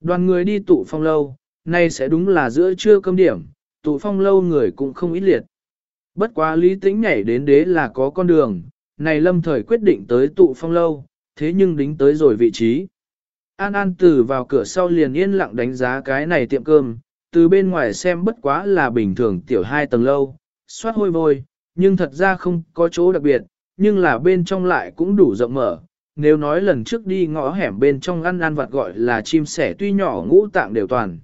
Đoàn người đi tụ phong lâu, nay sẽ đúng là giữa trưa cơm điểm, tụ phong lâu người cũng không ít liệt. Bất quá lý tĩnh nhảy đến đế là có con đường, này lâm thời quyết định tới tụ phong lâu, thế nhưng đính tới rồi vị trí. An An từ vào cửa sau liền yên lặng đánh giá cái này tiệm cơm, từ bên ngoài xem bất quá là bình thường tiểu hai tầng lâu, xoát hôi vôi, nhưng thật ra không có chỗ đặc biệt, nhưng là bên trong lại cũng đủ rộng mở. Nếu nói lần trước đi ngõ hẻm bên trong ăn ăn vặt gọi là chim sẻ tuy nhỏ ngũ tạng đều toàn.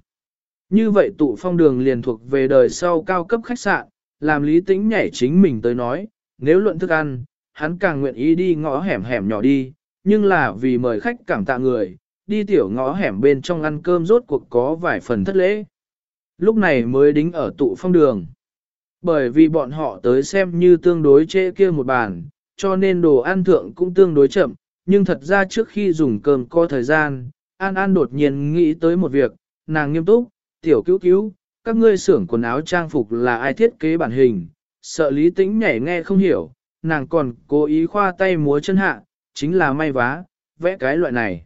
Như vậy tụ phong đường liền thuộc về đời sau cao cấp khách sạn, làm lý tĩnh nhảy chính mình tới nói, nếu luận thức ăn, hắn càng nguyện ý đi ngõ hẻm hẻm nhỏ đi, nhưng là vì mời khách cảm tạ người, đi tiểu ngõ hẻm bên trong ăn cơm rốt cuộc có vài phần thất lễ. Lúc này mới đính ở tụ phong đường. Bởi vì bọn họ tới xem như tương đối trễ kia một bàn, cho nên đồ ăn thượng cũng tương đối chậm, nhưng thật ra trước khi dùng cơm có thời gian, An An đột nhiên nghĩ tới một việc, nàng nghiêm túc, tiểu cứu cứu, các ngươi xưởng quần áo trang phục là ai thiết kế bản hình, sợ lý tĩnh nhảy nghe không hiểu, nàng còn cố ý khoa tay múa chân hạ, chính là may vá, vẽ cái loại này.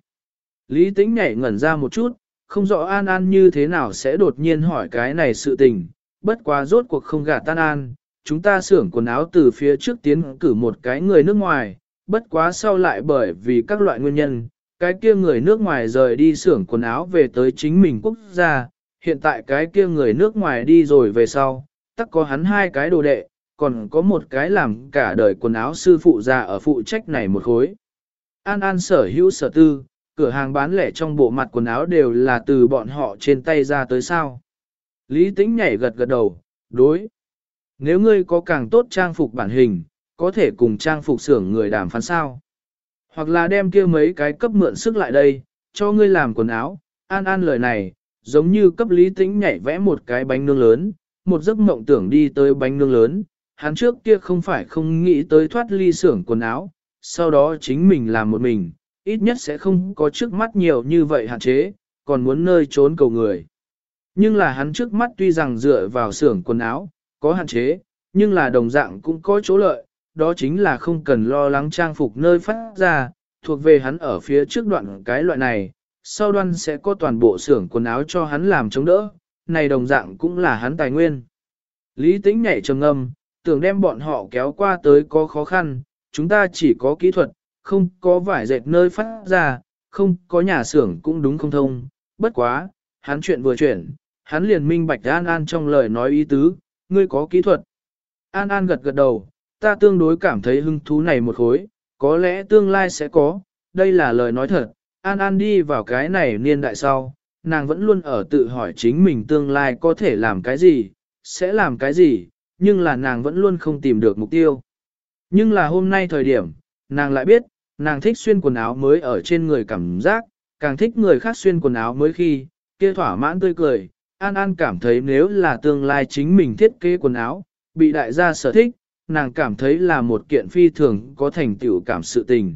Lý tĩnh nhảy ngẩn ra một chút, không rõ An An như thế nào sẽ đột nhiên hỏi cái này sự tình, bất quá rốt cuộc không gạt tan An, chúng ta xưởng quần áo từ phía trước tiến cử một cái người nước ngoài, bất quá sau lại bởi vì các loại nguyên nhân, cái kia người nước ngoài rời đi xưởng quần áo về tới chính mình quốc gia, hiện tại cái kia người nước ngoài đi rồi về sau, tắc có hắn hai cái đồ đệ, còn có một cái làm cả đời quần áo sư phụ già ở phụ trách này một khối. An An sở hữu sở tư, cửa hàng bán lẻ trong bộ mặt quần áo đều là từ bọn họ trên tay ra tới sao. Lý Tĩnh nhảy gật gật đầu, đối. Nếu ngươi có càng tốt trang phục bản hình, có thể cùng trang phục xưởng người đàm phán sao. Hoặc là đem kia mấy cái cấp mượn sức lại đây, cho ngươi làm quần áo. An An lời này, giống như cấp Lý Tĩnh nhảy vẽ một cái bánh nướng lớn, một giấc mộng tưởng đi tới bánh nướng lớn. Hắn trước kia không phải không nghĩ tới thoát ly xưởng quần áo, sau đó chính mình làm một mình, ít nhất sẽ không có trước mắt nhiều như vậy hạn chế, còn muốn nơi trốn cầu người. Nhưng là hắn trước mắt tuy rằng dựa vào xưởng quần áo, có hạn chế, nhưng là đồng dạng cũng có chỗ lợi, đó chính là không cần lo lắng trang phục nơi phát ra, thuộc về hắn ở phía trước đoạn cái loại này, sau đoan sẽ có toàn bộ xưởng quần áo cho hắn làm chống đỡ, này đồng dạng cũng là hắn tài nguyên. Lý tính nhảy trầm ngâm tưởng đem bọn họ kéo qua tới có khó khăn, chúng ta chỉ có kỹ thuật, không có vải dệt nơi phát ra, không có nhà xưởng cũng đúng không thông, bất quá, hắn chuyện vừa chuyển, hắn liền minh bạch An An trong lời nói ý tứ, ngươi có kỹ thuật. An An gật gật đầu, ta tương đối cảm thấy hứng thú này một khối, có lẽ tương lai sẽ có, đây là lời nói thật, An An đi vào cái này niên đại sau, nàng vẫn luôn ở tự hỏi chính mình tương lai có thể làm cái gì, sẽ làm cái gì, nhưng là nàng vẫn luôn không tìm được mục tiêu. Nhưng là hôm nay thời điểm, nàng lại biết, nàng thích xuyên quần áo mới ở trên người cảm giác, càng thích người khác xuyên quần áo mới khi, kia thỏa mãn tươi cười. An An cảm thấy nếu là tương lai chính mình thiết kế quần áo, bị đại gia sở thích, nàng cảm thấy là một kiện phi thường có thành tựu cảm sự tình.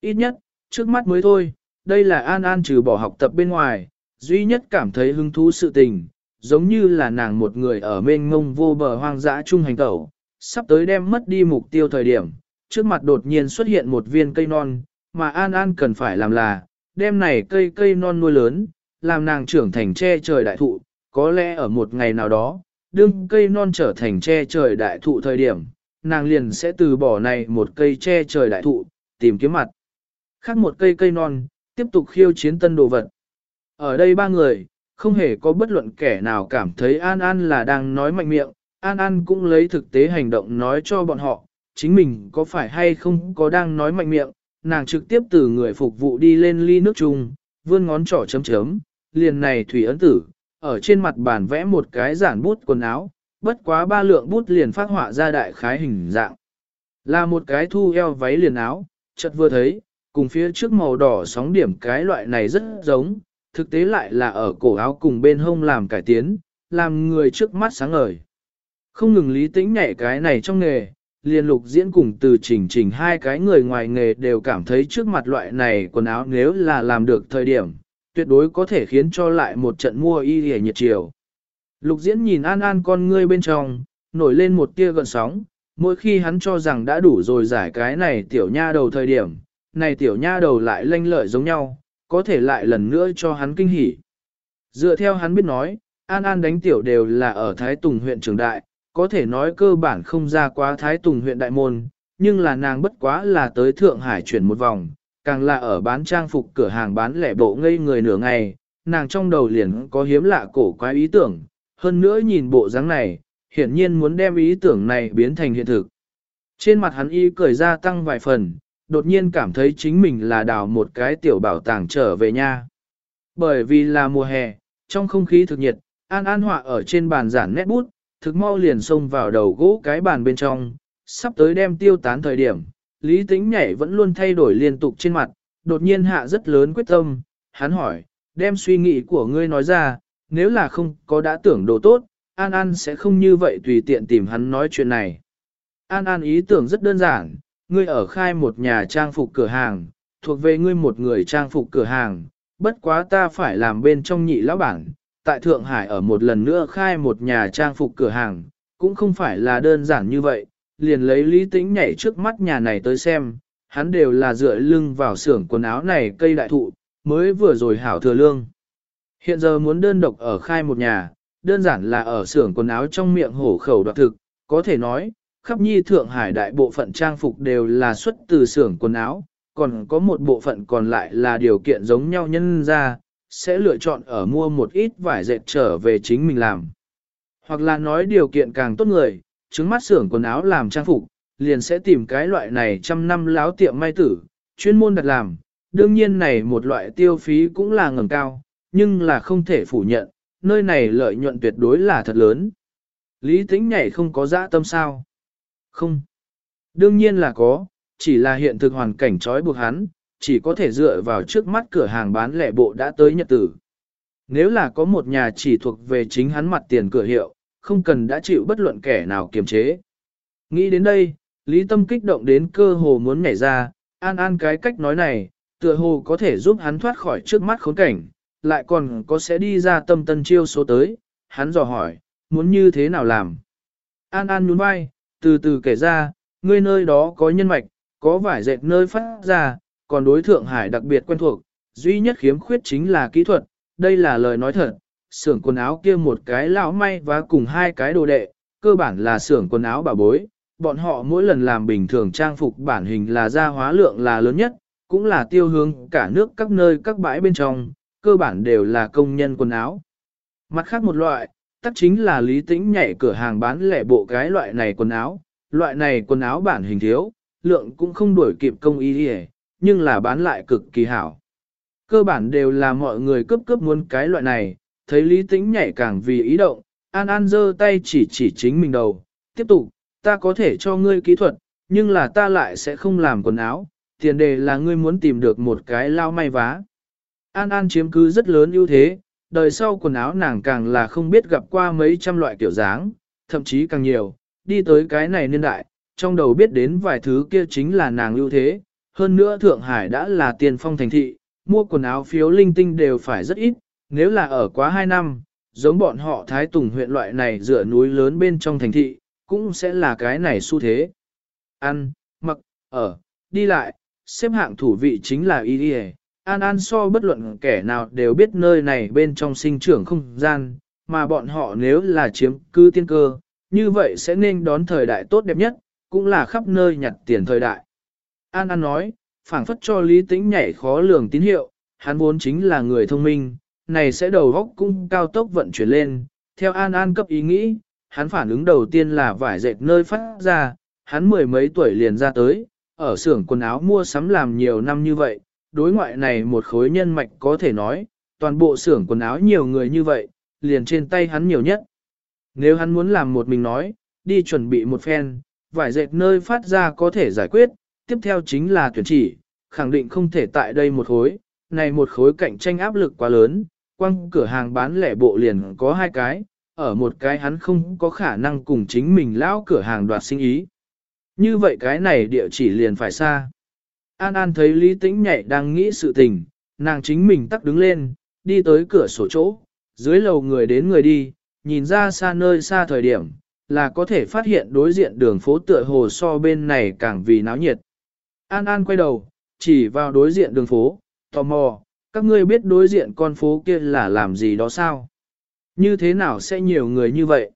Ít nhất, trước mắt mới thôi, đây là An An trừ bỏ học tập bên ngoài, duy nhất cảm thấy hứng thú sự tình, giống như là nàng một người ở mênh ngông vô bờ hoang dã trung hành tẩu, sắp tới đem mất đi mục tiêu thời điểm, trước mặt đột nhiên xuất hiện một viên cây non, mà An An cần phải làm là, đem này cây cây non nuôi lớn, làm nàng trưởng thành che trời đại thụ, có lẽ ở một ngày nào đó, đương cây non trở thành che trời đại thụ thời điểm, nàng liền sẽ từ bỏ này một cây che trời đại thụ, tìm kiếm mặt. Khác một cây cây non, tiếp tục khiêu chiến tân đồ vật. Ở đây ba người, không hề có bất luận kẻ nào cảm thấy An An là đang nói mạnh miệng, An An cũng lấy thực tế hành động nói cho bọn họ, chính mình có phải hay không có đang nói mạnh miệng, nàng trực tiếp từ người phục vụ đi lên ly nước chung, vươn ngón trỏ chấm chấm, liền này thủy ấn tử, ở trên mặt bàn vẽ một cái giản bút quần áo, bất quá ba lượng bút liền phát họa ra đại khái hình dạng. Là một cái thu eo váy liền áo, chợt vừa thấy, cùng phía trước màu đỏ sóng điểm cái loại này rất giống, thực tế lại là ở cổ áo cùng bên hông làm cải tiến, làm người trước mắt sáng ngời. Không ngừng lý tĩnh nhảy cái này trong nghề, liên lục diễn cùng từ chỉnh chỉnh hai cái người ngoài nghề đều cảm thấy trước mặt loại này quần áo nếu là làm được thời điểm, tuyệt đối có thể khiến cho lại một trận mua y hề nhiệt chiều. Lục diễn nhìn an an con ngươi bên trong, nổi lên một tia gợn sóng, mỗi khi hắn cho rằng đã đủ rồi giải cái này tiểu nha đầu thời điểm, này tiểu nha đầu lại lanh lợi giống nhau, có thể lại lần nữa cho hắn kinh hỉ. Dựa theo hắn biết nói, An An đánh tiểu đều là ở Thái Tùng huyện trường đại, có thể nói cơ bản không ra quá Thái Tùng huyện đại môn, nhưng là nàng bất quá là tới Thượng Hải chuyển một vòng, càng là ở bán trang phục cửa hàng bán lẻ bộ ngây người nửa ngày, nàng trong đầu liền có hiếm lạ cổ quái ý tưởng, hơn nữa nhìn bộ dáng này, hiển nhiên muốn đem ý tưởng này biến thành hiện thực. Trên mặt hắn y cười ra tăng vài phần, đột nhiên cảm thấy chính mình là đào một cái tiểu bảo tàng trở về nha. Bởi vì là mùa hè, trong không khí thực nhiệt, An An họa ở trên bàn giản nét bút, thực mau liền xông vào đầu gỗ cái bàn bên trong, sắp tới đem tiêu tán thời điểm, lý tính nhảy vẫn luôn thay đổi liên tục trên mặt, đột nhiên hạ rất lớn quyết tâm, hắn hỏi, đem suy nghĩ của ngươi nói ra, nếu là không có đã tưởng đồ tốt, An An sẽ không như vậy tùy tiện tìm hắn nói chuyện này. An An ý tưởng rất đơn giản, ngươi ở khai một nhà trang phục cửa hàng, thuộc về ngươi một người trang phục cửa hàng, bất quá ta phải làm bên trong nhị lão bản, tại Thượng Hải ở một lần nữa khai một nhà trang phục cửa hàng, cũng không phải là đơn giản như vậy, liền lấy lý tĩnh nhảy trước mắt nhà này tới xem, hắn đều là dựa lưng vào xưởng quần áo này cây đại thụ, mới vừa rồi hảo thừa lương. Hiện giờ muốn đơn độc ở khai một nhà, đơn giản là ở xưởng quần áo trong miệng hổ khẩu đoạt thực, có thể nói, khắp nhi Thượng Hải đại bộ phận trang phục đều là xuất từ xưởng quần áo, còn có một bộ phận còn lại là điều kiện giống nhau nhân ra, sẽ lựa chọn ở mua một ít vải dệt trở về chính mình làm. Hoặc là nói điều kiện càng tốt người, trứng mắt xưởng quần áo làm trang phục, liền sẽ tìm cái loại này trăm năm láo tiệm may tử, chuyên môn đặt làm. Đương nhiên này một loại tiêu phí cũng là ngầm cao, nhưng là không thể phủ nhận, nơi này lợi nhuận tuyệt đối là thật lớn. Lý tính nhảy không có dã tâm sao? Không. Đương nhiên là có, chỉ là hiện thực hoàn cảnh trói buộc hắn, chỉ có thể dựa vào trước mắt cửa hàng bán lẻ bộ đã tới nhật tử. Nếu là có một nhà chỉ thuộc về chính hắn mặt tiền cửa hiệu, không cần đã chịu bất luận kẻ nào kiềm chế. Nghĩ đến đây, Lý Tâm kích động đến cơ hồ muốn nhảy ra, an an cái cách nói này, tựa hồ có thể giúp hắn thoát khỏi trước mắt khốn cảnh, lại còn có sẽ đi ra tâm tân chiêu số tới, hắn dò hỏi, muốn như thế nào làm. An an nhún vai, từ từ kể ra, ngươi nơi đó có nhân mạch, có vải dệt nơi phát ra, còn đối thượng hải đặc biệt quen thuộc, duy nhất khiếm khuyết chính là kỹ thuật, đây là lời nói thật, xưởng quần áo kia một cái lão may và cùng hai cái đồ đệ, cơ bản là xưởng quần áo bà bối, bọn họ mỗi lần làm bình thường trang phục bản hình là ra hóa lượng là lớn nhất, cũng là tiêu hướng cả nước các nơi các bãi bên trong, cơ bản đều là công nhân quần áo. Mặt khác một loại, tất chính là lý tĩnh nhảy cửa hàng bán lẻ bộ cái loại này quần áo, loại này quần áo bản hình thiếu, lượng cũng không đuổi kịp công y hề, nhưng là bán lại cực kỳ hảo. Cơ bản đều là mọi người cấp cấp muốn cái loại này, thấy lý tĩnh nhảy càng vì ý động, an an giơ tay chỉ chỉ chính mình đầu, tiếp tục, ta có thể cho ngươi kỹ thuật, nhưng là ta lại sẽ không làm quần áo, tiền đề là ngươi muốn tìm được một cái lao may vá. An An chiếm cứ rất lớn ưu thế, đời sau quần áo nàng càng là không biết gặp qua mấy trăm loại kiểu dáng, thậm chí càng nhiều, đi tới cái này niên đại, trong đầu biết đến vài thứ kia chính là nàng ưu thế, hơn nữa Thượng Hải đã là tiền phong thành thị, mua quần áo phiếu linh tinh đều phải rất ít, nếu là ở quá 2 năm, giống bọn họ Thái Tùng huyện loại này dựa núi lớn bên trong thành thị, cũng sẽ là cái này xu thế. Ăn, mặc, ở, đi lại, xếp hạng thủ vị chính là y đi An An so bất luận kẻ nào đều biết nơi này bên trong sinh trưởng không gian, mà bọn họ nếu là chiếm cư tiên cơ, như vậy sẽ nên đón thời đại tốt đẹp nhất, cũng là khắp nơi nhặt tiền thời đại. An An nói, phảng phất cho Lý Tĩnh nhảy khó lường tín hiệu, hắn vốn chính là người thông minh, này sẽ đầu góc cung cao tốc vận chuyển lên, theo An An cấp ý nghĩ, hắn phản ứng đầu tiên là vải dệt nơi phát ra, hắn mười mấy tuổi liền ra tới, ở xưởng quần áo mua sắm làm nhiều năm như vậy, đối ngoại này một khối nhân mạch có thể nói, toàn bộ xưởng quần áo nhiều người như vậy, liền trên tay hắn nhiều nhất. Nếu hắn muốn làm một mình nói, đi chuẩn bị một phen, vải dệt nơi phát ra có thể giải quyết, tiếp theo chính là tuyển chỉ, khẳng định không thể tại đây một khối, này một khối cạnh tranh áp lực quá lớn, quăng cửa hàng bán lẻ bộ liền có hai cái, ở một cái hắn không có khả năng cùng chính mình lão cửa hàng đoạt sinh ý. Như vậy cái này địa chỉ liền phải xa. An An thấy Lý Tĩnh nhảy đang nghĩ sự tình, nàng chính mình tắt đứng lên, đi tới cửa sổ chỗ, dưới lầu người đến người đi, nhìn ra xa nơi xa thời điểm, là có thể phát hiện đối diện đường phố tựa hồ so bên này càng vì náo nhiệt. An An quay đầu, chỉ vào đối diện đường phố, tò mò, các ngươi biết đối diện con phố kia là làm gì đó sao? Như thế nào sẽ nhiều người như vậy?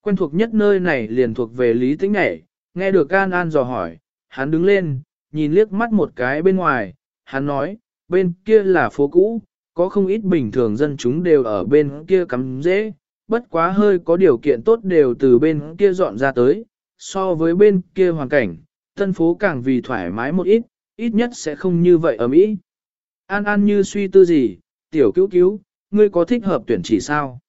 Quen thuộc nhất nơi này liền thuộc về Lý Tĩnh Nhảy, nghe được An An dò hỏi, hắn đứng lên, nhìn liếc mắt một cái bên ngoài, hắn nói, bên kia là phố cũ, có không ít bình thường dân chúng đều ở bên kia cắm dễ, bất quá hơi có điều kiện tốt đều từ bên kia dọn ra tới, so với bên kia hoàn cảnh, tân phố càng vì thoải mái một ít, ít nhất sẽ không như vậy ở Mỹ. An An như suy tư gì, tiểu cứu cứu, ngươi có thích hợp tuyển chỉ sao?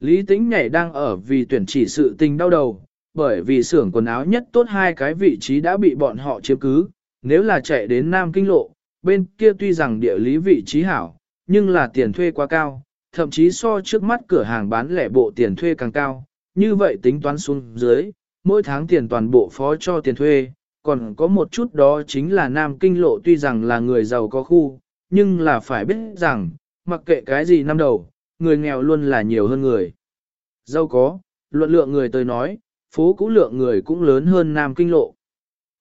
Lý Tĩnh nhảy đang ở vì tuyển chỉ sự tình đau đầu, bởi vì xưởng quần áo nhất tốt hai cái vị trí đã bị bọn họ chiếm cứ, nếu là chạy đến Nam Kinh Lộ, bên kia tuy rằng địa lý vị trí hảo, nhưng là tiền thuê quá cao, thậm chí so trước mắt cửa hàng bán lẻ bộ tiền thuê càng cao, như vậy tính toán xuống dưới, mỗi tháng tiền toàn bộ phó cho tiền thuê, còn có một chút đó chính là Nam Kinh Lộ tuy rằng là người giàu có khu, nhưng là phải biết rằng, mặc kệ cái gì năm đầu, người nghèo luôn là nhiều hơn người. Giàu có, luận lượng người tới nói, phố cũ lượng người cũng lớn hơn Nam Kinh Lộ.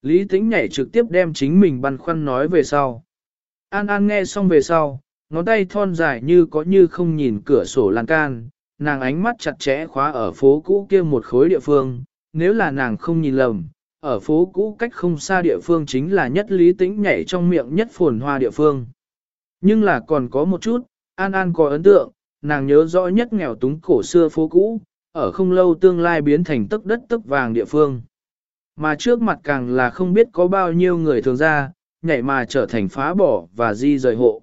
Lý Tĩnh nhảy trực tiếp đem chính mình băn khoăn nói về sau. An An nghe xong về sau, ngón tay thon dài như có như không nhìn cửa sổ lan can, nàng ánh mắt chặt chẽ khóa ở phố cũ kia một khối địa phương, nếu là nàng không nhìn lầm, ở phố cũ cách không xa địa phương chính là nhất lý tĩnh nhảy trong miệng nhất phồn hoa địa phương. Nhưng là còn có một chút, An An có ấn tượng, nàng nhớ rõ nhất nghèo túng cổ xưa phố cũ, ở không lâu tương lai biến thành tức đất tức vàng địa phương. Mà trước mặt càng là không biết có bao nhiêu người thường ra, nhảy mà trở thành phá bỏ và di rời hộ.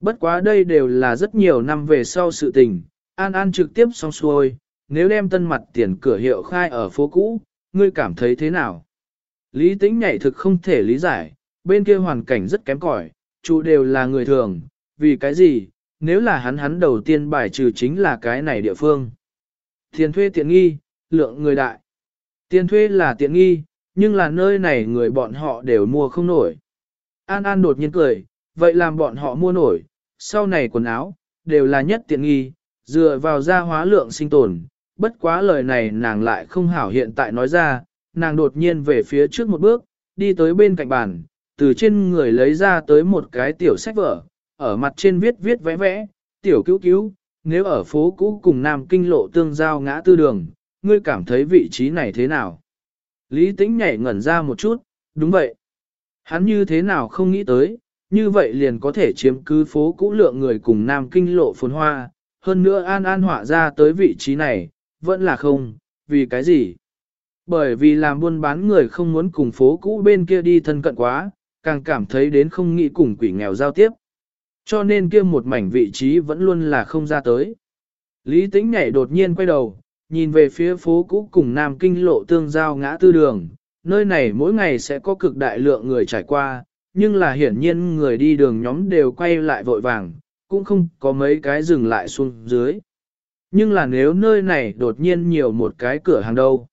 Bất quá đây đều là rất nhiều năm về sau sự tình, An An trực tiếp xong xuôi, nếu đem tân mặt tiền cửa hiệu khai ở phố cũ, ngươi cảm thấy thế nào? Lý tính nhảy thực không thể lý giải, bên kia hoàn cảnh rất kém cỏi, chủ đều là người thường, vì cái gì, nếu là hắn hắn đầu tiên bài trừ chính là cái này địa phương. Tiền thuê tiện nghi, lượng người đại. Tiền thuê là tiện nghi, nhưng là nơi này người bọn họ đều mua không nổi. An An đột nhiên cười, vậy làm bọn họ mua nổi, sau này quần áo, đều là nhất tiện nghi, dựa vào gia hóa lượng sinh tồn. Bất quá lời này nàng lại không hảo hiện tại nói ra, nàng đột nhiên về phía trước một bước, đi tới bên cạnh bàn, từ trên người lấy ra tới một cái tiểu sách vở, ở mặt trên viết viết vẽ vẽ, tiểu cứu cứu, nếu ở phố cũ cùng Nam Kinh lộ tương giao ngã tư đường, ngươi cảm thấy vị trí này thế nào? Lý Tĩnh nhảy ngẩn ra một chút, đúng vậy. Hắn như thế nào không nghĩ tới, như vậy liền có thể chiếm cứ phố cũ lượng người cùng Nam Kinh lộ phồn hoa, hơn nữa an an họa ra tới vị trí này, vẫn là không, vì cái gì? Bởi vì làm buôn bán người không muốn cùng phố cũ bên kia đi thân cận quá, càng cảm thấy đến không nghĩ cùng quỷ nghèo giao tiếp. Cho nên kia một mảnh vị trí vẫn luôn là không ra tới. Lý Tĩnh nhảy đột nhiên quay đầu, nhìn về phía phố cũ cùng Nam Kinh lộ tương giao ngã tư đường, nơi này mỗi ngày sẽ có cực đại lượng người trải qua, nhưng là hiển nhiên người đi đường nhóm đều quay lại vội vàng, cũng không có mấy cái dừng lại xuống dưới. Nhưng là nếu nơi này đột nhiên nhiều một cái cửa hàng đâu.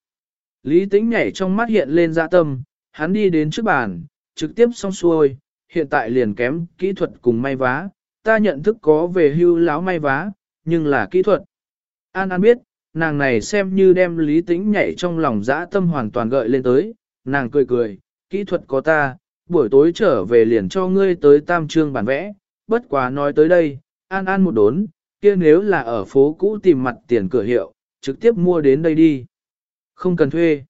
Lý Tĩnh nhảy trong mắt hiện lên dạ tâm, hắn đi đến trước bàn, trực tiếp xong xuôi, hiện tại liền kém kỹ thuật cùng may vá, ta nhận thức có về hưu láo may vá, nhưng là kỹ thuật. An An biết, nàng này xem như đem lý tĩnh nhảy trong lòng dã tâm hoàn toàn gợi lên tới, nàng cười cười, kỹ thuật có ta, buổi tối trở về liền cho ngươi tới tam trương bản vẽ, bất quá nói tới đây, An An một đốn, kia nếu là ở phố cũ tìm mặt tiền cửa hiệu, trực tiếp mua đến đây đi. Không cần thuê.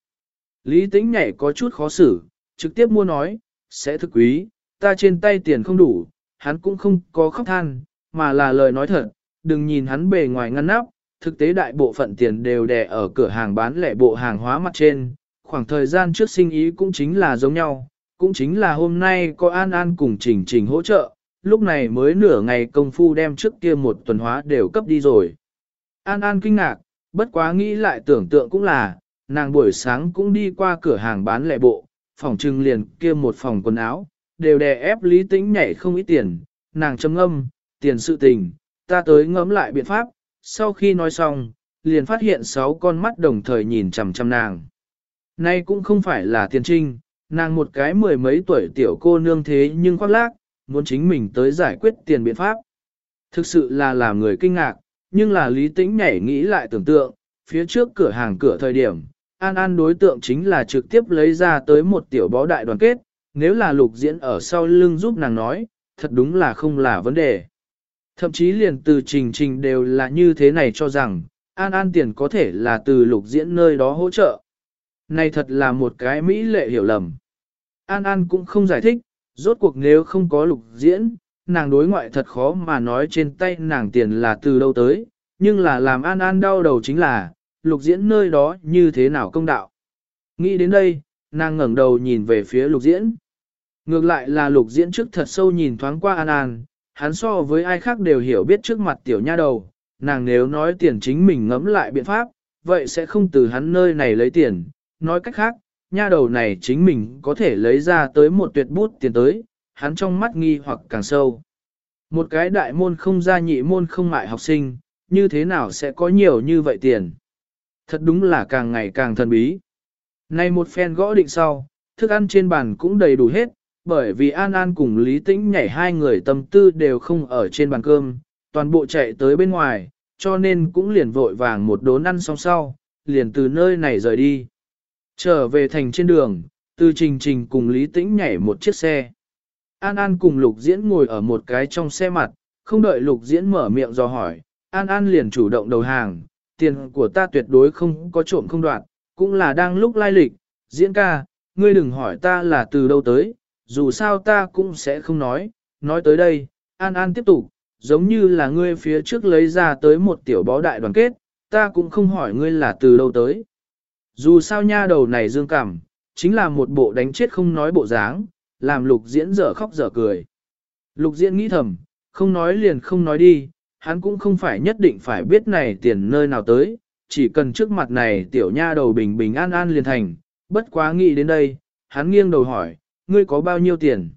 Lý tĩnh nhảy có chút khó xử, trực tiếp mua nói, sẽ thực quý, ta trên tay tiền không đủ, hắn cũng không có khóc than, mà là lời nói thật, đừng nhìn hắn bề ngoài ngăn nắp, thực tế đại bộ phận tiền đều đè ở cửa hàng bán lẻ bộ hàng hóa mặt trên, khoảng thời gian trước sinh ý cũng chính là giống nhau, cũng chính là hôm nay có An An cùng Trình Trình hỗ trợ, lúc này mới nửa ngày công phu đem trước kia một tuần hóa đều cấp đi rồi. An An kinh ngạc, bất quá nghĩ lại tưởng tượng cũng là, nàng buổi sáng cũng đi qua cửa hàng bán lẻ bộ, phòng trưng liền kia một phòng quần áo, đều đè ép lý tĩnh nhảy không ít tiền, nàng chấm âm, tiền sự tình, ta tới ngẫm lại biện pháp, sau khi nói xong, liền phát hiện sáu con mắt đồng thời nhìn chằm chằm nàng. Nay cũng không phải là tiền trinh, nàng một cái mười mấy tuổi tiểu cô nương thế nhưng khoác lác, muốn chính mình tới giải quyết tiền biện pháp. Thực sự là làm người kinh ngạc, nhưng là lý tĩnh nhảy nghĩ lại tưởng tượng, phía trước cửa hàng cửa thời điểm, An An đối tượng chính là trực tiếp lấy ra tới một tiểu bó đại đoàn kết, nếu là lục diễn ở sau lưng giúp nàng nói, thật đúng là không là vấn đề. Thậm chí liền từ trình trình đều là như thế này cho rằng, An An tiền có thể là từ lục diễn nơi đó hỗ trợ. Này thật là một cái mỹ lệ hiểu lầm. An An cũng không giải thích, rốt cuộc nếu không có lục diễn, nàng đối ngoại thật khó mà nói trên tay nàng tiền là từ đâu tới, nhưng là làm An An đau đầu chính là, lục diễn nơi đó như thế nào công đạo. Nghĩ đến đây, nàng ngẩng đầu nhìn về phía lục diễn. Ngược lại là lục diễn trước thật sâu nhìn thoáng qua An An, hắn so với ai khác đều hiểu biết trước mặt tiểu nha đầu, nàng nếu nói tiền chính mình ngẫm lại biện pháp, vậy sẽ không từ hắn nơi này lấy tiền, nói cách khác, nha đầu này chính mình có thể lấy ra tới một tuyệt bút tiền tới, hắn trong mắt nghi hoặc càng sâu. Một cái đại môn không ra nhị môn không mại học sinh, như thế nào sẽ có nhiều như vậy tiền? Thật đúng là càng ngày càng thần bí. Nay một phen gõ định sau, thức ăn trên bàn cũng đầy đủ hết, bởi vì An An cùng Lý Tĩnh nhảy hai người tâm tư đều không ở trên bàn cơm, toàn bộ chạy tới bên ngoài, cho nên cũng liền vội vàng một đốn ăn xong sau, liền từ nơi này rời đi. Trở về thành trên đường, từ trình trình cùng Lý Tĩnh nhảy một chiếc xe. An An cùng Lục Diễn ngồi ở một cái trong xe mặt, không đợi Lục Diễn mở miệng do hỏi, An An liền chủ động đầu hàng, tiền của ta tuyệt đối không có trộm không đoạt, cũng là đang lúc lai lịch, Diễn ca, ngươi đừng hỏi ta là từ đâu tới, dù sao ta cũng sẽ không nói, nói tới đây, An An tiếp tục, giống như là ngươi phía trước lấy ra tới một tiểu bó đại đoàn kết, ta cũng không hỏi ngươi là từ đâu tới. Dù sao nha đầu này dương cảm, chính là một bộ đánh chết không nói bộ dáng, làm lục diễn dở khóc dở cười. Lục diễn nghĩ thầm, không nói liền không nói đi, hắn cũng không phải nhất định phải biết này tiền nơi nào tới, chỉ cần trước mặt này tiểu nha đầu bình bình an an liền thành, bất quá nghĩ đến đây, hắn nghiêng đầu hỏi, ngươi có bao nhiêu tiền?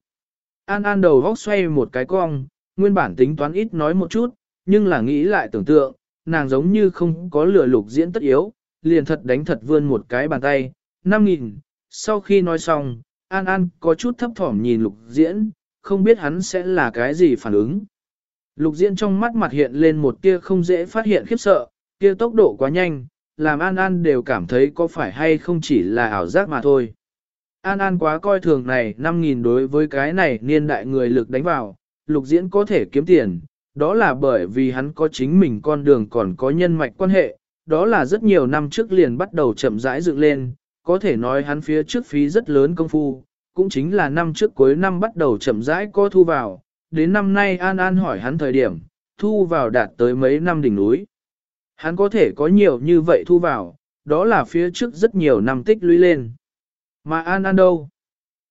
An an đầu vóc xoay một cái cong, nguyên bản tính toán ít nói một chút, nhưng là nghĩ lại tưởng tượng, nàng giống như không có lửa lục diễn tất yếu, liền thật đánh thật vươn một cái bàn tay, năm nghìn. Sau khi nói xong, An An có chút thấp thỏm nhìn lục diễn, không biết hắn sẽ là cái gì phản ứng. Lục diễn trong mắt mặt hiện lên một tia không dễ phát hiện khiếp sợ, kia tốc độ quá nhanh, làm An An đều cảm thấy có phải hay không chỉ là ảo giác mà thôi. An An quá coi thường này 5.000 đối với cái này niên đại người lực đánh vào, lục diễn có thể kiếm tiền, đó là bởi vì hắn có chính mình con đường còn có nhân mạch quan hệ, đó là rất nhiều năm trước liền bắt đầu chậm rãi dựng lên, có thể nói hắn phía trước phí rất lớn công phu, cũng chính là năm trước cuối năm bắt đầu chậm rãi có thu vào, đến năm nay An An hỏi hắn thời điểm, thu vào đạt tới mấy năm đỉnh núi. Hắn có thể có nhiều như vậy thu vào, đó là phía trước rất nhiều năm tích lũy lên. Mà An An đâu?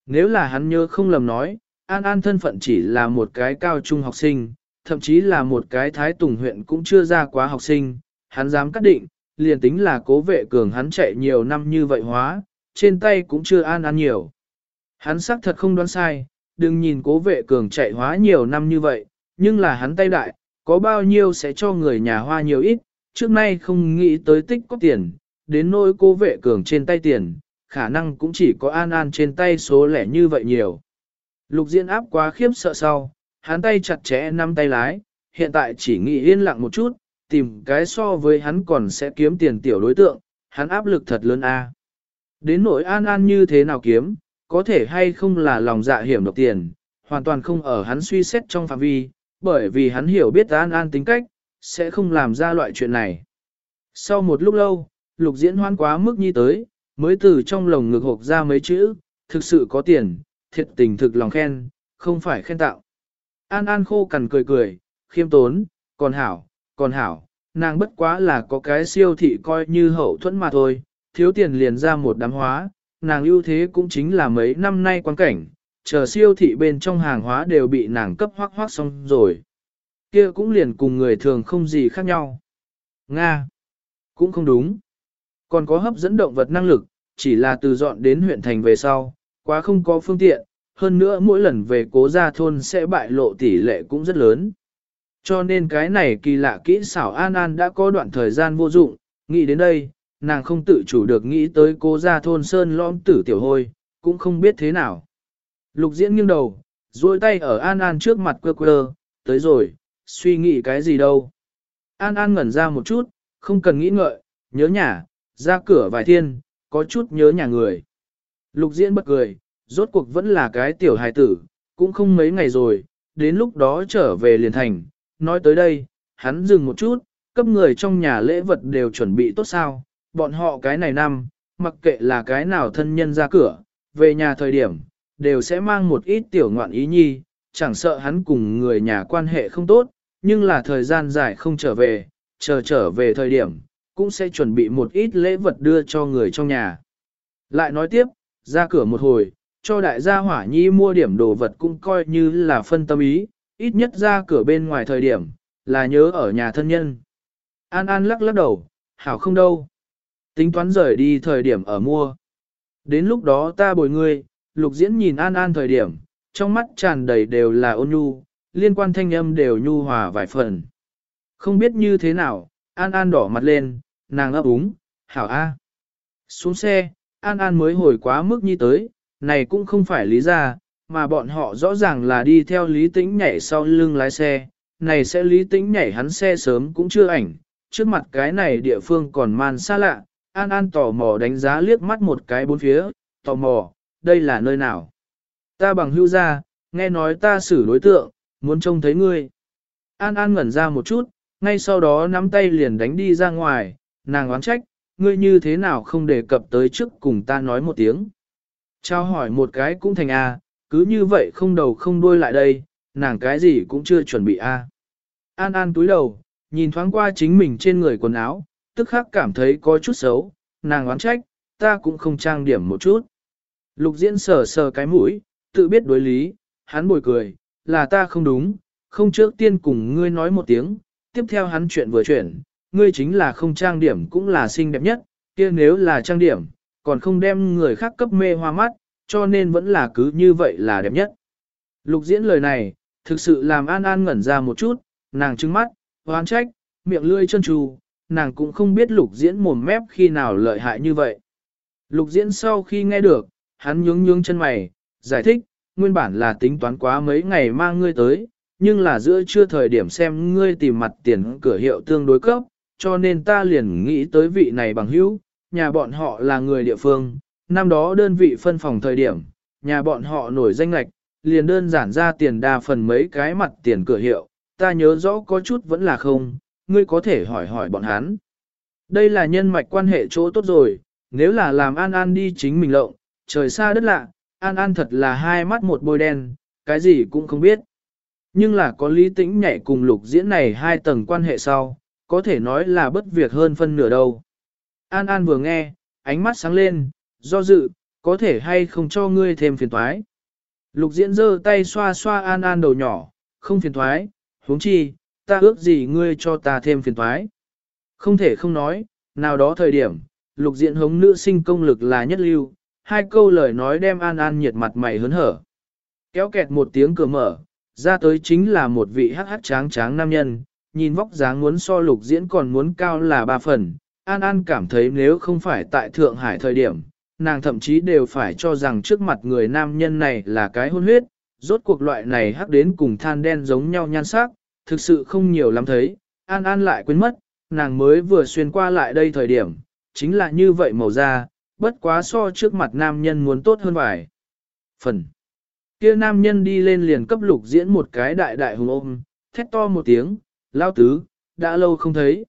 Nếu là hắn nhớ không lầm nói, An An thân phận chỉ là một cái cao trung học sinh, thậm chí là một cái thái tùng huyện cũng chưa ra quá học sinh, hắn dám cắt định, liền tính là cố vệ cường hắn chạy nhiều năm như vậy hóa, trên tay cũng chưa an an nhiều. Hắn xác thật không đoán sai, đừng nhìn cố vệ cường chạy hóa nhiều năm như vậy, nhưng là hắn tay đại, có bao nhiêu sẽ cho người nhà hoa nhiều ít, trước nay không nghĩ tới tích có tiền, đến nỗi cố vệ cường trên tay tiền, khả năng cũng chỉ có an an trên tay số lẻ như vậy nhiều. Lục diễn áp quá khiếp sợ sau, hắn tay chặt chẽ nắm tay lái, hiện tại chỉ nghĩ yên lặng một chút, tìm cái so với hắn còn sẽ kiếm tiền tiểu đối tượng, hắn áp lực thật lớn a. Đến nỗi an an như thế nào kiếm, có thể hay không là lòng dạ hiểm độc tiền, hoàn toàn không ở hắn suy xét trong phạm vi, bởi vì hắn hiểu biết an an tính cách, sẽ không làm ra loại chuyện này. Sau một lúc lâu, lục diễn hoan quá mức nhi tới, mới từ trong lồng ngực hộp ra mấy chữ, thực sự có tiền, thiệt tình thực lòng khen, không phải khen tạo. An An khô cằn cười cười, khiêm tốn, còn hảo, còn hảo, nàng bất quá là có cái siêu thị coi như hậu thuẫn mà thôi, thiếu tiền liền ra một đám hóa, nàng ưu thế cũng chính là mấy năm nay quan cảnh, chờ siêu thị bên trong hàng hóa đều bị nàng cấp hoác hoác xong rồi. kia cũng liền cùng người thường không gì khác nhau. Nga, cũng không đúng. Còn có hấp dẫn động vật năng lực, chỉ là từ dọn đến huyện thành về sau, quá không có phương tiện, hơn nữa mỗi lần về cố gia thôn sẽ bại lộ tỷ lệ cũng rất lớn. Cho nên cái này kỳ lạ kỹ xảo An An đã có đoạn thời gian vô dụng, nghĩ đến đây, nàng không tự chủ được nghĩ tới cố gia thôn sơn lõm tử tiểu hôi, cũng không biết thế nào. Lục diễn nghiêng đầu, duỗi tay ở An An trước mặt quơ quơ, tới rồi, suy nghĩ cái gì đâu. An An ngẩn ra một chút, không cần nghĩ ngợi, nhớ nhà, ra cửa vài thiên, có chút nhớ nhà người. Lục diễn bật cười, rốt cuộc vẫn là cái tiểu hài tử, cũng không mấy ngày rồi, đến lúc đó trở về liền thành. Nói tới đây, hắn dừng một chút, cấp người trong nhà lễ vật đều chuẩn bị tốt sao, bọn họ cái này năm, mặc kệ là cái nào thân nhân ra cửa, về nhà thời điểm, đều sẽ mang một ít tiểu ngoạn ý nhi, chẳng sợ hắn cùng người nhà quan hệ không tốt, nhưng là thời gian dài không trở về, chờ trở về thời điểm, cũng sẽ chuẩn bị một ít lễ vật đưa cho người trong nhà. Lại nói tiếp, ra cửa một hồi, cho đại gia hỏa nhi mua điểm đồ vật cũng coi như là phân tâm ý, ít nhất ra cửa bên ngoài thời điểm, là nhớ ở nhà thân nhân. An An lắc lắc đầu, hảo không đâu. Tính toán rời đi thời điểm ở mua. Đến lúc đó ta bồi ngươi, lục diễn nhìn An An thời điểm, trong mắt tràn đầy đều là ôn nhu, liên quan thanh âm đều nhu hòa vài phần. Không biết như thế nào, An An đỏ mặt lên, nàng ấp úng, hảo A. Xuống xe, An An mới hồi quá mức như tới, này cũng không phải lý ra, mà bọn họ rõ ràng là đi theo lý tĩnh nhảy sau lưng lái xe, này sẽ lý tĩnh nhảy hắn xe sớm cũng chưa ảnh, trước mặt cái này địa phương còn man xa lạ, An An tò mò đánh giá liếc mắt một cái bốn phía, tò mò, đây là nơi nào? Ta bằng hưu ra, nghe nói ta xử đối tượng, muốn trông thấy ngươi. An An ngẩn ra một chút, ngay sau đó nắm tay liền đánh đi ra ngoài, nàng oán trách, ngươi như thế nào không đề cập tới trước cùng ta nói một tiếng. Trao hỏi một cái cũng thành A, cứ như vậy không đầu không đuôi lại đây, nàng cái gì cũng chưa chuẩn bị A. An An túi đầu, nhìn thoáng qua chính mình trên người quần áo, tức khắc cảm thấy có chút xấu, nàng oán trách, ta cũng không trang điểm một chút. Lục diễn sờ sờ cái mũi, tự biết đối lý, hắn bồi cười, là ta không đúng, không trước tiên cùng ngươi nói một tiếng, tiếp theo hắn chuyện vừa chuyển, ngươi chính là không trang điểm cũng là xinh đẹp nhất, kia nếu là trang điểm, còn không đem người khác cấp mê hoa mắt, cho nên vẫn là cứ như vậy là đẹp nhất. Lục diễn lời này, thực sự làm An An ngẩn ra một chút, nàng trừng mắt, hoán trách, miệng lươi chân trù, nàng cũng không biết lục diễn mồm mép khi nào lợi hại như vậy. Lục diễn sau khi nghe được, hắn nhướng nhướng chân mày, giải thích, nguyên bản là tính toán quá mấy ngày mang ngươi tới, nhưng là giữa trưa thời điểm xem ngươi tìm mặt tiền cửa hiệu tương đối cấp, cho nên ta liền nghĩ tới vị này bằng hữu, nhà bọn họ là người địa phương, năm đó đơn vị phân phòng thời điểm, nhà bọn họ nổi danh lạch, liền đơn giản ra tiền đa phần mấy cái mặt tiền cửa hiệu, ta nhớ rõ có chút vẫn là không, ngươi có thể hỏi hỏi bọn hắn. Đây là nhân mạch quan hệ chỗ tốt rồi, nếu là làm An An đi chính mình lộng, trời xa đất lạ, An An thật là hai mắt một bôi đen, cái gì cũng không biết. Nhưng là có lý tĩnh nhảy cùng lục diễn này hai tầng quan hệ sau, có thể nói là bất việc hơn phân nửa đâu. An An vừa nghe, ánh mắt sáng lên, do dự, có thể hay không cho ngươi thêm phiền toái. Lục diễn giơ tay xoa xoa An An đầu nhỏ, không phiền toái, huống chi, ta ước gì ngươi cho ta thêm phiền toái. Không thể không nói, nào đó thời điểm, lục diện hống nữ sinh công lực là nhất lưu, hai câu lời nói đem An An nhiệt mặt mày hớn hở. Kéo kẹt một tiếng cửa mở, ra tới chính là một vị hắc hắc tráng tráng nam nhân, nhìn vóc dáng muốn so lục diễn còn muốn cao là ba phần. An An cảm thấy nếu không phải tại Thượng Hải thời điểm, nàng thậm chí đều phải cho rằng trước mặt người nam nhân này là cái hôn huyết, rốt cuộc loại này hắc đến cùng than đen giống nhau nhan sắc, thực sự không nhiều lắm thấy, An An lại quên mất, nàng mới vừa xuyên qua lại đây thời điểm, chính là như vậy màu da, bất quá so trước mặt nam nhân muốn tốt hơn vài. Phần. Kia nam nhân đi lên liền cấp lục diễn một cái đại đại hùng ôm, thét to một tiếng, lao tứ, đã lâu không thấy.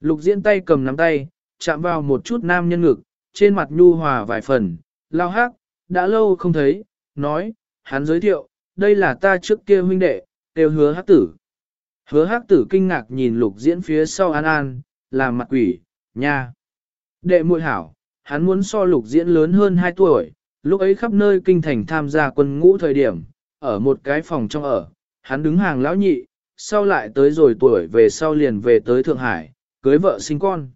Lục diễn tay cầm nắm tay, chạm vào một chút nam nhân ngực, trên mặt nhu hòa vài phần, lao hắc, đã lâu không thấy, nói, hắn giới thiệu, đây là ta trước kia huynh đệ, đều hứa hắc tử. Hứa hắc tử kinh ngạc nhìn lục diễn phía sau an an, làm mặt quỷ, nha. Đệ muội hảo, hắn muốn so lục diễn lớn hơn 2 tuổi, lúc ấy khắp nơi kinh thành tham gia quân ngũ thời điểm, ở một cái phòng trong ở, hắn đứng hàng lão nhị, sau lại tới rồi tuổi về sau liền về tới Thượng Hải, cưới vợ sinh con.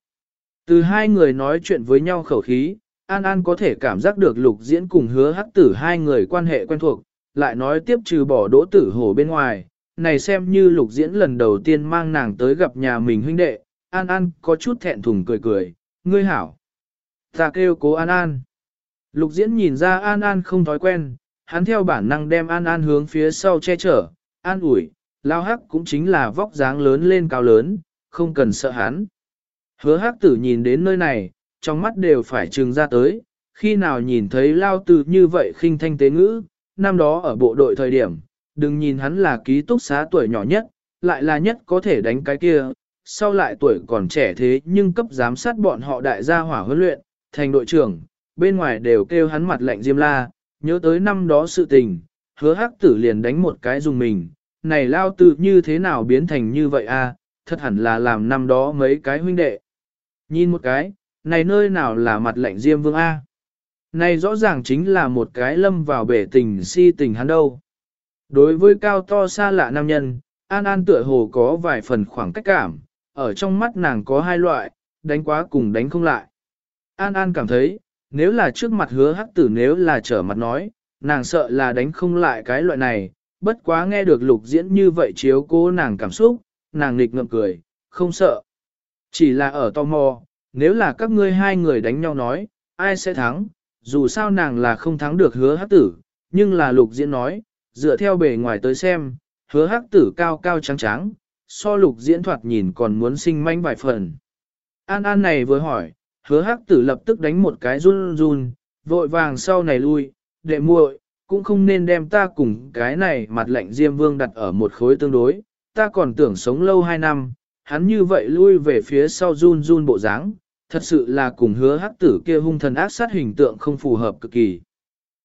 Từ hai người nói chuyện với nhau khẩu khí, An An có thể cảm giác được lục diễn cùng hứa hắc tử hai người quan hệ quen thuộc, lại nói tiếp trừ bỏ đỗ tử hổ bên ngoài, này xem như lục diễn lần đầu tiên mang nàng tới gặp nhà mình huynh đệ, An An có chút thẹn thùng cười cười, ngươi hảo. Ta kêu cố An An. Lục diễn nhìn ra An An không thói quen, hắn theo bản năng đem An An hướng phía sau che chở, an ủi, lao hắc cũng chính là vóc dáng lớn lên cao lớn, không cần sợ hắn. Hứa hắc tử nhìn đến nơi này, trong mắt đều phải trừng ra tới, khi nào nhìn thấy lao tử như vậy khinh thanh tế ngữ, năm đó ở bộ đội thời điểm, đừng nhìn hắn là ký túc xá tuổi nhỏ nhất, lại là nhất có thể đánh cái kia, sau lại tuổi còn trẻ thế nhưng cấp giám sát bọn họ đại gia hỏa huấn luyện, thành đội trưởng, bên ngoài đều kêu hắn mặt lạnh diêm la, nhớ tới năm đó sự tình, hứa hắc tử liền đánh một cái dùng mình, này lao tử như thế nào biến thành như vậy a? thật hẳn là làm năm đó mấy cái huynh đệ. Nhìn một cái, này nơi nào là mặt lạnh diêm vương a? Này rõ ràng chính là một cái lâm vào bể tình si tình hắn đâu. Đối với cao to xa lạ nam nhân, An An tựa hồ có vài phần khoảng cách cảm, ở trong mắt nàng có hai loại, đánh quá cùng đánh không lại. An An cảm thấy, nếu là trước mặt hứa hắc tử nếu là trở mặt nói, nàng sợ là đánh không lại cái loại này, bất quá nghe được lục diễn như vậy chiếu cố nàng cảm xúc, nàng nghịch ngậm cười, không sợ. Chỉ là ở tò mò, nếu là các ngươi hai người đánh nhau nói, ai sẽ thắng, dù sao nàng là không thắng được hứa hắc tử, nhưng là lục diễn nói, dựa theo bề ngoài tới xem, hứa hắc tử cao cao trắng trắng, so lục diễn thoạt nhìn còn muốn sinh manh vài phần. An An này vừa hỏi, hứa hắc tử lập tức đánh một cái run run, vội vàng sau này lui, đệ muội, cũng không nên đem ta cùng cái này mặt lạnh diêm vương đặt ở một khối tương đối, ta còn tưởng sống lâu hai năm, hắn như vậy lui về phía sau run run bộ dáng, thật sự là cùng hứa hắc tử kia hung thần ác sát hình tượng không phù hợp cực kỳ.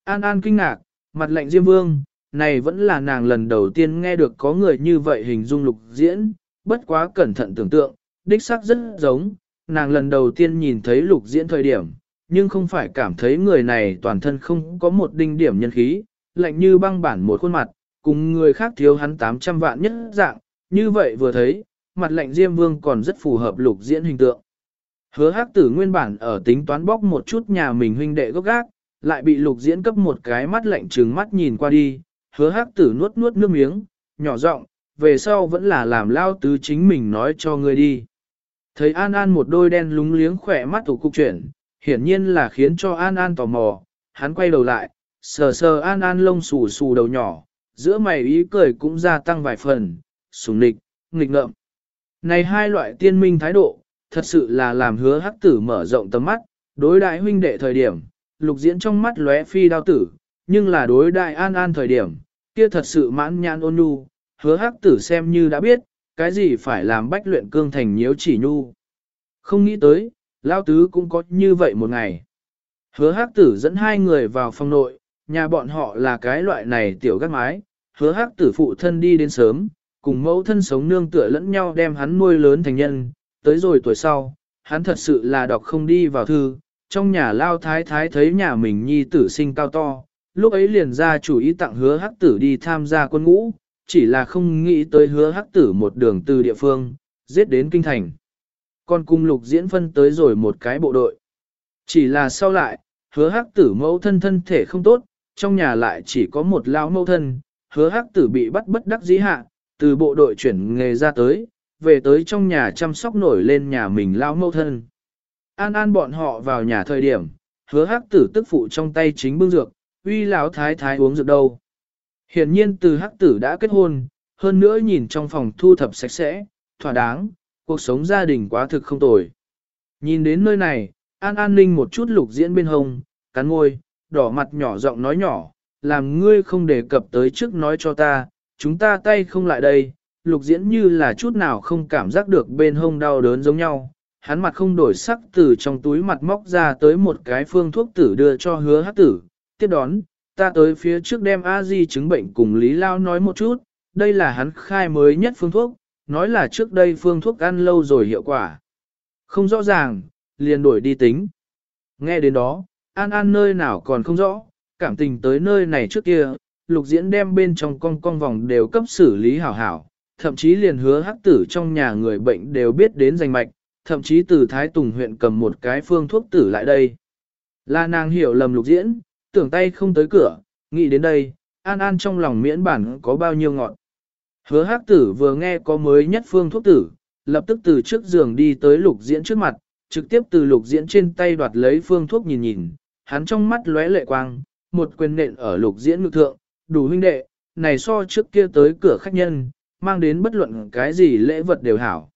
An An kinh ngạc, mặt lạnh diêm vương, này vẫn là nàng lần đầu tiên nghe được có người như vậy hình dung lục diễn, bất quá cẩn thận tưởng tượng, đích xác rất giống, nàng lần đầu tiên nhìn thấy lục diễn thời điểm, nhưng không phải cảm thấy người này toàn thân không có một đinh điểm nhân khí, lạnh như băng bản một khuôn mặt, cùng người khác thiếu hắn 800 vạn nhất dạng, như vậy vừa thấy, mặt lạnh Diêm Vương còn rất phù hợp lục diễn hình tượng. Hứa hắc tử nguyên bản ở tính toán bóc một chút nhà mình huynh đệ gốc gác, lại bị lục diễn cấp một cái mắt lạnh trừng mắt nhìn qua đi, hứa hắc tử nuốt nuốt nước miếng, nhỏ giọng, về sau vẫn là làm lao tứ chính mình nói cho ngươi đi. Thấy An An một đôi đen lúng liếng khỏe mắt thủ cục chuyển, hiển nhiên là khiến cho An An tò mò, hắn quay đầu lại, sờ sờ An An lông xù xù đầu nhỏ, giữa mày ý cười cũng gia tăng vài phần, sùng nịch, nghịch ngợm. Này hai loại tiên minh thái độ, thật sự là làm hứa hắc tử mở rộng tầm mắt, đối đại huynh đệ thời điểm, lục diễn trong mắt lóe phi đao tử, nhưng là đối đại An An thời điểm, kia thật sự mãn nhãn ôn nhu, hứa hắc tử xem như đã biết, cái gì phải làm bách luyện cương thành nhiễu chỉ nhu. Không nghĩ tới, Lao Tứ cũng có như vậy một ngày. Hứa hắc tử dẫn hai người vào phòng nội, nhà bọn họ là cái loại này tiểu gác mái, hứa hắc tử phụ thân đi đến sớm, cùng mẫu thân sống nương tựa lẫn nhau đem hắn nuôi lớn thành nhân, tới rồi tuổi sau, hắn thật sự là đọc không đi vào thư, trong nhà lao thái thái thấy nhà mình nhi tử sinh cao to, lúc ấy liền ra chủ ý tặng hứa hắc tử đi tham gia quân ngũ, chỉ là không nghĩ tới hứa hắc tử một đường từ địa phương, giết đến kinh thành. Còn cung lục diễn phân tới rồi một cái bộ đội. Chỉ là sau lại, hứa hắc tử mẫu thân thân thể không tốt, trong nhà lại chỉ có một lão mẫu thân, hứa hắc tử bị bắt bất đắc dĩ hạ, từ bộ đội chuyển nghề ra tới, về tới trong nhà chăm sóc nổi lên nhà mình lão mẫu thân. An an bọn họ vào nhà thời điểm, hứa hắc tử tức phụ trong tay chính bưng dược, uy lão thái thái uống rượu đâu. Hiển nhiên từ hắc tử đã kết hôn, hơn nữa nhìn trong phòng thu thập sạch sẽ, thỏa đáng, cuộc sống gia đình quá thực không tồi. Nhìn đến nơi này, An An Ninh một chút lục diễn bên hông, cắn môi, đỏ mặt nhỏ giọng nói nhỏ, làm ngươi không đề cập tới trước nói cho ta, chúng ta tay không lại đây, lục diễn như là chút nào không cảm giác được bên hông đau đớn giống nhau. Hắn mặt không đổi sắc từ trong túi mặt móc ra tới một cái phương thuốc tử đưa cho hứa Hắc tử, tiếp đón, ta tới phía trước đem a di chứng bệnh cùng Lý Lao nói một chút, đây là hắn khai mới nhất phương thuốc, nói là trước đây phương thuốc ăn lâu rồi hiệu quả. Không rõ ràng, liền đổi đi tính. Nghe đến đó, An An nơi nào còn không rõ, cảm tình tới nơi này trước kia, lục diễn đem bên trong con con vòng đều cấp xử lý hảo hảo, thậm chí liền hứa hắc tử trong nhà người bệnh đều biết đến danh mạch, thậm chí từ Thái Tùng huyện cầm một cái phương thuốc tử lại đây. Là nàng hiểu lầm lục diễn, tưởng tay không tới cửa, nghĩ đến đây, An An trong lòng miễn bản có bao nhiêu ngọn. Hứa hắc tử vừa nghe có mới nhất phương thuốc tử, lập tức từ trước giường đi tới lục diễn trước mặt, trực tiếp từ lục diễn trên tay đoạt lấy phương thuốc nhìn nhìn, hắn trong mắt lóe lệ quang, một quyền nện ở lục diễn ngực thượng, đủ huynh đệ, này so trước kia tới cửa khách nhân, mang đến bất luận cái gì lễ vật đều hảo.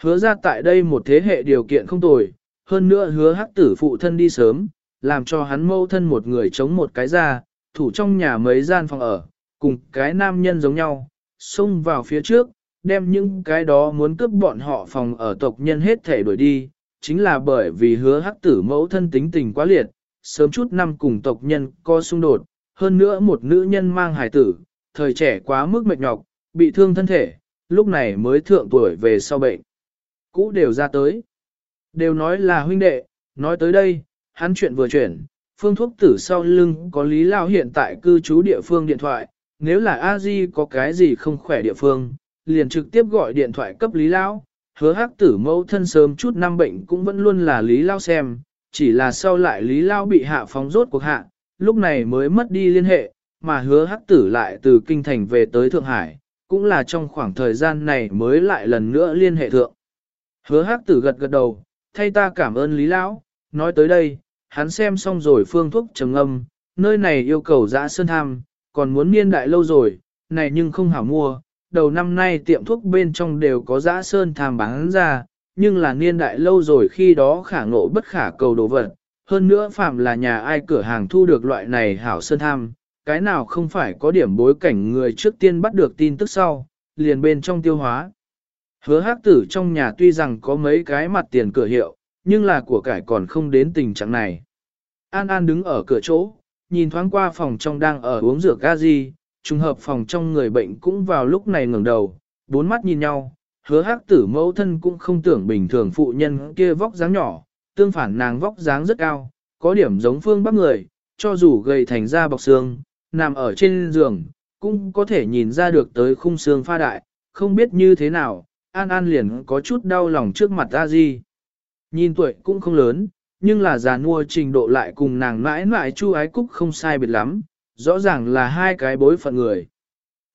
Hứa ra tại đây một thế hệ điều kiện không tồi, hơn nữa hứa hắc tử phụ thân đi sớm, làm cho hắn mâu thân một người chống một cái ra, thủ trong nhà mấy gian phòng ở, cùng cái nam nhân giống nhau, xông vào phía trước, đem những cái đó muốn cướp bọn họ phòng ở tộc nhân hết thể đuổi đi, chính là bởi vì hứa hắc tử mẫu thân tính tình quá liệt, sớm chút năm cùng tộc nhân có xung đột, hơn nữa một nữ nhân mang hài tử, thời trẻ quá mức mệt nhọc, bị thương thân thể, lúc này mới thượng tuổi về sau bệnh. Cũ đều ra tới. Đều nói là huynh đệ, nói tới đây, hắn chuyện vừa chuyển, phương thuốc tử sau lưng có Lý Lao hiện tại cư trú địa phương điện thoại, nếu là a di có cái gì không khỏe địa phương, liền trực tiếp gọi điện thoại cấp Lý Lao, hứa hắc tử mẫu thân sớm chút năm bệnh cũng vẫn luôn là Lý Lao xem, chỉ là sau lại Lý Lao bị hạ phóng rốt cuộc hạ, lúc này mới mất đi liên hệ, mà hứa hắc tử lại từ Kinh Thành về tới Thượng Hải, cũng là trong khoảng thời gian này mới lại lần nữa liên hệ thượng. Hứa hắc tử gật gật đầu, thay ta cảm ơn Lý Lão, nói tới đây, hắn xem xong rồi phương thuốc trầm âm, nơi này yêu cầu dã sơn tham, còn muốn niên đại lâu rồi, này nhưng không hảo mua, đầu năm nay tiệm thuốc bên trong đều có dã sơn tham bán ra, nhưng là niên đại lâu rồi khi đó khả ngộ bất khả cầu đồ vật. Hơn nữa phạm là nhà ai cửa hàng thu được loại này hảo sơn tham, cái nào không phải có điểm bối cảnh người trước tiên bắt được tin tức sau, liền bên trong tiêu hóa. Hứa hắc tử trong nhà tuy rằng có mấy cái mặt tiền cửa hiệu, nhưng là của cải còn không đến tình trạng này. An An đứng ở cửa chỗ, nhìn thoáng qua phòng trong đang ở uống rửa gazi, trùng hợp phòng trong người bệnh cũng vào lúc này ngẩng đầu, bốn mắt nhìn nhau, hứa hắc tử mẫu thân cũng không tưởng bình thường phụ nhân kia vóc dáng nhỏ, tương phản nàng vóc dáng rất cao, có điểm giống phương bắc người, cho dù gầy thành da bọc xương, nằm ở trên giường, cũng có thể nhìn ra được tới khung xương pha đại, không biết như thế nào, An An liền có chút đau lòng trước mặt A Di. Nhìn tuổi cũng không lớn, nhưng là già nua trình độ lại cùng nàng mãi mãi chu ái cúc không sai biệt lắm, rõ ràng là hai cái bối phận người.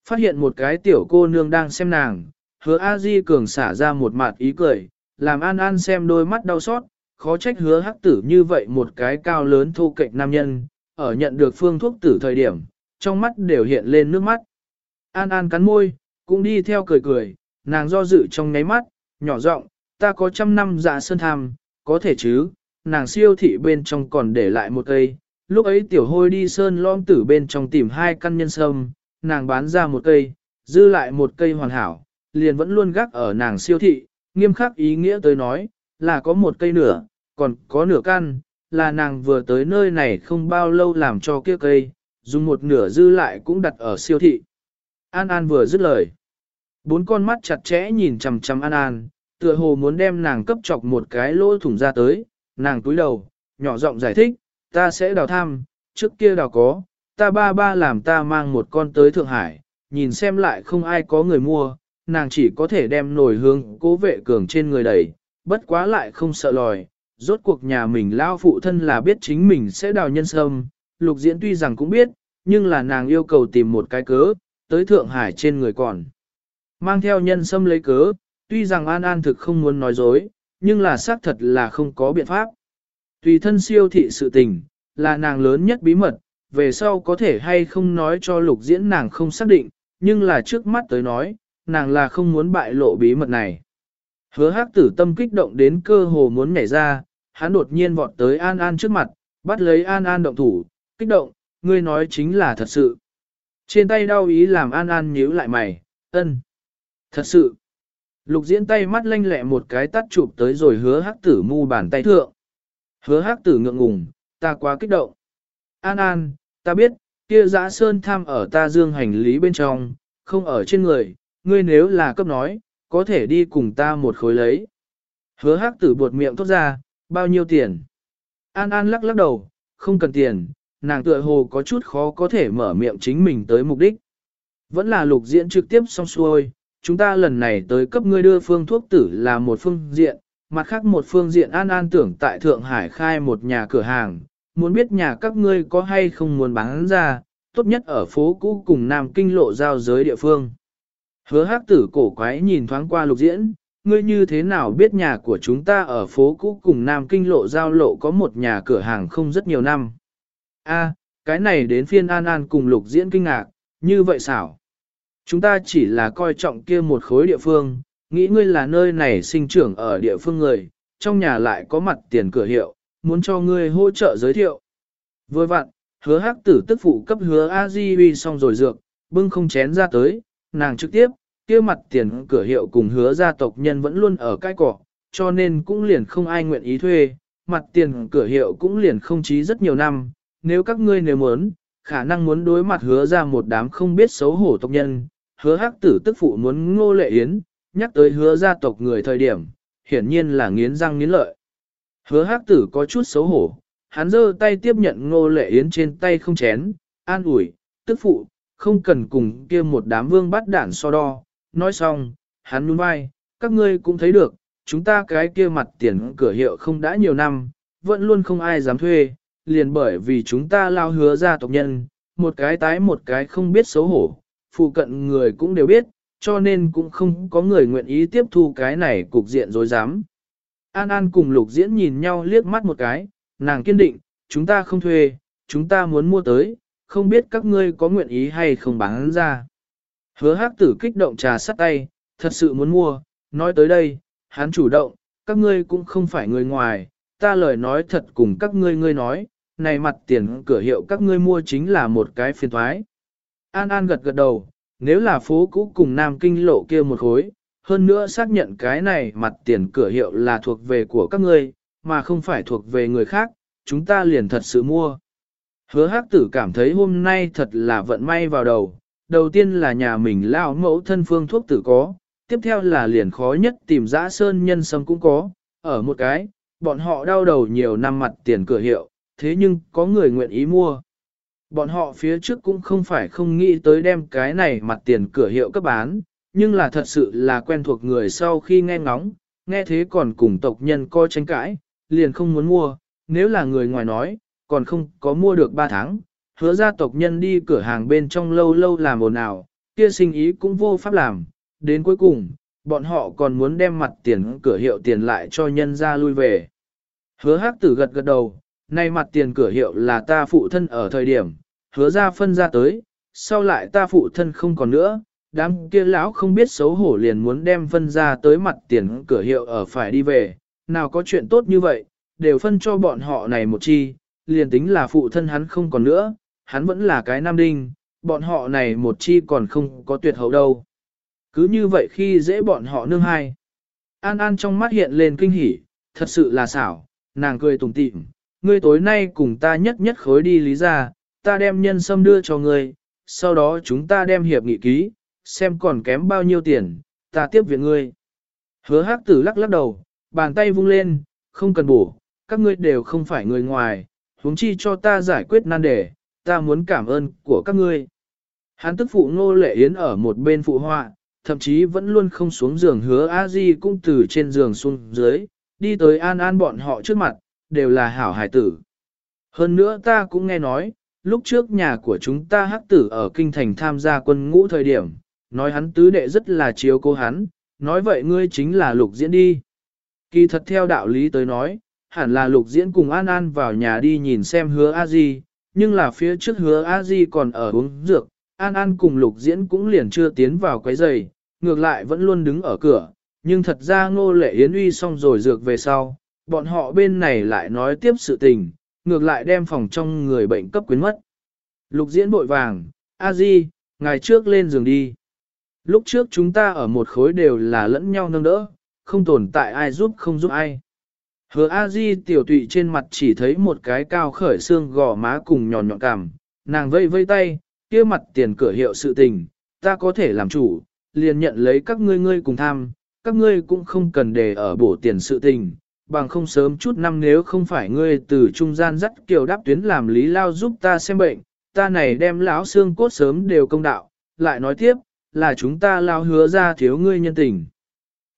Phát hiện một cái tiểu cô nương đang xem nàng, hứa A Di cường xả ra một mặt ý cười, làm An An xem đôi mắt đau xót, khó trách hứa hắc tử như vậy một cái cao lớn thô kệch nam nhân, ở nhận được phương thuốc tử thời điểm, trong mắt đều hiện lên nước mắt. An An cắn môi, cũng đi theo cười cười, nàng do dự trong nháy mắt, nhỏ giọng, ta có trăm năm dạ sơn tham, có thể chứ, nàng siêu thị bên trong còn để lại một cây, lúc ấy tiểu hôi đi sơn lom tử bên trong tìm hai căn nhân sâm, nàng bán ra một cây, dư lại một cây hoàn hảo, liền vẫn luôn gác ở nàng siêu thị, nghiêm khắc ý nghĩa tới nói, là có một cây nửa, còn có nửa căn, là nàng vừa tới nơi này không bao lâu làm cho kia cây, dùng một nửa dư lại cũng đặt ở siêu thị. An An vừa dứt lời. Bốn con mắt chặt chẽ nhìn chằm chằm An An, tựa hồ muốn đem nàng cấp chọc một cái lỗ thủng ra tới, nàng túi đầu, nhỏ giọng giải thích, ta sẽ đào tham, trước kia đào có, ta ba ba làm ta mang một con tới Thượng Hải, nhìn xem lại không ai có người mua, nàng chỉ có thể đem nồi hương cố vệ cường trên người đẩy, bất quá lại không sợ lòi, rốt cuộc nhà mình lao phụ thân là biết chính mình sẽ đào nhân sâm, lục diễn tuy rằng cũng biết, nhưng là nàng yêu cầu tìm một cái cớ, tới Thượng Hải trên người còn. Mang theo nhân sâm lấy cớ, tuy rằng An An thực không muốn nói dối, nhưng là xác thật là không có biện pháp. Tùy thân siêu thị sự tình, là nàng lớn nhất bí mật, về sau có thể hay không nói cho lục diễn nàng không xác định, nhưng là trước mắt tới nói, nàng là không muốn bại lộ bí mật này. Hứa hắc tử tâm kích động đến cơ hồ muốn nhảy ra, hắn đột nhiên vọt tới An An trước mặt, bắt lấy An An động thủ, kích động, ngươi nói chính là thật sự. Trên tay đau ý làm An An nhíu lại mày, ân. Thật sự. Lục diễn tay mắt lanh lẹ một cái tắt chụp tới rồi hứa hắc tử mu bàn tay thượng. Hứa hắc tử ngượng ngùng, ta quá kích động. An An, ta biết, kia giã sơn tham ở ta dương hành lý bên trong, không ở trên người, ngươi nếu là cấp nói, có thể đi cùng ta một khối lấy. Hứa hắc tử buột miệng thốt ra, bao nhiêu tiền? An An lắc lắc đầu, không cần tiền, nàng tựa hồ có chút khó có thể mở miệng chính mình tới mục đích. Vẫn là lục diễn trực tiếp xong xuôi, chúng ta lần này tới cấp ngươi đưa phương thuốc tử là một phương diện, mặt khác một phương diện An An tưởng tại Thượng Hải khai một nhà cửa hàng, muốn biết nhà các ngươi có hay không muốn bán ra, tốt nhất ở phố cũ cùng Nam Kinh lộ giao giới địa phương. Hứa hắc tử cổ quái nhìn thoáng qua lục diễn, ngươi như thế nào biết nhà của chúng ta ở phố cũ cùng Nam Kinh lộ giao lộ có một nhà cửa hàng không rất nhiều năm. A, cái này đến phiên An An cùng lục diễn kinh ngạc, như vậy xảo. Chúng ta chỉ là coi trọng kia một khối địa phương, nghĩ ngươi là nơi này sinh trưởng ở địa phương người, trong nhà lại có mặt tiền cửa hiệu, muốn cho ngươi hỗ trợ giới thiệu. Vừa vặn, hứa hắc tử tức phụ cấp hứa A-di xong rồi dược, bưng không chén ra tới, nàng trực tiếp, kia mặt tiền cửa hiệu cùng hứa gia tộc nhân vẫn luôn ở cái cỏ, cho nên cũng liền không ai nguyện ý thuê, mặt tiền cửa hiệu cũng liền không chí rất nhiều năm, nếu các ngươi nếu muốn, khả năng muốn đối mặt hứa ra một đám không biết xấu hổ tộc nhân, hứa hắc tử tức phụ muốn ngô lệ yến, nhắc tới hứa gia tộc người thời điểm, hiển nhiên là nghiến răng nghiến lợi. Hứa hắc tử có chút xấu hổ, hắn giơ tay tiếp nhận ngô lệ yến trên tay không chén, an ủi, tức phụ, không cần cùng kia một đám vương bắt đản so đo, nói xong, hắn nhún vai, các ngươi cũng thấy được, chúng ta cái kia mặt tiền cửa hiệu không đã nhiều năm, vẫn luôn không ai dám thuê, liền bởi vì chúng ta lao hứa ra tộc nhân, một cái tái một cái không biết xấu hổ, phụ cận người cũng đều biết, cho nên cũng không có người nguyện ý tiếp thu cái này cục diện dối dám. An An cùng lục diễn nhìn nhau liếc mắt một cái, nàng kiên định, chúng ta không thuê, chúng ta muốn mua tới, không biết các ngươi có nguyện ý hay không bán ra. Hứa hắc tử kích động trà sắt tay, thật sự muốn mua, nói tới đây, hắn chủ động, các ngươi cũng không phải người ngoài, ta lời nói thật cùng các ngươi ngươi nói, này mặt tiền cửa hiệu các ngươi mua chính là một cái phiền thoái. An An gật gật đầu, nếu là phố cũ cùng Nam Kinh lộ kia một khối, hơn nữa xác nhận cái này mặt tiền cửa hiệu là thuộc về của các ngươi, mà không phải thuộc về người khác, chúng ta liền thật sự mua. Hứa hắc tử cảm thấy hôm nay thật là vận may vào đầu, đầu tiên là nhà mình lao mẫu thân phương thuốc tử có, tiếp theo là liền khó nhất tìm dã sơn nhân sâm cũng có, ở một cái, bọn họ đau đầu nhiều năm mặt tiền cửa hiệu, thế nhưng có người nguyện ý mua. Bọn họ phía trước cũng không phải không nghĩ tới đem cái này mặt tiền cửa hiệu cấp bán, nhưng là thật sự là quen thuộc người sau khi nghe ngóng, nghe thế còn cùng tộc nhân coi tranh cãi, liền không muốn mua, nếu là người ngoài nói, còn không có mua được 3 tháng, hứa ra tộc nhân đi cửa hàng bên trong lâu lâu làm ồn ào, kia sinh ý cũng vô pháp làm, đến cuối cùng, bọn họ còn muốn đem mặt tiền cửa hiệu tiền lại cho nhân ra lui về. Hứa hắc tử gật gật đầu, nay mặt tiền cửa hiệu là ta phụ thân ở thời điểm, hứa ra phân ra tới, sau lại ta phụ thân không còn nữa, đám kia lão không biết xấu hổ liền muốn đem phân ra tới mặt tiền cửa hiệu ở phải đi về, nào có chuyện tốt như vậy, đều phân cho bọn họ này một chi, liền tính là phụ thân hắn không còn nữa, hắn vẫn là cái nam đinh, bọn họ này một chi còn không có tuyệt hậu đâu. Cứ như vậy khi dễ bọn họ nương hai. An An trong mắt hiện lên kinh hỉ, thật sự là xảo, nàng cười tủm tỉm, ngươi tối nay cùng ta nhất nhất khối đi lý ra, ta đem nhân sâm đưa cho ngươi, sau đó chúng ta đem hiệp nghị ký, xem còn kém bao nhiêu tiền, ta tiếp viện ngươi. Hứa hắc tử lắc lắc đầu, bàn tay vung lên, không cần bổ, các ngươi đều không phải người ngoài, huống chi cho ta giải quyết nan đề, ta muốn cảm ơn của các ngươi. Hắn tức phụ ngô lệ yến ở một bên phụ họa, thậm chí vẫn luôn không xuống giường hứa a di cũng từ trên giường xuống dưới, đi tới an an bọn họ trước mặt, đều là hảo hải tử. Hơn nữa ta cũng nghe nói, lúc trước nhà của chúng ta hắc tử ở kinh thành tham gia quân ngũ thời điểm, nói hắn tứ đệ rất là chiếu cố hắn, nói vậy ngươi chính là lục diễn đi. Kỳ thật theo đạo lý tới nói, hẳn là lục diễn cùng An An vào nhà đi nhìn xem hứa a di, nhưng là phía trước hứa a di còn ở uống dược, An An cùng lục diễn cũng liền chưa tiến vào quấy giày, ngược lại vẫn luôn đứng ở cửa, nhưng thật ra ngô lệ yến uy xong rồi dược về sau, bọn họ bên này lại nói tiếp sự tình, ngược lại đem phòng trong người bệnh cấp quyến mất. Lục diễn bội vàng, a di, ngày trước lên giường đi. Lúc trước chúng ta ở một khối đều là lẫn nhau nâng đỡ, không tồn tại ai giúp không giúp ai. Hứa a di tiểu tụy trên mặt chỉ thấy một cái cao khởi xương gò má cùng nhọn nhọn cảm, nàng vây vây tay, kia mặt tiền cửa hiệu sự tình, ta có thể làm chủ, liền nhận lấy các ngươi ngươi cùng tham, các ngươi cũng không cần để ở bổ tiền sự tình, bằng không sớm chút năm nếu không phải ngươi từ trung gian dắt kiều đáp tuyến làm lý lao giúp ta xem bệnh, ta này đem lão xương cốt sớm đều công đạo, lại nói tiếp, là chúng ta lao hứa ra thiếu ngươi nhân tình.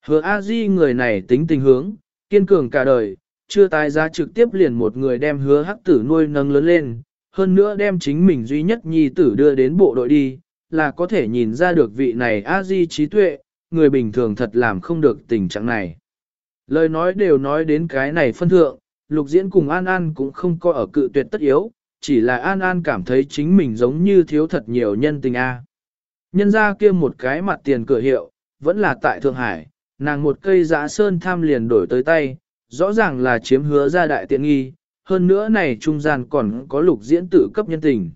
Hứa A Di người này tính tình hướng, kiên cường cả đời, chưa tái giá trực tiếp liền một người đem hứa hắc tử nuôi nâng lớn lên, hơn nữa đem chính mình duy nhất nhi tử đưa đến bộ đội đi, là có thể nhìn ra được vị này A Di trí tuệ, người bình thường thật làm không được tình trạng này. Lời nói đều nói đến cái này phân thượng, lục diễn cùng An An cũng không có ở cự tuyệt tất yếu, chỉ là An An cảm thấy chính mình giống như thiếu thật nhiều nhân tình A. Nhân ra kia một cái mặt tiền cửa hiệu, vẫn là tại Thượng Hải, nàng một cây giã sơn tham liền đổi tới tay, rõ ràng là chiếm hứa ra đại tiện nghi, hơn nữa này trung gian còn có lục diễn tự cấp nhân tình.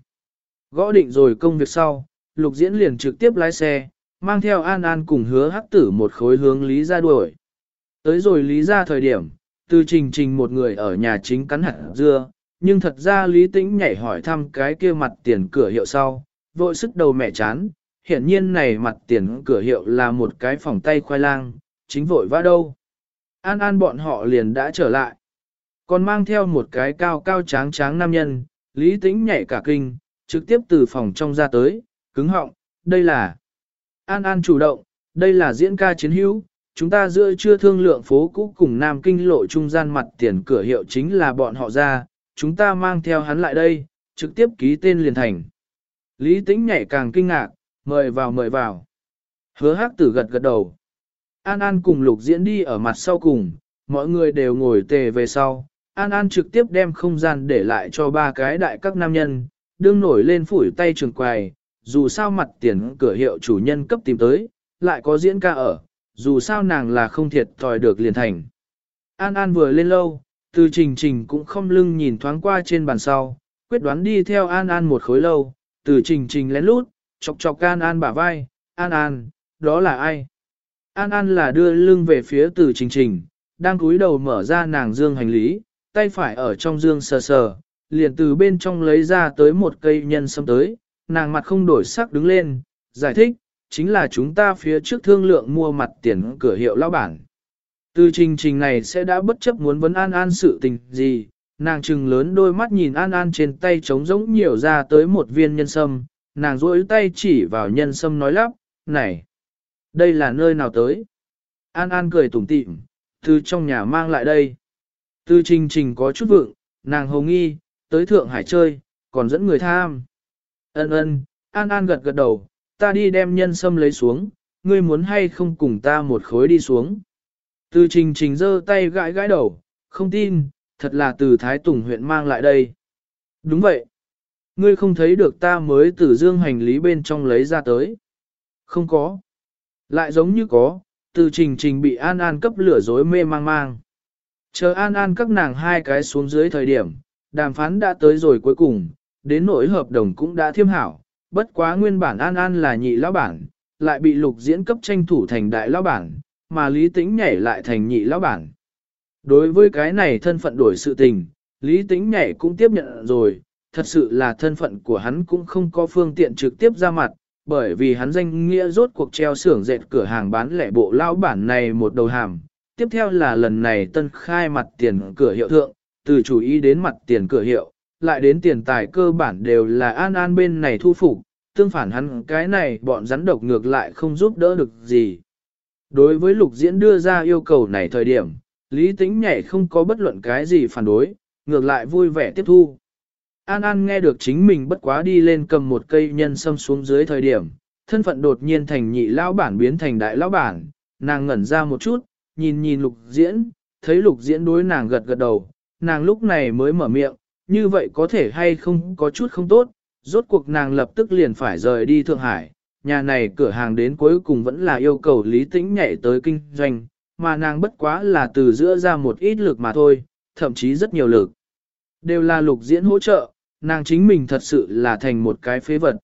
Gõ định rồi công việc sau, lục diễn liền trực tiếp lái xe, mang theo An An cùng hứa hắc tử một khối hướng Lý ra đuổi. Tới rồi Lý ra thời điểm, từ trình trình một người ở nhà chính cắn hạt dưa, nhưng thật ra Lý Tĩnh nhảy hỏi thăm cái kia mặt tiền cửa hiệu sau, vội sức đầu mẹ chán, hiển nhiên này mặt tiền cửa hiệu là một cái phòng tay khoai lang, chính vội vã đâu. An An bọn họ liền đã trở lại. Còn mang theo một cái cao cao tráng tráng nam nhân, Lý Tĩnh nhảy cả kinh, trực tiếp từ phòng trong ra tới, cứng họng, đây là An An chủ động, đây là diễn ca chiến hữu, chúng ta giữa chưa thương lượng phố cũ cùng Nam Kinh lộ trung gian mặt tiền cửa hiệu chính là bọn họ ra, chúng ta mang theo hắn lại đây, trực tiếp ký tên liền thành. Lý Tĩnh nhảy càng kinh ngạc, mời vào mời vào. Hứa hắc tử gật gật đầu. An An cùng lục diễn đi ở mặt sau cùng, mọi người đều ngồi tề về sau. An An trực tiếp đem không gian để lại cho ba cái đại các nam nhân, đương nổi lên phủi tay trường quài, dù sao mặt tiền cửa hiệu chủ nhân cấp tìm tới, lại có diễn ca ở, dù sao nàng là không thiệt thòi được liền thành. An An vừa lên lâu, từ trình trình cũng không lưng nhìn thoáng qua trên bàn sau, quyết đoán đi theo An An một khối lâu, từ trình trình lén lút, chọc chọc An An bả vai, An An, đó là ai? An An là đưa lưng về phía từ trình trình, đang cúi đầu mở ra nàng dương hành lý, tay phải ở trong dương sờ sờ, liền từ bên trong lấy ra tới một cây nhân sâm tới, nàng mặt không đổi sắc đứng lên, giải thích, chính là chúng ta phía trước thương lượng mua mặt tiền cửa hiệu lão bản. Từ trình trình này sẽ đã bất chấp muốn vấn An An sự tình gì, nàng trừng lớn đôi mắt nhìn An An trên tay trống rỗng nhiều ra tới một viên nhân sâm, nàng duỗi tay chỉ vào nhân sâm nói lắp, này, đây là nơi nào tới? An An cười tủm tỉm, từ trong nhà mang lại đây. Từ trình trình có chút vượng, nàng hồng nghi, tới Thượng Hải chơi, còn dẫn người tham. Ân ân, An An gật gật đầu, ta đi đem nhân sâm lấy xuống, ngươi muốn hay không cùng ta một khối đi xuống. Từ trình trình giơ tay gãi gãi đầu, không tin, thật là từ Thái Tùng huyện mang lại đây. Đúng vậy. Ngươi không thấy được ta mới từ dương hành lý bên trong lấy ra tới. Không có. Lại giống như có, từ trình trình bị An An cấp lửa dối mê mang mang. Chờ An An các nàng hai cái xuống dưới thời điểm, đàm phán đã tới rồi cuối cùng, đến nỗi hợp đồng cũng đã thiêm hảo, bất quá nguyên bản An An là nhị lão bản, lại bị lục diễn cấp tranh thủ thành đại lão bản, mà Lý Tĩnh nhảy lại thành nhị lão bản. Đối với cái này thân phận đổi sự tình, Lý Tĩnh nhảy cũng tiếp nhận rồi, thật sự là thân phận của hắn cũng không có phương tiện trực tiếp ra mặt, bởi vì hắn danh nghĩa rốt cuộc treo xưởng dệt cửa hàng bán lẻ bộ lão bản này một đầu hàm. Tiếp theo là lần này tân khai mặt tiền cửa hiệu thượng, từ chủ ý đến mặt tiền cửa hiệu, lại đến tiền tài cơ bản đều là an an bên này thu phục, tương phản hắn cái này bọn rắn độc ngược lại không giúp đỡ được gì. Đối với lục diễn đưa ra yêu cầu này thời điểm, Lý Tĩnh nhảy không có bất luận cái gì phản đối, ngược lại vui vẻ tiếp thu. An An nghe được chính mình bất quá đi lên cầm một cây nhân sâm xuống dưới thời điểm, thân phận đột nhiên thành nhị lão bản biến thành đại lão bản, nàng ngẩn ra một chút, nhìn nhìn lục diễn, thấy lục diễn đối nàng gật gật đầu, nàng lúc này mới mở miệng, như vậy có thể hay không có chút không tốt, rốt cuộc nàng lập tức liền phải rời đi Thượng Hải, nhà này cửa hàng đến cuối cùng vẫn là yêu cầu Lý Tĩnh nhảy tới kinh doanh, mà nàng bất quá là từ giữa ra một ít lực mà thôi, thậm chí rất nhiều lực. Đều là lục diễn hỗ trợ, nàng chính mình thật sự là thành một cái phế vật.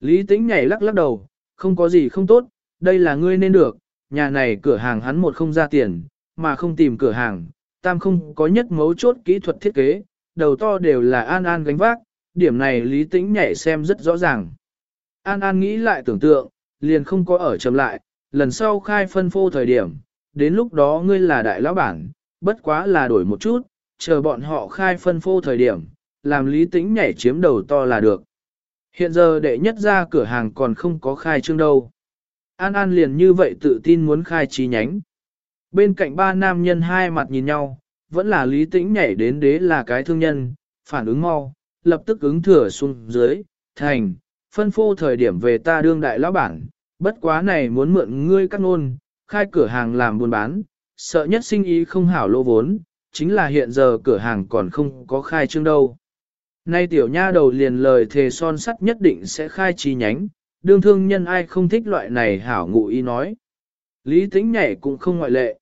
Lý Tĩnh nhảy lắc lắc đầu, không có gì không tốt, đây là ngươi nên được, nhà này cửa hàng hắn một không ra tiền, mà không tìm cửa hàng, tam không có nhất mấu chốt kỹ thuật thiết kế, đầu to đều là An An gánh vác, điểm này Lý Tĩnh nhảy xem rất rõ ràng. An An nghĩ lại tưởng tượng, liền không có ở chậm lại, lần sau khai phân phô thời điểm, đến lúc đó ngươi là đại lão bản, bất quá là đổi một chút, chờ bọn họ khai phân phô thời điểm, làm Lý Tĩnh nhảy chiếm đầu to là được. Hiện giờ đệ nhất ra cửa hàng còn không có khai trương đâu. An An liền như vậy tự tin muốn khai chi nhánh. Bên cạnh ba nam nhân hai mặt nhìn nhau, vẫn là lý tĩnh nhảy đến đế là cái thương nhân, phản ứng mau, lập tức ứng thừa xuống dưới, thành, phân phô thời điểm về ta đương đại lão bản, bất quá này muốn mượn ngươi cắt nôn, khai cửa hàng làm buôn bán, sợ nhất sinh ý không hảo lỗ vốn, chính là hiện giờ cửa hàng còn không có khai trương đâu. Nay tiểu nha đầu liền lời thề son sắt nhất định sẽ khai chi nhánh, đương thương nhân ai không thích loại này hảo ngụ ý nói. Lý tính nhảy cũng không ngoại lệ.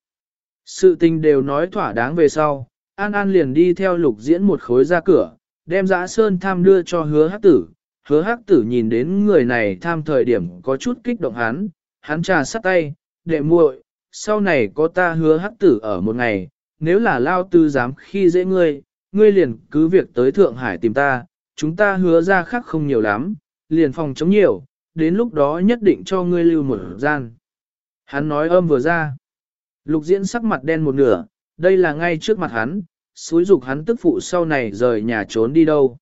Sự tình đều nói thỏa đáng về sau, An An liền đi theo lục diễn một khối ra cửa, đem dã sơn tham đưa cho hứa Hắc tử, hứa hắc tử nhìn đến người này tham thời điểm có chút kích động hắn, hắn trà sắt tay, đệ muội, sau này có ta hứa hắc tử ở một ngày, nếu là lao tư dám khi dễ ngươi, ngươi liền cứ việc tới Thượng Hải tìm ta, chúng ta hứa ra khác không nhiều lắm, liền phòng chống nhiều, đến lúc đó nhất định cho ngươi lưu một gian. Hắn nói âm vừa ra. Lục diễn sắc mặt đen một nửa, đây là ngay trước mặt hắn, xúi dục hắn tức phụ sau này rời nhà trốn đi đâu.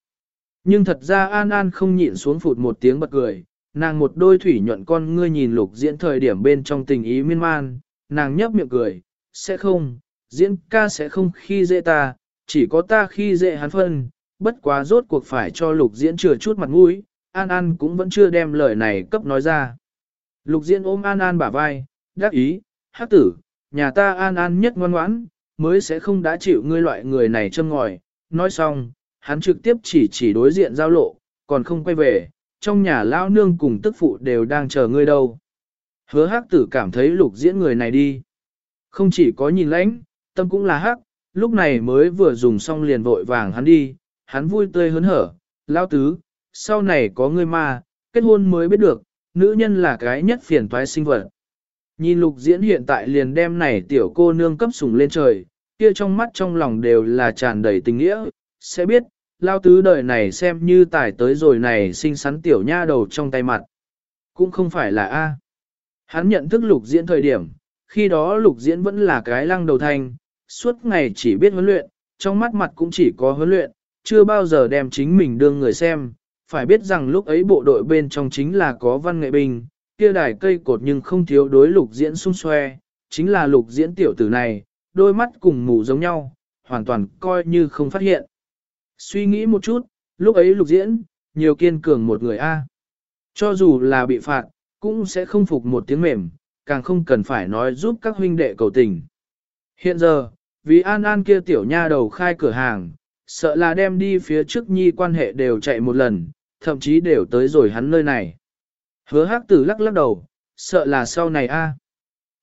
Nhưng thật ra An An không nhịn xuống phụt một tiếng bật cười, nàng một đôi thủy nhuận con ngươi nhìn lục diễn thời điểm bên trong tình ý miên man, nàng nhấp miệng cười, sẽ không, diễn ca sẽ không khi dễ ta, chỉ có ta khi dễ hắn phân, bất quá rốt cuộc phải cho lục diễn chừa chút mặt mũi, An An cũng vẫn chưa đem lời này cấp nói ra. Lục diễn ôm An An bả vai, đáp ý, hát tử, nhà ta An An nhất ngoan ngoãn, mới sẽ không đã chịu ngươi loại người này châm ngòi. Nói xong, hắn trực tiếp chỉ chỉ đối diện giao lộ, còn không quay về, trong nhà lao nương cùng tức phụ đều đang chờ ngươi đâu. Hứa hắc tử cảm thấy lục diễn người này đi. Không chỉ có nhìn lãnh, tâm cũng là hắc, lúc này mới vừa dùng xong liền vội vàng hắn đi, hắn vui tươi hớn hở, lao tứ, sau này có ngươi ma, kết hôn mới biết được, nữ nhân là cái nhất phiền toái sinh vật. Nhìn lục diễn hiện tại liền đem này tiểu cô nương cấp sủng lên trời, kia trong mắt trong lòng đều là tràn đầy tình nghĩa, sẽ biết, lao tứ đời này xem như tài tới rồi này sinh sắn tiểu nha đầu trong tay mặt. Cũng không phải là A. Hắn nhận thức lục diễn thời điểm, khi đó lục diễn vẫn là cái lăng đầu thanh, suốt ngày chỉ biết huấn luyện, trong mắt mặt cũng chỉ có huấn luyện, chưa bao giờ đem chính mình đương người xem, phải biết rằng lúc ấy bộ đội bên trong chính là có văn nghệ binh, kia đài cây cột nhưng không thiếu đối lục diễn xung xoe, chính là lục diễn tiểu tử này, đôi mắt cùng mù giống nhau, hoàn toàn coi như không phát hiện. Suy nghĩ một chút, lúc ấy lục diễn, nhiều kiên cường một người A. Cho dù là bị phạt, cũng sẽ không phục một tiếng mềm, càng không cần phải nói giúp các huynh đệ cầu tình. Hiện giờ, vì An An kia tiểu nha đầu khai cửa hàng, sợ là đem đi phía trước nhi quan hệ đều chạy một lần, thậm chí đều tới rồi hắn nơi này. Hứa hắc tử lắc lắc đầu, sợ là sau này a.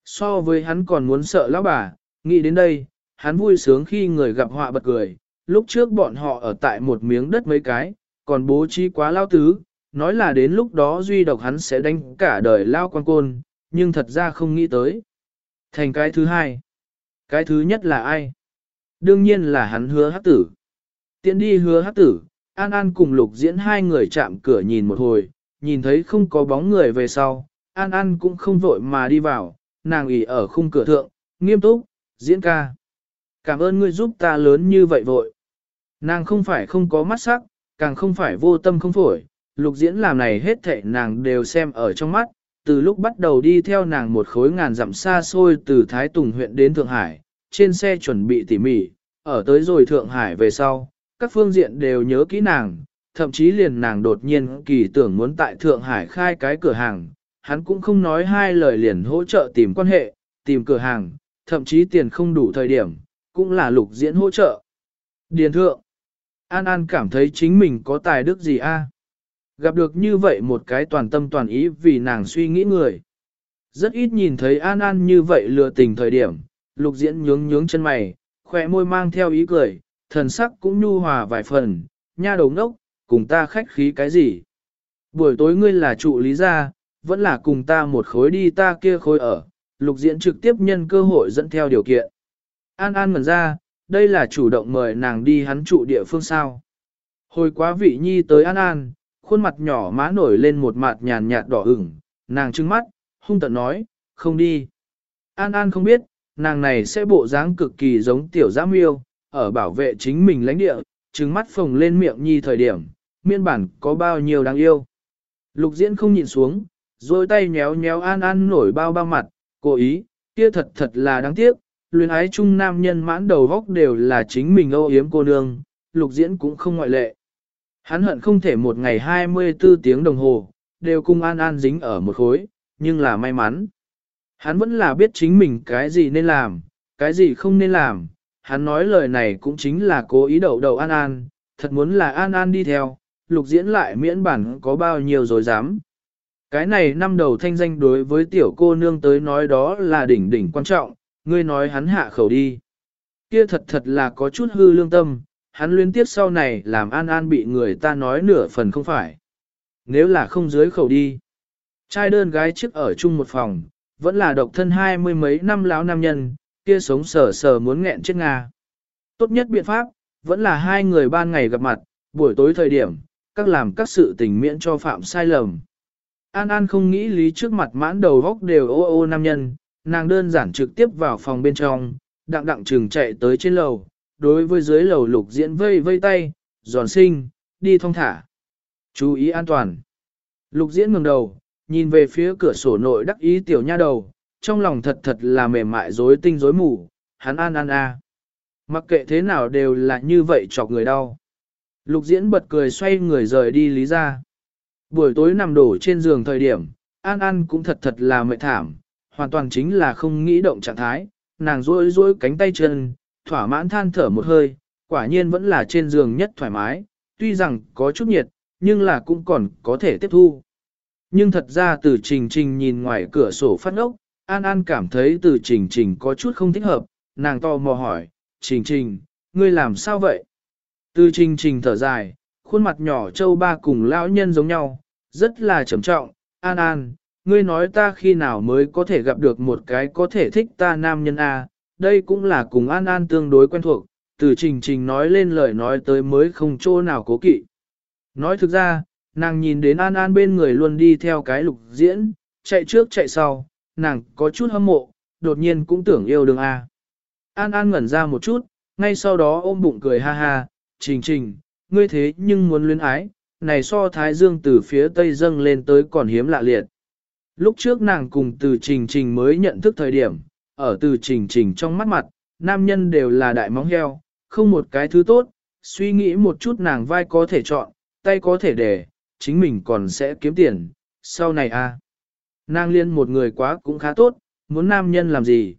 So với hắn còn muốn sợ lão bà, nghĩ đến đây, hắn vui sướng khi người gặp họa bật cười, lúc trước bọn họ ở tại một miếng đất mấy cái, còn bố trí quá lao tứ, nói là đến lúc đó duy độc hắn sẽ đánh cả đời lao quan côn, nhưng thật ra không nghĩ tới. Thành cái thứ hai. Cái thứ nhất là ai? Đương nhiên là hắn hứa hắc tử. tiến đi hứa hắc tử, An An cùng lục diễn hai người chạm cửa nhìn một hồi, nhìn thấy không có bóng người về sau, An An cũng không vội mà đi vào, nàng ỉ ở khung cửa thượng, nghiêm túc, diễn ca. Cảm ơn ngươi giúp ta lớn như vậy vội. Nàng không phải không có mắt sắc, càng không phải vô tâm không phổi, lục diễn làm này hết thảy nàng đều xem ở trong mắt, từ lúc bắt đầu đi theo nàng một khối ngàn dặm xa xôi từ Thái Tùng huyện đến Thượng Hải, trên xe chuẩn bị tỉ mỉ, ở tới rồi Thượng Hải về sau, các phương diện đều nhớ kỹ nàng, thậm chí liền nàng đột nhiên kỳ tưởng muốn tại Thượng Hải khai cái cửa hàng, hắn cũng không nói hai lời liền hỗ trợ tìm quan hệ, tìm cửa hàng, thậm chí tiền không đủ thời điểm, cũng là lục diễn hỗ trợ. Điền thượng, An An cảm thấy chính mình có tài đức gì a? Gặp được như vậy một cái toàn tâm toàn ý vì nàng suy nghĩ người. Rất ít nhìn thấy An An như vậy lừa tình thời điểm, lục diễn nhướng nhướng chân mày, khỏe môi mang theo ý cười, thần sắc cũng nhu hòa vài phần, nha đầu ngốc, cùng ta khách khí cái gì. Buổi tối ngươi là trụ lý gia, vẫn là cùng ta một khối đi ta kia khối ở, lục diễn trực tiếp nhân cơ hội dẫn theo điều kiện. An An ngẩn ra, đây là chủ động mời nàng đi hắn trụ địa phương sao. Hồi quá vị nhi tới An An, khuôn mặt nhỏ má nổi lên một mặt nhàn nhạt đỏ ửng, nàng trưng mắt, hung tận nói, không đi. An An không biết, nàng này sẽ bộ dáng cực kỳ giống tiểu giã miêu, ở bảo vệ chính mình lãnh địa, trứng mắt phồng lên miệng nhi thời điểm, miên bản có bao nhiêu đáng yêu. Lục diễn không nhìn xuống, rồi tay nhéo nhéo an an nổi bao bao mặt, cố ý, kia thật thật là đáng tiếc, luyến ái chung nam nhân mãn đầu góc đều là chính mình âu yếm cô nương, lục diễn cũng không ngoại lệ. Hắn hận không thể một ngày 24 tiếng đồng hồ, đều cùng an an dính ở một khối, nhưng là may mắn. Hắn vẫn là biết chính mình cái gì nên làm, cái gì không nên làm, hắn nói lời này cũng chính là cố ý đậu đậu An An, thật muốn là An An đi theo, lục diễn lại miễn bản có bao nhiêu rồi dám. Cái này năm đầu thanh danh đối với tiểu cô nương tới nói đó là đỉnh đỉnh quan trọng, ngươi nói hắn hạ khẩu đi. Kia thật thật là có chút hư lương tâm, hắn liên tiếp sau này làm An An bị người ta nói nửa phần không phải. nếu là không dưới khẩu đi. Trai đơn gái trước ở chung một phòng, vẫn là độc thân hai mươi mấy năm lão nam nhân, kia sống sờ sờ muốn nghẹn chết Nga. Tốt nhất biện pháp, vẫn là hai người ban ngày gặp mặt, buổi tối thời điểm, các làm các sự tình miễn cho phạm sai lầm. An An không nghĩ lý trước mặt mãn đầu góc đều ô ô nam nhân, nàng đơn giản trực tiếp vào phòng bên trong, đặng đặng trừng chạy tới trên lầu, đối với dưới lầu lục diễn vây vây tay, giòn sinh, đi thong thả. Chú ý an toàn. Lục diễn ngừng đầu, nhìn về phía cửa sổ nội đắc ý tiểu nha đầu, trong lòng thật thật là mềm mại rối tinh rối mù, hắn an an a. Mặc kệ thế nào đều là như vậy chọc người đau. Lục diễn bật cười xoay người rời đi lý ra. Buổi tối nằm đổ trên giường thời điểm, An An cũng thật thật là mệt thảm, hoàn toàn chính là không nghĩ động trạng thái, nàng rối rối cánh tay chân, thỏa mãn than thở một hơi, quả nhiên vẫn là trên giường nhất thoải mái, tuy rằng có chút nhiệt, nhưng là cũng còn có thể tiếp thu. Nhưng thật ra từ trình trình nhìn ngoài cửa sổ phát ốc, An An cảm thấy từ trình trình có chút không thích hợp, nàng to mò hỏi, trình trình, ngươi làm sao vậy? Từ trình trình thở dài, khuôn mặt nhỏ châu ba cùng lão nhân giống nhau, rất là trầm trọng, An An, ngươi nói ta khi nào mới có thể gặp được một cái có thể thích ta nam nhân A, đây cũng là cùng An An tương đối quen thuộc, từ trình trình nói lên lời nói tới mới không chỗ nào cố kỵ. Nói thực ra, nàng nhìn đến An An bên người luôn đi theo cái lục diễn, chạy trước chạy sau, nàng có chút hâm mộ, đột nhiên cũng tưởng yêu đương A. An An ngẩn ra một chút, ngay sau đó ôm bụng cười ha ha, trình trình, ngươi thế nhưng muốn luyến ái, này so thái dương từ phía tây dâng lên tới còn hiếm lạ liệt. Lúc trước nàng cùng từ trình trình mới nhận thức thời điểm, ở từ trình trình trong mắt mặt, nam nhân đều là đại móng heo, không một cái thứ tốt, suy nghĩ một chút nàng vai có thể chọn, tay có thể để, chính mình còn sẽ kiếm tiền, sau này a à. Nàng liên một người quá cũng khá tốt, muốn nam nhân làm gì?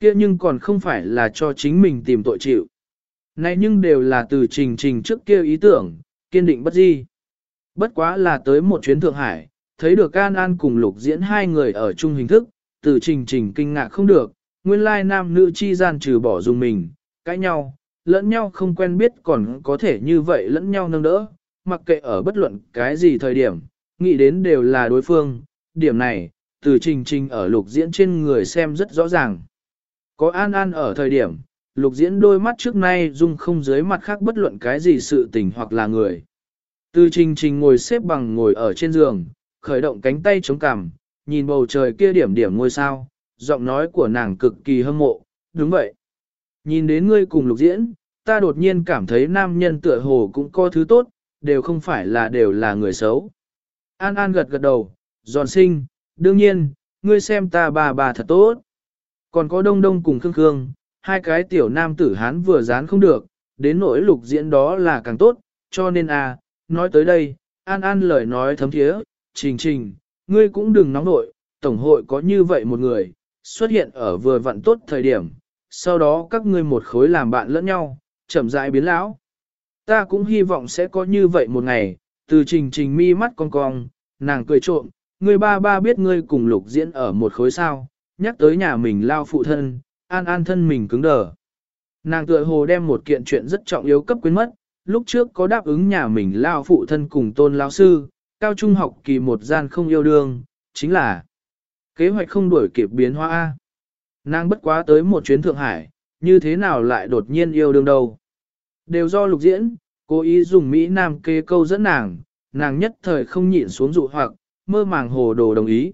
kia nhưng còn không phải là cho chính mình tìm tội chịu. Này nhưng đều là từ trình trình trước kia ý tưởng, kiên định bất di. Bất quá là tới một chuyến Thượng Hải, thấy được An An cùng lục diễn hai người ở chung hình thức, từ trình trình kinh ngạc không được, nguyên lai nam nữ chi gian trừ bỏ dùng mình, cãi nhau, lẫn nhau không quen biết còn có thể như vậy lẫn nhau nâng đỡ, mặc kệ ở bất luận cái gì thời điểm, nghĩ đến đều là đối phương, điểm này, từ trình trình ở lục diễn trên người xem rất rõ ràng. Có An An ở thời điểm, lục diễn đôi mắt trước nay dung không dưới mặt khác bất luận cái gì sự tình hoặc là người. Từ trình trình ngồi xếp bằng ngồi ở trên giường, khởi động cánh tay chống cằm, nhìn bầu trời kia điểm điểm ngôi sao, giọng nói của nàng cực kỳ hâm mộ, đúng vậy. Nhìn đến ngươi cùng lục diễn, ta đột nhiên cảm thấy nam nhân tựa hồ cũng có thứ tốt, đều không phải là đều là người xấu. An An gật gật đầu, giòn sinh, đương nhiên, ngươi xem ta bà bà thật tốt. Còn có đông đông cùng khương khương, hai cái tiểu nam tử hán vừa dán không được, đến nỗi lục diễn đó là càng tốt, cho nên à, nói tới đây, An An lời nói thấm thiế, trình trình, ngươi cũng đừng nóng nội, tổng hội có như vậy một người, xuất hiện ở vừa vặn tốt thời điểm, sau đó các ngươi một khối làm bạn lẫn nhau, chậm rãi biến lão. Ta cũng hy vọng sẽ có như vậy một ngày, từ trình trình mi mắt con cong, nàng cười trộm, ngươi ba ba biết ngươi cùng lục diễn ở một khối sao, nhắc tới nhà mình lao phụ thân, an an thân mình cứng đờ. Nàng tựa hồ đem một kiện chuyện rất trọng yếu cấp quên mất, lúc trước có đáp ứng nhà mình lao phụ thân cùng tôn lao sư, cao trung học kỳ một gian không yêu đương, chính là kế hoạch không đuổi kịp biến hóa. Nàng bất quá tới một chuyến Thượng Hải, như thế nào lại đột nhiên yêu đương đâu. Đều do lục diễn, cố ý dùng Mỹ Nam kê câu dẫn nàng, nàng nhất thời không nhịn xuống dụ hoặc, mơ màng hồ đồ đồng ý.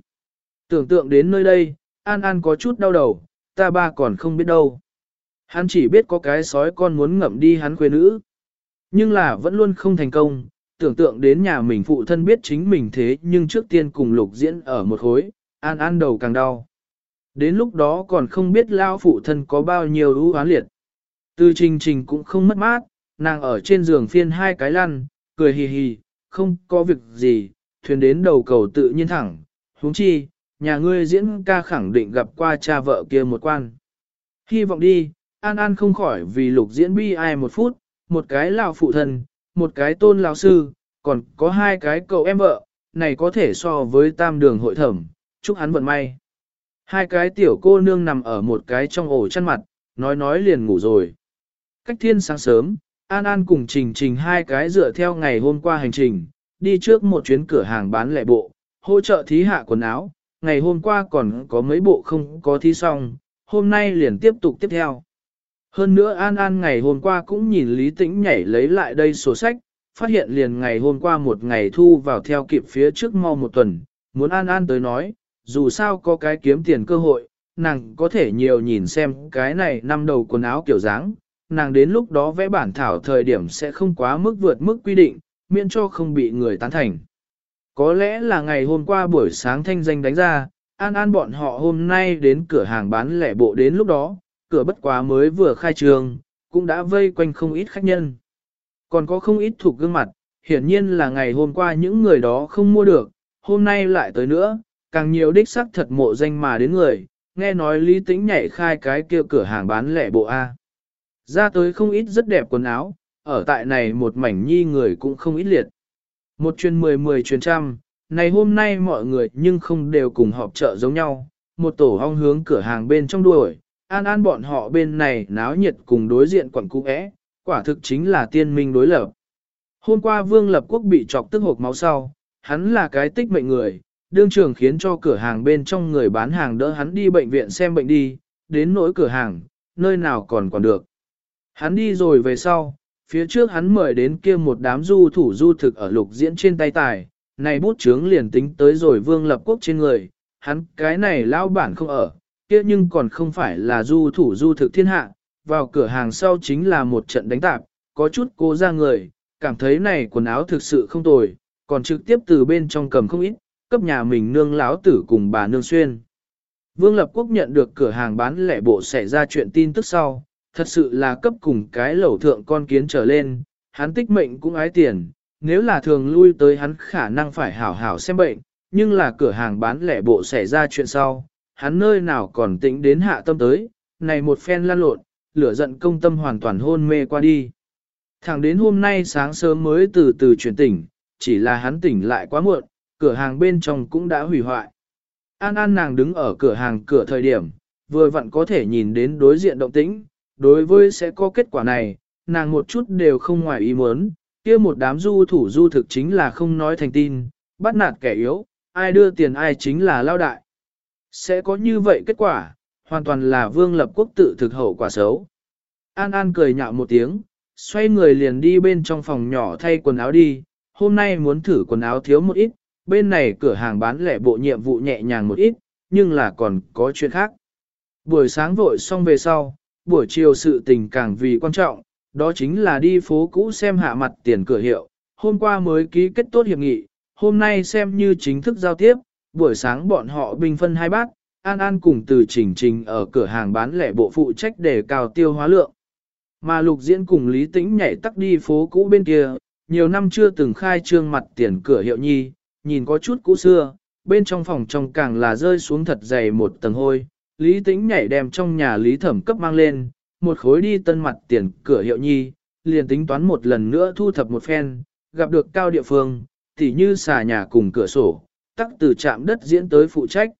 Tưởng tượng đến nơi đây, An An có chút đau đầu, ta ba còn không biết đâu. Hắn chỉ biết có cái sói con muốn ngậm đi hắn quê nữ. Nhưng là vẫn luôn không thành công, tưởng tượng đến nhà mình phụ thân biết chính mình thế nhưng trước tiên cùng lục diễn ở một khối, An An đầu càng đau. Đến lúc đó còn không biết lao phụ thân có bao nhiêu ưu oán liệt. Từ trình trình cũng không mất mát, nàng ở trên giường phiên hai cái lăn, cười hì hì, không có việc gì, thuyền đến đầu cầu tự nhiên thẳng, huống chi, nhà ngươi diễn ca khẳng định gặp qua cha vợ kia một quan. Hy vọng đi, An An không khỏi vì lục diễn bi ai một phút, một cái lão phụ thân, một cái tôn lão sư, còn có hai cái cậu em vợ, này có thể so với tam đường hội thẩm, chúc hắn vận may. Hai cái tiểu cô nương nằm ở một cái trong ổ chăn mặt, nói nói liền ngủ rồi. Cách thiên sáng sớm, An An cùng Trình Trình hai cái dựa theo ngày hôm qua hành trình, đi trước một chuyến cửa hàng bán lẻ bộ, hỗ trợ thí hạ quần áo, ngày hôm qua còn có mấy bộ không có thi xong, hôm nay liền tiếp tục tiếp theo. Hơn nữa An An ngày hôm qua cũng nhìn Lý Tĩnh nhảy lấy lại đây sổ sách, phát hiện liền ngày hôm qua một ngày thu vào theo kịp phía trước mau một tuần, muốn An An tới nói, dù sao có cái kiếm tiền cơ hội, nàng có thể nhiều nhìn xem cái này năm đầu quần áo kiểu dáng, nàng đến lúc đó vẽ bản thảo thời điểm sẽ không quá mức vượt mức quy định, miễn cho không bị người tán thành. Có lẽ là ngày hôm qua buổi sáng thanh danh đánh ra, An An bọn họ hôm nay đến cửa hàng bán lẻ bộ đến lúc đó, cửa bất quá mới vừa khai trường, cũng đã vây quanh không ít khách nhân. Còn có không ít thuộc gương mặt, hiển nhiên là ngày hôm qua những người đó không mua được, hôm nay lại tới nữa, càng nhiều đích sắc thật mộ danh mà đến người, nghe nói Lý Tĩnh nhảy khai cái kia cửa hàng bán lẻ bộ A. Ra tới không ít rất đẹp quần áo, ở tại này một mảnh nhi người cũng không ít liệt. Một chuyên mười mười chuyên trăm, này hôm nay mọi người nhưng không đều cùng họp chợ giống nhau, một tổ hong hướng cửa hàng bên trong đuổi, an an bọn họ bên này náo nhiệt cùng đối diện quẩn cũ é, quả thực chính là tiên minh đối lập. Hôm qua Vương Lập Quốc bị chọc tức hộp máu sau, hắn là cái tích mệnh người, đương trường khiến cho cửa hàng bên trong người bán hàng đỡ hắn đi bệnh viện xem bệnh đi, đến nỗi cửa hàng, nơi nào còn còn được. Hắn đi rồi về sau, phía trước hắn mời đến kia một đám du thủ du thực ở lục diễn trên tay tài, này bút chướng liền tính tới rồi vương lập quốc trên người, hắn cái này lao bản không ở, kia nhưng còn không phải là du thủ du thực thiên hạ, vào cửa hàng sau chính là một trận đánh tạp, có chút cô ra người, cảm thấy này quần áo thực sự không tồi, còn trực tiếp từ bên trong cầm không ít, cấp nhà mình nương láo tử cùng bà nương xuyên. Vương Lập Quốc nhận được cửa hàng bán lẻ bộ xảy ra chuyện tin tức sau, thật sự là cấp cùng cái lẩu thượng con kiến trở lên, hắn tích mệnh cũng ái tiền, nếu là thường lui tới hắn khả năng phải hảo hảo xem bệnh, nhưng là cửa hàng bán lẻ bộ xảy ra chuyện sau, hắn nơi nào còn tĩnh đến hạ tâm tới, này một phen lan lộn, lửa giận công tâm hoàn toàn hôn mê qua đi. Thẳng đến hôm nay sáng sớm mới từ từ chuyển tỉnh, chỉ là hắn tỉnh lại quá muộn, cửa hàng bên trong cũng đã hủy hoại. An An nàng đứng ở cửa hàng cửa thời điểm, vừa vặn có thể nhìn đến đối diện động tĩnh, đối với sẽ có kết quả này, nàng một chút đều không ngoài ý muốn, kia một đám du thủ du thực chính là không nói thành tin, bắt nạt kẻ yếu, ai đưa tiền ai chính là lao đại. Sẽ có như vậy kết quả, hoàn toàn là vương lập quốc tự thực hậu quả xấu. An An cười nhạo một tiếng, xoay người liền đi bên trong phòng nhỏ thay quần áo đi, hôm nay muốn thử quần áo thiếu một ít, bên này cửa hàng bán lẻ bộ nhiệm vụ nhẹ nhàng một ít, nhưng là còn có chuyện khác. Buổi sáng vội xong về sau, buổi chiều sự tình càng vì quan trọng, đó chính là đi phố cũ xem hạ mặt tiền cửa hiệu, hôm qua mới ký kết tốt hiệp nghị, hôm nay xem như chính thức giao tiếp, buổi sáng bọn họ bình phân hai bát, An An cùng từ trình trình ở cửa hàng bán lẻ bộ phụ trách để cao tiêu hóa lượng. Mà lục diễn cùng Lý Tĩnh nhảy tắc đi phố cũ bên kia, nhiều năm chưa từng khai trương mặt tiền cửa hiệu nhi, nhìn có chút cũ xưa, bên trong phòng trong càng là rơi xuống thật dày một tầng hôi. Lý Tĩnh nhảy đem trong nhà Lý Thẩm cấp mang lên, một khối đi tân mặt tiền cửa hiệu nhi, liền tính toán một lần nữa thu thập một phen, gặp được cao địa phương, tỉ như xà nhà cùng cửa sổ, tắc từ chạm đất diễn tới phụ trách.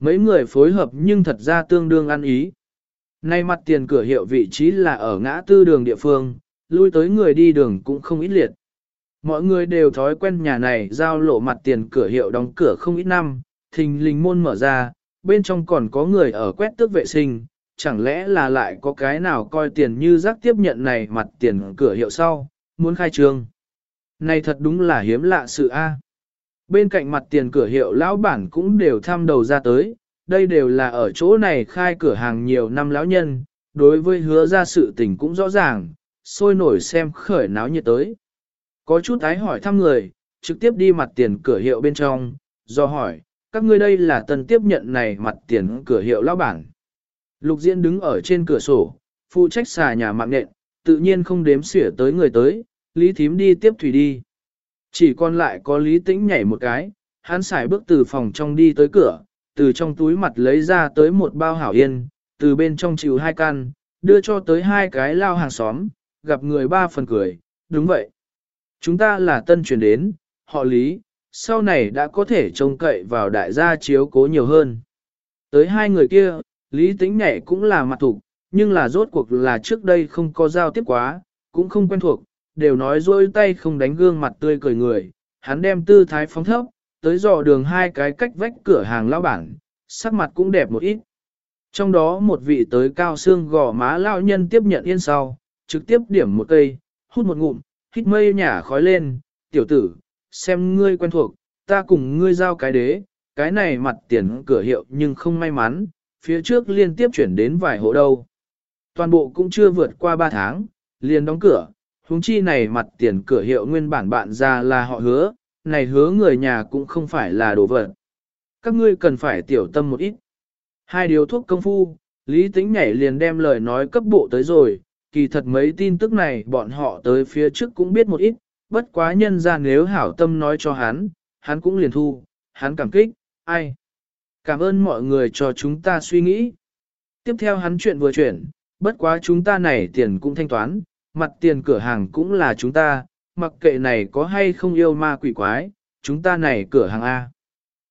Mấy người phối hợp nhưng thật ra tương đương ăn ý. Nay mặt tiền cửa hiệu vị trí là ở ngã tư đường địa phương, lui tới người đi đường cũng không ít liệt. Mọi người đều thói quen nhà này giao lộ mặt tiền cửa hiệu đóng cửa không ít năm, thình lình môn mở ra, bên trong còn có người ở quét tước vệ sinh, chẳng lẽ là lại có cái nào coi tiền như rác tiếp nhận này mặt tiền cửa hiệu sau, muốn khai trương. Này thật đúng là hiếm lạ sự A. Bên cạnh mặt tiền cửa hiệu lão bản cũng đều tham đầu ra tới, đây đều là ở chỗ này khai cửa hàng nhiều năm lão nhân, đối với hứa ra sự tình cũng rõ ràng, sôi nổi xem khởi náo nhiệt tới. Có chút ái hỏi thăm người, trực tiếp đi mặt tiền cửa hiệu bên trong, do hỏi, các ngươi đây là tân tiếp nhận này mặt tiền cửa hiệu lão bản. Lục Diễn đứng ở trên cửa sổ, phụ trách xà nhà mạng nện, tự nhiên không đếm xỉa tới người tới, Lý Thím đi tiếp thủy đi. Chỉ còn lại có Lý Tĩnh nhảy một cái, hắn xài bước từ phòng trong đi tới cửa, từ trong túi mặt lấy ra tới một bao hảo yên, từ bên trong chịu hai căn, đưa cho tới hai cái lao hàng xóm, gặp người ba phần cười, đúng vậy. Chúng ta là tân chuyển đến, họ Lý, sau này đã có thể trông cậy vào đại gia chiếu cố nhiều hơn. Tới hai người kia, Lý Tĩnh nhảy cũng là mặt thục, nhưng là rốt cuộc là trước đây không có giao tiếp quá, cũng không quen thuộc, đều nói dôi tay không đánh gương mặt tươi cười người, hắn đem tư thái phóng thấp, tới dò đường hai cái cách vách cửa hàng lão bản, sắc mặt cũng đẹp một ít. Trong đó một vị tới cao xương gò má lão nhân tiếp nhận yên sau, trực tiếp điểm một cây, hút một ngụm, hít mây nhả khói lên, tiểu tử, xem ngươi quen thuộc, ta cùng ngươi giao cái đế, cái này mặt tiền cửa hiệu nhưng không may mắn, phía trước liên tiếp chuyển đến vài hộ đâu. Toàn bộ cũng chưa vượt qua 3 tháng, liền đóng cửa, huống chi này mặt tiền cửa hiệu nguyên bản bạn ra là họ hứa, này hứa người nhà cũng không phải là đồ vật. Các ngươi cần phải tiểu tâm một ít. Hai điều thuốc công phu, Lý Tĩnh nhảy liền đem lời nói cấp bộ tới rồi, kỳ thật mấy tin tức này bọn họ tới phía trước cũng biết một ít, bất quá nhân ra nếu hảo tâm nói cho hắn, hắn cũng liền thu, hắn cảm kích, ai. Cảm ơn mọi người cho chúng ta suy nghĩ. Tiếp theo hắn chuyện vừa chuyển, bất quá chúng ta này tiền cũng thanh toán, mặt tiền cửa hàng cũng là chúng ta, mặc kệ này có hay không yêu ma quỷ quái, chúng ta này cửa hàng A.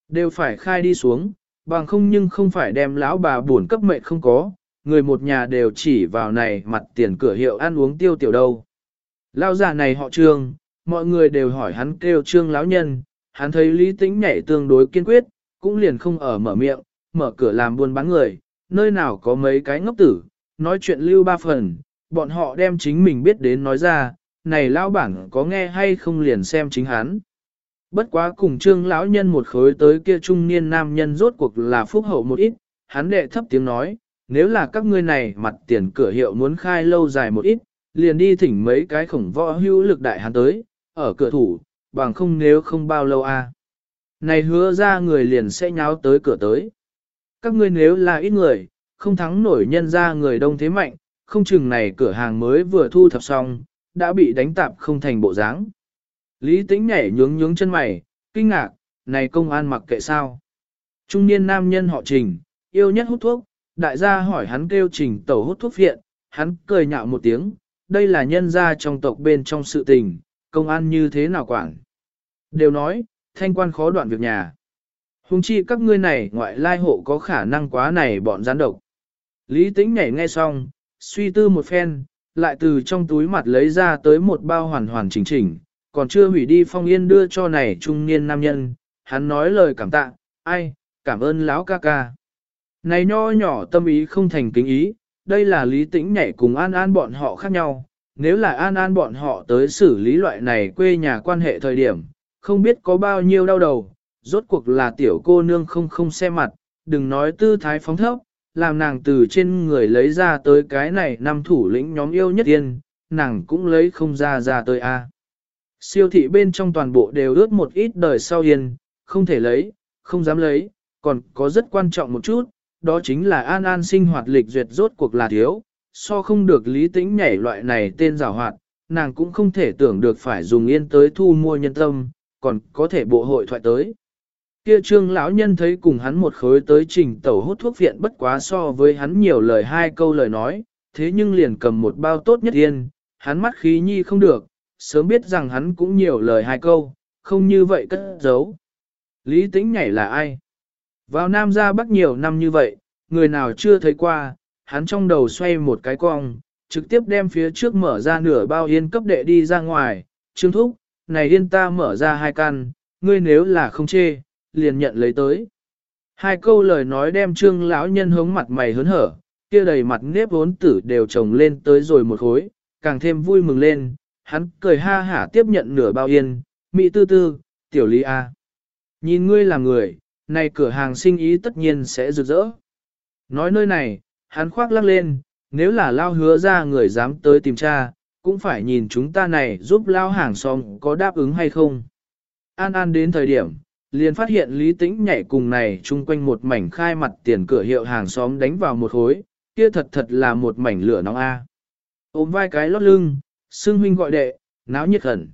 Đều phải khai đi xuống, bằng không nhưng không phải đem lão bà buồn cấp mệnh không có, người một nhà đều chỉ vào này mặt tiền cửa hiệu ăn uống tiêu tiểu đâu. lao già này họ trương, mọi người đều hỏi hắn kêu trương lão nhân, hắn thấy lý tĩnh nhảy tương đối kiên quyết, cũng liền không ở mở miệng, mở cửa làm buôn bán người, nơi nào có mấy cái ngốc tử, nói chuyện lưu ba phần, bọn họ đem chính mình biết đến nói ra, này lão bản có nghe hay không liền xem chính hắn. Bất quá cùng trương lão nhân một khối tới kia trung niên nam nhân rốt cuộc là phúc hậu một ít, hắn đệ thấp tiếng nói, nếu là các ngươi này mặt tiền cửa hiệu muốn khai lâu dài một ít, liền đi thỉnh mấy cái khổng võ hữu lực đại hắn tới, ở cửa thủ, bằng không nếu không bao lâu a à. Này hứa ra người liền sẽ nháo tới cửa tới. Các ngươi nếu là ít người, không thắng nổi nhân ra người đông thế mạnh, không chừng này cửa hàng mới vừa thu thập xong, đã bị đánh tạp không thành bộ dáng. Lý tĩnh nhảy nhướng nhướng chân mày, kinh ngạc, này công an mặc kệ sao. Trung niên nam nhân họ trình, yêu nhất hút thuốc, đại gia hỏi hắn kêu trình tẩu hút thuốc viện, hắn cười nhạo một tiếng, đây là nhân gia trong tộc bên trong sự tình, công an như thế nào quản. Đều nói, thanh quan khó đoạn việc nhà. Hùng chi các ngươi này ngoại lai hộ có khả năng quá này bọn gián độc. Lý tĩnh nhảy nghe xong, suy tư một phen, lại từ trong túi mặt lấy ra tới một bao hoàn hoàn chỉnh chỉnh, còn chưa hủy đi phong yên đưa cho này trung niên nam nhân, hắn nói lời cảm tạ, ai, cảm ơn lão ca ca. Này nho nhỏ tâm ý không thành kính ý, đây là lý tĩnh nhảy cùng an an bọn họ khác nhau, nếu là an an bọn họ tới xử lý loại này quê nhà quan hệ thời điểm, không biết có bao nhiêu đau đầu, rốt cuộc là tiểu cô nương không không xe mặt, đừng nói tư thái phóng thấp, làm nàng từ trên người lấy ra tới cái này năm thủ lĩnh nhóm yêu nhất tiên, nàng cũng lấy không ra ra tới a. Siêu thị bên trong toàn bộ đều ướt một ít đời sau yên, không thể lấy, không dám lấy, còn có rất quan trọng một chút, đó chính là an an sinh hoạt lịch duyệt rốt cuộc là thiếu, so không được lý tĩnh nhảy loại này tên rào hoạt, nàng cũng không thể tưởng được phải dùng yên tới thu mua nhân tâm, còn có thể bộ hội thoại tới. Kia trương lão nhân thấy cùng hắn một khối tới trình tẩu hút thuốc viện bất quá so với hắn nhiều lời hai câu lời nói, thế nhưng liền cầm một bao tốt nhất yên, hắn mắt khí nhi không được, sớm biết rằng hắn cũng nhiều lời hai câu, không như vậy cất giấu. Lý tĩnh nhảy là ai? Vào Nam ra Bắc nhiều năm như vậy, người nào chưa thấy qua, hắn trong đầu xoay một cái cong, trực tiếp đem phía trước mở ra nửa bao yên cấp đệ đi ra ngoài, trương thúc, này yên ta mở ra hai căn, ngươi nếu là không chê, liền nhận lấy tới. Hai câu lời nói đem trương lão nhân hống mặt mày hớn hở, kia đầy mặt nếp vốn tử đều trồng lên tới rồi một khối, càng thêm vui mừng lên, hắn cười ha hả tiếp nhận nửa bao yên, mỹ tư tư, tiểu lý A. Nhìn ngươi là người, này cửa hàng sinh ý tất nhiên sẽ rực rỡ. Nói nơi này, hắn khoác lắc lên, nếu là lao hứa ra người dám tới tìm cha, cũng phải nhìn chúng ta này giúp lao hàng xóm có đáp ứng hay không. An An đến thời điểm, liền phát hiện Lý Tĩnh nhảy cùng này chung quanh một mảnh khai mặt tiền cửa hiệu hàng xóm đánh vào một hối, kia thật thật là một mảnh lửa nóng A. Ôm vai cái lót lưng, xương huynh gọi đệ, náo nhiệt khẩn.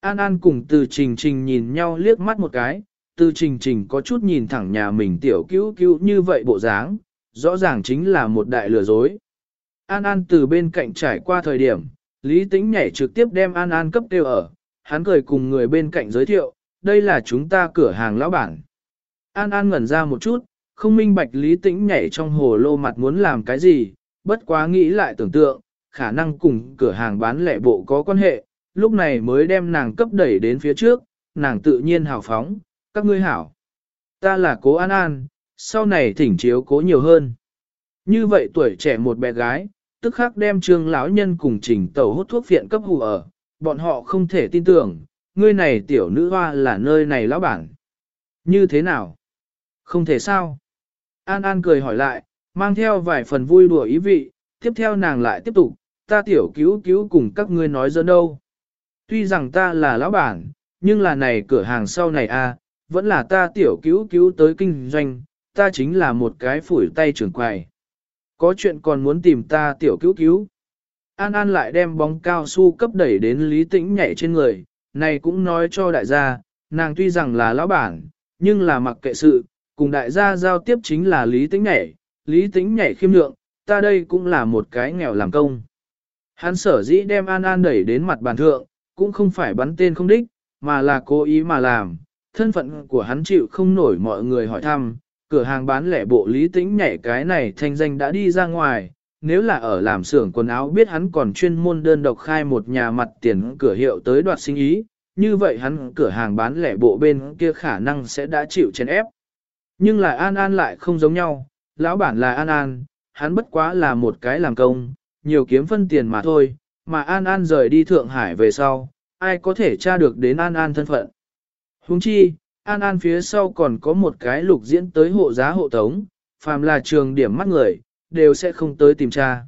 An An cùng từ trình trình nhìn nhau liếc mắt một cái, từ trình trình có chút nhìn thẳng nhà mình tiểu cứu cứu như vậy bộ dáng, rõ ràng chính là một đại lừa dối. An An từ bên cạnh trải qua thời điểm, Lý Tĩnh nhảy trực tiếp đem An An cấp tiêu ở, hắn cười cùng người bên cạnh giới thiệu, đây là chúng ta cửa hàng lão bản. An An ngẩn ra một chút, không minh bạch Lý Tĩnh nhảy trong hồ lô mặt muốn làm cái gì, bất quá nghĩ lại tưởng tượng, khả năng cùng cửa hàng bán lẻ bộ có quan hệ, lúc này mới đem nàng cấp đẩy đến phía trước, nàng tự nhiên hào phóng, các ngươi hảo. Ta là cố An An, sau này thỉnh chiếu cố nhiều hơn. Như vậy tuổi trẻ một bé gái, tức khắc đem trương lão nhân cùng trình tẩu hút thuốc viện cấp hù ở, bọn họ không thể tin tưởng, ngươi này tiểu nữ hoa là nơi này lão bản. Như thế nào? Không thể sao? An An cười hỏi lại, mang theo vài phần vui đùa ý vị, tiếp theo nàng lại tiếp tục, ta tiểu cứu cứu cùng các ngươi nói dẫn đâu. Tuy rằng ta là lão bản, nhưng là này cửa hàng sau này a, à, vẫn là ta tiểu cứu cứu tới kinh doanh, ta chính là một cái phủi tay trưởng quầy. Có chuyện còn muốn tìm ta tiểu cứu cứu. An An lại đem bóng cao su cấp đẩy đến Lý Tĩnh nhảy trên người, này cũng nói cho đại gia, nàng tuy rằng là lão bản, nhưng là mặc kệ sự, cùng đại gia giao tiếp chính là Lý Tĩnh nhảy, Lý Tĩnh nhảy khiêm lượng, ta đây cũng là một cái nghèo làm công. Hắn sở dĩ đem An An đẩy đến mặt bàn thượng, cũng không phải bắn tên không đích, mà là cố ý mà làm, thân phận của hắn chịu không nổi mọi người hỏi thăm, cửa hàng bán lẻ bộ lý tĩnh nhảy cái này thanh danh đã đi ra ngoài, nếu là ở làm xưởng quần áo biết hắn còn chuyên môn đơn độc khai một nhà mặt tiền cửa hiệu tới đoạt sinh ý, như vậy hắn cửa hàng bán lẻ bộ bên kia khả năng sẽ đã chịu chèn ép. Nhưng lại An An lại không giống nhau, lão bản là An An, hắn bất quá là một cái làm công, nhiều kiếm phân tiền mà thôi, mà An An rời đi Thượng Hải về sau, ai có thể tra được đến An An thân phận. Huống chi, An An phía sau còn có một cái lục diễn tới hộ giá hộ tống, phàm là trường điểm mắt người, đều sẽ không tới tìm tra.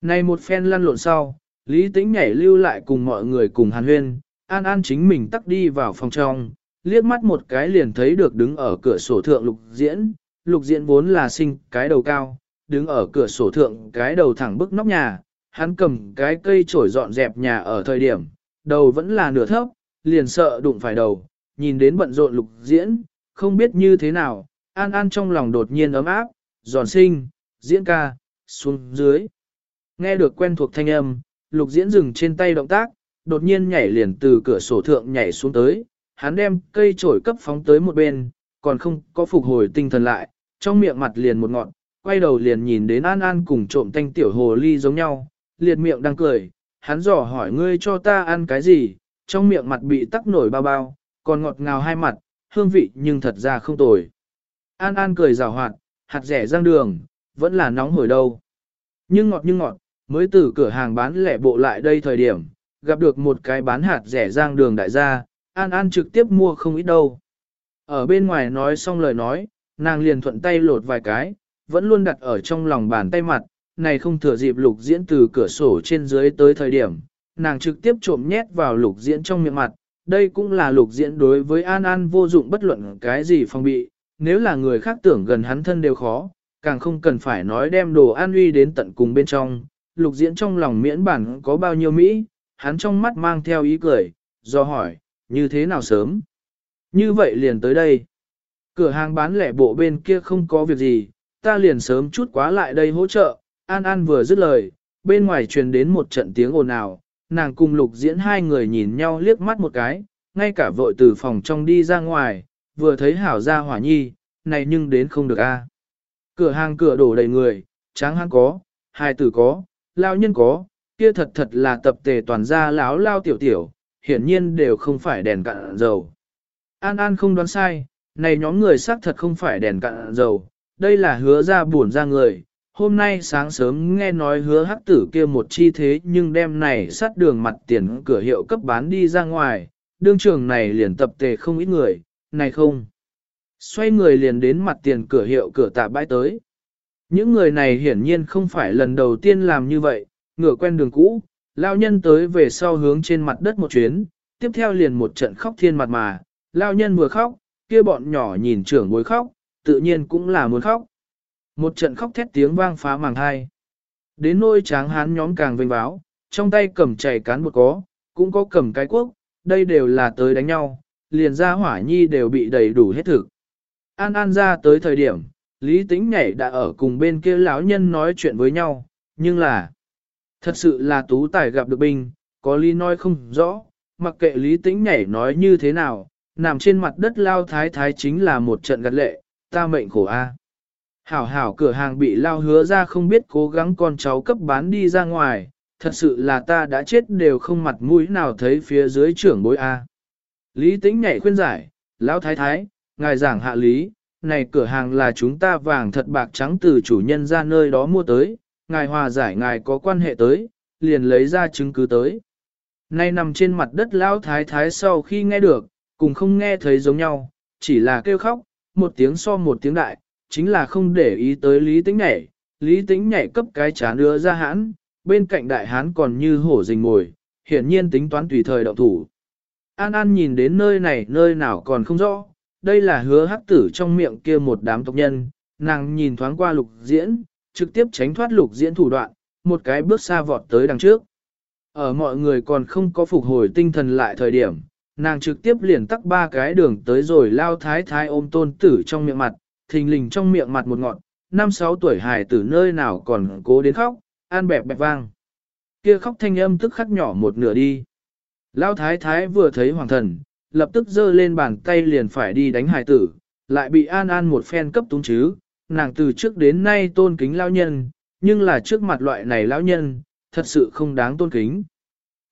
Này một phen lăn lộn sau, Lý Tĩnh nhảy lưu lại cùng mọi người cùng hàn huyên, An An chính mình tắt đi vào phòng trong, liếc mắt một cái liền thấy được đứng ở cửa sổ thượng lục diễn, lục diễn vốn là sinh cái đầu cao, đứng ở cửa sổ thượng cái đầu thẳng bức nóc nhà, hắn cầm cái cây chổi dọn dẹp nhà ở thời điểm, đầu vẫn là nửa thấp, liền sợ đụng phải đầu, nhìn đến bận rộn lục diễn, không biết như thế nào, an an trong lòng đột nhiên ấm áp, giòn sinh, diễn ca, xuống dưới. Nghe được quen thuộc thanh âm, lục diễn dừng trên tay động tác, đột nhiên nhảy liền từ cửa sổ thượng nhảy xuống tới, hắn đem cây chổi cấp phóng tới một bên, còn không có phục hồi tinh thần lại, trong miệng mặt liền một ngọn, quay đầu liền nhìn đến An An cùng trộm thanh tiểu hồ ly giống nhau, liệt miệng đang cười, hắn dò hỏi ngươi cho ta ăn cái gì, trong miệng mặt bị tắc nổi bao bao, còn ngọt ngào hai mặt, hương vị nhưng thật ra không tồi. An An cười rào hoạt, hạt rẻ rang đường, vẫn là nóng hổi đâu. Nhưng ngọt nhưng ngọt, mới từ cửa hàng bán lẻ bộ lại đây thời điểm, gặp được một cái bán hạt rẻ rang đường đại gia, An An trực tiếp mua không ít đâu. Ở bên ngoài nói xong lời nói, nàng liền thuận tay lột vài cái, vẫn luôn đặt ở trong lòng bàn tay mặt, này không thừa dịp lục diễn từ cửa sổ trên dưới tới thời điểm, nàng trực tiếp trộm nhét vào lục diễn trong miệng mặt, đây cũng là lục diễn đối với An An vô dụng bất luận cái gì phòng bị, nếu là người khác tưởng gần hắn thân đều khó, càng không cần phải nói đem đồ an uy đến tận cùng bên trong, lục diễn trong lòng miễn bản có bao nhiêu Mỹ, hắn trong mắt mang theo ý cười, do hỏi, như thế nào sớm? Như vậy liền tới đây. Cửa hàng bán lẻ bộ bên kia không có việc gì, ta liền sớm chút quá lại đây hỗ trợ, An An vừa dứt lời, bên ngoài truyền đến một trận tiếng ồn ào, nàng cùng lục diễn hai người nhìn nhau liếc mắt một cái, ngay cả vội từ phòng trong đi ra ngoài, vừa thấy hảo ra hỏa nhi, này nhưng đến không được a. Cửa hàng cửa đổ đầy người, tráng hăng có, hai tử có, lao nhân có, kia thật thật là tập tề toàn gia láo lao tiểu tiểu, hiển nhiên đều không phải đèn cạn dầu. An An không đoán sai, này nhóm người xác thật không phải đèn cạn dầu, đây là hứa ra buồn ra người, hôm nay sáng sớm nghe nói hứa hắc tử kia một chi thế nhưng đêm này sát đường mặt tiền cửa hiệu cấp bán đi ra ngoài, đương trường này liền tập tề không ít người, này không. Xoay người liền đến mặt tiền cửa hiệu cửa tạ bãi tới. Những người này hiển nhiên không phải lần đầu tiên làm như vậy, ngửa quen đường cũ, lao nhân tới về sau hướng trên mặt đất một chuyến, tiếp theo liền một trận khóc thiên mặt mà, lao nhân vừa khóc, kia bọn nhỏ nhìn trưởng bối khóc, tự nhiên cũng là muốn khóc. Một trận khóc thét tiếng vang phá màng hai. Đến nôi tráng hán nhóm càng vinh báo, trong tay cầm chảy cán một có, cũng có cầm cái quốc, đây đều là tới đánh nhau, liền ra hỏa nhi đều bị đầy đủ hết thực. An An ra tới thời điểm, Lý Tĩnh nhảy đã ở cùng bên kia lão nhân nói chuyện với nhau, nhưng là, thật sự là tú tài gặp được binh, có lý nói không rõ, mặc kệ Lý Tĩnh nhảy nói như thế nào, nằm trên mặt đất lao thái thái chính là một trận gật lệ, ta mệnh khổ a. Hảo hảo cửa hàng bị lao hứa ra không biết cố gắng con cháu cấp bán đi ra ngoài, thật sự là ta đã chết đều không mặt mũi nào thấy phía dưới trưởng bối A. Lý Tĩnh nhảy khuyên giải, lão thái thái, ngài giảng hạ lý, này cửa hàng là chúng ta vàng thật bạc trắng từ chủ nhân ra nơi đó mua tới, ngài hòa giải ngài có quan hệ tới, liền lấy ra chứng cứ tới. Nay nằm trên mặt đất lão thái thái sau khi nghe được, cùng không nghe thấy giống nhau, chỉ là kêu khóc, một tiếng so một tiếng đại, chính là không để ý tới Lý Tĩnh nhảy. Lý Tĩnh nhảy cấp cái chán đưa ra hãn, bên cạnh đại hán còn như hổ rình ngồi, hiển nhiên tính toán tùy thời động thủ. An An nhìn đến nơi này nơi nào còn không rõ, đây là hứa hắc tử trong miệng kia một đám tộc nhân, nàng nhìn thoáng qua lục diễn, trực tiếp tránh thoát lục diễn thủ đoạn, một cái bước xa vọt tới đằng trước. Ở mọi người còn không có phục hồi tinh thần lại thời điểm, nàng trực tiếp liền tắc ba cái đường tới rồi lao thái thái ôm tôn tử trong miệng mặt, thình lình trong miệng mặt một ngọn, năm sáu tuổi hài tử nơi nào còn cố đến khóc, an bẹp bẹp vang. Kia khóc thanh âm tức khắc nhỏ một nửa đi. Lao thái thái vừa thấy hoàng thần, lập tức giơ lên bàn tay liền phải đi đánh hài tử, lại bị an an một phen cấp túng chứ, nàng từ trước đến nay tôn kính lao nhân, nhưng là trước mặt loại này lão nhân, thật sự không đáng tôn kính.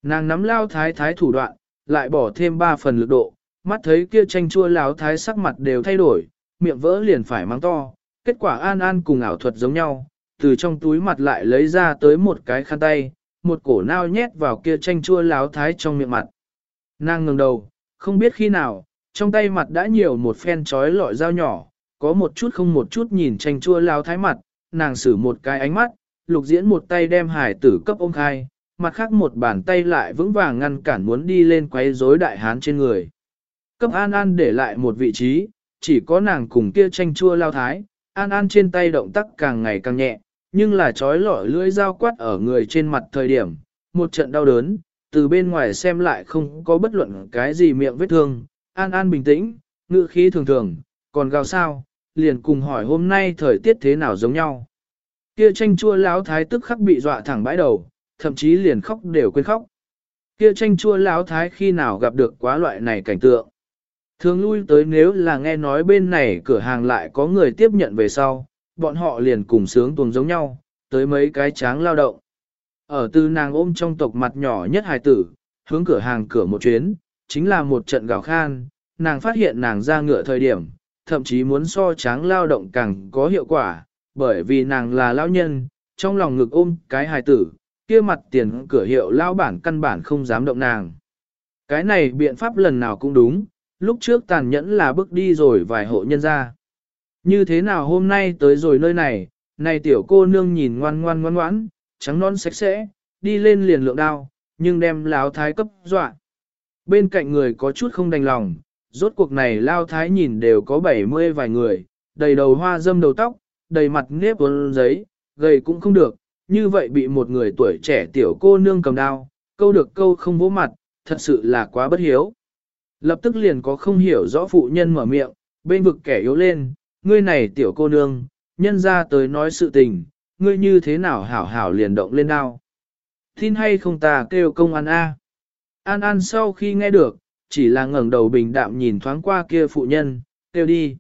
Nàng nắm lao thái thái thủ đoạn, lại bỏ thêm ba phần lực độ, mắt thấy kia tranh chua lão thái sắc mặt đều thay đổi, miệng vỡ liền phải mang to, kết quả an an cùng ảo thuật giống nhau, từ trong túi mặt lại lấy ra tới một cái khăn tay, một cổ nao nhét vào kia chanh chua láo thái trong miệng mặt. Nàng ngừng đầu, không biết khi nào, trong tay mặt đã nhiều một phen trói lọi dao nhỏ, có một chút không một chút nhìn chanh chua láo thái mặt, nàng xử một cái ánh mắt, lục diễn một tay đem hải tử cấp ôm khai, mặt khác một bàn tay lại vững vàng ngăn cản muốn đi lên quấy rối đại hán trên người. Cấp An An để lại một vị trí, chỉ có nàng cùng kia tranh chua lao thái, An An trên tay động tác càng ngày càng nhẹ, nhưng là trói lọi lưỡi dao quát ở người trên mặt thời điểm, một trận đau đớn, từ bên ngoài xem lại không có bất luận cái gì miệng vết thương, An An bình tĩnh, ngự khí thường thường, còn gào sao, liền cùng hỏi hôm nay thời tiết thế nào giống nhau. Kia tranh chua lão thái tức khắc bị dọa thẳng bãi đầu, thậm chí liền khóc đều quên khóc. Kia tranh chua lão thái khi nào gặp được quá loại này cảnh tượng. Thường lui tới nếu là nghe nói bên này cửa hàng lại có người tiếp nhận về sau, bọn họ liền cùng sướng tuồng giống nhau, tới mấy cái tráng lao động. Ở tư nàng ôm trong tộc mặt nhỏ nhất hài tử, hướng cửa hàng cửa một chuyến, chính là một trận gào khan, nàng phát hiện nàng ra ngựa thời điểm, thậm chí muốn so tráng lao động càng có hiệu quả, bởi vì nàng là lão nhân, trong lòng ngực ôm cái hài tử, kia mặt tiền cửa hiệu lao bản căn bản không dám động nàng. Cái này biện pháp lần nào cũng đúng, lúc trước tàn nhẫn là bước đi rồi vài hộ nhân ra. Như thế nào hôm nay tới rồi nơi này, này tiểu cô nương nhìn ngoan ngoan ngoan ngoãn, trắng non sạch sẽ, đi lên liền lượng đao, nhưng đem lão thái cấp dọa. Bên cạnh người có chút không đành lòng, rốt cuộc này lao thái nhìn đều có bảy mươi vài người, đầy đầu hoa dâm đầu tóc, đầy mặt nếp vốn giấy, gầy cũng không được, như vậy bị một người tuổi trẻ tiểu cô nương cầm đao, câu được câu không vỗ mặt, thật sự là quá bất hiếu. Lập tức liền có không hiểu rõ phụ nhân mở miệng, bên vực kẻ yếu lên, ngươi này tiểu cô nương, nhân ra tới nói sự tình, ngươi như thế nào hảo hảo liền động lên đao. Tin hay không ta kêu công an A. An An sau khi nghe được, chỉ là ngẩng đầu bình đạm nhìn thoáng qua kia phụ nhân, kêu đi.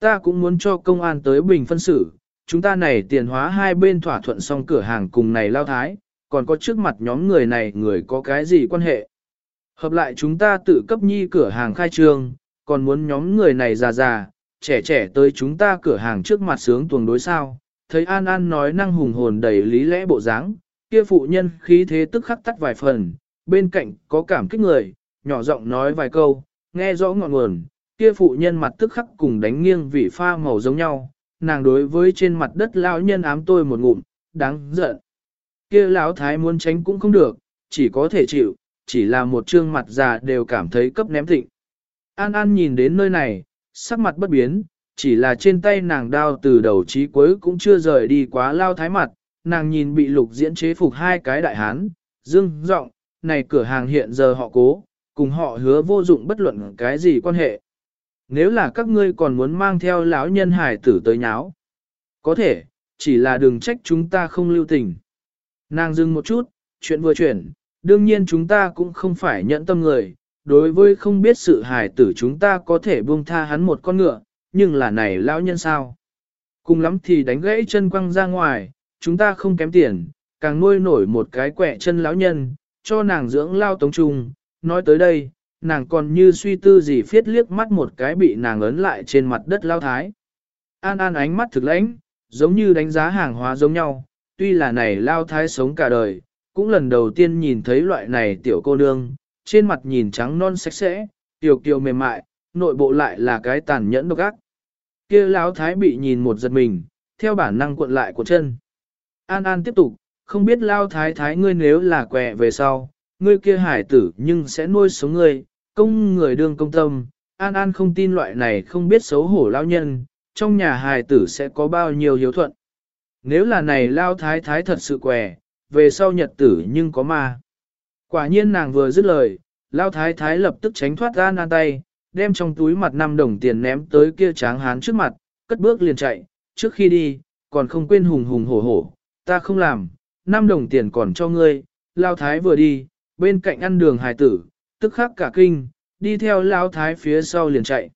Ta cũng muốn cho công an tới bình phân xử, chúng ta này tiền hóa hai bên thỏa thuận xong cửa hàng cùng này lao thái, còn có trước mặt nhóm người này người có cái gì quan hệ. Hợp lại chúng ta tự cấp nhi cửa hàng khai trương, còn muốn nhóm người này già già, trẻ trẻ tới chúng ta cửa hàng trước mặt sướng tuồng đối sao. Thấy An An nói năng hùng hồn đầy lý lẽ bộ dáng, kia phụ nhân khí thế tức khắc tắt vài phần, bên cạnh có cảm kích người, nhỏ giọng nói vài câu, nghe rõ ngọn nguồn, kia phụ nhân mặt tức khắc cùng đánh nghiêng vị pha màu giống nhau, nàng đối với trên mặt đất lão nhân ám tôi một ngụm, đáng giận. Kia lão thái muốn tránh cũng không được, chỉ có thể chịu, chỉ là một trương mặt già đều cảm thấy cấp ném thịnh. An An nhìn đến nơi này, sắc mặt bất biến, chỉ là trên tay nàng đao từ đầu chí cuối cũng chưa rời đi quá lao thái mặt, nàng nhìn bị lục diễn chế phục hai cái đại hán, dương giọng này cửa hàng hiện giờ họ cố, cùng họ hứa vô dụng bất luận cái gì quan hệ. Nếu là các ngươi còn muốn mang theo lão nhân hải tử tới nháo, có thể, chỉ là đừng trách chúng ta không lưu tình. Nàng dừng một chút, chuyện vừa chuyển, đương nhiên chúng ta cũng không phải nhẫn tâm người, đối với không biết sự hài tử chúng ta có thể buông tha hắn một con ngựa, nhưng là này lão nhân sao? Cùng lắm thì đánh gãy chân quăng ra ngoài, chúng ta không kém tiền, càng nuôi nổi một cái quẹ chân lão nhân, cho nàng dưỡng lao tống trung. Nói tới đây, nàng còn như suy tư gì phiết liếc mắt một cái bị nàng ấn lại trên mặt đất lao thái. An An ánh mắt thực lãnh, giống như đánh giá hàng hóa giống nhau, tuy là này lao thái sống cả đời, cũng lần đầu tiên nhìn thấy loại này tiểu cô nương, trên mặt nhìn trắng non sạch sẽ, tiểu kiều mềm mại, nội bộ lại là cái tàn nhẫn độc ác. Kia lão thái bị nhìn một giật mình, theo bản năng cuộn lại của chân. An An tiếp tục, không biết lao thái thái ngươi nếu là quẹ về sau, ngươi kia hải tử nhưng sẽ nuôi sống ngươi, công người đương công tâm. An An không tin loại này không biết xấu hổ lao nhân, trong nhà hài tử sẽ có bao nhiêu hiếu thuận. Nếu là này lao thái thái thật sự quẻ, về sau nhật tử nhưng có ma. Quả nhiên nàng vừa dứt lời, lao thái thái lập tức tránh thoát ra nan tay, đem trong túi mặt 5 đồng tiền ném tới kia tráng hán trước mặt, cất bước liền chạy, trước khi đi, còn không quên hùng hùng hổ hổ, ta không làm, 5 đồng tiền còn cho ngươi, lao thái vừa đi, bên cạnh ăn đường hài tử, tức khắc cả kinh, đi theo lao thái phía sau liền chạy.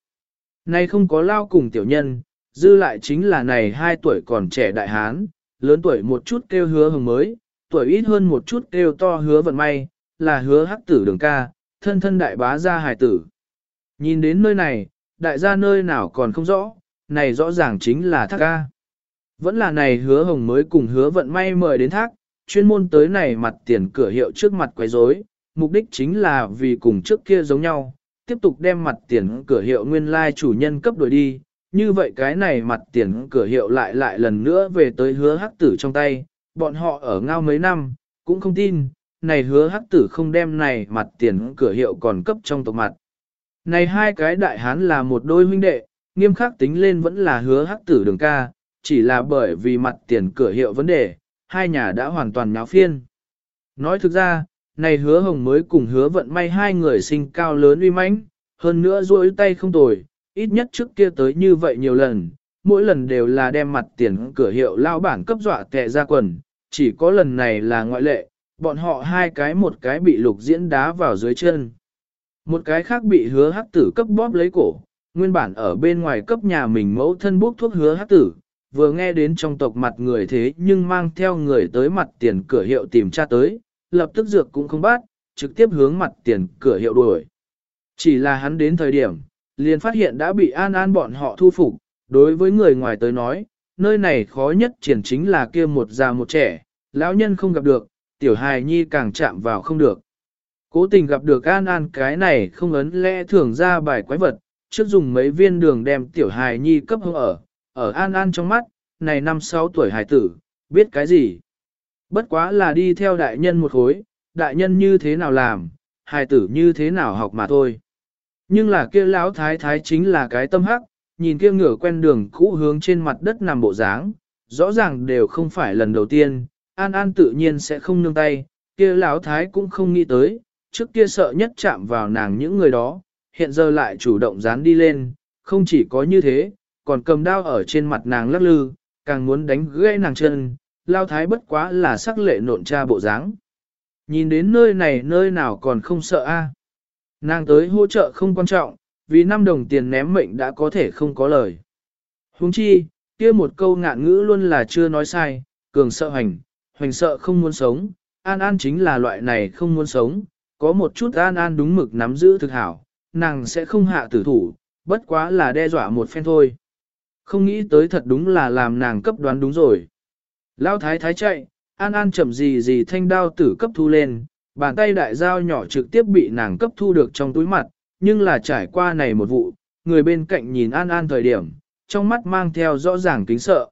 Này không có lao cùng tiểu nhân, dư lại chính là này hai tuổi còn trẻ đại hán, lớn tuổi một chút kêu hứa hồng mới, tuổi ít hơn một chút kêu to hứa vận may, là hứa hắc tử đường ca, thân thân đại bá gia hài tử. Nhìn đến nơi này, đại gia nơi nào còn không rõ, này rõ ràng chính là thác ca. Vẫn là này hứa hồng mới cùng hứa vận may mời đến thác, chuyên môn tới này mặt tiền cửa hiệu trước mặt quấy rối, mục đích chính là vì cùng trước kia giống nhau, tiếp tục đem mặt tiền cửa hiệu nguyên lai chủ nhân cấp đổi đi, như vậy cái này mặt tiền cửa hiệu lại lại lần nữa về tới hứa hắc tử trong tay, bọn họ ở ngao mấy năm, cũng không tin, này hứa hắc tử không đem này mặt tiền cửa hiệu còn cấp trong tộc mặt. Này hai cái đại hán là một đôi huynh đệ, nghiêm khắc tính lên vẫn là hứa hắc tử đường ca, chỉ là bởi vì mặt tiền cửa hiệu vấn đề, hai nhà đã hoàn toàn nháo phiên. Nói thực ra, này hứa hồng mới cùng hứa vận may hai người sinh cao lớn uy mãnh, hơn nữa duỗi tay không tồi, ít nhất trước kia tới như vậy nhiều lần, mỗi lần đều là đem mặt tiền cửa hiệu lao bản cấp dọa tệ ra quần, chỉ có lần này là ngoại lệ, bọn họ hai cái một cái bị lục diễn đá vào dưới chân. Một cái khác bị hứa hắc tử cấp bóp lấy cổ, nguyên bản ở bên ngoài cấp nhà mình mẫu thân bốc thuốc hứa hắc tử, vừa nghe đến trong tộc mặt người thế nhưng mang theo người tới mặt tiền cửa hiệu tìm tra tới, lập tức dược cũng không bắt, trực tiếp hướng mặt tiền cửa hiệu đuổi. Chỉ là hắn đến thời điểm, liền phát hiện đã bị an an bọn họ thu phục, đối với người ngoài tới nói, nơi này khó nhất triển chính là kia một già một trẻ, lão nhân không gặp được, tiểu hài nhi càng chạm vào không được. Cố tình gặp được an an cái này không ấn lẽ thường ra bài quái vật, trước dùng mấy viên đường đem tiểu hài nhi cấp hông ở, ở an an trong mắt, này năm sáu tuổi hài tử, biết cái gì. Bất quá là đi theo đại nhân một khối, đại nhân như thế nào làm, hài tử như thế nào học mà thôi. Nhưng là kia lão thái thái chính là cái tâm hắc, nhìn kia ngửa quen đường cũ hướng trên mặt đất nằm bộ dáng, rõ ràng đều không phải lần đầu tiên, An An tự nhiên sẽ không nương tay, kia lão thái cũng không nghĩ tới, trước kia sợ nhất chạm vào nàng những người đó, hiện giờ lại chủ động dán đi lên, không chỉ có như thế, còn cầm đao ở trên mặt nàng lắc lư, càng muốn đánh gãy nàng chân, lao thái bất quá là sắc lệ nộn cha bộ dáng. Nhìn đến nơi này nơi nào còn không sợ a? Nàng tới hỗ trợ không quan trọng, vì 5 đồng tiền ném mệnh đã có thể không có lời. Huống chi, kia một câu ngạn ngữ luôn là chưa nói sai, cường sợ hành, hoành sợ không muốn sống, an an chính là loại này không muốn sống, có một chút an an đúng mực nắm giữ thực hảo, nàng sẽ không hạ tử thủ, bất quá là đe dọa một phen thôi. Không nghĩ tới thật đúng là làm nàng cấp đoán đúng rồi. Lao thái thái chạy, an an chậm gì gì thanh đao tử cấp thu lên, bàn tay đại dao nhỏ trực tiếp bị nàng cấp thu được trong túi mặt, nhưng là trải qua này một vụ, người bên cạnh nhìn an an thời điểm, trong mắt mang theo rõ ràng kính sợ.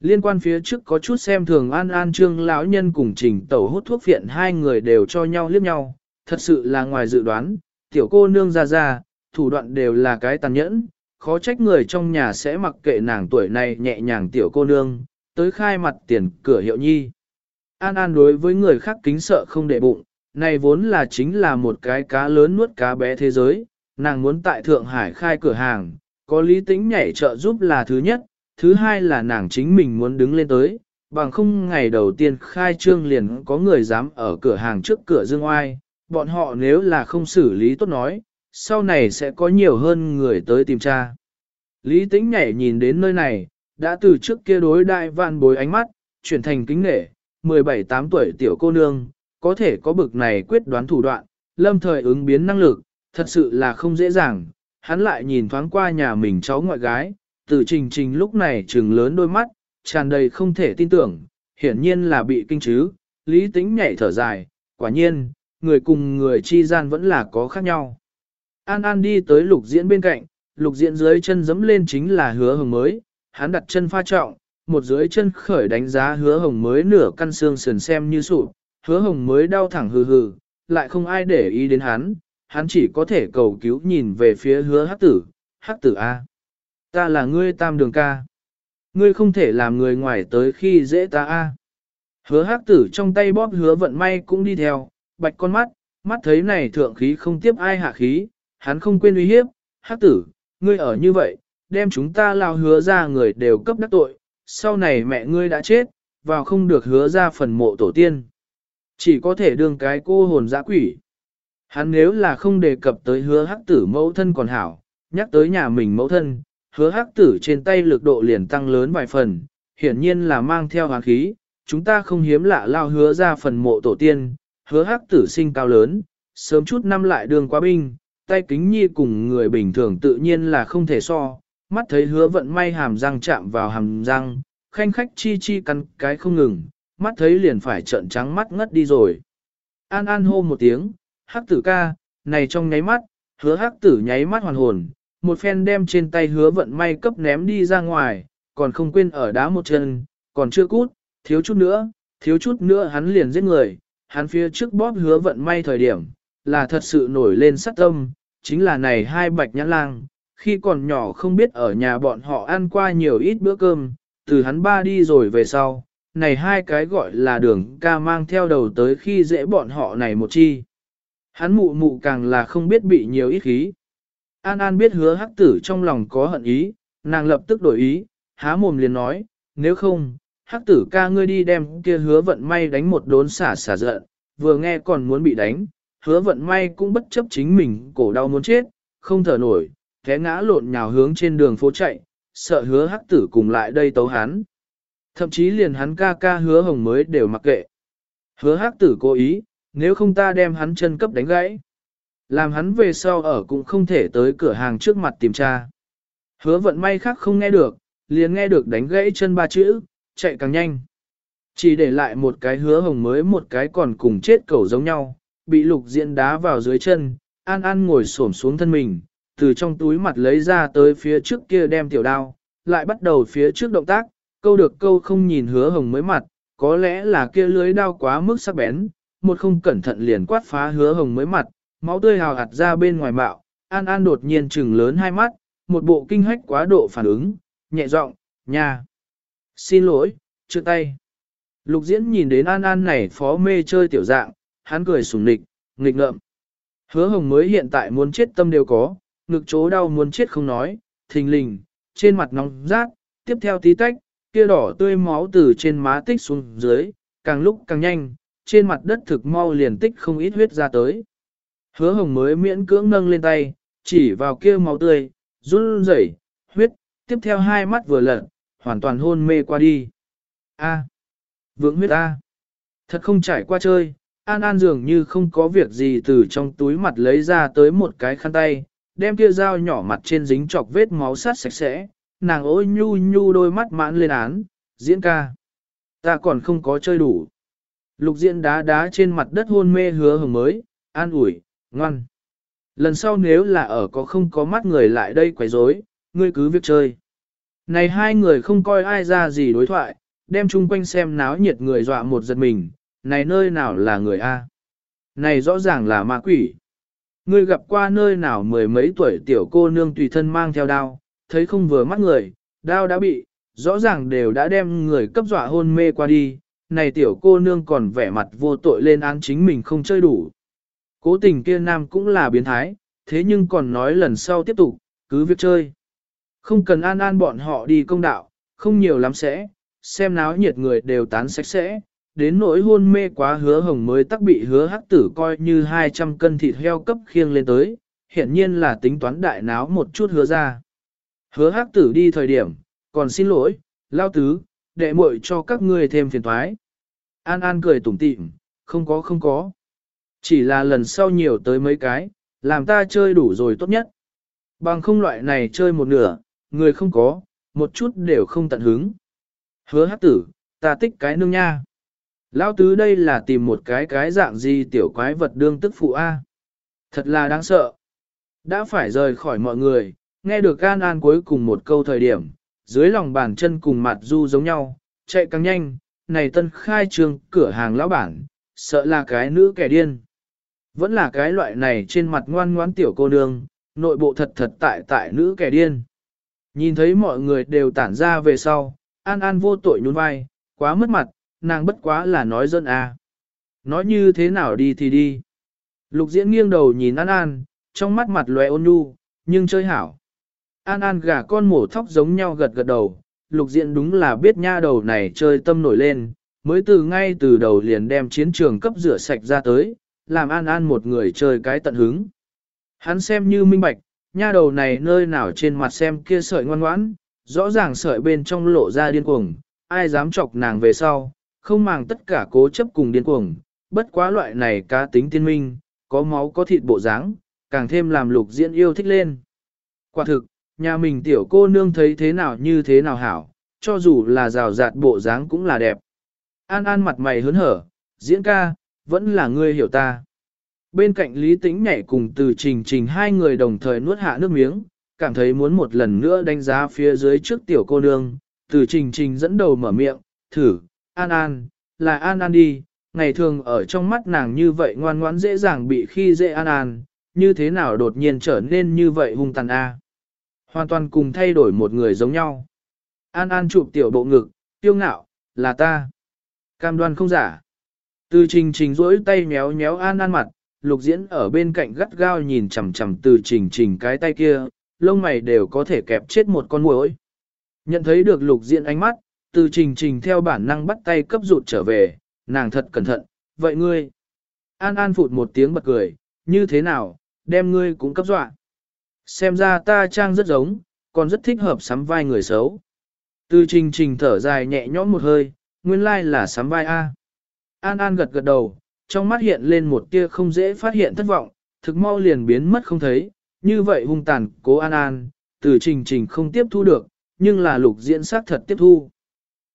Liên quan phía trước có chút xem thường an an trương lão nhân cùng trình tẩu hút thuốc viện hai người đều cho nhau liếc nhau, thật sự là ngoài dự đoán, tiểu cô nương ra ra, thủ đoạn đều là cái tàn nhẫn, khó trách người trong nhà sẽ mặc kệ nàng tuổi này nhẹ nhàng tiểu cô nương, tới khai mặt tiền cửa hiệu nhi. An An đối với người khác kính sợ không để bụng, này vốn là chính là một cái cá lớn nuốt cá bé thế giới, nàng muốn tại Thượng Hải khai cửa hàng, có lý tính nhảy trợ giúp là thứ nhất, thứ hai là nàng chính mình muốn đứng lên tới, bằng không ngày đầu tiên khai trương liền có người dám ở cửa hàng trước cửa dương oai, bọn họ nếu là không xử lý tốt nói, sau này sẽ có nhiều hơn người tới tìm tra. Lý tính nhảy nhìn đến nơi này, đã từ trước kia đối đại vạn bối ánh mắt, chuyển thành kính nghệ, 17-8 tuổi tiểu cô nương, có thể có bực này quyết đoán thủ đoạn, lâm thời ứng biến năng lực, thật sự là không dễ dàng, hắn lại nhìn thoáng qua nhà mình cháu ngoại gái, từ trình trình lúc này trừng lớn đôi mắt, tràn đầy không thể tin tưởng, hiển nhiên là bị kinh chứ, lý tính nhảy thở dài, quả nhiên, người cùng người chi gian vẫn là có khác nhau. An An đi tới lục diễn bên cạnh, lục diễn dưới chân dẫm lên chính là hứa hồng mới, hắn đặt chân pha trọng, một dưới chân khởi đánh giá hứa hồng mới nửa căn xương sườn xem như sụp, hứa hồng mới đau thẳng hừ hừ, lại không ai để ý đến hắn, hắn chỉ có thể cầu cứu nhìn về phía hứa hắc tử, hắc tử A. Ta là ngươi tam đường ca. Ngươi không thể làm người ngoài tới khi dễ ta A. Hứa hắc tử trong tay bóp hứa vận may cũng đi theo, bạch con mắt, mắt thấy này thượng khí không tiếp ai hạ khí, hắn không quên uy hiếp, hắc tử, ngươi ở như vậy, đem chúng ta lao hứa ra người đều cấp đắc tội, sau này mẹ ngươi đã chết, vào không được hứa ra phần mộ tổ tiên. Chỉ có thể đương cái cô hồn dã quỷ. Hắn nếu là không đề cập tới hứa hắc tử mẫu thân còn hảo, nhắc tới nhà mình mẫu thân, hứa hắc tử trên tay lực độ liền tăng lớn vài phần, hiển nhiên là mang theo hoàng khí, chúng ta không hiếm lạ lao hứa ra phần mộ tổ tiên, hứa hắc tử sinh cao lớn, sớm chút năm lại đường quá binh, tay kính nhi cùng người bình thường tự nhiên là không thể so, mắt thấy hứa vận may hàm răng chạm vào hàm răng, khanh khách chi chi cắn cái không ngừng, mắt thấy liền phải trợn trắng mắt ngất đi rồi. An an hô một tiếng, hắc tử ca, này trong nháy mắt, hứa hắc tử nháy mắt hoàn hồn, một phen đem trên tay hứa vận may cấp ném đi ra ngoài, còn không quên ở đá một chân, còn chưa cút, thiếu chút nữa, thiếu chút nữa hắn liền giết người, hắn phía trước bóp hứa vận may thời điểm, là thật sự nổi lên sát tâm, chính là này hai bạch nhãn lang, khi còn nhỏ không biết ở nhà bọn họ ăn qua nhiều ít bữa cơm, từ hắn ba đi rồi về sau, này hai cái gọi là đường ca mang theo đầu tới khi dễ bọn họ này một chi. Hắn mụ mụ càng là không biết bị nhiều ít khí. An An biết hứa hắc tử trong lòng có hận ý, nàng lập tức đổi ý, há mồm liền nói, nếu không, hắc tử ca ngươi đi đem kia hứa vận may đánh một đốn xả xả giận, vừa nghe còn muốn bị đánh, hứa vận may cũng bất chấp chính mình cổ đau muốn chết, không thở nổi, té ngã lộn nhào hướng trên đường phố chạy, sợ hứa hắc tử cùng lại đây tấu hắn. Thậm chí liền hắn ca ca hứa hồng mới đều mặc kệ. Hứa hắc tử cố ý, nếu không ta đem hắn chân cấp đánh gãy. Làm hắn về sau ở cũng không thể tới cửa hàng trước mặt tìm tra. Hứa vận may khác không nghe được, liền nghe được đánh gãy chân ba chữ, chạy càng nhanh. Chỉ để lại một cái hứa hồng mới một cái còn cùng chết cầu giống nhau, bị lục diện đá vào dưới chân, an an ngồi xổm xuống thân mình, từ trong túi mặt lấy ra tới phía trước kia đem tiểu đao, lại bắt đầu phía trước động tác, câu được câu không nhìn hứa hồng mới mặt, có lẽ là kia lưới đao quá mức sắc bén, một không cẩn thận liền quát phá hứa hồng mới mặt, máu tươi hào hạt ra bên ngoài bạo, An An đột nhiên trừng lớn hai mắt, một bộ kinh hách quá độ phản ứng, nhẹ giọng, nhà. Xin lỗi, chưa tay. Lục diễn nhìn đến An An này phó mê chơi tiểu dạng, hắn cười sùng nịch, nghịch ngợm. Hứa hồng mới hiện tại muốn chết tâm đều có, ngực chỗ đau muốn chết không nói, thình lình, trên mặt nóng rát, tiếp theo tí tách, kia đỏ tươi máu từ trên má tích xuống dưới, càng lúc càng nhanh, trên mặt đất thực mau liền tích không ít huyết ra tới. Hứa hồng mới miễn cưỡng nâng lên tay, chỉ vào kia máu tươi, run rẩy, huyết, tiếp theo hai mắt vừa lật, hoàn toàn hôn mê qua đi. A. Vượng huyết A. Thật không trải qua chơi, An An dường như không có việc gì từ trong túi mặt lấy ra tới một cái khăn tay, đem kia dao nhỏ mặt trên dính chọc vết máu sát sạch sẽ, nàng ôi nhu nhu đôi mắt mãn lên án, diễn ca. Ta còn không có chơi đủ. Lục diễn đá đá trên mặt đất hôn mê hứa hồng mới, an ủi, ngoan. Lần sau nếu là ở có không có mắt người lại đây quấy rối, ngươi cứ việc chơi. Này hai người không coi ai ra gì đối thoại, đem chung quanh xem náo nhiệt người dọa một giật mình, này nơi nào là người A. Này rõ ràng là ma quỷ. Ngươi gặp qua nơi nào mười mấy tuổi tiểu cô nương tùy thân mang theo đao, thấy không vừa mắt người, đao đã bị, rõ ràng đều đã đem người cấp dọa hôn mê qua đi, này tiểu cô nương còn vẻ mặt vô tội lên án chính mình không chơi đủ. Cố tình kia nam cũng là biến thái, thế nhưng còn nói lần sau tiếp tục, cứ việc chơi. Không cần an an bọn họ đi công đạo, không nhiều lắm sẽ, xem náo nhiệt người đều tán sạch sẽ, đến nỗi hôn mê quá hứa hồng mới tắc bị hứa hắc tử coi như 200 cân thịt heo cấp khiêng lên tới, hiện nhiên là tính toán đại náo một chút hứa ra. Hứa hắc tử đi thời điểm, còn xin lỗi, lao tứ, đệ muội cho các ngươi thêm phiền thoái. An An cười tủm tỉm, không có không có. Chỉ là lần sau nhiều tới mấy cái, làm ta chơi đủ rồi tốt nhất. Bằng không loại này chơi một nửa, người không có, một chút đều không tận hứng. Hứa hát tử, ta tích cái nương nha. Lão tứ đây là tìm một cái cái dạng gì tiểu quái vật đương tức phụ A. Thật là đáng sợ. Đã phải rời khỏi mọi người, nghe được An An cuối cùng một câu thời điểm, dưới lòng bàn chân cùng mặt du giống nhau, chạy càng nhanh, này tân khai trương cửa hàng lão bản, sợ là cái nữ kẻ điên. Vẫn là cái loại này trên mặt ngoan ngoãn tiểu cô nương, nội bộ thật thật tại tại nữ kẻ điên. Nhìn thấy mọi người đều tản ra về sau, An An vô tội nhún vai, quá mất mặt, nàng bất quá là nói dân à. Nói như thế nào đi thì đi. Lục diễn nghiêng đầu nhìn An An, trong mắt mặt lóe ôn nhu, nhưng chơi hảo. An An gà con mổ thóc giống nhau gật gật đầu, lục Diện đúng là biết nha đầu này chơi tâm nổi lên, mới từ ngay từ đầu liền đem chiến trường cấp rửa sạch ra tới, làm An An một người chơi cái tận hứng. Hắn xem như minh bạch, nha đầu này nơi nào trên mặt xem kia sợi ngoan ngoãn, rõ ràng sợi bên trong lộ ra điên cuồng, ai dám chọc nàng về sau, không màng tất cả cố chấp cùng điên cuồng, bất quá loại này cá tính tiên minh, có máu có thịt bộ dáng, càng thêm làm lục diễn yêu thích lên. Quả thực, nhà mình tiểu cô nương thấy thế nào như thế nào hảo, cho dù là rào rạt bộ dáng cũng là đẹp. An An mặt mày hớn hở, diễn ca, vẫn là ngươi hiểu ta. Bên cạnh Lý Tĩnh nhảy cùng từ trình trình hai người đồng thời nuốt hạ nước miếng, cảm thấy muốn một lần nữa đánh giá phía dưới trước tiểu cô nương, từ trình trình dẫn đầu mở miệng, thử, An An, là An An đi, ngày thường ở trong mắt nàng như vậy ngoan ngoãn dễ dàng bị khi dễ An An, như thế nào đột nhiên trở nên như vậy hung tàn a? Hoàn toàn cùng thay đổi một người giống nhau. An An chụp tiểu bộ ngực, tiêu ngạo, là ta. Cam đoan không giả. Từ trình trình rỗi tay méo méo An An mặt, lục diễn ở bên cạnh gắt gao nhìn chằm chằm từ trình trình cái tay kia, lông mày đều có thể kẹp chết một con muỗi. Nhận thấy được lục diễn ánh mắt, từ trình trình theo bản năng bắt tay cấp rụt trở về, nàng thật cẩn thận, vậy ngươi. An An phụt một tiếng bật cười, như thế nào, đem ngươi cũng cấp dọa. Xem ra ta trang rất giống, còn rất thích hợp sắm vai người xấu. Từ trình trình thở dài nhẹ nhõm một hơi, nguyên lai là sắm vai A. An An gật gật đầu, trong mắt hiện lên một tia không dễ phát hiện thất vọng, thực mau liền biến mất không thấy, như vậy hung tàn cố An An, từ trình trình không tiếp thu được, nhưng là lục diễn sát thật tiếp thu.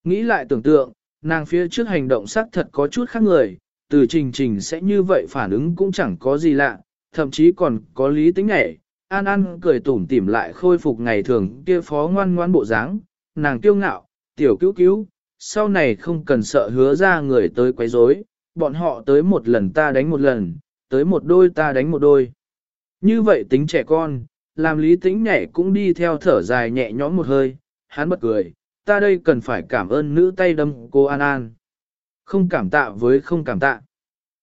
Nghĩ lại tưởng tượng, nàng phía trước hành động sát thật có chút khác người, từ trình trình sẽ như vậy phản ứng cũng chẳng có gì lạ, thậm chí còn có lý tính nhảy. An An cười tủm tỉm lại khôi phục ngày thường kia phó ngoan ngoan bộ dáng, nàng kiêu ngạo, tiểu cứu cứu, sau này không cần sợ hứa ra người tới quấy rối, bọn họ tới một lần ta đánh một lần, tới một đôi ta đánh một đôi. Như vậy tính trẻ con, làm lý tính nhảy cũng đi theo thở dài nhẹ nhõm một hơi, hắn bật cười, ta đây cần phải cảm ơn nữ tay đâm cô An An. Không cảm tạ với không cảm tạ.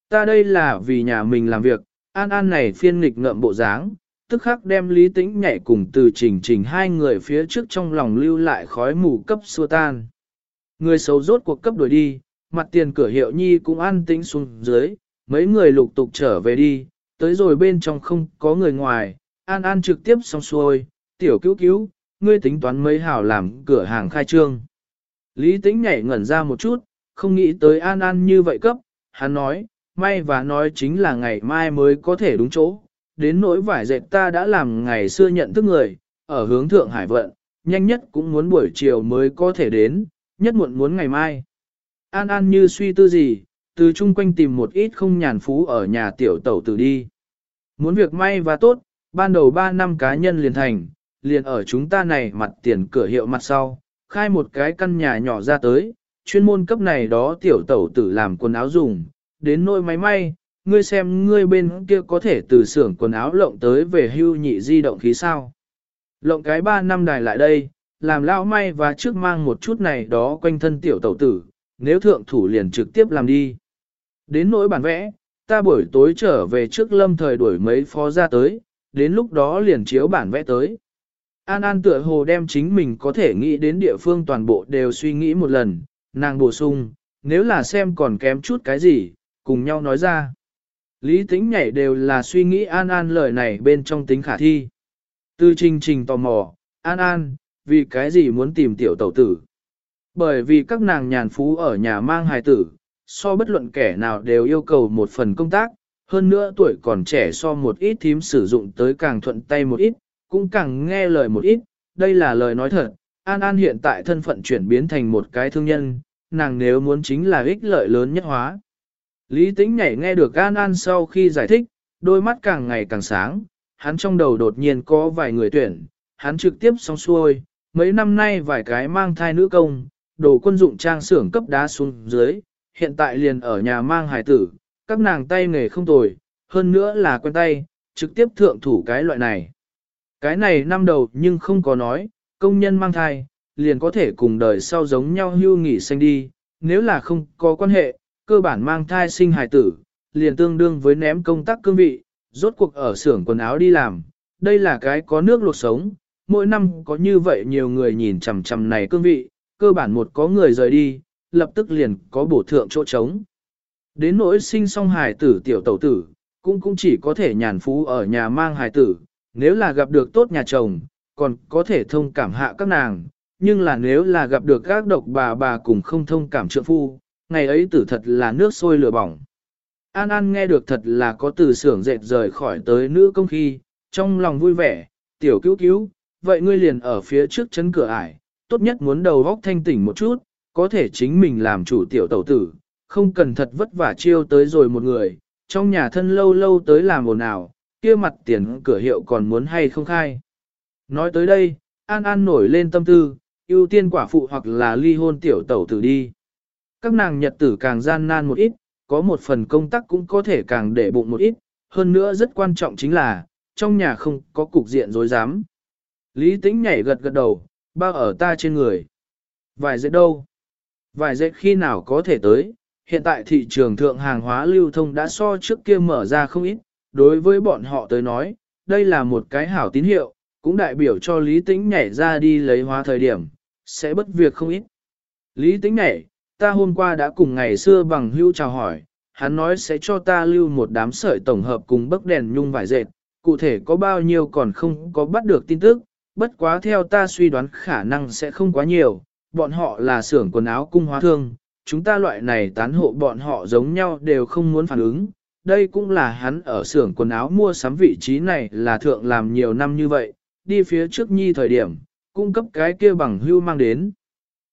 Ta đây là vì nhà mình làm việc, An An này phiên nghịch ngợm bộ dáng, tức khắc đem lý tĩnh nhảy cùng từ trình trình hai người phía trước trong lòng lưu lại khói mù cấp xua tan. Người xấu rốt cuộc cấp đuổi đi, mặt tiền cửa hiệu nhi cũng an tĩnh xuống dưới, mấy người lục tục trở về đi, tới rồi bên trong không có người ngoài, An An trực tiếp xong xuôi, tiểu cứu cứu, ngươi tính toán mấy hảo làm cửa hàng khai trương. Lý Tĩnh nhảy ngẩn ra một chút, không nghĩ tới An An như vậy cấp, hắn nói, may và nói chính là ngày mai mới có thể đúng chỗ, đến nỗi vải dệt ta đã làm ngày xưa nhận thức người, ở hướng thượng hải vận, nhanh nhất cũng muốn buổi chiều mới có thể đến, nhất muộn muốn ngày mai. An An như suy tư gì, từ chung quanh tìm một ít không nhàn phú ở nhà tiểu tẩu tử đi. Muốn việc may và tốt, ban đầu 3 năm cá nhân liền thành, liền ở chúng ta này mặt tiền cửa hiệu mặt sau, khai một cái căn nhà nhỏ ra tới, chuyên môn cấp này đó tiểu tẩu tử làm quần áo dùng, đến nôi máy may, ngươi xem ngươi bên kia có thể từ xưởng quần áo lộng tới về hưu nhị di động khí sao. Lộng cái ba năm đài lại đây, làm lão may và trước mang một chút này đó quanh thân tiểu tẩu tử, nếu thượng thủ liền trực tiếp làm đi. Đến nỗi bản vẽ, ta buổi tối trở về trước lâm thời đuổi mấy phó ra tới, đến lúc đó liền chiếu bản vẽ tới. An An tựa hồ đem chính mình có thể nghĩ đến địa phương toàn bộ đều suy nghĩ một lần, nàng bổ sung, nếu là xem còn kém chút cái gì, cùng nhau nói ra. Lý tính nhảy đều là suy nghĩ An An lời này bên trong tính khả thi. Từ trình trình tò mò, An An, vì cái gì muốn tìm tiểu tẩu tử? Bởi vì các nàng nhàn phú ở nhà mang hài tử, so bất luận kẻ nào đều yêu cầu một phần công tác, Hơn nữa tuổi còn trẻ so một ít thím sử dụng tới càng thuận tay một ít, cũng càng nghe lời một ít, đây là lời nói thật. An An hiện tại thân phận chuyển biến thành một cái thương nhân, nàng nếu muốn chính là ích lợi lớn nhất hóa. Lý Tĩnh nhảy nghe được An An sau khi giải thích, đôi mắt càng ngày càng sáng, hắn trong đầu đột nhiên có vài người tuyển, hắn trực tiếp xong xuôi, mấy năm nay vài cái mang thai nữ công, đồ quân dụng trang xưởng cấp đá xuống dưới, hiện tại liền ở nhà mang hài tử, các nàng tay nghề không tồi, hơn nữa là quen tay, trực tiếp thượng thủ cái loại này. Cái này năm đầu nhưng không có nói, công nhân mang thai, liền có thể cùng đời sau giống nhau hưu nghỉ sinh đi, nếu là không có quan hệ, cơ bản mang thai sinh hài tử, liền tương đương với ném công tác cương vị, rốt cuộc ở xưởng quần áo đi làm, đây là cái có nước luộc sống, mỗi năm có như vậy nhiều người nhìn chằm chằm này cương vị, cơ bản một có người rời đi, lập tức liền có bổ thượng chỗ trống. Đến nỗi sinh xong hài tử tiểu tẩu tử, cũng cũng chỉ có thể nhàn phú ở nhà mang hài tử, nếu là gặp được tốt nhà chồng, còn có thể thông cảm hạ các nàng, nhưng là nếu là gặp được các độc bà bà cùng không thông cảm trượng phu, ngày ấy tử thật là nước sôi lửa bỏng. An An nghe được thật là có từ xưởng dệt rời khỏi tới nữ công khi, trong lòng vui vẻ, tiểu cứu cứu, vậy ngươi liền ở phía trước chấn cửa ải, tốt nhất muốn đầu góc thanh tỉnh một chút, có thể chính mình làm chủ tiểu tẩu tử, không cần thật vất vả chiêu tới rồi một người, trong nhà thân lâu lâu tới làm ồn ào, kia mặt tiền cửa hiệu còn muốn hay không khai. Nói tới đây, An An nổi lên tâm tư, ưu tiên quả phụ hoặc là ly hôn tiểu tẩu tử đi. Các nàng nhật tử càng gian nan một ít, có một phần công tác cũng có thể càng để bụng một ít, hơn nữa rất quan trọng chính là, trong nhà không có cục diện dối dám. Lý tĩnh nhảy gật gật đầu, bao ở ta trên người. Vài dễ đâu? Vài dễ khi nào có thể tới? Hiện tại thị trường thượng hàng hóa lưu thông đã so trước kia mở ra không ít, đối với bọn họ tới nói, đây là một cái hảo tín hiệu, cũng đại biểu cho Lý Tĩnh nhảy ra đi lấy hóa thời điểm, sẽ bất việc không ít. Lý Tĩnh nhảy, ta hôm qua đã cùng ngày xưa bằng hưu chào hỏi, hắn nói sẽ cho ta lưu một đám sợi tổng hợp cùng bức đèn nhung vải dệt, cụ thể có bao nhiêu còn không có bắt được tin tức, bất quá theo ta suy đoán khả năng sẽ không quá nhiều, bọn họ là xưởng quần áo cung hóa thương, chúng ta loại này tán hộ bọn họ giống nhau đều không muốn phản ứng. Đây cũng là hắn ở xưởng quần áo mua sắm vị trí này là thượng làm nhiều năm như vậy, đi phía trước nhi thời điểm, cung cấp cái kia bằng hưu mang đến.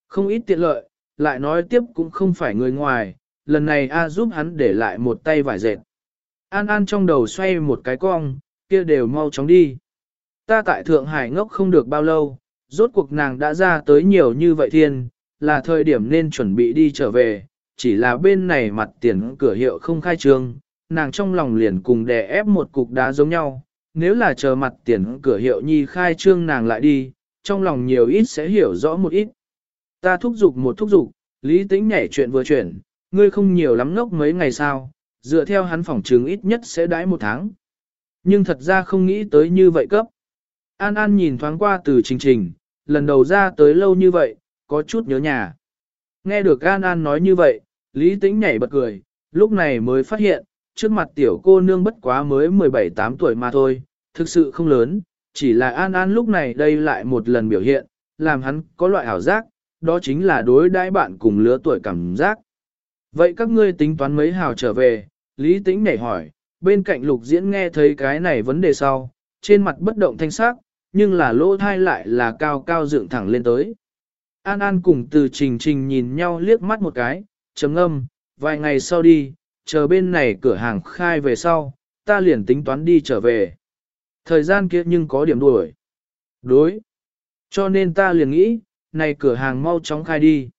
Không ít tiện lợi, lại nói tiếp cũng không phải người ngoài, lần này A giúp hắn để lại một tay vải dệt. An An trong đầu xoay một cái cong, kia đều mau chóng đi. Ta tại Thượng Hải ngốc không được bao lâu, rốt cuộc nàng đã ra tới nhiều như vậy thiên, là thời điểm nên chuẩn bị đi trở về, chỉ là bên này mặt tiền cửa hiệu không khai trương, nàng trong lòng liền cùng đè ép một cục đá giống nhau, nếu là chờ mặt tiền cửa hiệu nhi khai trương nàng lại đi, trong lòng nhiều ít sẽ hiểu rõ một ít. Ta thúc giục một thúc giục, lý Tĩnh nhảy chuyện vừa chuyển, ngươi không nhiều lắm ngốc mấy ngày sao, dựa theo hắn phỏng chứng ít nhất sẽ đãi một tháng. Nhưng thật ra không nghĩ tới như vậy cấp. An An nhìn thoáng qua từ trình trình, lần đầu ra tới lâu như vậy, có chút nhớ nhà. Nghe được An An nói như vậy, Lý Tĩnh nhảy bật cười, lúc này mới phát hiện, trước mặt tiểu cô nương bất quá mới 17-8 tuổi mà thôi, thực sự không lớn, chỉ là An An lúc này đây lại một lần biểu hiện, làm hắn có loại ảo giác, đó chính là đối đãi bạn cùng lứa tuổi cảm giác. Vậy các ngươi tính toán mấy hào trở về, Lý Tĩnh nhảy hỏi, bên cạnh lục diễn nghe thấy cái này vấn đề sau, trên mặt bất động thanh sắc, nhưng là lỗ thai lại là cao cao dựng thẳng lên tới. An An cùng từ trình trình nhìn nhau liếc mắt một cái, chấm âm, vài ngày sau đi, chờ bên này cửa hàng khai về sau, ta liền tính toán đi trở về. Thời gian kia nhưng có điểm đuổi. Đối. Cho nên ta liền nghĩ, này cửa hàng mau chóng khai đi.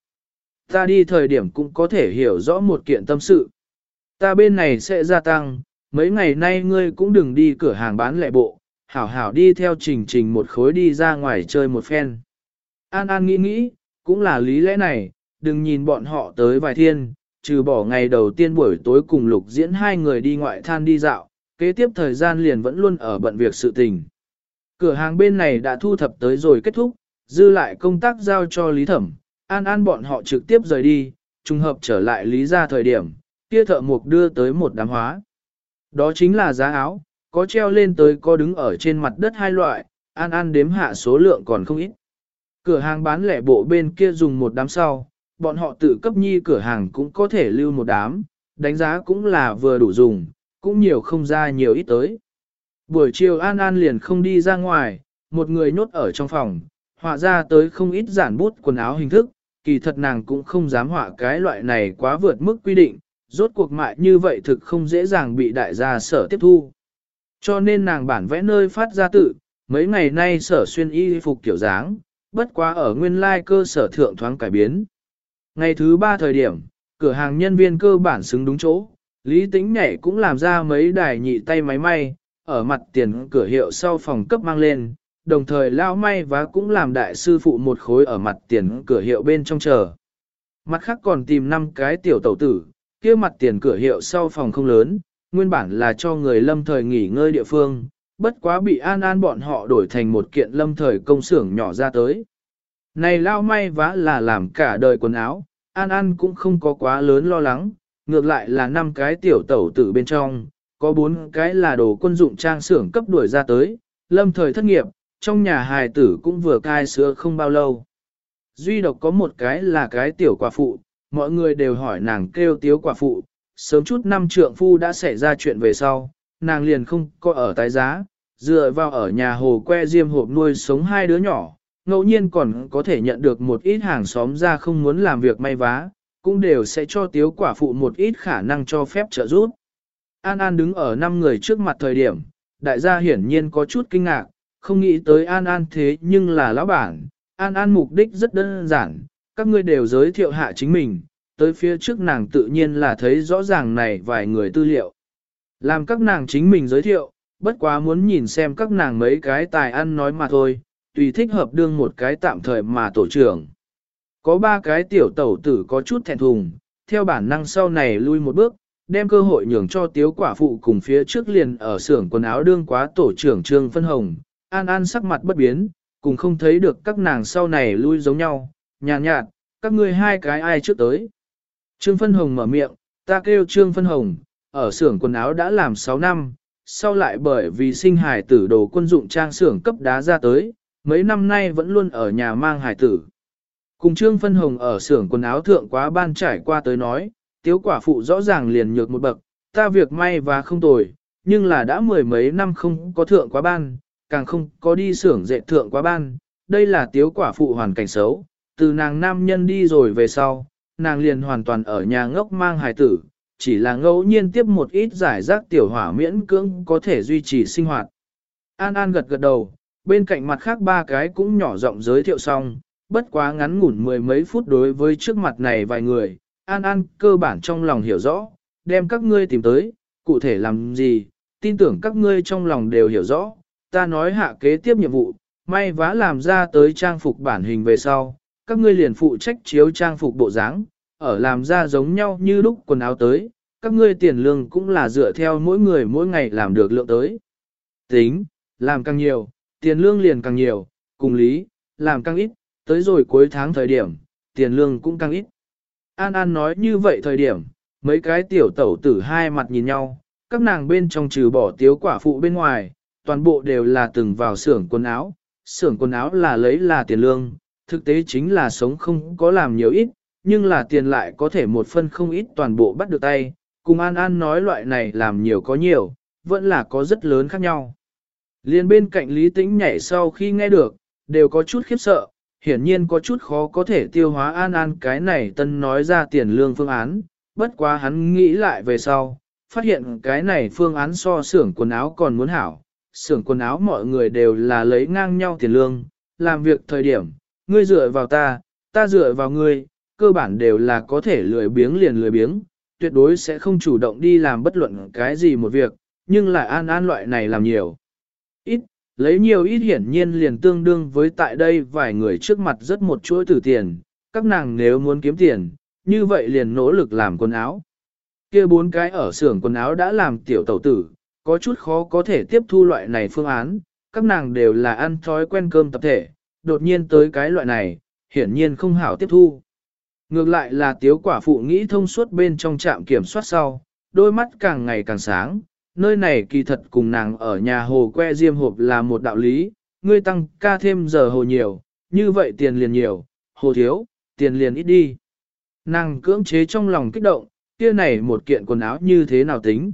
Ta đi thời điểm cũng có thể hiểu rõ một kiện tâm sự. Ta bên này sẽ gia tăng, mấy ngày nay ngươi cũng đừng đi cửa hàng bán lẻ bộ, hảo hảo đi theo trình trình một khối đi ra ngoài chơi một phen. An An nghĩ nghĩ, cũng là lý lẽ này, đừng nhìn bọn họ tới vài thiên, trừ bỏ ngày đầu tiên buổi tối cùng lục diễn hai người đi ngoại than đi dạo, kế tiếp thời gian liền vẫn luôn ở bận việc sự tình. Cửa hàng bên này đã thu thập tới rồi kết thúc, dư lại công tác giao cho Lý Thẩm, An An bọn họ trực tiếp rời đi, trùng hợp trở lại Lý ra thời điểm, kia thợ mục đưa tới một đám hóa. Đó chính là giá áo, có treo lên tới có đứng ở trên mặt đất hai loại, An An đếm hạ số lượng còn không ít. Cửa hàng bán lẻ bộ bên kia dùng một đám sau, bọn họ tự cấp nhi cửa hàng cũng có thể lưu một đám, đánh giá cũng là vừa đủ dùng, cũng nhiều không ra nhiều ít tới. Buổi chiều An An liền không đi ra ngoài, một người nhốt ở trong phòng, họa ra tới không ít giản bút quần áo hình thức, kỳ thật nàng cũng không dám họa cái loại này quá vượt mức quy định, rốt cuộc mại như vậy thực không dễ dàng bị đại gia sở tiếp thu. Cho nên nàng bản vẽ nơi phát ra tự, mấy ngày nay sở xuyên y phục kiểu dáng, bất quá ở nguyên lai cơ sở thượng thoáng cải biến. Ngày thứ ba thời điểm, cửa hàng nhân viên cơ bản xứng đúng chỗ, Lý Tĩnh nhảy cũng làm ra mấy đài nhị tay máy may, ở mặt tiền cửa hiệu sau phòng cấp mang lên, đồng thời lao may và cũng làm đại sư phụ một khối ở mặt tiền cửa hiệu bên trong chờ. Mặt khác còn tìm năm cái tiểu tẩu tử, kia mặt tiền cửa hiệu sau phòng không lớn, nguyên bản là cho người lâm thời nghỉ ngơi địa phương, bất quá bị an an bọn họ đổi thành một kiện lâm thời công xưởng nhỏ ra tới. Này lao may vá là làm cả đời quần áo, an an cũng không có quá lớn lo lắng, ngược lại là năm cái tiểu tẩu tử bên trong, có bốn cái là đồ quân dụng trang xưởng cấp đuổi ra tới, lâm thời thất nghiệp, trong nhà hài tử cũng vừa cai sữa không bao lâu. Duy độc có một cái là cái tiểu quả phụ, mọi người đều hỏi nàng kêu tiếu quả phụ, sớm chút năm trượng phu đã xảy ra chuyện về sau, nàng liền không có ở tái giá, dựa vào ở nhà hồ que diêm hộp nuôi sống hai đứa nhỏ, ngẫu nhiên còn có thể nhận được một ít hàng xóm ra không muốn làm việc may vá, cũng đều sẽ cho tiếu quả phụ một ít khả năng cho phép trợ giúp. An An đứng ở năm người trước mặt thời điểm, đại gia hiển nhiên có chút kinh ngạc, không nghĩ tới An An thế nhưng là lão bản. An An mục đích rất đơn giản, các ngươi đều giới thiệu hạ chính mình, tới phía trước nàng tự nhiên là thấy rõ ràng này vài người tư liệu. Làm các nàng chính mình giới thiệu, bất quá muốn nhìn xem các nàng mấy cái tài ăn nói mà thôi, tùy thích hợp đương một cái tạm thời mà tổ trưởng. Có ba cái tiểu tẩu tử có chút thẹn thùng, theo bản năng sau này lui một bước, đem cơ hội nhường cho tiếu quả phụ cùng phía trước liền ở xưởng quần áo đương quá tổ trưởng Trương Phân Hồng. An An sắc mặt bất biến, cùng không thấy được các nàng sau này lui giống nhau, nhàn nhạt, nhạt, các ngươi hai cái ai trước tới. Trương Phân Hồng mở miệng, ta kêu Trương Phân Hồng, ở xưởng quần áo đã làm 6 năm, sau lại bởi vì sinh hải tử đồ quân dụng trang xưởng cấp đá ra tới, mấy năm nay vẫn luôn ở nhà mang hải tử. Cùng Trương Phân Hồng ở xưởng quần áo thượng quá ban trải qua tới nói, tiếu quả phụ rõ ràng liền nhược một bậc, ta việc may và không tồi, nhưng là đã mười mấy năm không có thượng quá ban, càng không có đi xưởng dệt thượng quá ban, đây là tiếu quả phụ hoàn cảnh xấu, từ nàng nam nhân đi rồi về sau, nàng liền hoàn toàn ở nhà ngốc mang hài tử, chỉ là ngẫu nhiên tiếp một ít giải rác tiểu hỏa miễn cưỡng có thể duy trì sinh hoạt. An An gật gật đầu, bên cạnh mặt khác ba cái cũng nhỏ giọng giới thiệu xong, bất quá ngắn ngủn mười mấy phút đối với trước mặt này vài người, An An cơ bản trong lòng hiểu rõ, đem các ngươi tìm tới, cụ thể làm gì, tin tưởng các ngươi trong lòng đều hiểu rõ, ta nói hạ kế tiếp nhiệm vụ, may vá làm ra tới trang phục bản hình về sau, các ngươi liền phụ trách chiếu trang phục bộ dáng, ở làm ra giống nhau như lúc quần áo tới, các ngươi tiền lương cũng là dựa theo mỗi người mỗi ngày làm được lượng tới. Tính, làm càng nhiều, tiền lương liền càng nhiều, cùng lý, làm càng ít, tới rồi cuối tháng thời điểm, tiền lương cũng càng ít. An An nói như vậy thời điểm, mấy cái tiểu tẩu tử hai mặt nhìn nhau, các nàng bên trong trừ bỏ tiếu quả phụ bên ngoài, toàn bộ đều là từng vào xưởng quần áo, xưởng quần áo là lấy là tiền lương, thực tế chính là sống không có làm nhiều ít, nhưng là tiền lại có thể một phân không ít toàn bộ bắt được tay, cùng An An nói loại này làm nhiều có nhiều, vẫn là có rất lớn khác nhau. Liên bên cạnh Lý Tĩnh nhảy sau khi nghe được, đều có chút khiếp sợ, hiển nhiên có chút khó có thể tiêu hóa An An cái này tân nói ra tiền lương phương án, bất quá hắn nghĩ lại về sau, phát hiện cái này phương án so xưởng quần áo còn muốn hảo, xưởng quần áo mọi người đều là lấy ngang nhau tiền lương, làm việc thời điểm, ngươi dựa vào ta, ta dựa vào ngươi, cơ bản đều là có thể lười biếng liền lười biếng, tuyệt đối sẽ không chủ động đi làm bất luận cái gì một việc, nhưng lại an an loại này làm nhiều. Ít, lấy nhiều ít hiển nhiên liền tương đương với tại đây vài người trước mặt rất một chuỗi tử tiền, các nàng nếu muốn kiếm tiền, như vậy liền nỗ lực làm quần áo. kia bốn cái ở xưởng quần áo đã làm tiểu tẩu tử, có chút khó có thể tiếp thu loại này phương án, các nàng đều là ăn thói quen cơm tập thể, đột nhiên tới cái loại này, hiển nhiên không hảo tiếp thu. Ngược lại là tiếu quả phụ nghĩ thông suốt bên trong trạm kiểm soát sau, đôi mắt càng ngày càng sáng, nơi này kỳ thật cùng nàng ở nhà hồ que diêm hộp là một đạo lý, ngươi tăng ca thêm giờ hồ nhiều, như vậy tiền liền nhiều, hồ thiếu, tiền liền ít đi. Nàng cưỡng chế trong lòng kích động, kia này một kiện quần áo như thế nào tính.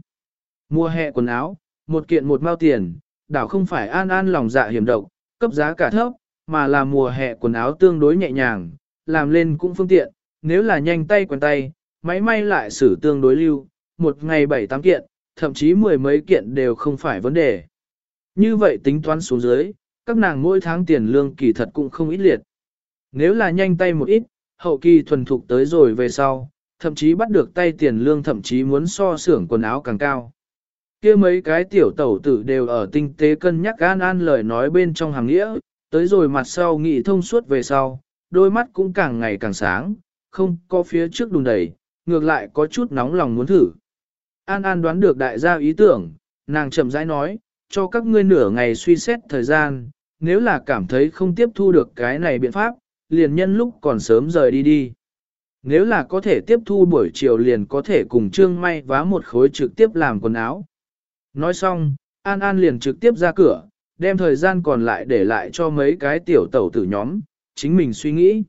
Mua hè quần áo, một kiện một mao tiền, đảo không phải an an lòng dạ hiểm độc, cấp giá cả thấp, mà là mùa hè quần áo tương đối nhẹ nhàng, làm lên cũng phương tiện, nếu là nhanh tay quần tay, máy may lại xử tương đối lưu, một ngày bảy tám kiện, thậm chí mười mấy kiện đều không phải vấn đề. Như vậy tính toán xuống dưới, các nàng mỗi tháng tiền lương kỳ thật cũng không ít liệt. Nếu là nhanh tay một ít, hậu kỳ thuần thục tới rồi về sau, thậm chí bắt được tay tiền lương thậm chí muốn so xưởng quần áo càng cao kia mấy cái tiểu tẩu tử đều ở tinh tế cân nhắc an an lời nói bên trong hàng nghĩa, tới rồi mặt sau nghị thông suốt về sau, đôi mắt cũng càng ngày càng sáng, không có phía trước đùn đẩy, ngược lại có chút nóng lòng muốn thử. An An đoán được đại gia ý tưởng, nàng chậm rãi nói, cho các ngươi nửa ngày suy xét thời gian, nếu là cảm thấy không tiếp thu được cái này biện pháp, liền nhân lúc còn sớm rời đi đi. Nếu là có thể tiếp thu buổi chiều liền có thể cùng Trương May vá một khối trực tiếp làm quần áo. Nói xong, An An liền trực tiếp ra cửa, đem thời gian còn lại để lại cho mấy cái tiểu tẩu tử nhóm, chính mình suy nghĩ.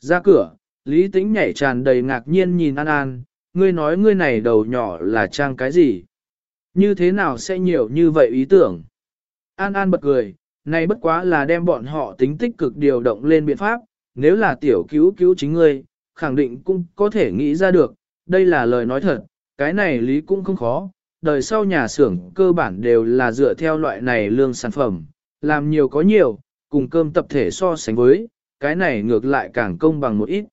Ra cửa, Lý Tĩnh nhảy tràn đầy ngạc nhiên nhìn An An, ngươi nói ngươi này đầu nhỏ là trang cái gì? Như thế nào sẽ nhiều như vậy ý tưởng? An An bật cười, này bất quá là đem bọn họ tính tích cực điều động lên biện pháp, nếu là tiểu cứu cứu chính ngươi, khẳng định cũng có thể nghĩ ra được, đây là lời nói thật, cái này lý cũng không khó, đời sau nhà xưởng cơ bản đều là dựa theo loại này lương sản phẩm, làm nhiều có nhiều, cùng cơm tập thể so sánh với, cái này ngược lại càng công bằng một ít.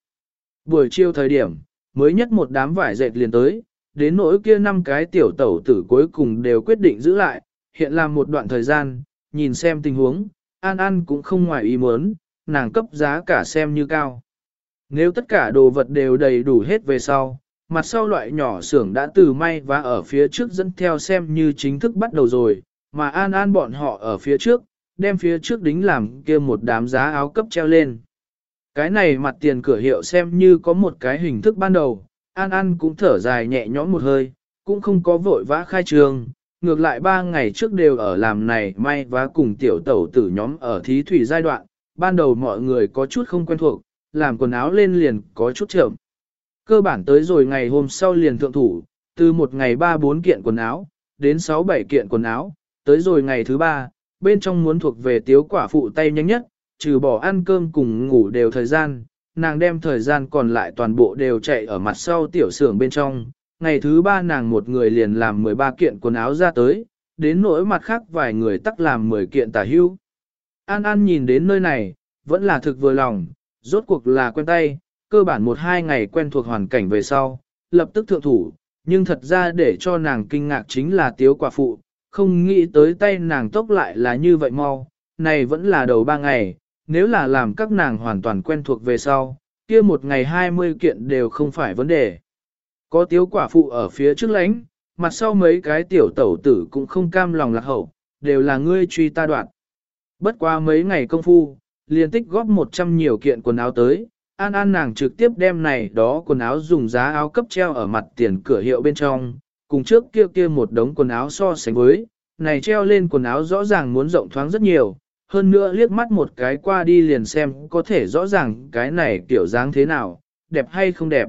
Buổi chiều thời điểm, mới nhất một đám vải dệt liền tới, đến nỗi kia năm cái tiểu tẩu tử cuối cùng đều quyết định giữ lại, hiện làm một đoạn thời gian, nhìn xem tình huống, An An cũng không ngoài ý muốn, nàng cấp giá cả xem như cao. Nếu tất cả đồ vật đều đầy đủ hết về sau, mặt sau loại nhỏ xưởng đã từ may và ở phía trước dẫn theo xem như chính thức bắt đầu rồi, mà An An bọn họ ở phía trước, đem phía trước đính làm kia một đám giá áo cấp treo lên. Cái này mặt tiền cửa hiệu xem như có một cái hình thức ban đầu, An An cũng thở dài nhẹ nhõm một hơi, cũng không có vội vã khai trường, ngược lại ba ngày trước đều ở làm này may và cùng tiểu tẩu tử nhóm ở thí thủy giai đoạn, ban đầu mọi người có chút không quen thuộc, làm quần áo lên liền có chút chậm. Cơ bản tới rồi ngày hôm sau liền thượng thủ, từ một ngày ba bốn kiện quần áo, đến sáu bảy kiện quần áo, tới rồi ngày thứ ba, bên trong muốn thuộc về tiếu quả phụ tay nhanh nhất, trừ bỏ ăn cơm cùng ngủ đều thời gian, nàng đem thời gian còn lại toàn bộ đều chạy ở mặt sau tiểu xưởng bên trong. Ngày thứ ba nàng một người liền làm 13 kiện quần áo ra tới, đến nỗi mặt khác vài người tắc làm 10 kiện tả hưu. An An nhìn đến nơi này, vẫn là thực vừa lòng, rốt cuộc là quen tay, cơ bản một hai ngày quen thuộc hoàn cảnh về sau, lập tức thượng thủ, nhưng thật ra để cho nàng kinh ngạc chính là tiếu quả phụ, không nghĩ tới tay nàng tốc lại là như vậy mau, này vẫn là đầu ba ngày, nếu là làm các nàng hoàn toàn quen thuộc về sau, kia một ngày 20 kiện đều không phải vấn đề. Có tiếu quả phụ ở phía trước lánh, mặt sau mấy cái tiểu tẩu tử cũng không cam lòng lạc hậu, đều là ngươi truy ta đoạn. Bất qua mấy ngày công phu, liên tích góp 100 nhiều kiện quần áo tới, An An nàng trực tiếp đem này đó quần áo dùng giá áo cấp treo ở mặt tiền cửa hiệu bên trong, cùng trước kia kia một đống quần áo so sánh với, này treo lên quần áo rõ ràng muốn rộng thoáng rất nhiều, hơn nữa liếc mắt một cái qua đi liền xem có thể rõ ràng cái này kiểu dáng thế nào, đẹp hay không đẹp.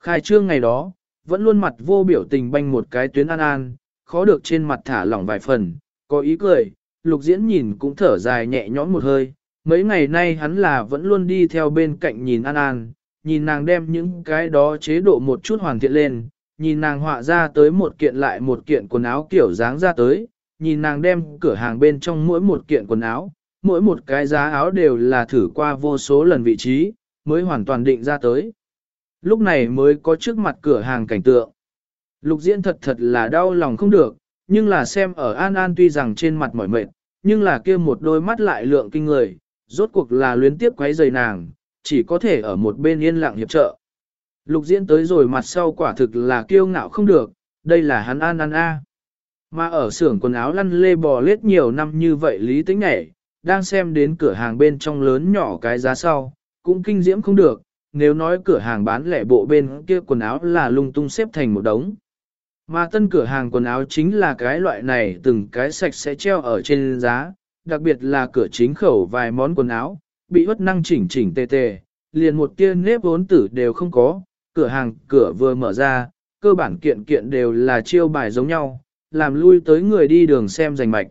Khai trương ngày đó, vẫn luôn mặt vô biểu tình banh một cái tuyến an an, khó được trên mặt thả lỏng vài phần, có ý cười, lục diễn nhìn cũng thở dài nhẹ nhõm một hơi, mấy ngày nay hắn là vẫn luôn đi theo bên cạnh nhìn an an, nhìn nàng đem những cái đó chế độ một chút hoàn thiện lên, nhìn nàng họa ra tới một kiện lại một kiện quần áo kiểu dáng ra tới, nhìn nàng đem cửa hàng bên trong mỗi một kiện quần áo, mỗi một cái giá áo đều là thử qua vô số lần vị trí, mới hoàn toàn định ra tới. Lúc này mới có trước mặt cửa hàng cảnh tượng. Lục diễn thật thật là đau lòng không được, nhưng là xem ở An An tuy rằng trên mặt mỏi mệt, nhưng là kia một đôi mắt lại lượng kinh người, rốt cuộc là luyến tiếp quấy rầy nàng, chỉ có thể ở một bên yên lặng hiệp trợ. Lục diễn tới rồi mặt sau quả thực là kiêu ngạo không được, đây là hắn An An A. Mà ở xưởng quần áo lăn lê bò lết nhiều năm như vậy lý tính nhảy, đang xem đến cửa hàng bên trong lớn nhỏ cái giá sau, cũng kinh diễm không được, nếu nói cửa hàng bán lẻ bộ bên kia quần áo là lung tung xếp thành một đống. Mà tân cửa hàng quần áo chính là cái loại này từng cái sạch sẽ treo ở trên giá, đặc biệt là cửa chính khẩu vài món quần áo, bị bất năng chỉnh chỉnh tề tề, liền một tia nếp vốn tử đều không có, cửa hàng cửa vừa mở ra, cơ bản kiện kiện đều là chiêu bài giống nhau, làm lui tới người đi đường xem giành mạch.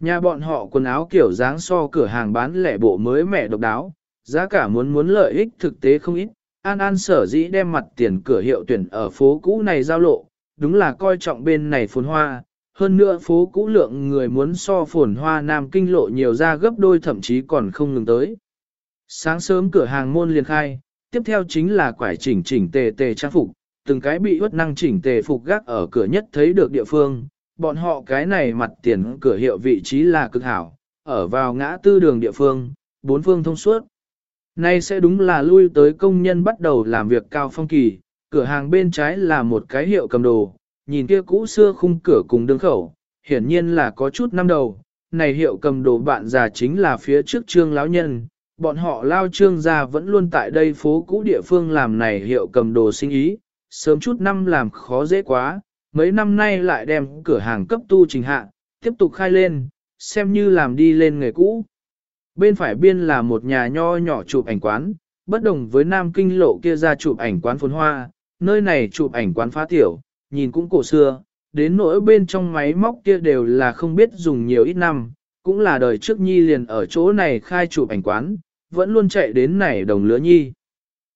Nhà bọn họ quần áo kiểu dáng so cửa hàng bán lẻ bộ mới mẻ độc đáo, giá cả muốn muốn lợi ích thực tế không ít. An An sở dĩ đem mặt tiền cửa hiệu tuyển ở phố cũ này giao lộ, đúng là coi trọng bên này phồn hoa. Hơn nữa phố cũ lượng người muốn so phồn hoa Nam Kinh lộ nhiều ra gấp đôi thậm chí còn không ngừng tới. Sáng sớm cửa hàng môn liền khai, tiếp theo chính là quải chỉnh chỉnh tề tề trang phục, từng cái bị huất năng chỉnh tề phục gác ở cửa nhất thấy được địa phương, bọn họ cái này mặt tiền cửa hiệu vị trí là cực hảo, ở vào ngã tư đường địa phương, bốn phương thông suốt. Nay sẽ đúng là lui tới công nhân bắt đầu làm việc cao phong kỳ, cửa hàng bên trái là một cái hiệu cầm đồ, nhìn kia cũ xưa khung cửa cùng đường khẩu, hiển nhiên là có chút năm đầu, này hiệu cầm đồ bạn già chính là phía trước trương lão nhân, bọn họ lao trương gia vẫn luôn tại đây phố cũ địa phương làm này hiệu cầm đồ sinh ý, sớm chút năm làm khó dễ quá, mấy năm nay lại đem cửa hàng cấp tu trình hạ, tiếp tục khai lên, xem như làm đi lên nghề cũ. Bên phải biên là một nhà nho nhỏ chụp ảnh quán, bất đồng với Nam Kinh lộ kia ra chụp ảnh quán phồn hoa, nơi này chụp ảnh quán phá tiểu, nhìn cũng cổ xưa, đến nỗi bên trong máy móc kia đều là không biết dùng nhiều ít năm, cũng là đời trước nhi liền ở chỗ này khai chụp ảnh quán, vẫn luôn chạy đến này đồng lứa nhi.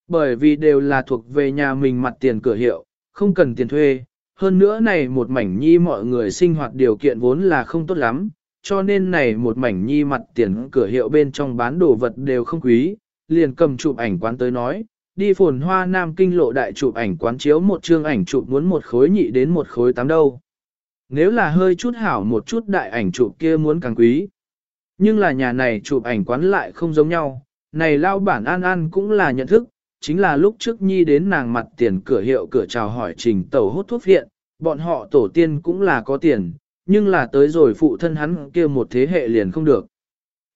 Bởi vì đều là thuộc về nhà mình mặt tiền cửa hiệu, không cần tiền thuê, hơn nữa này một mảnh nhi mọi người sinh hoạt điều kiện vốn là không tốt lắm, cho nên này một mảnh nhi mặt tiền cửa hiệu bên trong bán đồ vật đều không quý, liền cầm chụp ảnh quán tới nói, đi phồn hoa nam kinh lộ đại chụp ảnh quán chiếu một chương ảnh chụp muốn một khối nhị đến một khối tám đâu. Nếu là hơi chút hảo một chút đại ảnh chụp kia muốn càng quý. Nhưng là nhà này chụp ảnh quán lại không giống nhau, này lao bản an an cũng là nhận thức, chính là lúc trước nhi đến nàng mặt tiền cửa hiệu cửa chào hỏi trình tàu hút thuốc viện, bọn họ tổ tiên cũng là có tiền, nhưng là tới rồi phụ thân hắn kia một thế hệ liền không được.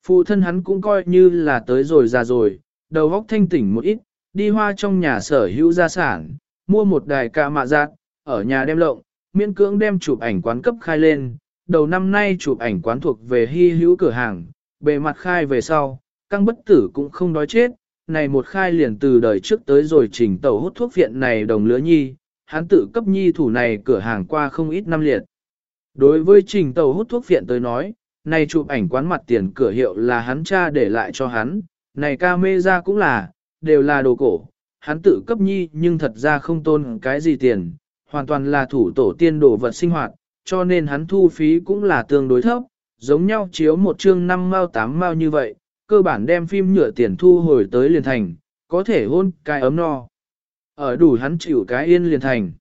Phụ thân hắn cũng coi như là tới rồi già rồi, đầu óc thanh tỉnh một ít, đi hoa trong nhà sở hữu gia sản, mua một đài ca mạ giác, ở nhà đem lộng, miễn cưỡng đem chụp ảnh quán cấp khai lên, đầu năm nay chụp ảnh quán thuộc về hy hữu cửa hàng, bề mặt khai về sau, căng bất tử cũng không đói chết, này một khai liền từ đời trước tới rồi trình tàu hút thuốc viện này đồng lứa nhi, hắn tự cấp nhi thủ này cửa hàng qua không ít năm liệt. Đối với trình tàu hút thuốc viện tới nói, này chụp ảnh quán mặt tiền cửa hiệu là hắn cha để lại cho hắn, này ca mê ra cũng là, đều là đồ cổ, hắn tự cấp nhi nhưng thật ra không tôn cái gì tiền, hoàn toàn là thủ tổ tiên đồ vật sinh hoạt, cho nên hắn thu phí cũng là tương đối thấp, giống nhau chiếu một chương 5 mao 8 mao như vậy, cơ bản đem phim nhựa tiền thu hồi tới liền thành, có thể hôn cái ấm no. Ở đủ hắn chịu cái yên liền thành.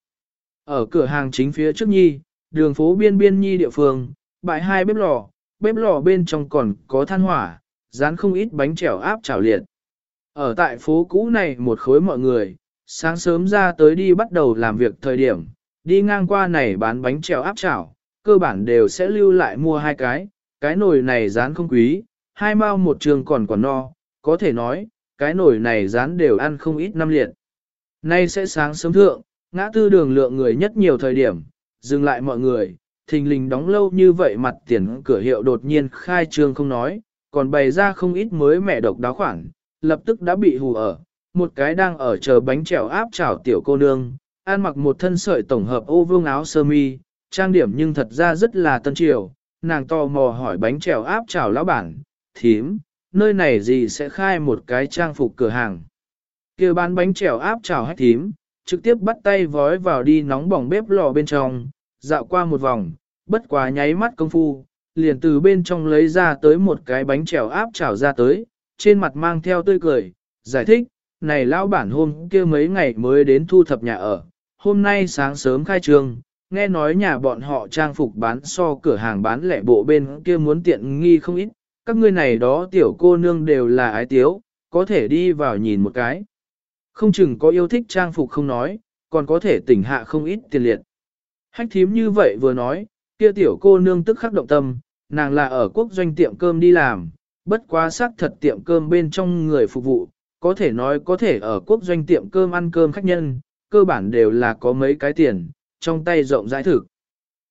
Ở cửa hàng chính phía trước nhi, đường phố biên biên nhi địa phương, bãi hai bếp lò, bếp lò bên trong còn có than hỏa, dán không ít bánh chèo áp chảo liệt. Ở tại phố cũ này một khối mọi người, sáng sớm ra tới đi bắt đầu làm việc thời điểm, đi ngang qua này bán bánh trèo áp chảo, cơ bản đều sẽ lưu lại mua hai cái, cái nồi này rán không quý, hai mao một trường còn còn no, có thể nói, cái nồi này rán đều ăn không ít năm liệt. Nay sẽ sáng sớm thượng, ngã tư đường lượng người nhất nhiều thời điểm, dừng lại mọi người, thình lình đóng lâu như vậy mặt tiền cửa hiệu đột nhiên khai trương không nói, còn bày ra không ít mới mẹ độc đáo khoản, lập tức đã bị hù ở, một cái đang ở chờ bánh trèo áp chảo tiểu cô nương, ăn mặc một thân sợi tổng hợp ô vương áo sơ mi, trang điểm nhưng thật ra rất là tân triều, nàng to mò hỏi bánh trèo áp chảo lão bản, thím, nơi này gì sẽ khai một cái trang phục cửa hàng. kia bán bánh trèo áp chảo hách thím, trực tiếp bắt tay vói vào đi nóng bỏng bếp lò bên trong, dạo qua một vòng, bất quá nháy mắt công phu, liền từ bên trong lấy ra tới một cái bánh trèo áp chảo ra tới, trên mặt mang theo tươi cười, giải thích, này lão bản hôm kia mấy ngày mới đến thu thập nhà ở, hôm nay sáng sớm khai trương, nghe nói nhà bọn họ trang phục bán so cửa hàng bán lẻ bộ bên kia muốn tiện nghi không ít, các ngươi này đó tiểu cô nương đều là ái tiếu, có thể đi vào nhìn một cái. Không chừng có yêu thích trang phục không nói, còn có thể tỉnh hạ không ít tiền liệt. Hách thím như vậy vừa nói, kia tiểu cô nương tức khắc động tâm, nàng là ở quốc doanh tiệm cơm đi làm, bất quá xác thật tiệm cơm bên trong người phục vụ, có thể nói có thể ở quốc doanh tiệm cơm ăn cơm khách nhân, cơ bản đều là có mấy cái tiền, trong tay rộng rãi thực.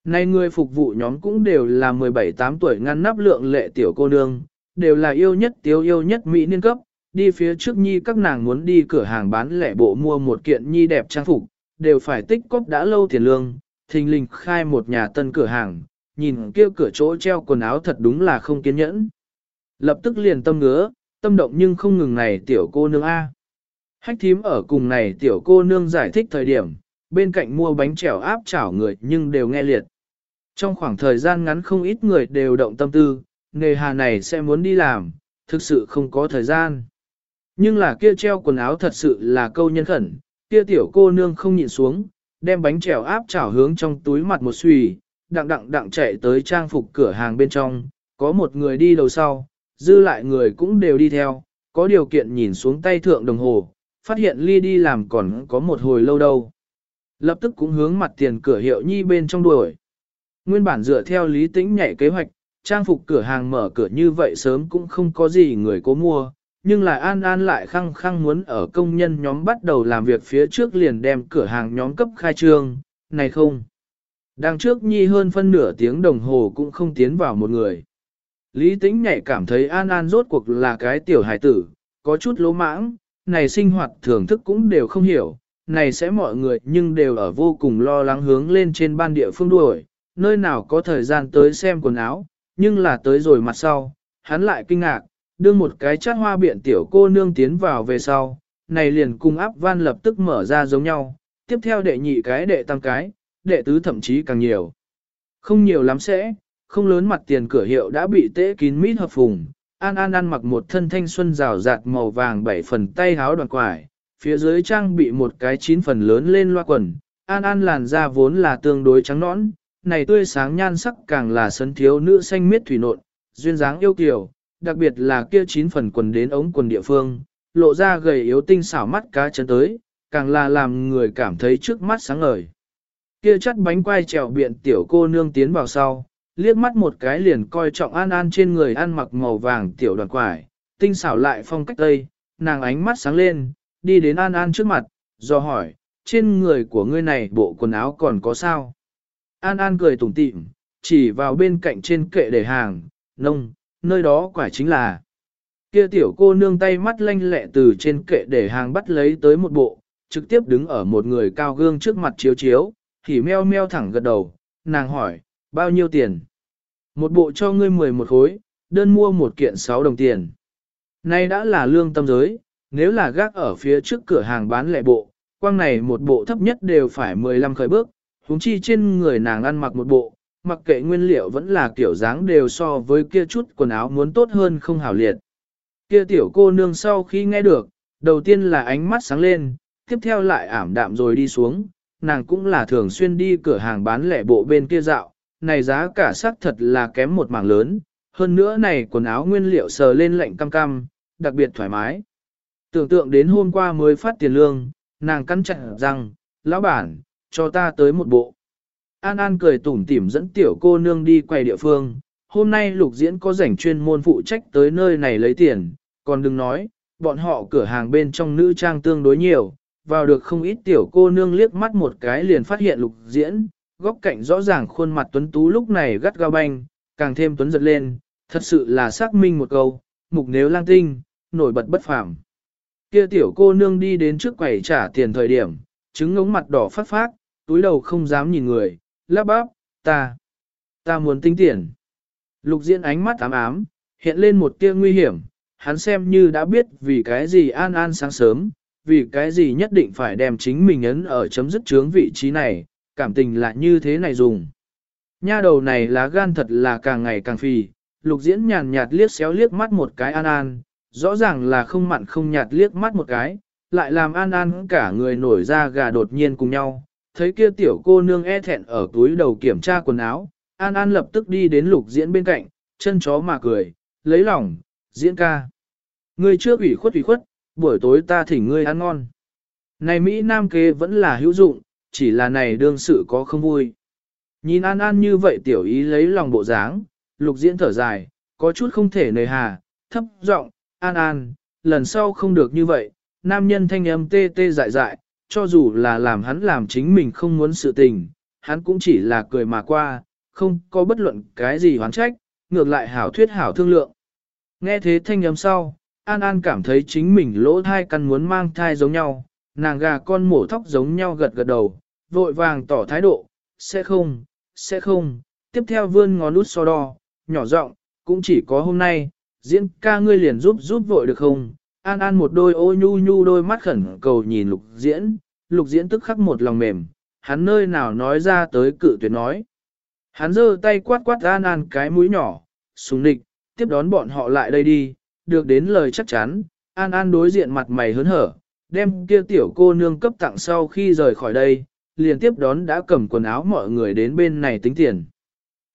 Nay người phục vụ nhóm cũng đều là 17-8 tuổi ngăn nắp lượng lệ tiểu cô nương, đều là yêu nhất tiếu yêu nhất Mỹ niên cấp, đi phía trước nhi các nàng muốn đi cửa hàng bán lẻ bộ mua một kiện nhi đẹp trang phục, đều phải tích cóp đã lâu tiền lương, thình lình khai một nhà tân cửa hàng, nhìn kia cửa chỗ treo quần áo thật đúng là không kiên nhẫn. Lập tức liền tâm ngứa, tâm động nhưng không ngừng này tiểu cô nương A. Hách thím ở cùng này tiểu cô nương giải thích thời điểm, bên cạnh mua bánh trèo áp chảo người nhưng đều nghe liệt. Trong khoảng thời gian ngắn không ít người đều động tâm tư, nghề hà này sẽ muốn đi làm, thực sự không có thời gian. Nhưng là kia treo quần áo thật sự là câu nhân khẩn, kia tiểu cô nương không nhịn xuống, đem bánh trèo áp chảo hướng trong túi mặt một xùy, đặng đặng đặng chạy tới trang phục cửa hàng bên trong, có một người đi đầu sau, dư lại người cũng đều đi theo, có điều kiện nhìn xuống tay thượng đồng hồ, phát hiện ly đi làm còn có một hồi lâu đâu. Lập tức cũng hướng mặt tiền cửa hiệu nhi bên trong đuổi. Nguyên bản dựa theo lý tĩnh nhảy kế hoạch, trang phục cửa hàng mở cửa như vậy sớm cũng không có gì người cố mua, nhưng lại An An lại khăng khăng muốn ở công nhân nhóm bắt đầu làm việc phía trước liền đem cửa hàng nhóm cấp khai trương, này không. Đằng trước nhi hơn phân nửa tiếng đồng hồ cũng không tiến vào một người. Lý Tĩnh nhạy cảm thấy An An rốt cuộc là cái tiểu hải tử, có chút lỗ mãng, này sinh hoạt thưởng thức cũng đều không hiểu, này sẽ mọi người nhưng đều ở vô cùng lo lắng hướng lên trên ban địa phương đuổi, nơi nào có thời gian tới xem quần áo, nhưng là tới rồi mặt sau, hắn lại kinh ngạc, đưa một cái chát hoa biện tiểu cô nương tiến vào về sau, này liền cung áp van lập tức mở ra giống nhau, tiếp theo đệ nhị cái đệ tam cái, đệ tứ thậm chí càng nhiều. Không nhiều lắm sẽ, không lớn mặt tiền cửa hiệu đã bị tễ kín mít hợp phùng, An An ăn mặc một thân thanh xuân rào rạt màu vàng bảy phần tay háo đoàn quải, phía dưới trang bị một cái chín phần lớn lên loa quần, An An làn da vốn là tương đối trắng nõn, này tươi sáng nhan sắc càng là sấn thiếu nữ xanh miết thủy nộn, duyên dáng yêu kiều, đặc biệt là kia chín phần quần đến ống quần địa phương, lộ ra gầy yếu tinh xảo mắt cá chân tới, càng là làm người cảm thấy trước mắt sáng ngời. Kia chắt bánh quai trèo biện tiểu cô nương tiến vào sau, liếc mắt một cái liền coi trọng An An trên người ăn mặc màu vàng tiểu đoàn quải, tinh xảo lại phong cách tây, nàng ánh mắt sáng lên, đi đến An An trước mặt, do hỏi, trên người của ngươi này bộ quần áo còn có sao? An An cười tủm tỉm, chỉ vào bên cạnh trên kệ để hàng, nông, nơi đó quả chính là. Kia tiểu cô nương tay mắt lanh lẹ từ trên kệ để hàng bắt lấy tới một bộ, trực tiếp đứng ở một người cao gương trước mặt chiếu chiếu, thì meo meo thẳng gật đầu, nàng hỏi, bao nhiêu tiền? Một bộ cho ngươi mười một khối, đơn mua một kiện sáu đồng tiền. Nay đã là lương tâm giới, nếu là gác ở phía trước cửa hàng bán lẻ bộ, quang này một bộ thấp nhất đều phải 15 khởi bước, huống chi trên người nàng ăn mặc một bộ, mặc kệ nguyên liệu vẫn là kiểu dáng đều so với kia chút quần áo muốn tốt hơn không hảo liệt. Kia tiểu cô nương sau khi nghe được, đầu tiên là ánh mắt sáng lên, tiếp theo lại ảm đạm rồi đi xuống, nàng cũng là thường xuyên đi cửa hàng bán lẻ bộ bên kia dạo, này giá cả xác thật là kém một mảng lớn, hơn nữa này quần áo nguyên liệu sờ lên lạnh cam cam, đặc biệt thoải mái. Tưởng tượng đến hôm qua mới phát tiền lương, nàng cắn chặt rằng, lão bản, cho ta tới một bộ. An An cười tủm tỉm dẫn tiểu cô nương đi quay địa phương, hôm nay lục diễn có rảnh chuyên môn phụ trách tới nơi này lấy tiền, còn đừng nói, bọn họ cửa hàng bên trong nữ trang tương đối nhiều, vào được không ít tiểu cô nương liếc mắt một cái liền phát hiện lục diễn, góc cạnh rõ ràng khuôn mặt tuấn tú lúc này gắt gao banh, càng thêm tuấn giật lên, thật sự là xác minh một câu, mục nếu lang tinh, nổi bật bất phàm. Kia tiểu cô nương đi đến trước quầy trả tiền thời điểm, trứng ngống mặt đỏ phát phát, túi đầu không dám nhìn người, lắp bắp, ta, ta muốn tính tiền. Lục diễn ánh mắt ám ám, hiện lên một tia nguy hiểm, hắn xem như đã biết vì cái gì an an sáng sớm, vì cái gì nhất định phải đem chính mình ấn ở chấm dứt chướng vị trí này, cảm tình là như thế này dùng. Nha đầu này lá gan thật là càng ngày càng phì, lục diễn nhàn nhạt liếc xéo liếc mắt một cái an an, rõ ràng là không mặn không nhạt liếc mắt một cái, lại làm an an cả người nổi ra gà đột nhiên cùng nhau, thấy kia tiểu cô nương e thẹn ở túi đầu kiểm tra quần áo, an an lập tức đi đến lục diễn bên cạnh, chân chó mà cười, lấy lòng, diễn ca. Ngươi trước ủy khuất ủy khuất, buổi tối ta thỉnh ngươi ăn ngon. Này Mỹ Nam kế vẫn là hữu dụng, chỉ là này đương sự có không vui. Nhìn An An như vậy tiểu ý lấy lòng bộ dáng, lục diễn thở dài, có chút không thể nề hà, thấp giọng, An An, lần sau không được như vậy, nam nhân thanh âm tê tê dại dại, cho dù là làm hắn làm chính mình không muốn sự tình, hắn cũng chỉ là cười mà qua, không có bất luận cái gì hoán trách, ngược lại hảo thuyết hảo thương lượng. Nghe thế thanh âm sau, An An cảm thấy chính mình lỗ thai căn muốn mang thai giống nhau, nàng gà con mổ thóc giống nhau gật gật đầu, vội vàng tỏ thái độ, sẽ không, sẽ không, tiếp theo vươn ngón út so đo, nhỏ giọng, cũng chỉ có hôm nay, diễn ca ngươi liền giúp giúp vội được không? An An một đôi ô nhu nhu đôi mắt khẩn cầu nhìn lục diễn, lục diễn tức khắc một lòng mềm, hắn nơi nào nói ra tới cự tuyệt nói. Hắn giơ tay quát quát An An cái mũi nhỏ, súng nịch, tiếp đón bọn họ lại đây đi, được đến lời chắc chắn, An An đối diện mặt mày hớn hở, đem kia tiểu cô nương cấp tặng sau khi rời khỏi đây, liền tiếp đón đã cầm quần áo mọi người đến bên này tính tiền.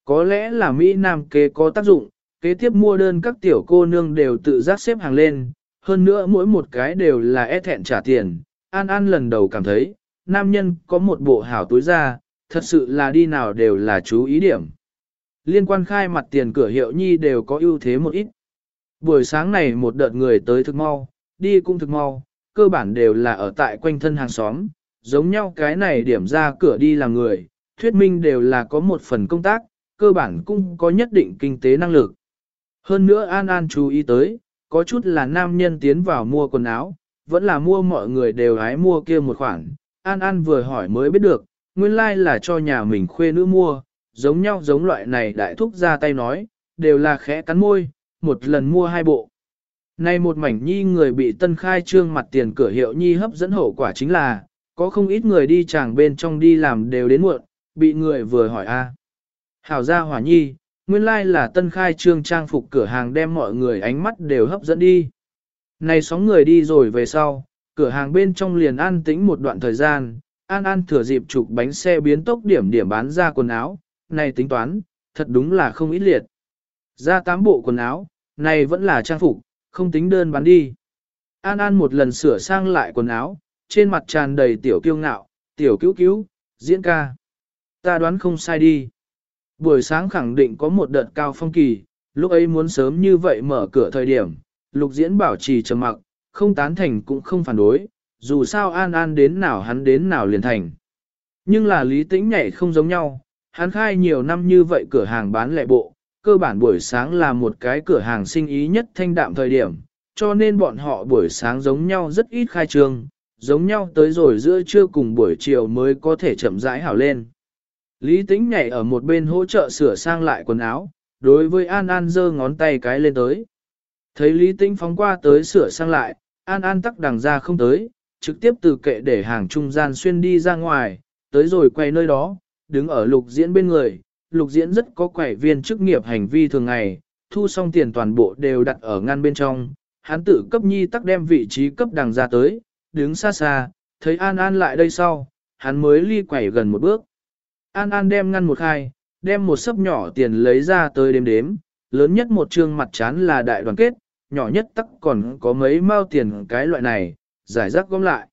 Có lẽ là Mỹ Nam kế có tác dụng, kế tiếp mua đơn các tiểu cô nương đều tự giác xếp hàng lên, hơn nữa mỗi một cái đều là e thẹn trả tiền. An An lần đầu cảm thấy, nam nhân có một bộ hảo túi ra, thật sự là đi nào đều là chú ý điểm. Liên quan khai mặt tiền cửa hiệu nhi đều có ưu thế một ít. Buổi sáng này một đợt người tới thực mau, đi cũng thực mau, cơ bản đều là ở tại quanh thân hàng xóm, giống nhau cái này điểm ra cửa đi làm người, thuyết minh đều là có một phần công tác, cơ bản cũng có nhất định kinh tế năng lực. Hơn nữa An An chú ý tới, có chút là nam nhân tiến vào mua quần áo, vẫn là mua mọi người đều hái mua kia một khoản. An An vừa hỏi mới biết được, nguyên lai like là cho nhà mình khuê nữ mua, giống nhau giống loại này đại thúc ra tay nói, đều là khẽ cắn môi, một lần mua hai bộ. Nay một mảnh nhi người bị tân khai trương mặt tiền cửa hiệu nhi hấp dẫn hậu quả chính là, có không ít người đi chàng bên trong đi làm đều đến muộn, bị người vừa hỏi a Hảo gia hỏa nhi, nguyên lai là tân khai trương trang phục cửa hàng đem mọi người ánh mắt đều hấp dẫn đi. Này sóng người đi rồi về sau, cửa hàng bên trong liền an tĩnh một đoạn thời gian, an an thừa dịp chụp bánh xe biến tốc điểm điểm bán ra quần áo, này tính toán, thật đúng là không ít liệt. Ra tám bộ quần áo, này vẫn là trang phục, không tính đơn bán đi. An An một lần sửa sang lại quần áo, trên mặt tràn đầy tiểu kiêu ngạo, tiểu cứu cứu, diễn ca. Ta đoán không sai đi. Buổi sáng khẳng định có một đợt cao phong kỳ, lúc ấy muốn sớm như vậy mở cửa thời điểm, lục diễn bảo trì trầm mặc, không tán thành cũng không phản đối, dù sao An An đến nào hắn đến nào liền thành. Nhưng là lý tĩnh nhảy không giống nhau, hắn khai nhiều năm như vậy cửa hàng bán lẻ bộ, cơ bản buổi sáng là một cái cửa hàng sinh ý nhất thanh đạm thời điểm, cho nên bọn họ buổi sáng giống nhau rất ít khai trương, giống nhau tới rồi giữa trưa cùng buổi chiều mới có thể chậm rãi hảo lên. Lý Tĩnh nhảy ở một bên hỗ trợ sửa sang lại quần áo, đối với An An giơ ngón tay cái lên tới. Thấy Lý Tĩnh phóng qua tới sửa sang lại, An An tắc đằng ra không tới, trực tiếp từ kệ để hàng trung gian xuyên đi ra ngoài, tới rồi quay nơi đó, đứng ở lục diễn bên người, lục diễn rất có quẻ viên chức nghiệp hành vi thường ngày, thu xong tiền toàn bộ đều đặt ở ngăn bên trong, hắn tự cấp nhi tắc đem vị trí cấp đằng ra tới, đứng xa xa, thấy An An lại đây sau, hắn mới ly quẩy gần một bước. An An đem ngăn một khai, đem một sấp nhỏ tiền lấy ra tới đếm đếm, lớn nhất một trương mặt chán là đại đoàn kết, nhỏ nhất tắc còn có mấy mao tiền cái loại này, giải rác gom lại.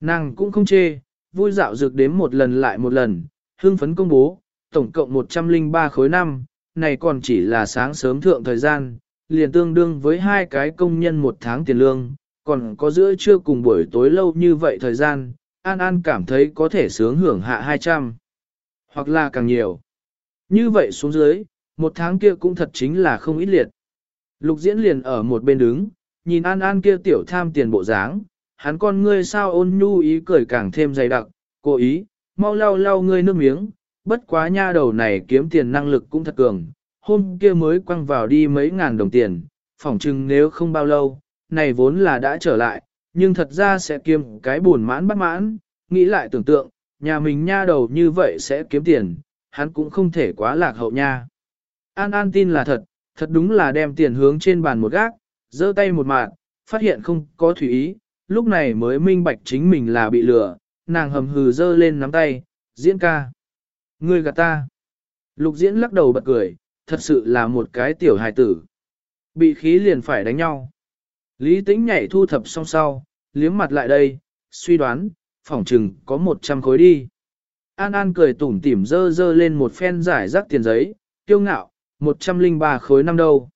Nàng cũng không chê, vui dạo dược đếm một lần lại một lần, hương phấn công bố, tổng cộng 103 khối năm, này còn chỉ là sáng sớm thượng thời gian, liền tương đương với hai cái công nhân một tháng tiền lương, còn có giữa trưa cùng buổi tối lâu như vậy thời gian, An An cảm thấy có thể sướng hưởng hạ 200, hoặc là càng nhiều. Như vậy xuống dưới, một tháng kia cũng thật chính là không ít liệt. Lục diễn liền ở một bên đứng, nhìn An An kia tiểu tham tiền bộ dáng, hắn con ngươi sao ôn nhu ý cười càng thêm dày đặc, cố ý, mau lau lau ngươi nước miếng, bất quá nha đầu này kiếm tiền năng lực cũng thật cường, hôm kia mới quăng vào đi mấy ngàn đồng tiền, phỏng chừng nếu không bao lâu, này vốn là đã trở lại, nhưng thật ra sẽ kiếm cái buồn mãn bắt mãn, nghĩ lại tưởng tượng, nhà mình nha đầu như vậy sẽ kiếm tiền, hắn cũng không thể quá lạc hậu nha. An An tin là thật, thật đúng là đem tiền hướng trên bàn một gác, giơ tay một mạng, phát hiện không có thủy ý, lúc này mới minh bạch chính mình là bị lừa, nàng hầm hừ giơ lên nắm tay, diễn ca. Ngươi gạt ta. Lục diễn lắc đầu bật cười, thật sự là một cái tiểu hài tử. Bị khí liền phải đánh nhau. Lý tĩnh nhảy thu thập xong sau, liếm mặt lại đây, suy đoán, phỏng chừng có 100 khối đi. An An cười tủm tỉm dơ dơ lên một phen giải rác tiền giấy, kiêu ngạo, 103 khối năm đâu.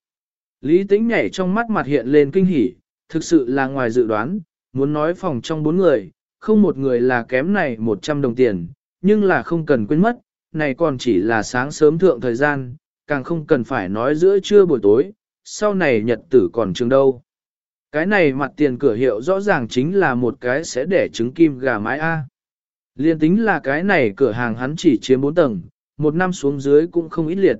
Lý tĩnh nhảy trong mắt mặt hiện lên kinh hỉ, thực sự là ngoài dự đoán, muốn nói phòng trong bốn người, không một người là kém này 100 đồng tiền, nhưng là không cần quên mất, này còn chỉ là sáng sớm thượng thời gian, càng không cần phải nói giữa trưa buổi tối, sau này nhật tử còn trường đâu. Cái này mặt tiền cửa hiệu rõ ràng chính là một cái sẽ để trứng kim gà mái A. Liên tính là cái này cửa hàng hắn chỉ chiếm 4 tầng, một năm xuống dưới cũng không ít liệt.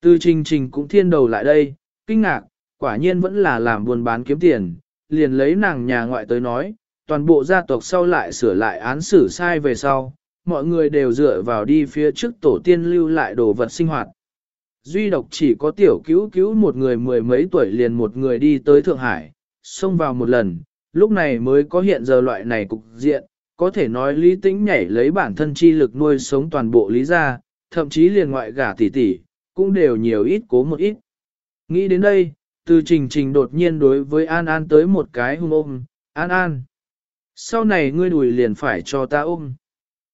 Từ trình trình cũng thiên đầu lại đây, kinh ngạc, quả nhiên vẫn là làm buôn bán kiếm tiền, liền lấy nàng nhà ngoại tới nói, toàn bộ gia tộc sau lại sửa lại án xử sai về sau, mọi người đều dựa vào đi phía trước tổ tiên lưu lại đồ vật sinh hoạt. Duy độc chỉ có tiểu cứu cứu một người mười mấy tuổi liền một người đi tới Thượng Hải, xông vào một lần, lúc này mới có hiện giờ loại này cục diện, có thể nói lý tĩnh nhảy lấy bản thân chi lực nuôi sống toàn bộ lý gia, thậm chí liền ngoại gả tỷ tỷ, cũng đều nhiều ít cố một ít. Nghĩ đến đây, từ trình trình đột nhiên đối với An An tới một cái hung ôm, An An. Sau này ngươi đùi liền phải cho ta ôm.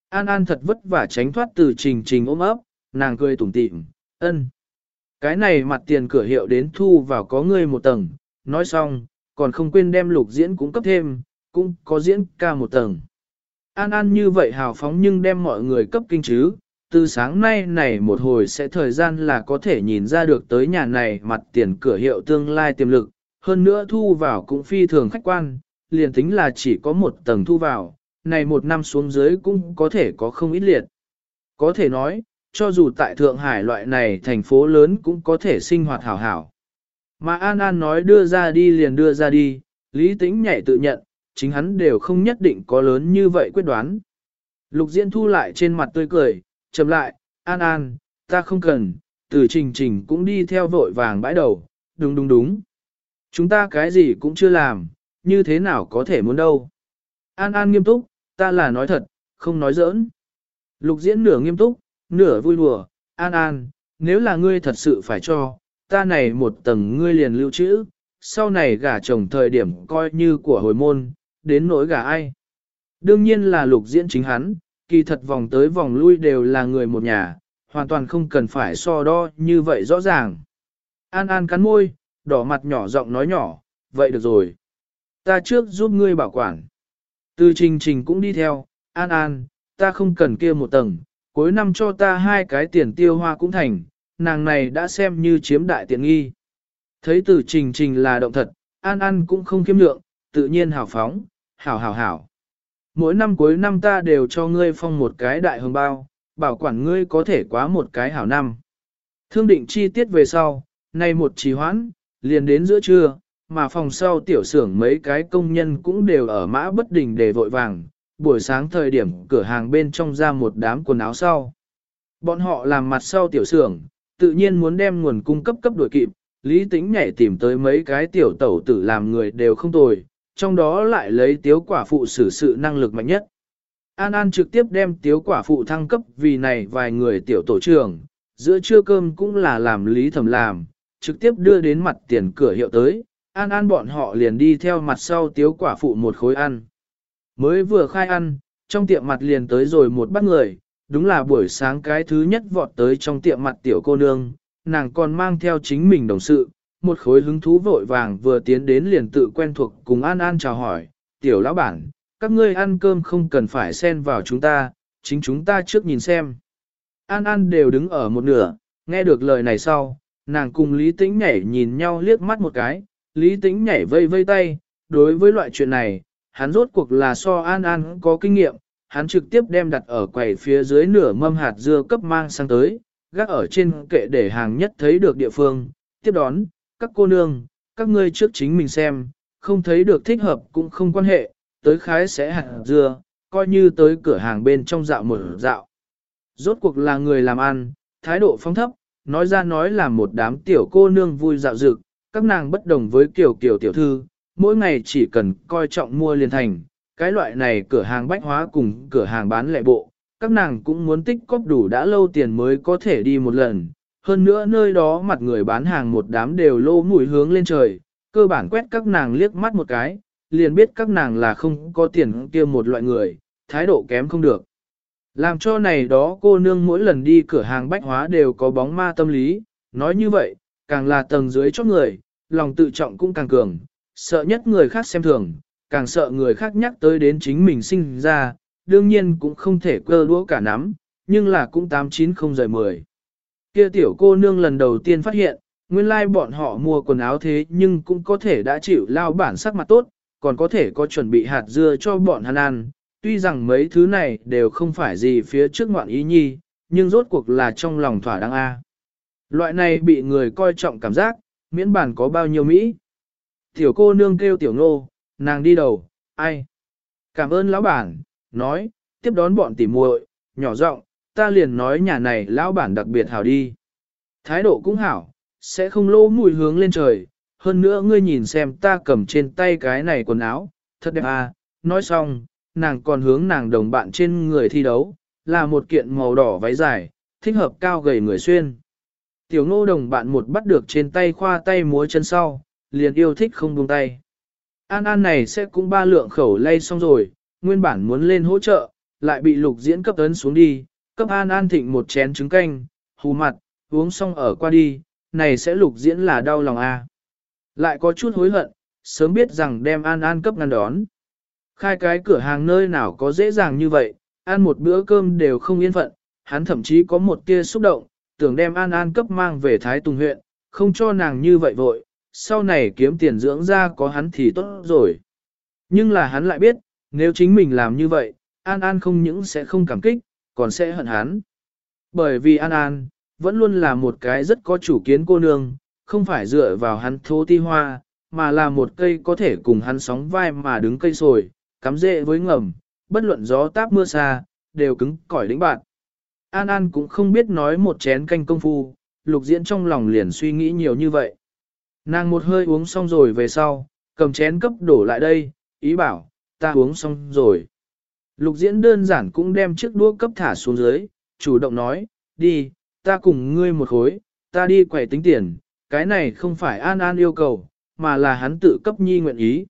An An thật vất vả tránh thoát từ trình trình ôm ấp, nàng cười tủm tỉm, ân. Cái này mặt tiền cửa hiệu đến thu vào có ngươi một tầng, nói xong, còn không quên đem lục diễn cũng cấp thêm, cũng có diễn ca một tầng. An An như vậy hào phóng nhưng đem mọi người cấp kinh chứ, từ sáng nay này một hồi sẽ thời gian là có thể nhìn ra được tới nhà này mặt tiền cửa hiệu tương lai tiềm lực, hơn nữa thu vào cũng phi thường khách quan, liền tính là chỉ có một tầng thu vào, này một năm xuống dưới cũng có thể có không ít liệt. Có thể nói, cho dù tại Thượng Hải loại này thành phố lớn cũng có thể sinh hoạt hảo hảo. Mà An An nói đưa ra đi liền đưa ra đi, lý tính nhảy tự nhận, chính hắn đều không nhất định có lớn như vậy quyết đoán. Lục Diễn thu lại trên mặt tươi cười, chậm lại, An An, ta không cần, từ trình trình cũng đi theo vội vàng bãi đầu, đúng đúng đúng. Chúng ta cái gì cũng chưa làm, như thế nào có thể muốn đâu. An An nghiêm túc, ta là nói thật, không nói giỡn. Lục Diễn nửa nghiêm túc, nửa vui đùa, An An, nếu là ngươi thật sự phải cho, ta này một tầng ngươi liền lưu trữ, sau này gả chồng thời điểm coi như của hồi môn, đến nỗi gả ai. Đương nhiên là lục diễn chính hắn, kỳ thật vòng tới vòng lui đều là người một nhà, hoàn toàn không cần phải so đo như vậy rõ ràng. An An cắn môi, đỏ mặt nhỏ giọng nói nhỏ, vậy được rồi. Ta trước giúp ngươi bảo quản. Từ trình trình cũng đi theo, An An, ta không cần kia một tầng, cuối năm cho ta hai cái tiền tiêu hoa cũng thành, nàng này đã xem như chiếm đại tiện nghi. Thấy từ trình trình là động thật, An An cũng không kiêm lượng, tự nhiên hào phóng, hảo hảo hảo. Mỗi năm cuối năm ta đều cho ngươi phong một cái đại hồng bao, bảo quản ngươi có thể quá một cái hảo năm. Thương định chi tiết về sau, nay một trì hoãn, liền đến giữa trưa, mà phòng sau tiểu xưởng mấy cái công nhân cũng đều ở mã bất đình để vội vàng, buổi sáng thời điểm cửa hàng bên trong ra một đám quần áo sau. Bọn họ làm mặt sau tiểu xưởng, tự nhiên muốn đem nguồn cung cấp cấp đổi kịp, lý tính nhảy tìm tới mấy cái tiểu tẩu tử làm người đều không tồi, trong đó lại lấy tiếu quả phụ xử sự năng lực mạnh nhất. An An trực tiếp đem tiếu quả phụ thăng cấp vì này vài người tiểu tổ trưởng, giữa trưa cơm cũng là làm lý thầm làm, trực tiếp đưa đến mặt tiền cửa hiệu tới, An An bọn họ liền đi theo mặt sau tiếu quả phụ một khối ăn. Mới vừa khai ăn, trong tiệm mặt liền tới rồi một bát người, đúng là buổi sáng cái thứ nhất vọt tới trong tiệm mặt tiểu cô nương, nàng còn mang theo chính mình đồng sự, một khối hứng thú vội vàng vừa tiến đến liền tự quen thuộc cùng An An chào hỏi, tiểu lão bản, các ngươi ăn cơm không cần phải xen vào chúng ta, chính chúng ta trước nhìn xem. An An đều đứng ở một nửa, nghe được lời này sau, nàng cùng Lý Tĩnh nhảy nhìn nhau liếc mắt một cái, Lý Tĩnh nhảy vây vây tay, đối với loại chuyện này, hắn rốt cuộc là so An An có kinh nghiệm, hắn trực tiếp đem đặt ở quầy phía dưới nửa mâm hạt dưa cấp mang sang tới, gác ở trên kệ để hàng nhất thấy được địa phương, tiếp đón, các cô nương, các ngươi trước chính mình xem, không thấy được thích hợp cũng không quan hệ, tới khái sẽ hạt dưa, coi như tới cửa hàng bên trong dạo một dạo. Rốt cuộc là người làm ăn, thái độ phong thấp, nói ra nói là một đám tiểu cô nương vui dạo dực, các nàng bất đồng với kiểu kiểu tiểu thư, mỗi ngày chỉ cần coi trọng mua liền thành, cái loại này cửa hàng bách hóa cùng cửa hàng bán lẻ bộ, các nàng cũng muốn tích cóp đủ đã lâu tiền mới có thể đi một lần. Hơn nữa nơi đó mặt người bán hàng một đám đều lô mũi hướng lên trời, cơ bản quét các nàng liếc mắt một cái, liền biết các nàng là không có tiền kia một loại người, thái độ kém không được. Làm cho này đó cô nương mỗi lần đi cửa hàng bách hóa đều có bóng ma tâm lý, nói như vậy, càng là tầng dưới chót người, lòng tự trọng cũng càng cường, sợ nhất người khác xem thường, càng sợ người khác nhắc tới đến chính mình sinh ra, đương nhiên cũng không thể cơ đũa cả nắm, nhưng là cũng 89 không rời 10. Kia tiểu cô nương lần đầu tiên phát hiện, nguyên lai like bọn họ mua quần áo thế nhưng cũng có thể đã chịu lao bản sắc mặt tốt, còn có thể có chuẩn bị hạt dưa cho bọn hắn ăn, Tuy rằng mấy thứ này đều không phải gì phía trước ngoạn ý nhi, nhưng rốt cuộc là trong lòng thỏa đáng A. Loại này bị người coi trọng cảm giác, miễn bản có bao nhiêu Mỹ. Tiểu cô nương kêu tiểu ngô, nàng đi đầu, ai? Cảm ơn lão bản, nói, tiếp đón bọn tỉ muội, nhỏ giọng, ta liền nói nhà này lão bản đặc biệt hảo đi. Thái độ cũng hảo, sẽ không lô mùi hướng lên trời, hơn nữa ngươi nhìn xem ta cầm trên tay cái này quần áo, thật đẹp à, nói xong, nàng còn hướng nàng đồng bạn trên người thi đấu, là một kiện màu đỏ váy dài, thích hợp cao gầy người xuyên. Tiểu ngô đồng bạn một bắt được trên tay khoa tay múa chân sau, liền yêu thích không buông tay. An An này sẽ cũng ba lượng khẩu lay xong rồi, nguyên bản muốn lên hỗ trợ, lại bị lục diễn cấp ấn xuống đi, cấp An An thịnh một chén trứng canh, hù mặt, uống xong ở qua đi, này sẽ lục diễn là đau lòng a. À. Lại có chút hối hận, sớm biết rằng đem An An cấp ngăn đón. Khai cái cửa hàng nơi nào có dễ dàng như vậy, ăn một bữa cơm đều không yên phận, hắn thậm chí có một tia xúc động, tưởng đem An An cấp mang về Thái Tùng huyện, không cho nàng như vậy vội, sau này kiếm tiền dưỡng ra có hắn thì tốt rồi. Nhưng là hắn lại biết, nếu chính mình làm như vậy, An An không những sẽ không cảm kích, còn sẽ hận hắn. Bởi vì An An, vẫn luôn là một cái rất có chủ kiến cô nương, không phải dựa vào hắn thô ti hoa, mà là một cây có thể cùng hắn sóng vai mà đứng cây sồi, cắm rễ với ngầm, bất luận gió táp mưa xa, đều cứng cỏi lĩnh bạn. An An cũng không biết nói một chén canh công phu, lục diễn trong lòng liền suy nghĩ nhiều như vậy. Nàng một hơi uống xong rồi về sau, cầm chén cấp đổ lại đây, ý bảo, ta uống xong rồi. Lục diễn đơn giản cũng đem chiếc đũa cấp thả xuống dưới, chủ động nói, đi, ta cùng ngươi một khối, ta đi quầy tính tiền, cái này không phải An An yêu cầu, mà là hắn tự cấp nhi nguyện ý.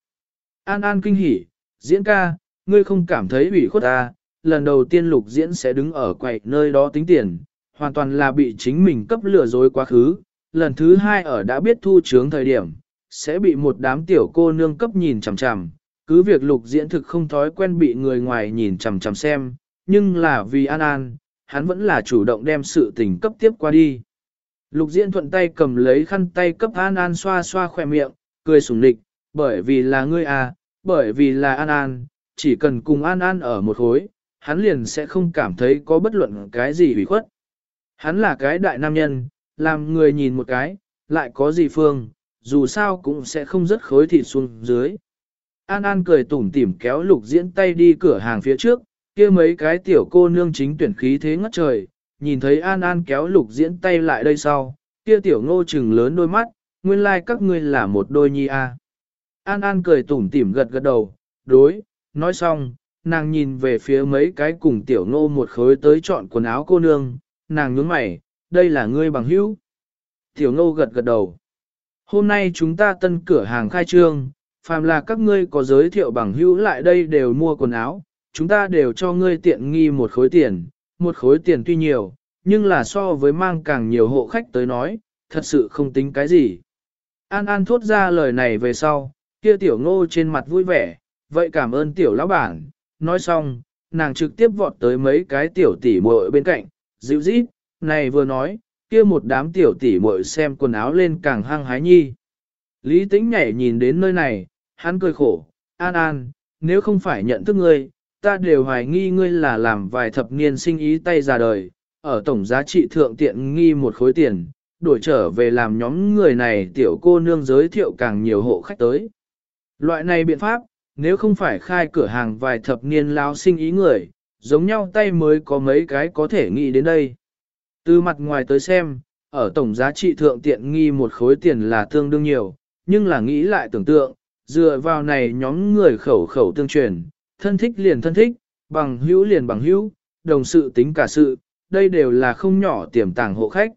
An An kinh hỉ, diễn ca, ngươi không cảm thấy ủy khuất ta, lần đầu tiên lục diễn sẽ đứng ở quầy nơi đó tính tiền, hoàn toàn là bị chính mình cấp lừa dối quá khứ, lần thứ hai ở đã biết thu trướng thời điểm, sẽ bị một đám tiểu cô nương cấp nhìn chằm chằm, cứ việc lục diễn thực không thói quen bị người ngoài nhìn chằm chằm xem, nhưng là vì an an, hắn vẫn là chủ động đem sự tình cấp tiếp qua đi. Lục diễn thuận tay cầm lấy khăn tay cấp an an xoa xoa khỏe miệng, cười sủng lịch bởi vì là ngươi à, bởi vì là an an, chỉ cần cùng an an ở một khối, hắn liền sẽ không cảm thấy có bất luận cái gì hủy khuất. Hắn là cái đại nam nhân, làm người nhìn một cái, lại có gì phương, dù sao cũng sẽ không rất khối thịt xuống dưới. An An cười tủm tỉm kéo lục diễn tay đi cửa hàng phía trước, kia mấy cái tiểu cô nương chính tuyển khí thế ngất trời, nhìn thấy An An kéo lục diễn tay lại đây sau, kia tiểu ngô trừng lớn đôi mắt, nguyên lai like các ngươi là một đôi nhi a. An An cười tủm tỉm gật gật đầu, đối, nói xong, nàng nhìn về phía mấy cái cùng tiểu ngô một khối tới chọn quần áo cô nương, nàng nhướng mày, đây là ngươi bằng hữu. Tiểu ngô gật gật đầu. Hôm nay chúng ta tân cửa hàng khai trương, phàm là các ngươi có giới thiệu bằng hữu lại đây đều mua quần áo, chúng ta đều cho ngươi tiện nghi một khối tiền, một khối tiền tuy nhiều, nhưng là so với mang càng nhiều hộ khách tới nói, thật sự không tính cái gì. An An thốt ra lời này về sau, kia tiểu ngô trên mặt vui vẻ, vậy cảm ơn tiểu lão bản, nói xong, nàng trực tiếp vọt tới mấy cái tiểu tỷ muội bên cạnh, dịu dít, này vừa nói, kia một đám tiểu tỷ muội xem quần áo lên càng hăng hái nhi. Lý tĩnh nhảy nhìn đến nơi này, hắn cười khổ, an an, nếu không phải nhận thức ngươi, ta đều hoài nghi ngươi là làm vài thập niên sinh ý tay ra đời, ở tổng giá trị thượng tiện nghi một khối tiền, đổi trở về làm nhóm người này tiểu cô nương giới thiệu càng nhiều hộ khách tới. Loại này biện pháp, nếu không phải khai cửa hàng vài thập niên lao sinh ý người, giống nhau tay mới có mấy cái có thể nghĩ đến đây. Từ mặt ngoài tới xem, ở tổng giá trị thượng tiện nghi một khối tiền là tương đương nhiều, nhưng là nghĩ lại tưởng tượng, dựa vào này nhóm người khẩu khẩu tương truyền, thân thích liền thân thích, bằng hữu liền bằng hữu, đồng sự tính cả sự, đây đều là không nhỏ tiềm tàng hộ khách.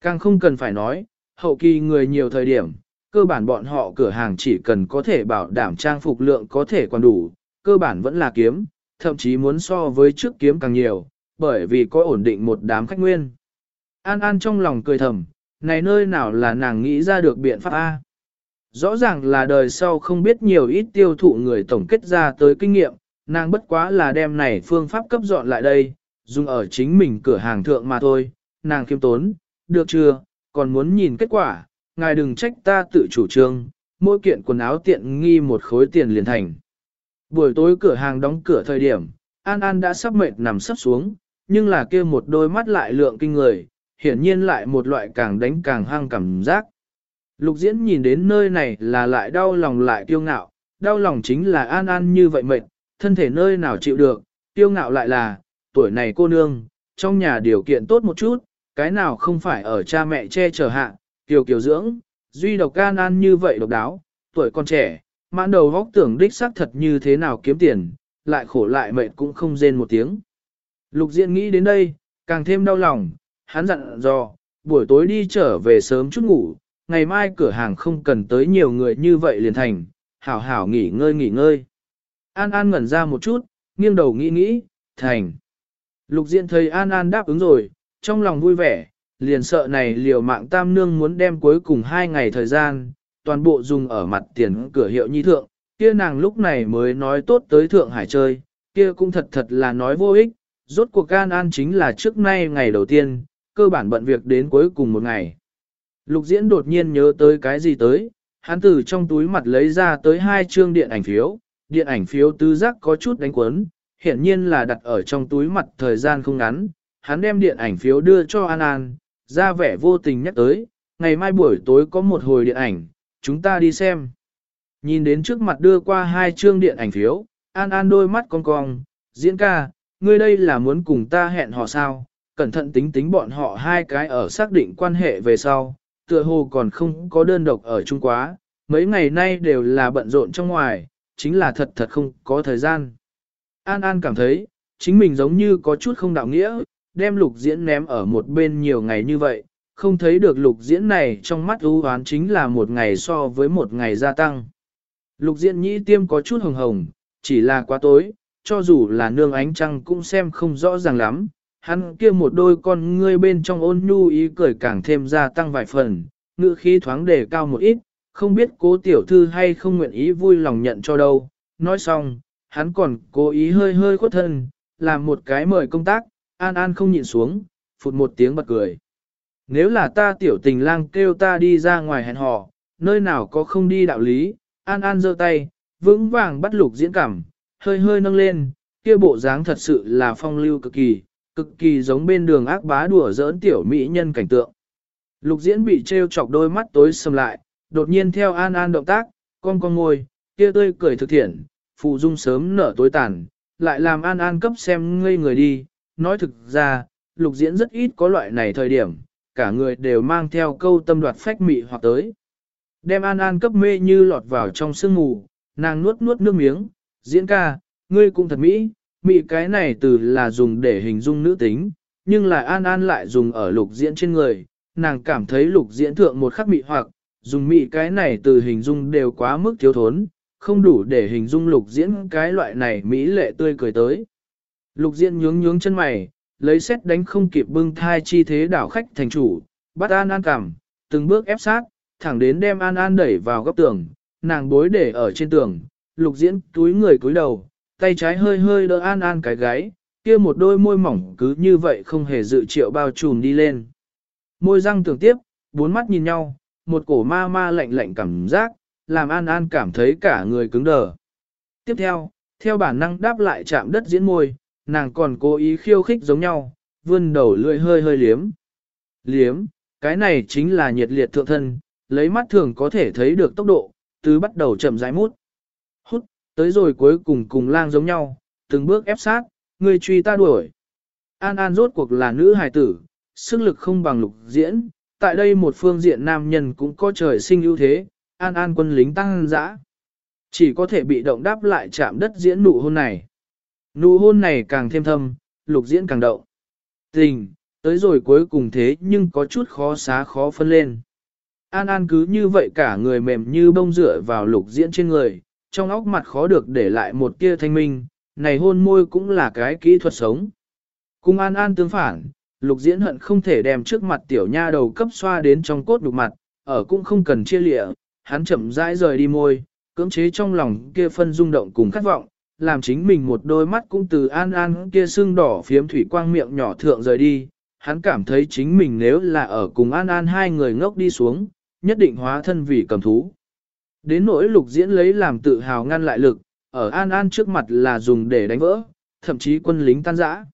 Càng không cần phải nói, hậu kỳ người nhiều thời điểm, cơ bản bọn họ cửa hàng chỉ cần có thể bảo đảm trang phục lượng có thể còn đủ, cơ bản vẫn là kiếm, thậm chí muốn so với trước kiếm càng nhiều, bởi vì có ổn định một đám khách nguyên. An An trong lòng cười thầm, này nơi nào là nàng nghĩ ra được biện pháp A. Rõ ràng là đời sau không biết nhiều ít tiêu thụ người tổng kết ra tới kinh nghiệm, nàng bất quá là đem này phương pháp cấp dọn lại đây, dùng ở chính mình cửa hàng thượng mà thôi, nàng kiêm tốn, được chưa, còn muốn nhìn kết quả, ngài đừng trách ta tự chủ trương, mỗi kiện quần áo tiện nghi một khối tiền liền thành. Buổi tối cửa hàng đóng cửa thời điểm, An An đã sắp mệt nằm sắp xuống, nhưng là kia một đôi mắt lại lượng kinh người, hiển nhiên lại một loại càng đánh càng hăng cảm giác. Lục diễn nhìn đến nơi này là lại đau lòng lại kiêu ngạo, đau lòng chính là An An như vậy mệt, thân thể nơi nào chịu được, kiêu ngạo lại là, tuổi này cô nương, trong nhà điều kiện tốt một chút, cái nào không phải ở cha mẹ che chở hạ, kiều kiều dưỡng, duy độc An An như vậy độc đáo, tuổi còn trẻ, mãn đầu vóc tưởng đích xác thật như thế nào kiếm tiền, lại khổ lại mệt cũng không rên một tiếng. Lục Diện nghĩ đến đây, càng thêm đau lòng, hắn dặn dò, buổi tối đi trở về sớm chút ngủ, ngày mai cửa hàng không cần tới nhiều người như vậy liền thành, hảo hảo nghỉ ngơi nghỉ ngơi. An An ngẩn ra một chút, nghiêng đầu nghĩ nghĩ, thành. Lục Diện thấy An An đáp ứng rồi, trong lòng vui vẻ, liền sợ này liều mạng tam nương muốn đem cuối cùng hai ngày thời gian, toàn bộ dùng ở mặt tiền cửa hiệu nhi thượng, kia nàng lúc này mới nói tốt tới Thượng Hải chơi, kia cũng thật thật là nói vô ích, rốt cuộc An An chính là trước nay ngày đầu tiên, cơ bản bận việc đến cuối cùng một ngày. Lục diễn đột nhiên nhớ tới cái gì tới, hắn từ trong túi mặt lấy ra tới hai chương điện ảnh phiếu, điện ảnh phiếu tứ giác có chút đánh quấn, hiện nhiên là đặt ở trong túi mặt thời gian không ngắn, hắn đem điện ảnh phiếu đưa cho An An, ra vẻ vô tình nhắc tới, ngày mai buổi tối có một hồi điện ảnh, chúng ta đi xem. Nhìn đến trước mặt đưa qua hai chương điện ảnh phiếu, An An đôi mắt cong cong, diễn ca, ngươi đây là muốn cùng ta hẹn hò sao, cẩn thận tính tính bọn họ hai cái ở xác định quan hệ về sau, tựa hồ còn không có đơn độc ở chung quá, mấy ngày nay đều là bận rộn trong ngoài, chính là thật thật không có thời gian. An An cảm thấy, chính mình giống như có chút không đạo nghĩa, đem lục diễn ném ở một bên nhiều ngày như vậy, không thấy được lục diễn này trong mắt ưu hoán chính là một ngày so với một ngày gia tăng. Lục diễn nhĩ tiêm có chút hồng hồng, chỉ là quá tối, cho dù là nương ánh trăng cũng xem không rõ ràng lắm. Hắn kia một đôi con ngươi bên trong ôn nhu ý cười càng thêm gia tăng vài phần, ngữ khí thoáng đề cao một ít, không biết cố tiểu thư hay không nguyện ý vui lòng nhận cho đâu. Nói xong, hắn còn cố ý hơi hơi khuất thân, làm một cái mời công tác, an an không nhịn xuống, phụt một tiếng bật cười. Nếu là ta tiểu tình lang kêu ta đi ra ngoài hẹn hò, nơi nào có không đi đạo lý, an an giơ tay, vững vàng bắt lục diễn cảm, hơi hơi nâng lên, kia bộ dáng thật sự là phong lưu cực kỳ, cực kỳ giống bên đường ác bá đùa giỡn tiểu mỹ nhân cảnh tượng. Lục diễn bị treo chọc đôi mắt tối sầm lại, đột nhiên theo an an động tác, con con ngồi, kia tươi cười thực thiện, phụ dung sớm nở tối tàn, lại làm an an cấp xem ngây người đi, nói thực ra, lục diễn rất ít có loại này thời điểm, cả người đều mang theo câu tâm đoạt phách mị hoặc tới. Đem an an cấp mê như lọt vào trong sương mù, nàng nuốt nuốt nước miếng, diễn ca, ngươi cũng thật mỹ, mỹ cái này từ là dùng để hình dung nữ tính, nhưng lại an an lại dùng ở lục diễn trên người, nàng cảm thấy lục diễn thượng một khắc mị hoặc, dùng mỹ cái này từ hình dung đều quá mức thiếu thốn, không đủ để hình dung lục diễn cái loại này mỹ lệ tươi cười tới. Lục diễn nhướng nhướng chân mày, lấy xét đánh không kịp bưng thai chi thế đảo khách thành chủ, bắt an an cảm, từng bước ép sát, thẳng đến đem an an đẩy vào góc tường, nàng bối để ở trên tường, lục diễn túi người cúi đầu, tay trái hơi hơi đỡ an an cái gáy, kia một đôi môi mỏng cứ như vậy không hề dự triệu bao trùm đi lên. Môi răng tưởng tiếp, bốn mắt nhìn nhau, một cổ ma ma lạnh lạnh cảm giác, làm an an cảm thấy cả người cứng đờ. Tiếp theo, theo bản năng đáp lại chạm đất diễn môi, nàng còn cố ý khiêu khích giống nhau, vươn đầu lưỡi hơi hơi liếm. Liếm, cái này chính là nhiệt liệt thượng thân, lấy mắt thường có thể thấy được tốc độ, từ bắt đầu chậm rãi mút. Tới rồi cuối cùng cùng lang giống nhau, từng bước ép sát, người truy ta đuổi. An An rốt cuộc là nữ hài tử, sức lực không bằng lục diễn, tại đây một phương diện nam nhân cũng có trời sinh ưu thế, An An quân lính tăng dã. Chỉ có thể bị động đáp lại chạm đất diễn nụ hôn này. Nụ hôn này càng thêm thâm, lục diễn càng động. Tình, tới rồi cuối cùng thế nhưng có chút khó xá khó phân lên. An An cứ như vậy cả người mềm như bông dựa vào lục diễn trên người, trong óc mặt khó được để lại một tia thanh minh, này hôn môi cũng là cái kỹ thuật sống. Cùng An An tương phản, lục diễn hận không thể đem trước mặt tiểu nha đầu cấp xoa đến trong cốt đục mặt, ở cũng không cần chia lịa, hắn chậm rãi rời đi môi, cưỡng chế trong lòng kia phân rung động cùng khát vọng, làm chính mình một đôi mắt cũng từ An An kia sưng đỏ phiếm thủy quang miệng nhỏ thượng rời đi, hắn cảm thấy chính mình nếu là ở cùng An An hai người ngốc đi xuống, nhất định hóa thân vì cầm thú. Đến nỗi lục diễn lấy làm tự hào ngăn lại lực, ở An An trước mặt là dùng để đánh vỡ, thậm chí quân lính tan rã.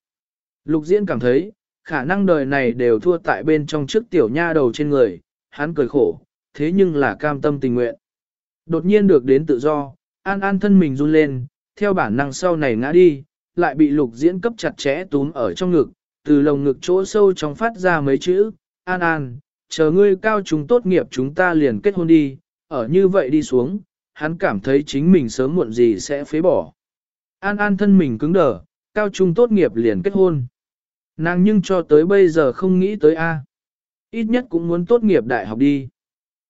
Lục diễn cảm thấy, khả năng đời này đều thua tại bên trong trước tiểu nha đầu trên người, hắn cười khổ, thế nhưng là cam tâm tình nguyện. Đột nhiên được đến tự do, An An thân mình run lên, theo bản năng sau này ngã đi, lại bị lục diễn cấp chặt chẽ túm ở trong ngực, từ lồng ngực chỗ sâu trong phát ra mấy chữ, An An, chờ ngươi cao chúng tốt nghiệp chúng ta liền kết hôn đi, ở như vậy đi xuống, hắn cảm thấy chính mình sớm muộn gì sẽ phế bỏ. An An thân mình cứng đờ, cao trung tốt nghiệp liền kết hôn. Nàng nhưng cho tới bây giờ không nghĩ tới A. Ít nhất cũng muốn tốt nghiệp đại học đi.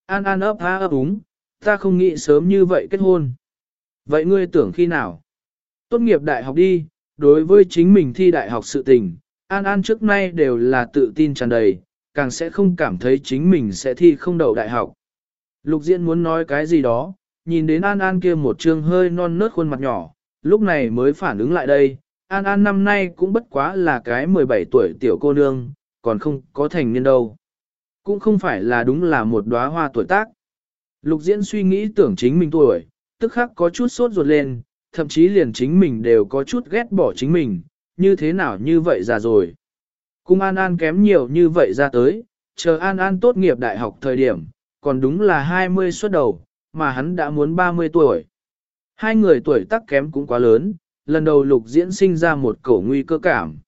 An An ấp há ấp úng, ta không nghĩ sớm như vậy kết hôn. Vậy ngươi tưởng khi nào? Tốt nghiệp đại học đi, đối với chính mình thi đại học sự tình, An An trước nay đều là tự tin tràn đầy, càng sẽ không cảm thấy chính mình sẽ thi không đậu đại học. Lục Diễn muốn nói cái gì đó, nhìn đến An An kia một trương hơi non nớt khuôn mặt nhỏ, lúc này mới phản ứng lại đây. An An năm nay cũng bất quá là cái 17 tuổi tiểu cô nương, còn không có thành niên đâu. Cũng không phải là đúng là một đóa hoa tuổi tác. Lục Diễn suy nghĩ tưởng chính mình tuổi, tức khắc có chút sốt ruột lên, thậm chí liền chính mình đều có chút ghét bỏ chính mình, như thế nào như vậy già rồi. Cung An An kém nhiều như vậy ra tới, chờ An An tốt nghiệp đại học thời điểm, còn đúng là 20 xuất đầu, mà hắn đã muốn 30 tuổi. Hai người tuổi tác kém cũng quá lớn, lần đầu lục diễn sinh ra một cổ nguy cơ cảm.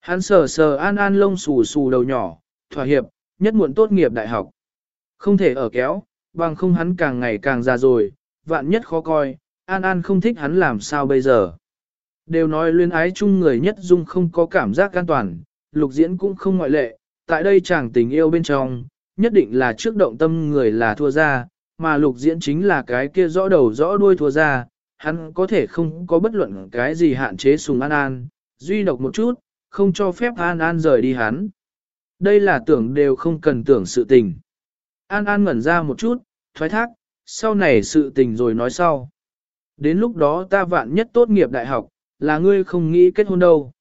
Hắn sờ sờ An An lông xù xù đầu nhỏ, thỏa hiệp, nhất muộn tốt nghiệp đại học. Không thể ở kéo, bằng không hắn càng ngày càng già rồi, vạn nhất khó coi, An An không thích hắn làm sao bây giờ. Đều nói luyến ái chung người nhất dung không có cảm giác an toàn, lục diễn cũng không ngoại lệ, tại đây chàng tình yêu bên trong, nhất định là trước động tâm người là thua ra, mà lục diễn chính là cái kia rõ đầu rõ đuôi thua ra, hắn có thể không có bất luận cái gì hạn chế sùng an an, duy độc một chút, không cho phép an an rời đi hắn. Đây là tưởng đều không cần tưởng sự tình. An an ngẩn ra một chút, thoái thác, sau này sự tình rồi nói sau. Đến lúc đó ta vạn nhất tốt nghiệp đại học, là ngươi không nghĩ kết hôn đâu.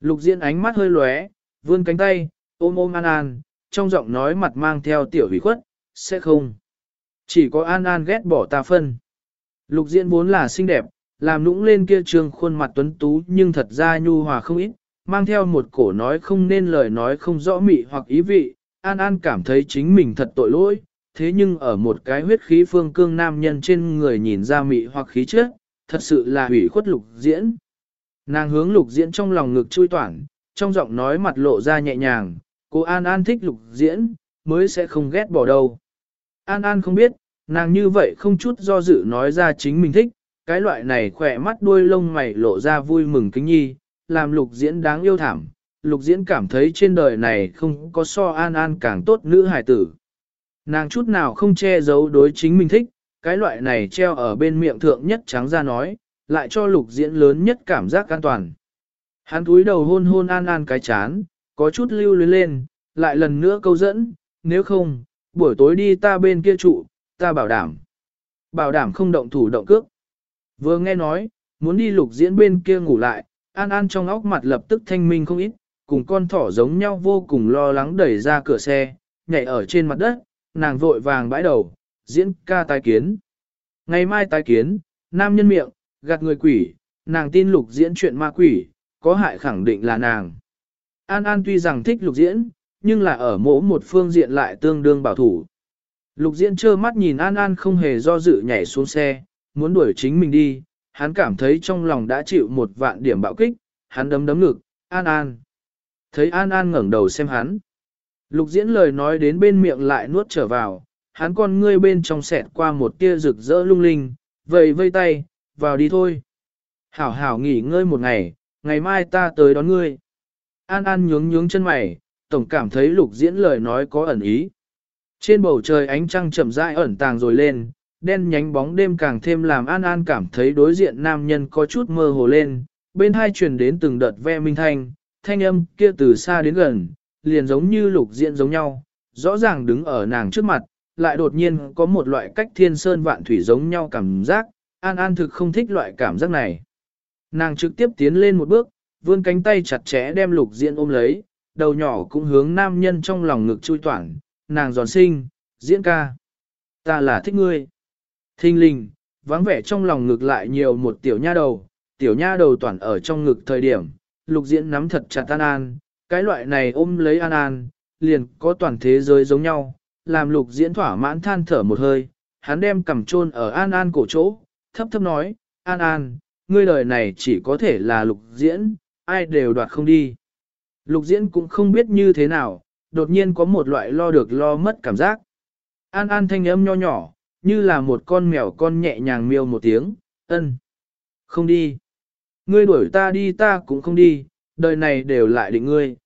Lục diễn ánh mắt hơi lóe, vươn cánh tay, ôm ôm An An, trong giọng nói mặt mang theo tiểu hủy khuất, sẽ không. Chỉ có An An ghét bỏ ta phân. Lục diễn vốn là xinh đẹp, làm nũng lên kia trường khuôn mặt tuấn tú nhưng thật ra nhu hòa không ít, mang theo một cổ nói không nên lời nói không rõ mị hoặc ý vị, An An cảm thấy chính mình thật tội lỗi, thế nhưng ở một cái huyết khí phương cương nam nhân trên người nhìn ra mị hoặc khí trước, thật sự là hủy khuất lục diễn. Nàng hướng lục diễn trong lòng ngực chui toản, trong giọng nói mặt lộ ra nhẹ nhàng, cô An An thích lục diễn, mới sẽ không ghét bỏ đâu. An An không biết, nàng như vậy không chút do dự nói ra chính mình thích, cái loại này khỏe mắt đuôi lông mày lộ ra vui mừng kính nhi, làm lục diễn đáng yêu thảm. Lục diễn cảm thấy trên đời này không có so An An càng tốt nữ hài tử. Nàng chút nào không che giấu đối chính mình thích, cái loại này treo ở bên miệng thượng nhất trắng ra nói, lại cho lục diễn lớn nhất cảm giác an toàn. Hắn túi đầu hôn hôn an an cái chán, có chút lưu luyến lên, lại lần nữa câu dẫn, nếu không, buổi tối đi ta bên kia trụ, ta bảo đảm. Bảo đảm không động thủ động cước. Vừa nghe nói, muốn đi lục diễn bên kia ngủ lại, an an trong óc mặt lập tức thanh minh không ít, cùng con thỏ giống nhau vô cùng lo lắng đẩy ra cửa xe, nhảy ở trên mặt đất, nàng vội vàng bãi đầu, diễn ca tái kiến. Ngày mai tái kiến, nam nhân miệng, gạt người quỷ, nàng tin lục diễn chuyện ma quỷ, có hại khẳng định là nàng. An An tuy rằng thích lục diễn, nhưng là ở mỗi một phương diện lại tương đương bảo thủ. Lục diễn trơ mắt nhìn An An không hề do dự nhảy xuống xe, muốn đuổi chính mình đi, hắn cảm thấy trong lòng đã chịu một vạn điểm bạo kích, hắn đấm đấm ngực, An An. Thấy An An ngẩng đầu xem hắn. Lục diễn lời nói đến bên miệng lại nuốt trở vào, hắn con ngươi bên trong sẹt qua một tia rực rỡ lung linh, vầy vây tay, vào đi thôi. Hảo hảo nghỉ ngơi một ngày, ngày mai ta tới đón ngươi. An An nhướng nhướng chân mày, tổng cảm thấy lục diễn lời nói có ẩn ý. Trên bầu trời ánh trăng chậm rãi ẩn tàng rồi lên, đen nhánh bóng đêm càng thêm làm An An cảm thấy đối diện nam nhân có chút mơ hồ lên, bên hai truyền đến từng đợt ve minh thanh, thanh âm kia từ xa đến gần, liền giống như lục diễn giống nhau, rõ ràng đứng ở nàng trước mặt, lại đột nhiên có một loại cách thiên sơn vạn thủy giống nhau cảm giác, An An thực không thích loại cảm giác này. Nàng trực tiếp tiến lên một bước, vươn cánh tay chặt chẽ đem lục diễn ôm lấy, đầu nhỏ cũng hướng nam nhân trong lòng ngực chui toản, nàng giòn sinh, diễn ca. Ta là thích ngươi. Thinh linh, vắng vẻ trong lòng ngực lại nhiều một tiểu nha đầu, tiểu nha đầu toàn ở trong ngực thời điểm, lục diễn nắm thật chặt An An, cái loại này ôm lấy An An, liền có toàn thế giới giống nhau, làm lục diễn thỏa mãn than thở một hơi, hắn đem cầm chôn ở An An cổ chỗ, thấp thấp nói, An An, ngươi đời này chỉ có thể là lục diễn, ai đều đoạt không đi. Lục diễn cũng không biết như thế nào, đột nhiên có một loại lo được lo mất cảm giác. An An thanh âm nho nhỏ, như là một con mèo con nhẹ nhàng miêu một tiếng, ân. Không đi. Ngươi đuổi ta đi ta cũng không đi, đời này đều lại định ngươi.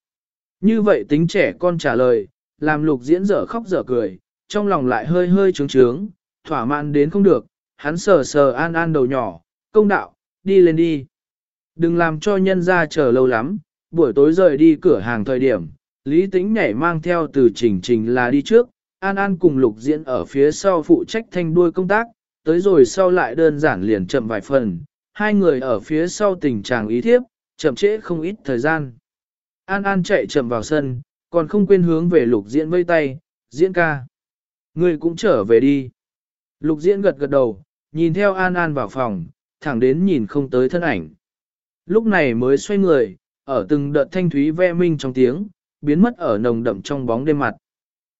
Như vậy tính trẻ con trả lời, làm lục diễn dở khóc dở cười, trong lòng lại hơi hơi trướng trướng, thỏa mãn đến không được, hắn sờ sờ an an đầu nhỏ, công đạo, đi lên đi. Đừng làm cho nhân ra chờ lâu lắm, buổi tối rời đi cửa hàng thời điểm, Lý Tĩnh nhảy mang theo từ trình trình là đi trước, An An cùng lục diễn ở phía sau phụ trách thanh đuôi công tác, tới rồi sau lại đơn giản liền chậm vài phần, hai người ở phía sau tình trạng ý thiếp, chậm trễ không ít thời gian. An An chạy chậm vào sân, còn không quên hướng về lục diễn vây tay, diễn ca. Người cũng trở về đi. Lục diễn gật gật đầu, nhìn theo An An vào phòng, thẳng đến nhìn không tới thân ảnh. Lúc này mới xoay người, ở từng đợt thanh thúy ve minh trong tiếng, biến mất ở nồng đậm trong bóng đêm mặt.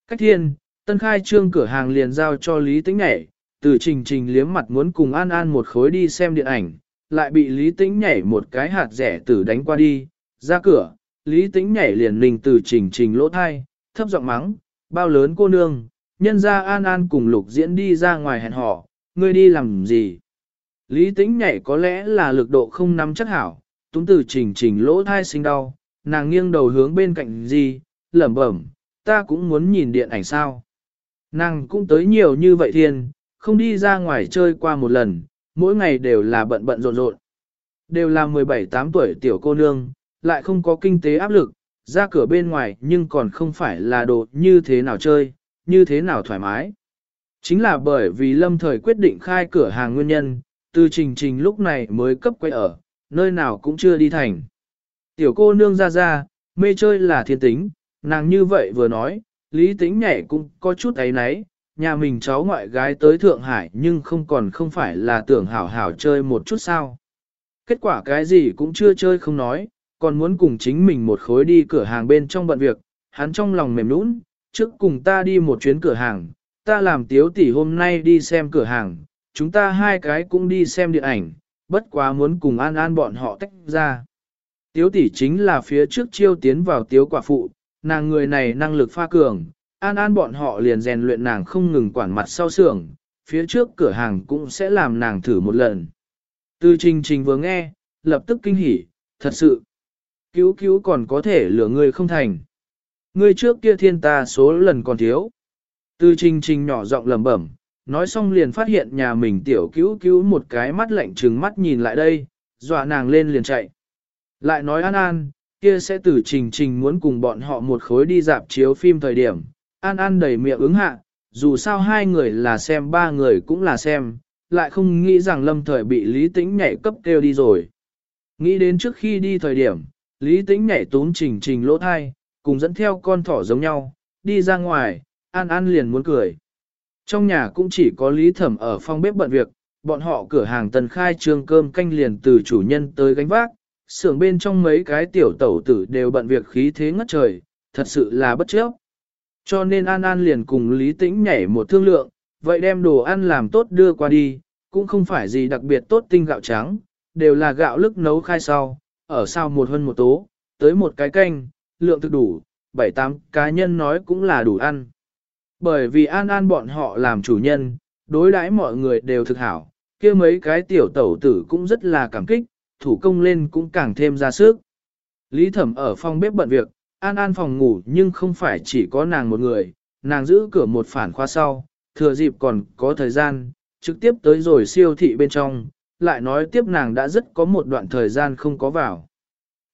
Cách thiên, tân khai trương cửa hàng liền giao cho Lý Tĩnh nhảy, từ trình trình liếm mặt muốn cùng An An một khối đi xem điện ảnh, lại bị Lý Tĩnh nhảy một cái hạt rẻ tử đánh qua đi, ra cửa, Lý Tĩnh nhảy liền ninh từ trình trình lỗ thai, thấp giọng mắng, bao lớn cô nương, nhân ra An An cùng lục diễn đi ra ngoài hẹn hò, ngươi đi làm gì? Lý Tĩnh nhảy có lẽ là lực độ không nắm chắc hảo, túng từ trình trình lỗ thai sinh đau, nàng nghiêng đầu hướng bên cạnh gì, lẩm bẩm, ta cũng muốn nhìn điện ảnh sao. Nàng cũng tới nhiều như vậy thiên, không đi ra ngoài chơi qua một lần, mỗi ngày đều là bận bận rộn rộn. Đều là 17-8 tuổi tiểu cô nương, lại không có kinh tế áp lực, ra cửa bên ngoài nhưng còn không phải là đồ như thế nào chơi, như thế nào thoải mái. Chính là bởi vì lâm thời quyết định khai cửa hàng nguyên nhân, từ trình trình lúc này mới cấp quay ở, nơi nào cũng chưa đi thành. Tiểu cô nương ra ra, mê chơi là thiên tính, nàng như vậy vừa nói, lý tính nhảy cũng có chút ấy náy, nhà mình cháu ngoại gái tới Thượng Hải nhưng không còn không phải là tưởng hảo hảo chơi một chút sao. Kết quả cái gì cũng chưa chơi không nói, còn muốn cùng chính mình một khối đi cửa hàng bên trong bận việc, hắn trong lòng mềm nũng, trước cùng ta đi một chuyến cửa hàng, ta làm tiếu tỷ hôm nay đi xem cửa hàng, chúng ta hai cái cũng đi xem điện ảnh, bất quá muốn cùng an an bọn họ tách ra. Tiếu tỷ chính là phía trước chiêu tiến vào tiếu quả phụ, nàng người này năng lực pha cường, an an bọn họ liền rèn luyện nàng không ngừng quản mặt sau xưởng, phía trước cửa hàng cũng sẽ làm nàng thử một lần. Từ trình trình vừa nghe, lập tức kinh hỉ, thật sự. Cứu cứu còn có thể lừa người không thành. Ngươi trước kia thiên ta số lần còn thiếu. Từ trình trình nhỏ giọng lẩm bẩm, nói xong liền phát hiện nhà mình tiểu cứu cứu một cái mắt lạnh trừng mắt nhìn lại đây, dọa nàng lên liền chạy. Lại nói An An, kia sẽ từ trình trình muốn cùng bọn họ một khối đi dạp chiếu phim thời điểm. An An đầy miệng ứng hạ, dù sao hai người là xem ba người cũng là xem, lại không nghĩ rằng lâm thời bị Lý Tĩnh nhảy cấp kêu đi rồi. Nghĩ đến trước khi đi thời điểm, Lý Tĩnh nhảy tốn trình trình lỗ thai, cùng dẫn theo con thỏ giống nhau, đi ra ngoài, An An liền muốn cười. Trong nhà cũng chỉ có Lý Thẩm ở phòng bếp bận việc, bọn họ cửa hàng tần khai trương cơm canh liền từ chủ nhân tới gánh vác, xưởng bên trong mấy cái tiểu tẩu tử đều bận việc khí thế ngất trời, thật sự là bất chấp. Cho nên An An liền cùng Lý Tĩnh nhảy một thương lượng, vậy đem đồ ăn làm tốt đưa qua đi, cũng không phải gì đặc biệt tốt tinh gạo trắng, đều là gạo lức nấu khai sau, ở sau một hơn một tố, tới một cái canh, lượng thực đủ, bảy tám cá nhân nói cũng là đủ ăn. Bởi vì An An bọn họ làm chủ nhân, đối đãi mọi người đều thực hảo, kia mấy cái tiểu tẩu tử cũng rất là cảm kích, thủ công lên cũng càng thêm ra sức. Lý Thẩm ở phòng bếp bận việc, An An phòng ngủ nhưng không phải chỉ có nàng một người, nàng giữ cửa một phản khoa sau, thừa dịp còn có thời gian, trực tiếp tới rồi siêu thị bên trong, lại nói tiếp nàng đã rất có một đoạn thời gian không có vào.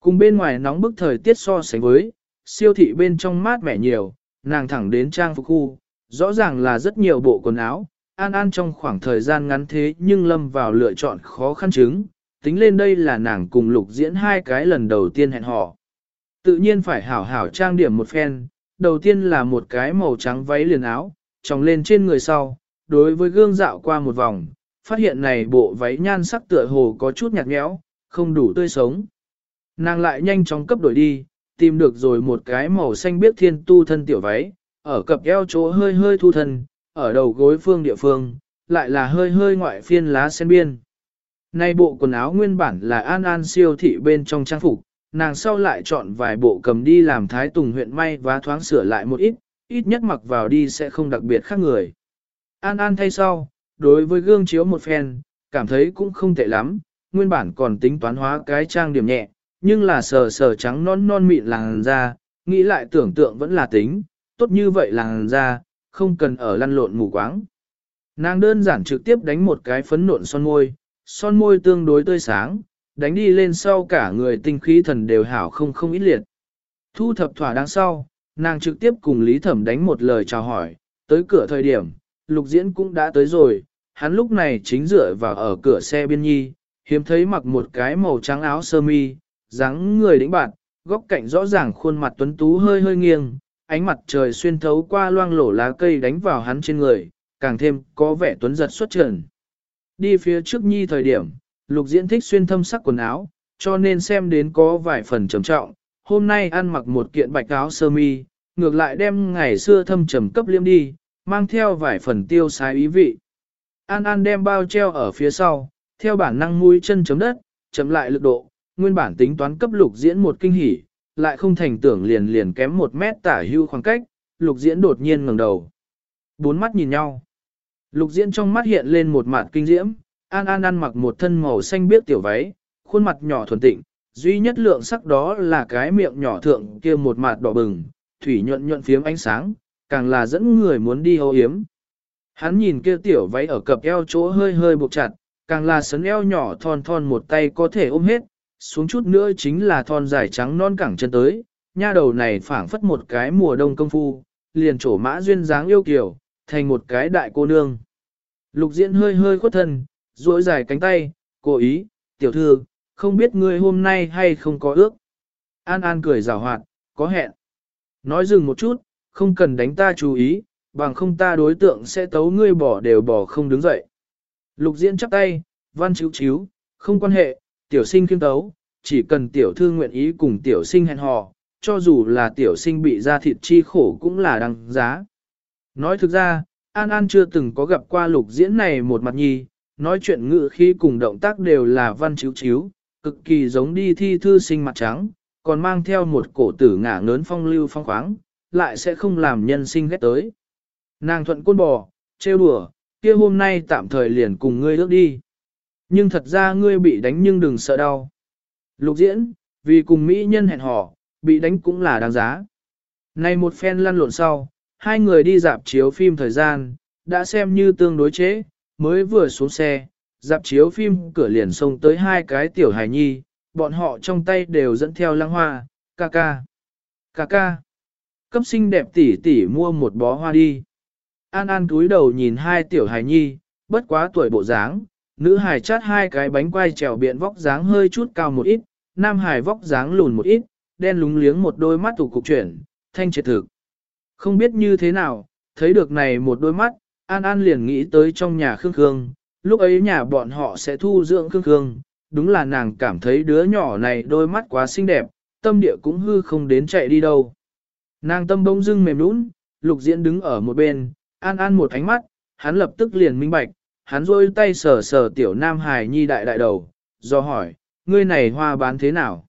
Cùng bên ngoài nóng bức thời tiết so sánh với, siêu thị bên trong mát mẻ nhiều, nàng thẳng đến trang phục khu, rõ ràng là rất nhiều bộ quần áo, An An trong khoảng thời gian ngắn thế nhưng lâm vào lựa chọn khó khăn chứng, tính lên đây là nàng cùng lục diễn hai cái lần đầu tiên hẹn hò. Tự nhiên phải hảo hảo trang điểm một phen, đầu tiên là một cái màu trắng váy liền áo, tròng lên trên người sau, đối với gương dạo qua một vòng, phát hiện này bộ váy nhan sắc tựa hồ có chút nhạt nhẽo, không đủ tươi sống. Nàng lại nhanh chóng cấp đổi đi, tìm được rồi một cái màu xanh biết thiên tu thân tiểu váy, ở cặp eo chỗ hơi hơi thu thân, ở đầu gối phương địa phương, lại là hơi hơi ngoại phiên lá sen biên. Nay bộ quần áo nguyên bản là an an siêu thị bên trong trang phục, nàng sau lại chọn vài bộ cầm đi làm thái tùng huyện may và thoáng sửa lại một ít, ít nhất mặc vào đi sẽ không đặc biệt khác người. An an thay sau, đối với gương chiếu một phen, cảm thấy cũng không tệ lắm, nguyên bản còn tính toán hóa cái trang điểm nhẹ, nhưng là sờ sờ trắng non non mịn làn da, nghĩ lại tưởng tượng vẫn là tính, tốt như vậy làn da, không cần ở lăn lộn mù quáng. Nàng đơn giản trực tiếp đánh một cái phấn nộn son môi, son môi tương đối tươi sáng, đánh đi lên sau cả người tinh khí thần đều hảo không không ít liệt. Thu thập thỏa đáng sau, nàng trực tiếp cùng Lý Thẩm đánh một lời chào hỏi, tới cửa thời điểm, lục diễn cũng đã tới rồi, hắn lúc này chính dựa vào ở cửa xe biên nhi, hiếm thấy mặc một cái màu trắng áo sơ mi, dáng người đĩnh bạn, góc cạnh rõ ràng khuôn mặt tuấn tú hơi hơi nghiêng, ánh mặt trời xuyên thấu qua loang lổ lá cây đánh vào hắn trên người, càng thêm có vẻ tuấn giật xuất trần. Đi phía trước nhi thời điểm, lục diễn thích xuyên thâm sắc quần áo, cho nên xem đến có vài phần trầm trọng. Hôm nay ăn mặc một kiện bạch áo sơ mi, ngược lại đem ngày xưa thâm trầm cấp liêm đi, mang theo vài phần tiêu sái ý vị. An An đem bao treo ở phía sau, theo bản năng mũi chân chấm đất, chấm lại lực độ, nguyên bản tính toán cấp lục diễn một kinh hỉ, lại không thành tưởng liền liền kém một mét tả hưu khoảng cách, lục diễn đột nhiên ngẩng đầu. Bốn mắt nhìn nhau. Lục diễn trong mắt hiện lên một mặt kinh diễm, An An ăn mặc một thân màu xanh biếc tiểu váy, khuôn mặt nhỏ thuần tịnh, duy nhất lượng sắc đó là cái miệng nhỏ thượng kia một mặt đỏ bừng, thủy nhuận nhuận phiếm ánh sáng, càng là dẫn người muốn đi hô hiếm. Hắn nhìn kia tiểu váy ở cặp eo chỗ hơi hơi buộc chặt, càng là sấn eo nhỏ thon thon một tay có thể ôm hết, xuống chút nữa chính là thon dài trắng non cẳng chân tới, nha đầu này phảng phất một cái mùa đông công phu, liền trổ mã duyên dáng yêu kiều, thành một cái đại cô nương. Lục diễn hơi hơi khuất thân, duỗi dài cánh tay, cố ý, tiểu thư, không biết ngươi hôm nay hay không có ước. An An cười rào hoạt, có hẹn. Nói dừng một chút, không cần đánh ta chú ý, bằng không ta đối tượng sẽ tấu ngươi bỏ đều bỏ không đứng dậy. Lục diễn chắp tay, văn chiếu chiếu, không quan hệ, tiểu sinh kiêm tấu, chỉ cần tiểu thư nguyện ý cùng tiểu sinh hẹn hò, cho dù là tiểu sinh bị ra thịt chi khổ cũng là đăng giá. Nói thực ra, An An chưa từng có gặp qua lục diễn này một mặt nhi, nói chuyện ngự khi cùng động tác đều là văn chiếu chiếu, cực kỳ giống đi thi thư sinh mặt trắng, còn mang theo một cổ tử ngả ngớn phong lưu phong khoáng, lại sẽ không làm nhân sinh ghét tới. Nàng thuận côn bò, trêu đùa, kia hôm nay tạm thời liền cùng ngươi ước đi. Nhưng thật ra ngươi bị đánh nhưng đừng sợ đau. Lục diễn, vì cùng Mỹ nhân hẹn hò, bị đánh cũng là đáng giá. Này một phen lăn lộn sau, hai người đi dạp chiếu phim thời gian, đã xem như tương đối chế, mới vừa xuống xe, dạp chiếu phim cửa liền xông tới hai cái tiểu hài nhi, bọn họ trong tay đều dẫn theo lăng hoa, ca ca. Ca ca. Cấp sinh đẹp tỷ tỷ mua một bó hoa đi. An An cúi đầu nhìn hai tiểu hài nhi, bất quá tuổi bộ dáng, nữ hải chát hai cái bánh quai trèo biện vóc dáng hơi chút cao một ít, nam hải vóc dáng lùn một ít, đen lúng liếng một đôi mắt thủ cục chuyển, thanh triệt thực. Không biết như thế nào, thấy được này một đôi mắt, An An liền nghĩ tới trong nhà Khương Khương, lúc ấy nhà bọn họ sẽ thu dưỡng Khương Khương, đúng là nàng cảm thấy đứa nhỏ này đôi mắt quá xinh đẹp, tâm địa cũng hư không đến chạy đi đâu. Nàng tâm bông dưng mềm lún, lục diễn đứng ở một bên, An An một ánh mắt, hắn lập tức liền minh bạch, hắn rôi tay sờ sờ tiểu Nam Hải nhi đại đại đầu, do hỏi, ngươi này hoa bán thế nào?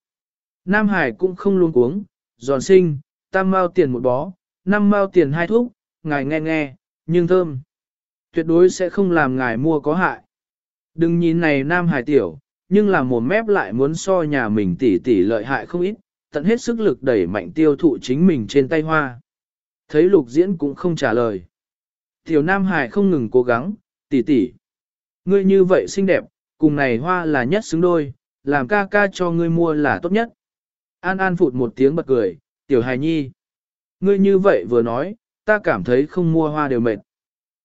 Nam Hải cũng không luôn cuống, giòn sinh, tam mao tiền một bó, năm mao tiền hai thuốc, ngài nghe nghe, nhưng thơm. Tuyệt đối sẽ không làm ngài mua có hại. Đừng nhìn này Nam Hải tiểu, nhưng là một mép lại muốn so nhà mình tỉ tỉ lợi hại không ít, tận hết sức lực đẩy mạnh tiêu thụ chính mình trên tay hoa. Thấy lục diễn cũng không trả lời. Tiểu Nam Hải không ngừng cố gắng, tỷ tỷ. Ngươi như vậy xinh đẹp, cùng này hoa là nhất xứng đôi, làm ca ca cho ngươi mua là tốt nhất. An An phụt một tiếng bật cười, tiểu hài nhi. Ngươi như vậy vừa nói, ta cảm thấy không mua hoa đều mệt.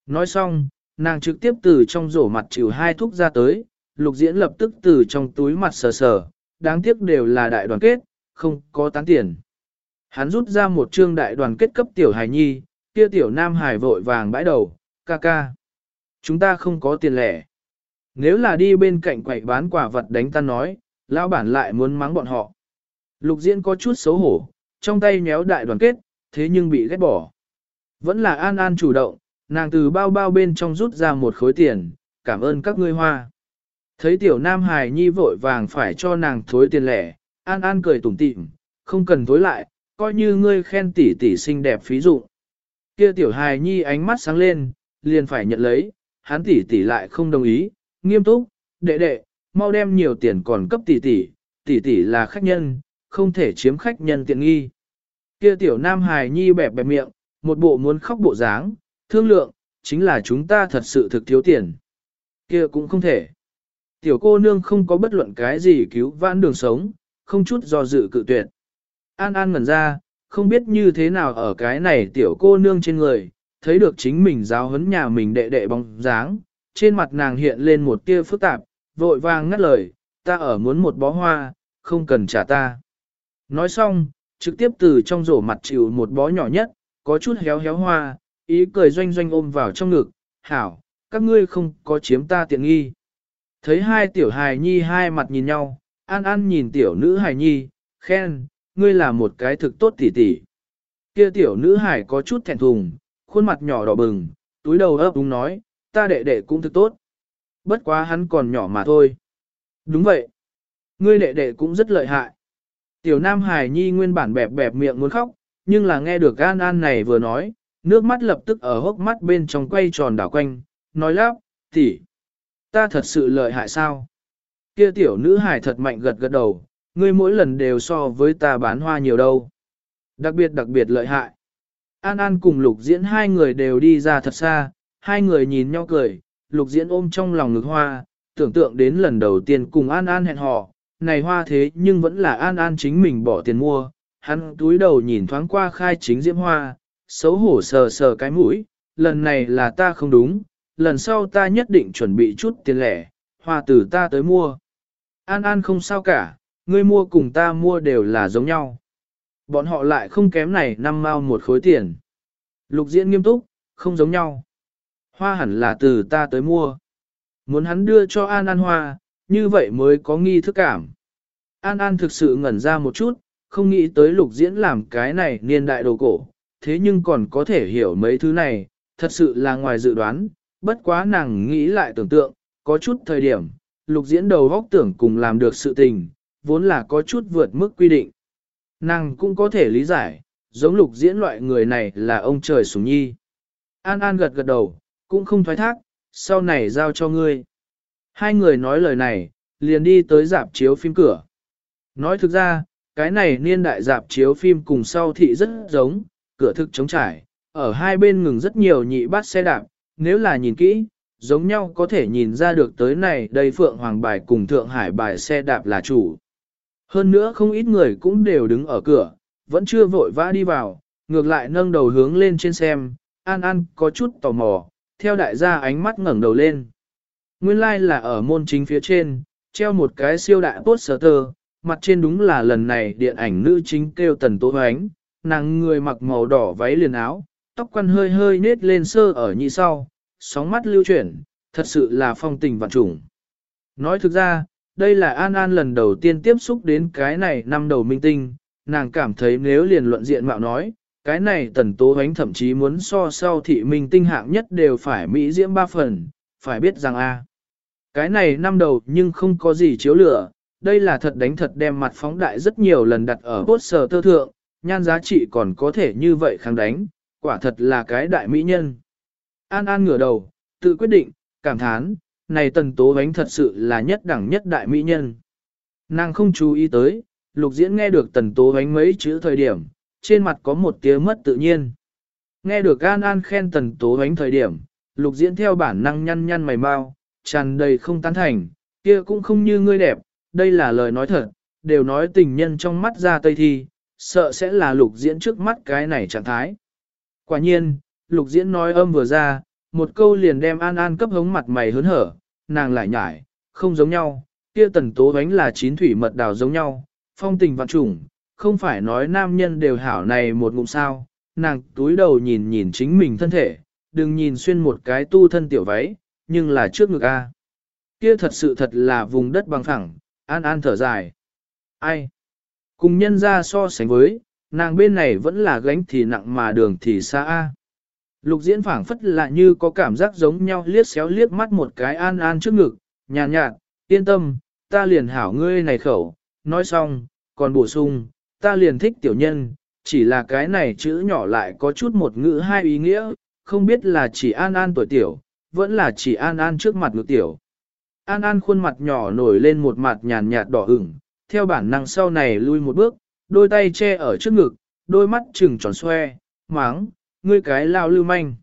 Nói xong, nàng trực tiếp từ trong rổ mặt chịu hai thuốc ra tới, lục diễn lập tức từ trong túi mặt sờ sờ, đáng tiếc đều là đại đoàn kết, không có tán tiền. Hắn rút ra một trương đại đoàn kết cấp tiểu hài nhi, kia tiểu nam hài vội vàng bãi đầu, ca ca. Chúng ta không có tiền lẻ. Nếu là đi bên cạnh quầy bán quả vật đánh ta nói, lão bản lại muốn mắng bọn họ. Lục diễn có chút xấu hổ, trong tay nhéo đại đoàn kết, thế nhưng bị ghét bỏ. Vẫn là An An chủ động, nàng từ bao bao bên trong rút ra một khối tiền, cảm ơn các ngươi hoa. Thấy tiểu nam hài nhi vội vàng phải cho nàng thối tiền lẻ, An An cười tủm tỉm, không cần thối lại, coi như ngươi khen tỷ tỷ xinh đẹp phí dụ. Kia tiểu hài nhi ánh mắt sáng lên, liền phải nhận lấy, hắn tỷ tỷ lại không đồng ý, nghiêm túc, đệ đệ, mau đem nhiều tiền còn cấp tỷ tỷ, tỷ tỷ là khách nhân, không thể chiếm khách nhân tiện nghi. Kia tiểu nam hài nhi bẹp bẹp miệng, một bộ muốn khóc bộ dáng, thương lượng, chính là chúng ta thật sự thực thiếu tiền. Kia cũng không thể. Tiểu cô nương không có bất luận cái gì cứu vãn đường sống, không chút do dự cự tuyệt. An An ngẩn ra, không biết như thế nào ở cái này tiểu cô nương trên người, thấy được chính mình giáo huấn nhà mình đệ đệ bóng dáng, trên mặt nàng hiện lên một tia phức tạp, vội vàng ngắt lời, ta ở muốn một bó hoa, không cần trả ta. Nói xong, trực tiếp từ trong rổ mặt chịu một bó nhỏ nhất, có chút héo héo hoa, ý cười doanh doanh ôm vào trong ngực, hảo, các ngươi không có chiếm ta tiện nghi. Thấy hai tiểu hài nhi hai mặt nhìn nhau, an an nhìn tiểu nữ hài nhi, khen, ngươi là một cái thực tốt tỉ tỉ. Kia tiểu nữ hài có chút thẹn thùng, khuôn mặt nhỏ đỏ bừng, túi đầu ấp đúng nói, ta đệ đệ cũng thực tốt. Bất quá hắn còn nhỏ mà thôi. Đúng vậy. Ngươi đệ đệ cũng rất lợi hại. Tiểu Nam Hải Nhi nguyên bản bẹp bẹp miệng muốn khóc, nhưng là nghe được An An này vừa nói, nước mắt lập tức ở hốc mắt bên trong quay tròn đảo quanh, nói lắp, tỷ, ta thật sự lợi hại sao? Kia tiểu nữ hải thật mạnh gật gật đầu, ngươi mỗi lần đều so với ta bán hoa nhiều đâu. Đặc biệt đặc biệt lợi hại. An An cùng Lục Diễn hai người đều đi ra thật xa, hai người nhìn nhau cười, Lục Diễn ôm trong lòng ngực hoa, tưởng tượng đến lần đầu tiên cùng An An hẹn hò, này hoa thế nhưng vẫn là An An chính mình bỏ tiền mua, hắn túi đầu nhìn thoáng qua khai chính diễm hoa, xấu hổ sờ sờ cái mũi, lần này là ta không đúng, lần sau ta nhất định chuẩn bị chút tiền lẻ, hoa từ ta tới mua. An An không sao cả, ngươi mua cùng ta mua đều là giống nhau. Bọn họ lại không kém này năm mao một khối tiền. Lục diễn nghiêm túc, không giống nhau. Hoa hẳn là từ ta tới mua. Muốn hắn đưa cho An An hoa, như vậy mới có nghi thức cảm. An An thực sự ngẩn ra một chút, không nghĩ tới lục diễn làm cái này niên đại đồ cổ, thế nhưng còn có thể hiểu mấy thứ này, thật sự là ngoài dự đoán, bất quá nàng nghĩ lại tưởng tượng, có chút thời điểm, lục diễn đầu góc tưởng cùng làm được sự tình, vốn là có chút vượt mức quy định. Nàng cũng có thể lý giải, giống lục diễn loại người này là ông trời sủng nhi. An An gật gật đầu, cũng không thoái thác, sau này giao cho ngươi. Hai người nói lời này, liền đi tới dạp chiếu phim cửa. Nói thực ra, cái này niên đại dạp chiếu phim cùng sau thị rất giống, cửa thực trống trải, ở hai bên ngừng rất nhiều nhị bát xe đạp, nếu là nhìn kỹ, giống nhau có thể nhìn ra được tới này đây Phượng Hoàng Bài cùng Thượng Hải Bài xe đạp là chủ. Hơn nữa không ít người cũng đều đứng ở cửa, vẫn chưa vội vã đi vào, ngược lại nâng đầu hướng lên trên xem, An An có chút tò mò, theo đại gia ánh mắt ngẩng đầu lên. Nguyên lai like là ở môn chính phía trên, treo một cái siêu đại poster, mặt trên đúng là lần này điện ảnh nữ chính kêu tần tố ánh, nàng người mặc màu đỏ váy liền áo, tóc quăn hơi hơi nết lên sơ ở nhị sau, sóng mắt lưu chuyển, thật sự là phong tình vạn trùng. Nói thực ra, đây là An An lần đầu tiên tiếp xúc đến cái này năm đầu minh tinh, nàng cảm thấy nếu liền luận diện mạo nói, cái này tần tố ánh thậm chí muốn so sau thị minh tinh hạng nhất đều phải mỹ diễm ba phần, phải biết rằng a Cái này năm đầu nhưng không có gì chiếu lửa, đây là thật đánh thật đem mặt phóng đại rất nhiều lần đặt ở bốt sờ tơ thượng, nhan giá trị còn có thể như vậy kháng đánh, quả thật là cái đại mỹ nhân. An An ngửa đầu, tự quyết định, cảm thán, này tần tố bánh thật sự là nhất đẳng nhất đại mỹ nhân. Nàng không chú ý tới, lục diễn nghe được tần tố bánh mấy chữ thời điểm, trên mặt có một tiếng mất tự nhiên. Nghe được An An khen tần tố bánh thời điểm, lục diễn theo bản năng nhăn nhăn mày mau, tràn đầy không tán thành, kia cũng không như ngươi đẹp, đây là lời nói thật, đều nói tình nhân trong mắt ra tây thi, sợ sẽ là lục diễn trước mắt cái này trạng thái. Quả nhiên, lục diễn nói âm vừa ra, một câu liền đem An An cấp hống mặt mày hớn hở, nàng lại nhải, không giống nhau, kia tần tố bánh là chín thủy mật đào giống nhau, phong tình vạn trùng, không phải nói nam nhân đều hảo này một ngụm sao, nàng túi đầu nhìn nhìn chính mình thân thể, đừng nhìn xuyên một cái tu thân tiểu váy, nhưng là trước ngực A. Kia thật sự thật là vùng đất bằng phẳng, an an thở dài. Ai? Cùng nhân ra so sánh với, nàng bên này vẫn là gánh thì nặng mà đường thì xa. a. Lục diễn phảng phất lạ như có cảm giác giống nhau liếc xéo liếc mắt một cái an an trước ngực, nhàn nhạt, nhạt, yên tâm, ta liền hảo ngươi này khẩu, nói xong, còn bổ sung, ta liền thích tiểu nhân, chỉ là cái này chữ nhỏ lại có chút một ngữ hai ý nghĩa, không biết là chỉ an an tuổi tiểu, vẫn là chỉ an an trước mặt ngực tiểu. An an khuôn mặt nhỏ nổi lên một mặt nhàn nhạt đỏ ửng, theo bản năng sau này lui một bước, đôi tay che ở trước ngực, đôi mắt trừng tròn xoe, máng, ngươi cái lao lưu manh.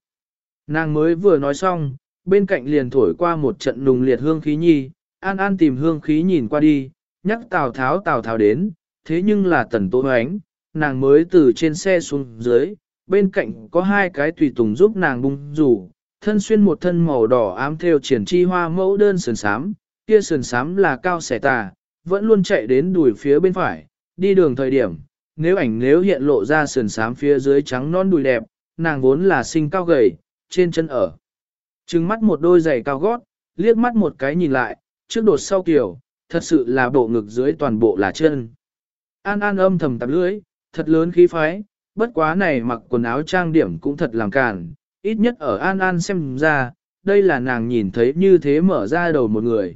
Nàng mới vừa nói xong, bên cạnh liền thổi qua một trận nùng liệt hương khí nhi, an an tìm hương khí nhìn qua đi, nhắc Tào Tháo Tào Tháo đến, thế nhưng là tần tố ánh, nàng mới từ trên xe xuống dưới, bên cạnh có hai cái tùy tùng giúp nàng bung rủ, thân xuyên một thân màu đỏ ám theo triển chi hoa mẫu đơn sườn sám, kia sườn sám là cao xẻ tà, vẫn luôn chạy đến đùi phía bên phải, đi đường thời điểm, nếu ảnh nếu hiện lộ ra sườn sám phía dưới trắng non đùi đẹp, nàng vốn là sinh cao gầy, trên chân ở. Trừng mắt một đôi giày cao gót, liếc mắt một cái nhìn lại, trước đột sau kiểu, thật sự là bộ ngực dưới toàn bộ là chân. An An âm thầm tạp lưỡi, thật lớn khí phái, bất quá này mặc quần áo trang điểm cũng thật làm cản, ít nhất ở An An xem ra, đây là nàng nhìn thấy như thế mở ra đầu một người.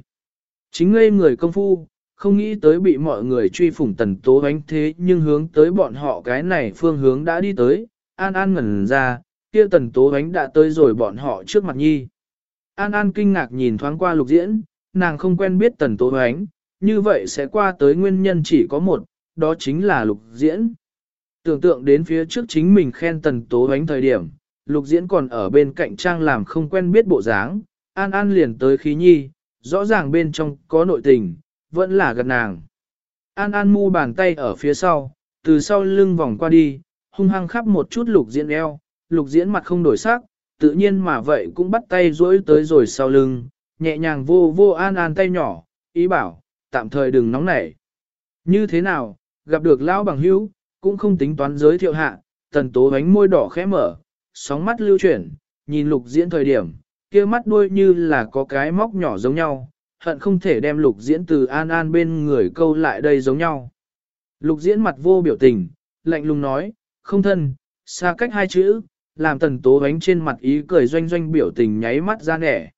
Chính ngây người công phu, không nghĩ tới bị mọi người truy phủng tần tố ánh thế nhưng hướng tới bọn họ cái này phương hướng đã đi tới, An An ngẩn ra, kia tần tố ánh đã tới rồi bọn họ trước mặt nhi. An An kinh ngạc nhìn thoáng qua lục diễn, nàng không quen biết tần tố ánh, như vậy sẽ qua tới nguyên nhân chỉ có một, đó chính là lục diễn. Tưởng tượng đến phía trước chính mình khen tần tố ánh thời điểm, lục diễn còn ở bên cạnh trang làm không quen biết bộ dáng, an an liền tới khí nhi, rõ ràng bên trong có nội tình, vẫn là gật nàng. An an mu bàn tay ở phía sau, từ sau lưng vòng qua đi, hung hăng khắp một chút lục diễn eo, lục diễn mặt không đổi sắc, tự nhiên mà vậy cũng bắt tay duỗi tới rồi sau lưng, nhẹ nhàng vô vô an an tay nhỏ, ý bảo, tạm thời đừng nóng nảy. Như thế nào, gặp được lão bằng hữu, cũng không tính toán giới thiệu hạ, tần tố bánh môi đỏ khẽ mở, sóng mắt lưu chuyển, nhìn lục diễn thời điểm, kia mắt đuôi như là có cái móc nhỏ giống nhau, hận không thể đem lục diễn từ an an bên người câu lại đây giống nhau. Lục diễn mặt vô biểu tình, lạnh lùng nói, không thân, xa cách hai chữ, làm tần tố ánh trên mặt ý cười doanh doanh biểu tình nháy mắt ra nẻ.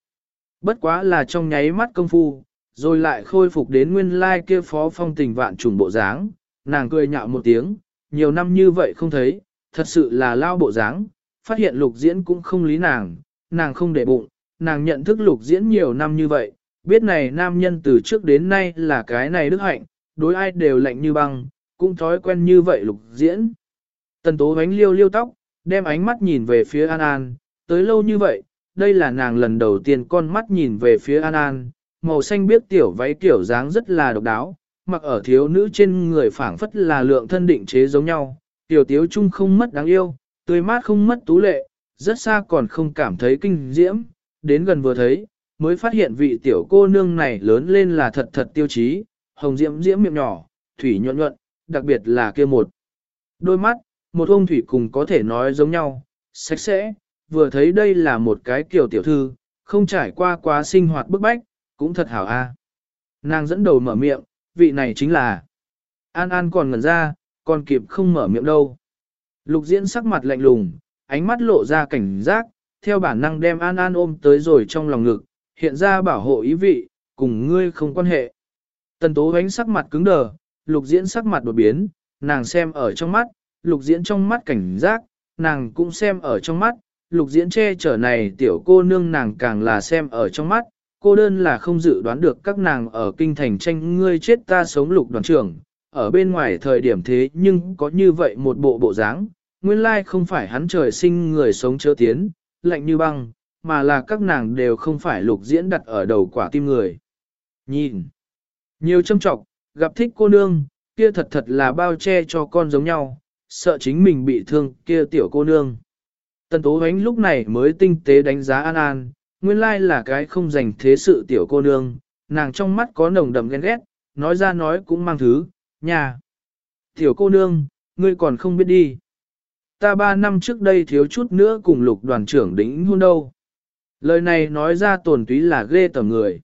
Bất quá là trong nháy mắt công phu, rồi lại khôi phục đến nguyên lai kia phó phong tình vạn trùng bộ dáng, nàng cười nhạo một tiếng, nhiều năm như vậy không thấy, thật sự là lao bộ dáng, phát hiện lục diễn cũng không lý nàng, nàng không để bụng, nàng nhận thức lục diễn nhiều năm như vậy, biết này nam nhân từ trước đến nay là cái này đức hạnh, đối ai đều lạnh như băng, cũng thói quen như vậy lục diễn. Tần tố ánh liêu liêu tóc, đem ánh mắt nhìn về phía An An, tới lâu như vậy, đây là nàng lần đầu tiên con mắt nhìn về phía An An, màu xanh biết tiểu váy kiểu dáng rất là độc đáo, mặc ở thiếu nữ trên người phảng phất là lượng thân định chế giống nhau, tiểu tiếu chung không mất đáng yêu, tươi mát không mất tú lệ, rất xa còn không cảm thấy kinh diễm, đến gần vừa thấy, mới phát hiện vị tiểu cô nương này lớn lên là thật thật tiêu chí, hồng diễm diễm miệng nhỏ, thủy nhuận nhuận, đặc biệt là kia một. Đôi mắt, một ông thủy cùng có thể nói giống nhau, sạch sẽ, vừa thấy đây là một cái kiểu tiểu thư, không trải qua quá sinh hoạt bức bách, cũng thật hảo a. Nàng dẫn đầu mở miệng, vị này chính là. An An còn ngẩn ra, còn kịp không mở miệng đâu. Lục diễn sắc mặt lạnh lùng, ánh mắt lộ ra cảnh giác, theo bản năng đem An An ôm tới rồi trong lòng ngực, hiện ra bảo hộ ý vị, cùng ngươi không quan hệ. Tần tố ánh sắc mặt cứng đờ, lục diễn sắc mặt đột biến, nàng xem ở trong mắt, lục diễn trong mắt cảnh giác, nàng cũng xem ở trong mắt, lục diễn che chở này tiểu cô nương nàng càng là xem ở trong mắt, cô đơn là không dự đoán được các nàng ở kinh thành tranh ngươi chết ta sống lục đoàn trưởng, ở bên ngoài thời điểm thế nhưng có như vậy một bộ bộ dáng, nguyên lai không phải hắn trời sinh người sống chớ tiến, lạnh như băng, mà là các nàng đều không phải lục diễn đặt ở đầu quả tim người. Nhìn, nhiều châm trọng, gặp thích cô nương, kia thật thật là bao che cho con giống nhau, sợ chính mình bị thương kia tiểu cô nương. Tần Tố Ánh lúc này mới tinh tế đánh giá An An, nguyên lai là cái không dành thế sự tiểu cô nương, nàng trong mắt có nồng đậm ghen ghét, nói ra nói cũng mang thứ, nhà. Tiểu cô nương, ngươi còn không biết đi. Ta ba năm trước đây thiếu chút nữa cùng lục đoàn trưởng đỉnh hôn đâu. Lời này nói ra tổn túy là ghê tởm người.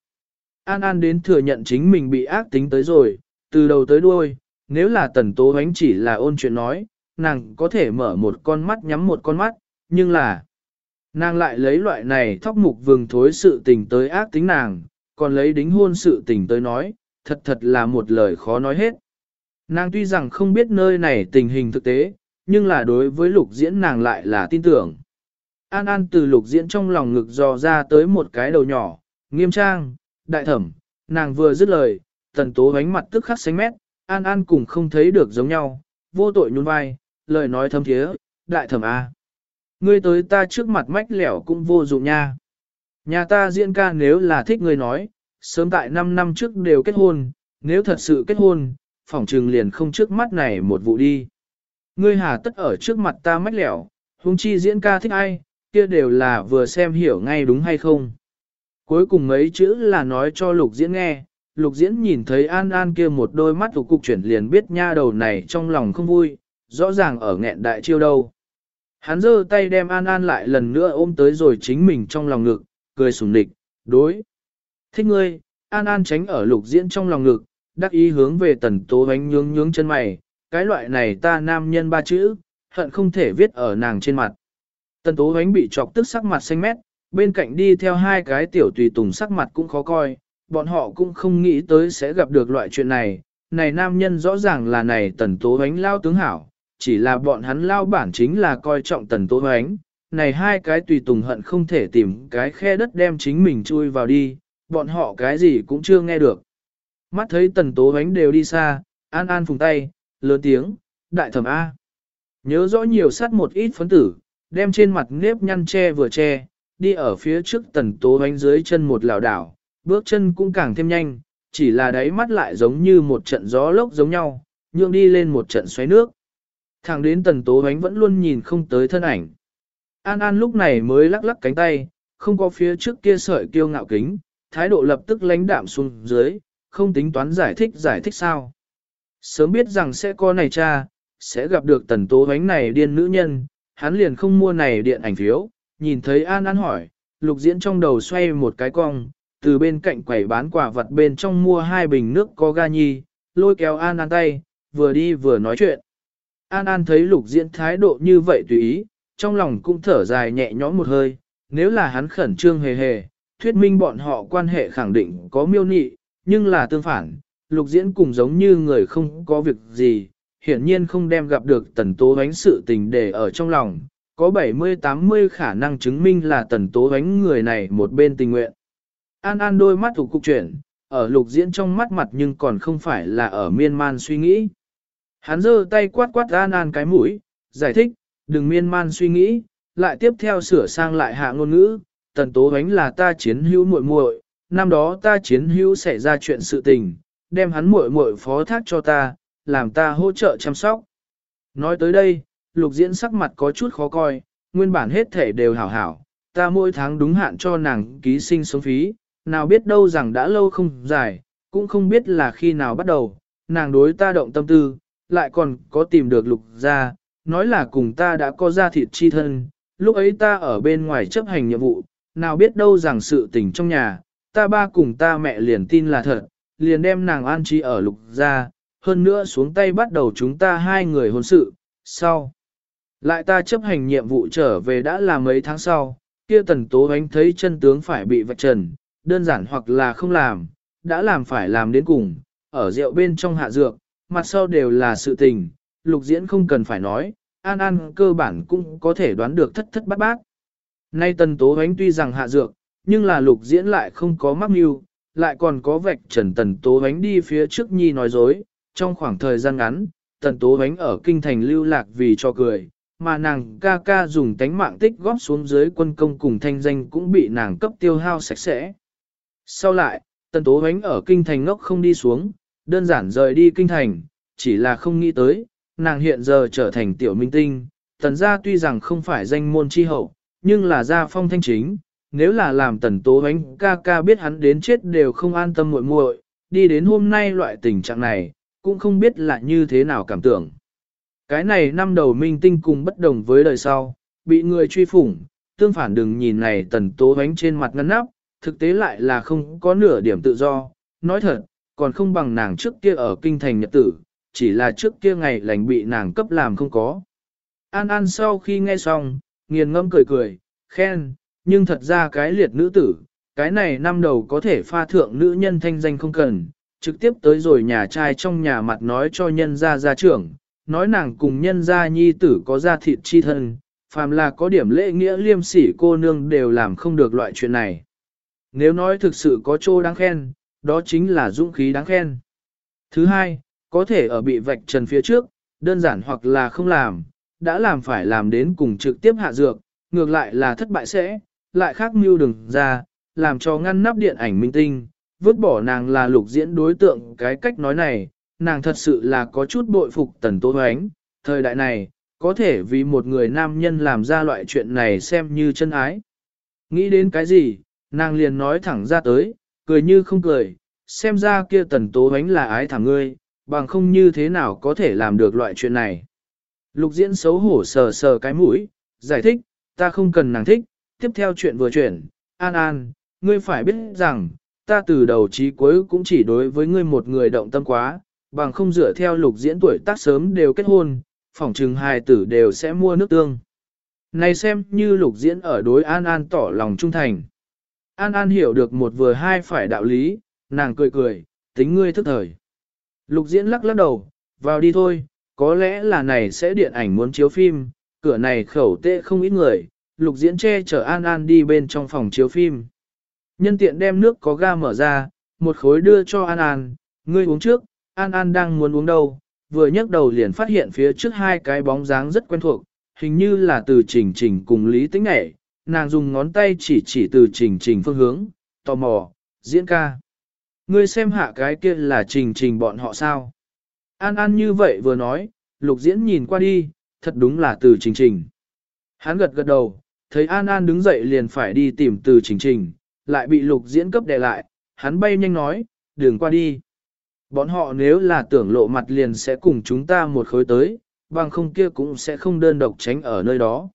An An đến thừa nhận chính mình bị ác tính tới rồi, từ đầu tới đuôi, nếu là tần tố ánh chỉ là ôn chuyện nói, nàng có thể mở một con mắt nhắm một con mắt, nhưng là nàng lại lấy loại này thóc mục vừng thối sự tình tới ác tính nàng, còn lấy đính hôn sự tình tới nói, thật thật là một lời khó nói hết. Nàng tuy rằng không biết nơi này tình hình thực tế, nhưng là đối với lục diễn nàng lại là tin tưởng. An An từ lục diễn trong lòng ngực dò ra tới một cái đầu nhỏ, nghiêm trang, đại thẩm, nàng vừa dứt lời, tần tố ánh mặt tức khắc xanh mét, An An cùng không thấy được giống nhau, vô tội nhún vai, lời nói thâm thiế, đại thẩm A. Ngươi tới ta trước mặt mách lẻo cũng vô dụng nha. Nhà ta diễn ca nếu là thích ngươi nói, sớm tại 5 năm trước đều kết hôn, nếu thật sự kết hôn, phỏng trừng liền không trước mắt này một vụ đi. Ngươi hà tất ở trước mặt ta mách lẻo, huống chi diễn ca thích ai, kia đều là vừa xem hiểu ngay đúng hay không. Cuối cùng mấy chữ là nói cho lục diễn nghe, lục diễn nhìn thấy an an kia một đôi mắt của cục chuyển liền biết nha đầu này trong lòng không vui, rõ ràng ở nghẹn đại chiêu đâu. Hắn giơ tay đem an an lại lần nữa ôm tới rồi chính mình trong lòng ngực, cười sùng địch, đối. Thích ngươi, an an tránh ở lục diễn trong lòng ngực, đắc ý hướng về tần tố ánh nhướng nhướng chân mày, cái loại này ta nam nhân ba chữ, hận không thể viết ở nàng trên mặt. Tần tố ánh bị chọc tức sắc mặt xanh mét, bên cạnh đi theo hai cái tiểu tùy tùng sắc mặt cũng khó coi, bọn họ cũng không nghĩ tới sẽ gặp được loại chuyện này. Này nam nhân rõ ràng là này tần tố ánh lao tướng hảo, chỉ là bọn hắn lao bản chính là coi trọng tần tố ánh. Này hai cái tùy tùng hận không thể tìm cái khe đất đem chính mình chui vào đi, bọn họ cái gì cũng chưa nghe được. Mắt thấy tần tố ánh đều đi xa, an an phùng tay, lớn tiếng, đại thẩm A. Nhớ rõ nhiều sát một ít phấn tử, đem trên mặt nếp nhăn che vừa che, đi ở phía trước tần tố ánh dưới chân một lảo đảo, bước chân cũng càng thêm nhanh, chỉ là đáy mắt lại giống như một trận gió lốc giống nhau, nhượng đi lên một trận xoáy nước. Thẳng đến tần tố ánh vẫn luôn nhìn không tới thân ảnh. An An lúc này mới lắc lắc cánh tay, không có phía trước kia sợi kiêu ngạo kính, thái độ lập tức lánh đạm xuống dưới, không tính toán giải thích giải thích sao. Sớm biết rằng sẽ có này cha, sẽ gặp được tần tố ánh này điên nữ nhân, hắn liền không mua này điện ảnh phiếu, nhìn thấy An An hỏi, lục diễn trong đầu xoay một cái cong, từ bên cạnh quầy bán quả vật bên trong mua hai bình nước có ga nhi, lôi kéo An An tay, vừa đi vừa nói chuyện. An An thấy lục diễn thái độ như vậy tùy ý, trong lòng cũng thở dài nhẹ nhõm một hơi, nếu là hắn khẩn trương hề hề, thuyết minh bọn họ quan hệ khẳng định có miêu nị, nhưng là tương phản, lục diễn cùng giống như người không có việc gì, hiển nhiên không đem gặp được tần tố ánh sự tình để ở trong lòng, có 70-80 khả năng chứng minh là tần tố ánh người này một bên tình nguyện. An An đôi mắt thủ cục chuyển, ở lục diễn trong mắt mặt nhưng còn không phải là ở miên man suy nghĩ. Hắn giơ tay quát quát An An cái mũi, giải thích, đừng miên man suy nghĩ, lại tiếp theo sửa sang lại hạ ngôn ngữ, tần tố ánh là ta chiến hữu muội muội, năm đó ta chiến hữu xảy ra chuyện sự tình, đem hắn muội muội phó thác cho ta, làm ta hỗ trợ chăm sóc. Nói tới đây, lục diễn sắc mặt có chút khó coi, nguyên bản hết thể đều hảo hảo, ta mỗi tháng đúng hạn cho nàng ký sinh sống phí, nào biết đâu rằng đã lâu không dài, cũng không biết là khi nào bắt đầu, nàng đối ta động tâm tư, lại còn có tìm được lục ra, nói là cùng ta đã có ra thịt chi thân, lúc ấy ta ở bên ngoài chấp hành nhiệm vụ, nào biết đâu rằng sự tình trong nhà, ta ba cùng ta mẹ liền tin là thật, liền đem nàng an trí ở lục ra, hơn nữa xuống tay bắt đầu chúng ta hai người hôn sự, sau. Lại ta chấp hành nhiệm vụ trở về đã là mấy tháng sau, kia tần tố ánh thấy chân tướng phải bị vạch trần, đơn giản hoặc là không làm, đã làm phải làm đến cùng, ở rượu bên trong hạ dược, mặt sau đều là sự tình, lục diễn không cần phải nói, an an cơ bản cũng có thể đoán được thất thất bát bát. Nay tần tố ánh tuy rằng hạ dược, nhưng là lục diễn lại không có mắc mưu, lại còn có vạch trần tần tố ánh đi phía trước nhi nói dối, trong khoảng thời gian ngắn, tần tố ánh ở kinh thành lưu lạc vì cho cười, mà nàng ca ca dùng tánh mạng tích góp xuống dưới quân công cùng thanh danh cũng bị nàng cấp tiêu hao sạch sẽ. Sau lại, tần tố ánh ở kinh thành ngốc không đi xuống, đơn giản rời đi kinh thành, chỉ là không nghĩ tới, nàng hiện giờ trở thành tiểu minh tinh, tần gia tuy rằng không phải danh môn chi hậu, nhưng là gia phong thanh chính, nếu là làm tần tố ánh ca ca biết hắn đến chết đều không an tâm muội muội, đi đến hôm nay loại tình trạng này, cũng không biết là như thế nào cảm tưởng. Cái này năm đầu minh tinh cùng bất đồng với đời sau, bị người truy phủng, tương phản đừng nhìn này tần tố ánh trên mặt ngăn nắp, thực tế lại là không có nửa điểm tự do, nói thật, còn không bằng nàng trước kia ở kinh thành nhật tử, chỉ là trước kia ngày lành bị nàng cấp làm không có. An An sau khi nghe xong, nghiền ngâm cười cười, khen, nhưng thật ra cái liệt nữ tử, cái này năm đầu có thể pha thượng nữ nhân thanh danh không cần, trực tiếp tới rồi nhà trai trong nhà mặt nói cho nhân gia gia trưởng, nói nàng cùng nhân gia nhi tử có gia thịt chi thân, phàm là có điểm lễ nghĩa liêm sỉ cô nương đều làm không được loại chuyện này. Nếu nói thực sự có chỗ đáng khen, đó chính là dũng khí đáng khen. Thứ hai, có thể ở bị vạch trần phía trước, đơn giản hoặc là không làm, đã làm phải làm đến cùng trực tiếp hạ dược, ngược lại là thất bại sẽ, lại khác mưu đừng ra, làm cho ngăn nắp điện ảnh minh tinh, vứt bỏ nàng là lục diễn đối tượng cái cách nói này, nàng thật sự là có chút bội phục tần tố hoánh, thời đại này, có thể vì một người nam nhân làm ra loại chuyện này xem như chân ái. Nghĩ đến cái gì, nàng liền nói thẳng ra tới, cười như không cười, xem ra kia tần tố ánh là ái thẳng ngươi, bằng không như thế nào có thể làm được loại chuyện này. Lục diễn xấu hổ sờ sờ cái mũi, giải thích, ta không cần nàng thích, tiếp theo chuyện vừa chuyển, an an, ngươi phải biết rằng, ta từ đầu chí cuối cũng chỉ đối với ngươi một người động tâm quá, bằng không dựa theo lục diễn tuổi tác sớm đều kết hôn, phỏng trừng hài tử đều sẽ mua nước tương. Này xem như lục diễn ở đối An An tỏ lòng trung thành. An An hiểu được một vừa hai phải đạo lý, nàng cười cười, tính ngươi thức thời. Lục diễn lắc lắc đầu, vào đi thôi, có lẽ là này sẽ điện ảnh muốn chiếu phim, cửa này khẩu tệ không ít người, lục diễn che chở An An đi bên trong phòng chiếu phim. Nhân tiện đem nước có ga mở ra, một khối đưa cho An An, ngươi uống trước, An An đang muốn uống đâu, vừa nhấc đầu liền phát hiện phía trước hai cái bóng dáng rất quen thuộc, hình như là từ trình trình cùng Lý Tĩnh Nghệ, nàng dùng ngón tay chỉ chỉ từ trình trình phương hướng, tò mò, diễn ca. Ngươi xem hạ cái kia là trình trình bọn họ sao? An An như vậy vừa nói, lục diễn nhìn qua đi, thật đúng là từ trình trình. Hắn gật gật đầu, thấy An An đứng dậy liền phải đi tìm từ trình trình, lại bị lục diễn cấp đè lại, hắn bay nhanh nói, đường qua đi. Bọn họ nếu là tưởng lộ mặt liền sẽ cùng chúng ta một khối tới, bằng không kia cũng sẽ không đơn độc tránh ở nơi đó.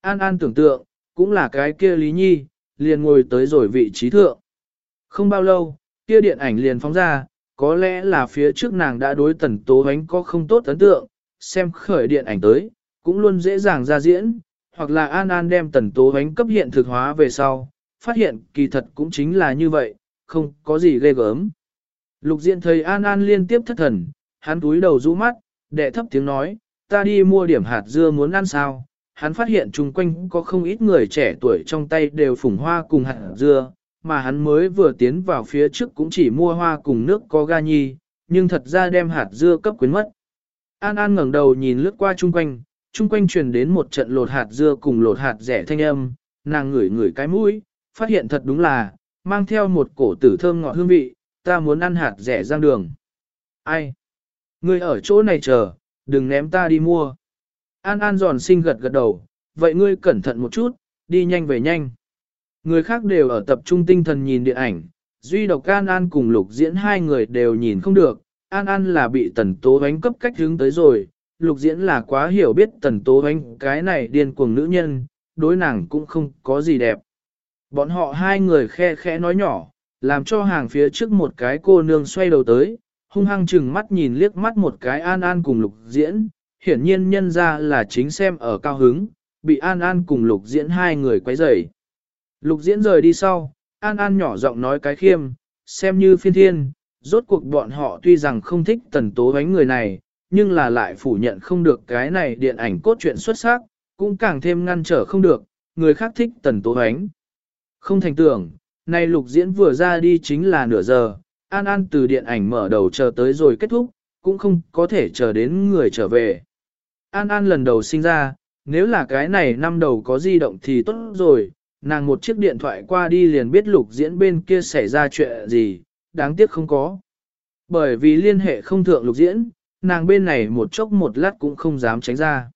An An tưởng tượng, cũng là cái kia Lý Nhi, liền ngồi tới rồi vị trí thượng. Không bao lâu, kia điện ảnh liền phóng ra, có lẽ là phía trước nàng đã đối tần tố ánh có không tốt ấn tượng, xem khởi điện ảnh tới, cũng luôn dễ dàng ra diễn, hoặc là An An đem tần tố ánh cấp hiện thực hóa về sau, phát hiện kỳ thật cũng chính là như vậy, không có gì ghê gớm. Lục diện thầy An An liên tiếp thất thần, hắn túi đầu rũ mắt, đệ thấp tiếng nói, ta đi mua điểm hạt dưa muốn ăn sao. Hắn phát hiện chung quanh có không ít người trẻ tuổi trong tay đều phủng hoa cùng hạt dưa, mà hắn mới vừa tiến vào phía trước cũng chỉ mua hoa cùng nước có ga nhi, nhưng thật ra đem hạt dưa cấp quyến mất. An An ngẩng đầu nhìn lướt qua chung quanh, chung quanh truyền đến một trận lột hạt dưa cùng lột hạt rẻ thanh âm, nàng ngửi ngửi cái mũi, phát hiện thật đúng là, mang theo một cổ tử thơm ngọt hương vị, ta muốn ăn hạt rẻ rang đường. Ai? Ngươi ở chỗ này chờ, đừng ném ta đi mua. An An giòn xinh gật gật đầu, vậy ngươi cẩn thận một chút, đi nhanh về nhanh. Người khác đều ở tập trung tinh thần nhìn điện ảnh, duy độc An An cùng lục diễn hai người đều nhìn không được, An An là bị tần tố bánh cấp cách hướng tới rồi, lục diễn là quá hiểu biết tần tố bánh cái này điên cuồng nữ nhân, đối nàng cũng không có gì đẹp. Bọn họ hai người khe khẽ nói nhỏ, làm cho hàng phía trước một cái cô nương xoay đầu tới, hung hăng chừng mắt nhìn liếc mắt một cái An An cùng lục diễn, hiển nhiên nhân ra là chính xem ở cao hứng, bị An An cùng lục diễn hai người quấy rầy. Lục diễn rời đi sau, An An nhỏ giọng nói cái khiêm, xem như phiên thiên, rốt cuộc bọn họ tuy rằng không thích tần tố bánh người này, nhưng là lại phủ nhận không được cái này điện ảnh cốt truyện xuất sắc, cũng càng thêm ngăn trở không được, người khác thích tần tố bánh. Không thành tưởng, nay lục diễn vừa ra đi chính là nửa giờ, An An từ điện ảnh mở đầu chờ tới rồi kết thúc, cũng không có thể chờ đến người trở về. An An lần đầu sinh ra, nếu là cái này năm đầu có di động thì tốt rồi, nàng một chiếc điện thoại qua đi liền biết lục diễn bên kia xảy ra chuyện gì, đáng tiếc không có. Bởi vì liên hệ không thượng lục diễn, nàng bên này một chốc một lát cũng không dám tránh ra.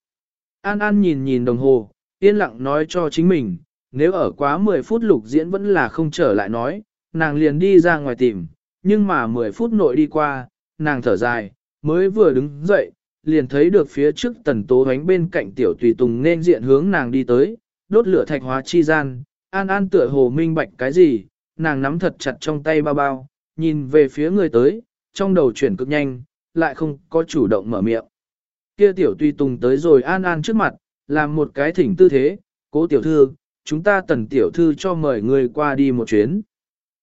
An An nhìn nhìn đồng hồ, yên lặng nói cho chính mình, nếu ở quá 10 phút lục diễn vẫn là không trở lại nói, nàng liền đi ra ngoài tìm, nhưng mà 10 phút nội đi qua, nàng thở dài, mới vừa đứng dậy, liền thấy được phía trước tần tố ánh bên cạnh tiểu tùy tùng nên diện hướng nàng đi tới, đốt lửa thạch hóa chi gian, an an tựa hồ minh bạch cái gì, nàng nắm thật chặt trong tay bao bao, nhìn về phía người tới, trong đầu chuyển cực nhanh, lại không có chủ động mở miệng. Kia tiểu tùy tùng tới rồi an an trước mặt, làm một cái thỉnh tư thế, cố tiểu thư, chúng ta tần tiểu thư cho mời người qua đi một chuyến.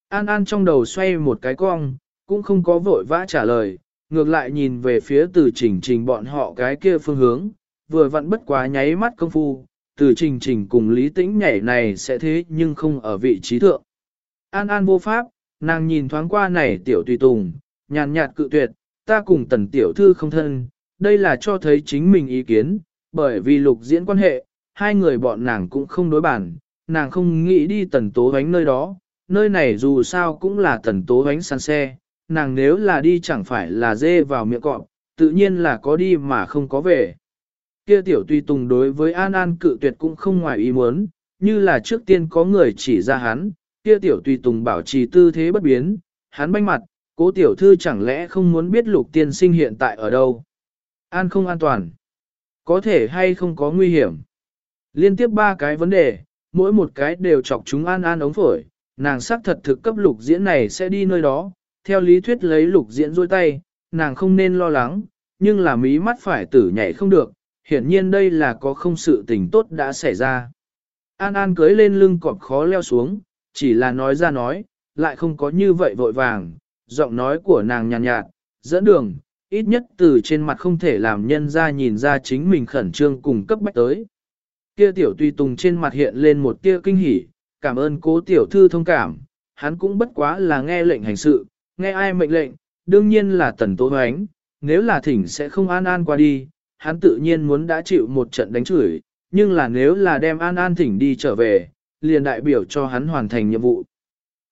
An an trong đầu xoay một cái cong, cũng không có vội vã trả lời, ngược lại nhìn về phía từ trình trình bọn họ cái kia phương hướng, vừa vặn bất quá nháy mắt công phu, từ trình trình cùng lý tĩnh nhảy này sẽ thế nhưng không ở vị trí thượng. An an vô pháp, nàng nhìn thoáng qua này tiểu tùy tùng, nhàn nhạt cự tuyệt, ta cùng tần tiểu thư không thân, đây là cho thấy chính mình ý kiến, bởi vì lục diễn quan hệ, hai người bọn nàng cũng không đối bản, nàng không nghĩ đi tần tố bánh nơi đó, nơi này dù sao cũng là tần tố bánh săn xe, nàng nếu là đi chẳng phải là dê vào miệng cọp, tự nhiên là có đi mà không có về. Kia tiểu tùy tùng đối với An An cự tuyệt cũng không ngoài ý muốn, như là trước tiên có người chỉ ra hắn, kia tiểu tùy tùng bảo trì tư thế bất biến, hắn banh mặt, cố tiểu thư chẳng lẽ không muốn biết lục tiên sinh hiện tại ở đâu. An không an toàn, có thể hay không có nguy hiểm. Liên tiếp ba cái vấn đề, mỗi một cái đều chọc chúng An An ống phổi, nàng xác thật thực cấp lục diễn này sẽ đi nơi đó, theo lý thuyết lấy lục diễn dôi tay, nàng không nên lo lắng, nhưng là mí mắt phải tử nhảy không được, hiển nhiên đây là có không sự tình tốt đã xảy ra. An An cưới lên lưng cọp khó leo xuống, chỉ là nói ra nói, lại không có như vậy vội vàng, giọng nói của nàng nhàn nhạt, nhạt, dẫn đường, ít nhất từ trên mặt không thể làm nhân ra nhìn ra chính mình khẩn trương cùng cấp bách tới. Kia tiểu tùy tùng trên mặt hiện lên một tia kinh hỉ, cảm ơn cố tiểu thư thông cảm, hắn cũng bất quá là nghe lệnh hành sự, nghe ai mệnh lệnh, đương nhiên là tần tố hoánh, nếu là thỉnh sẽ không an an qua đi, hắn tự nhiên muốn đã chịu một trận đánh chửi, nhưng là nếu là đem an an thỉnh đi trở về, liền đại biểu cho hắn hoàn thành nhiệm vụ.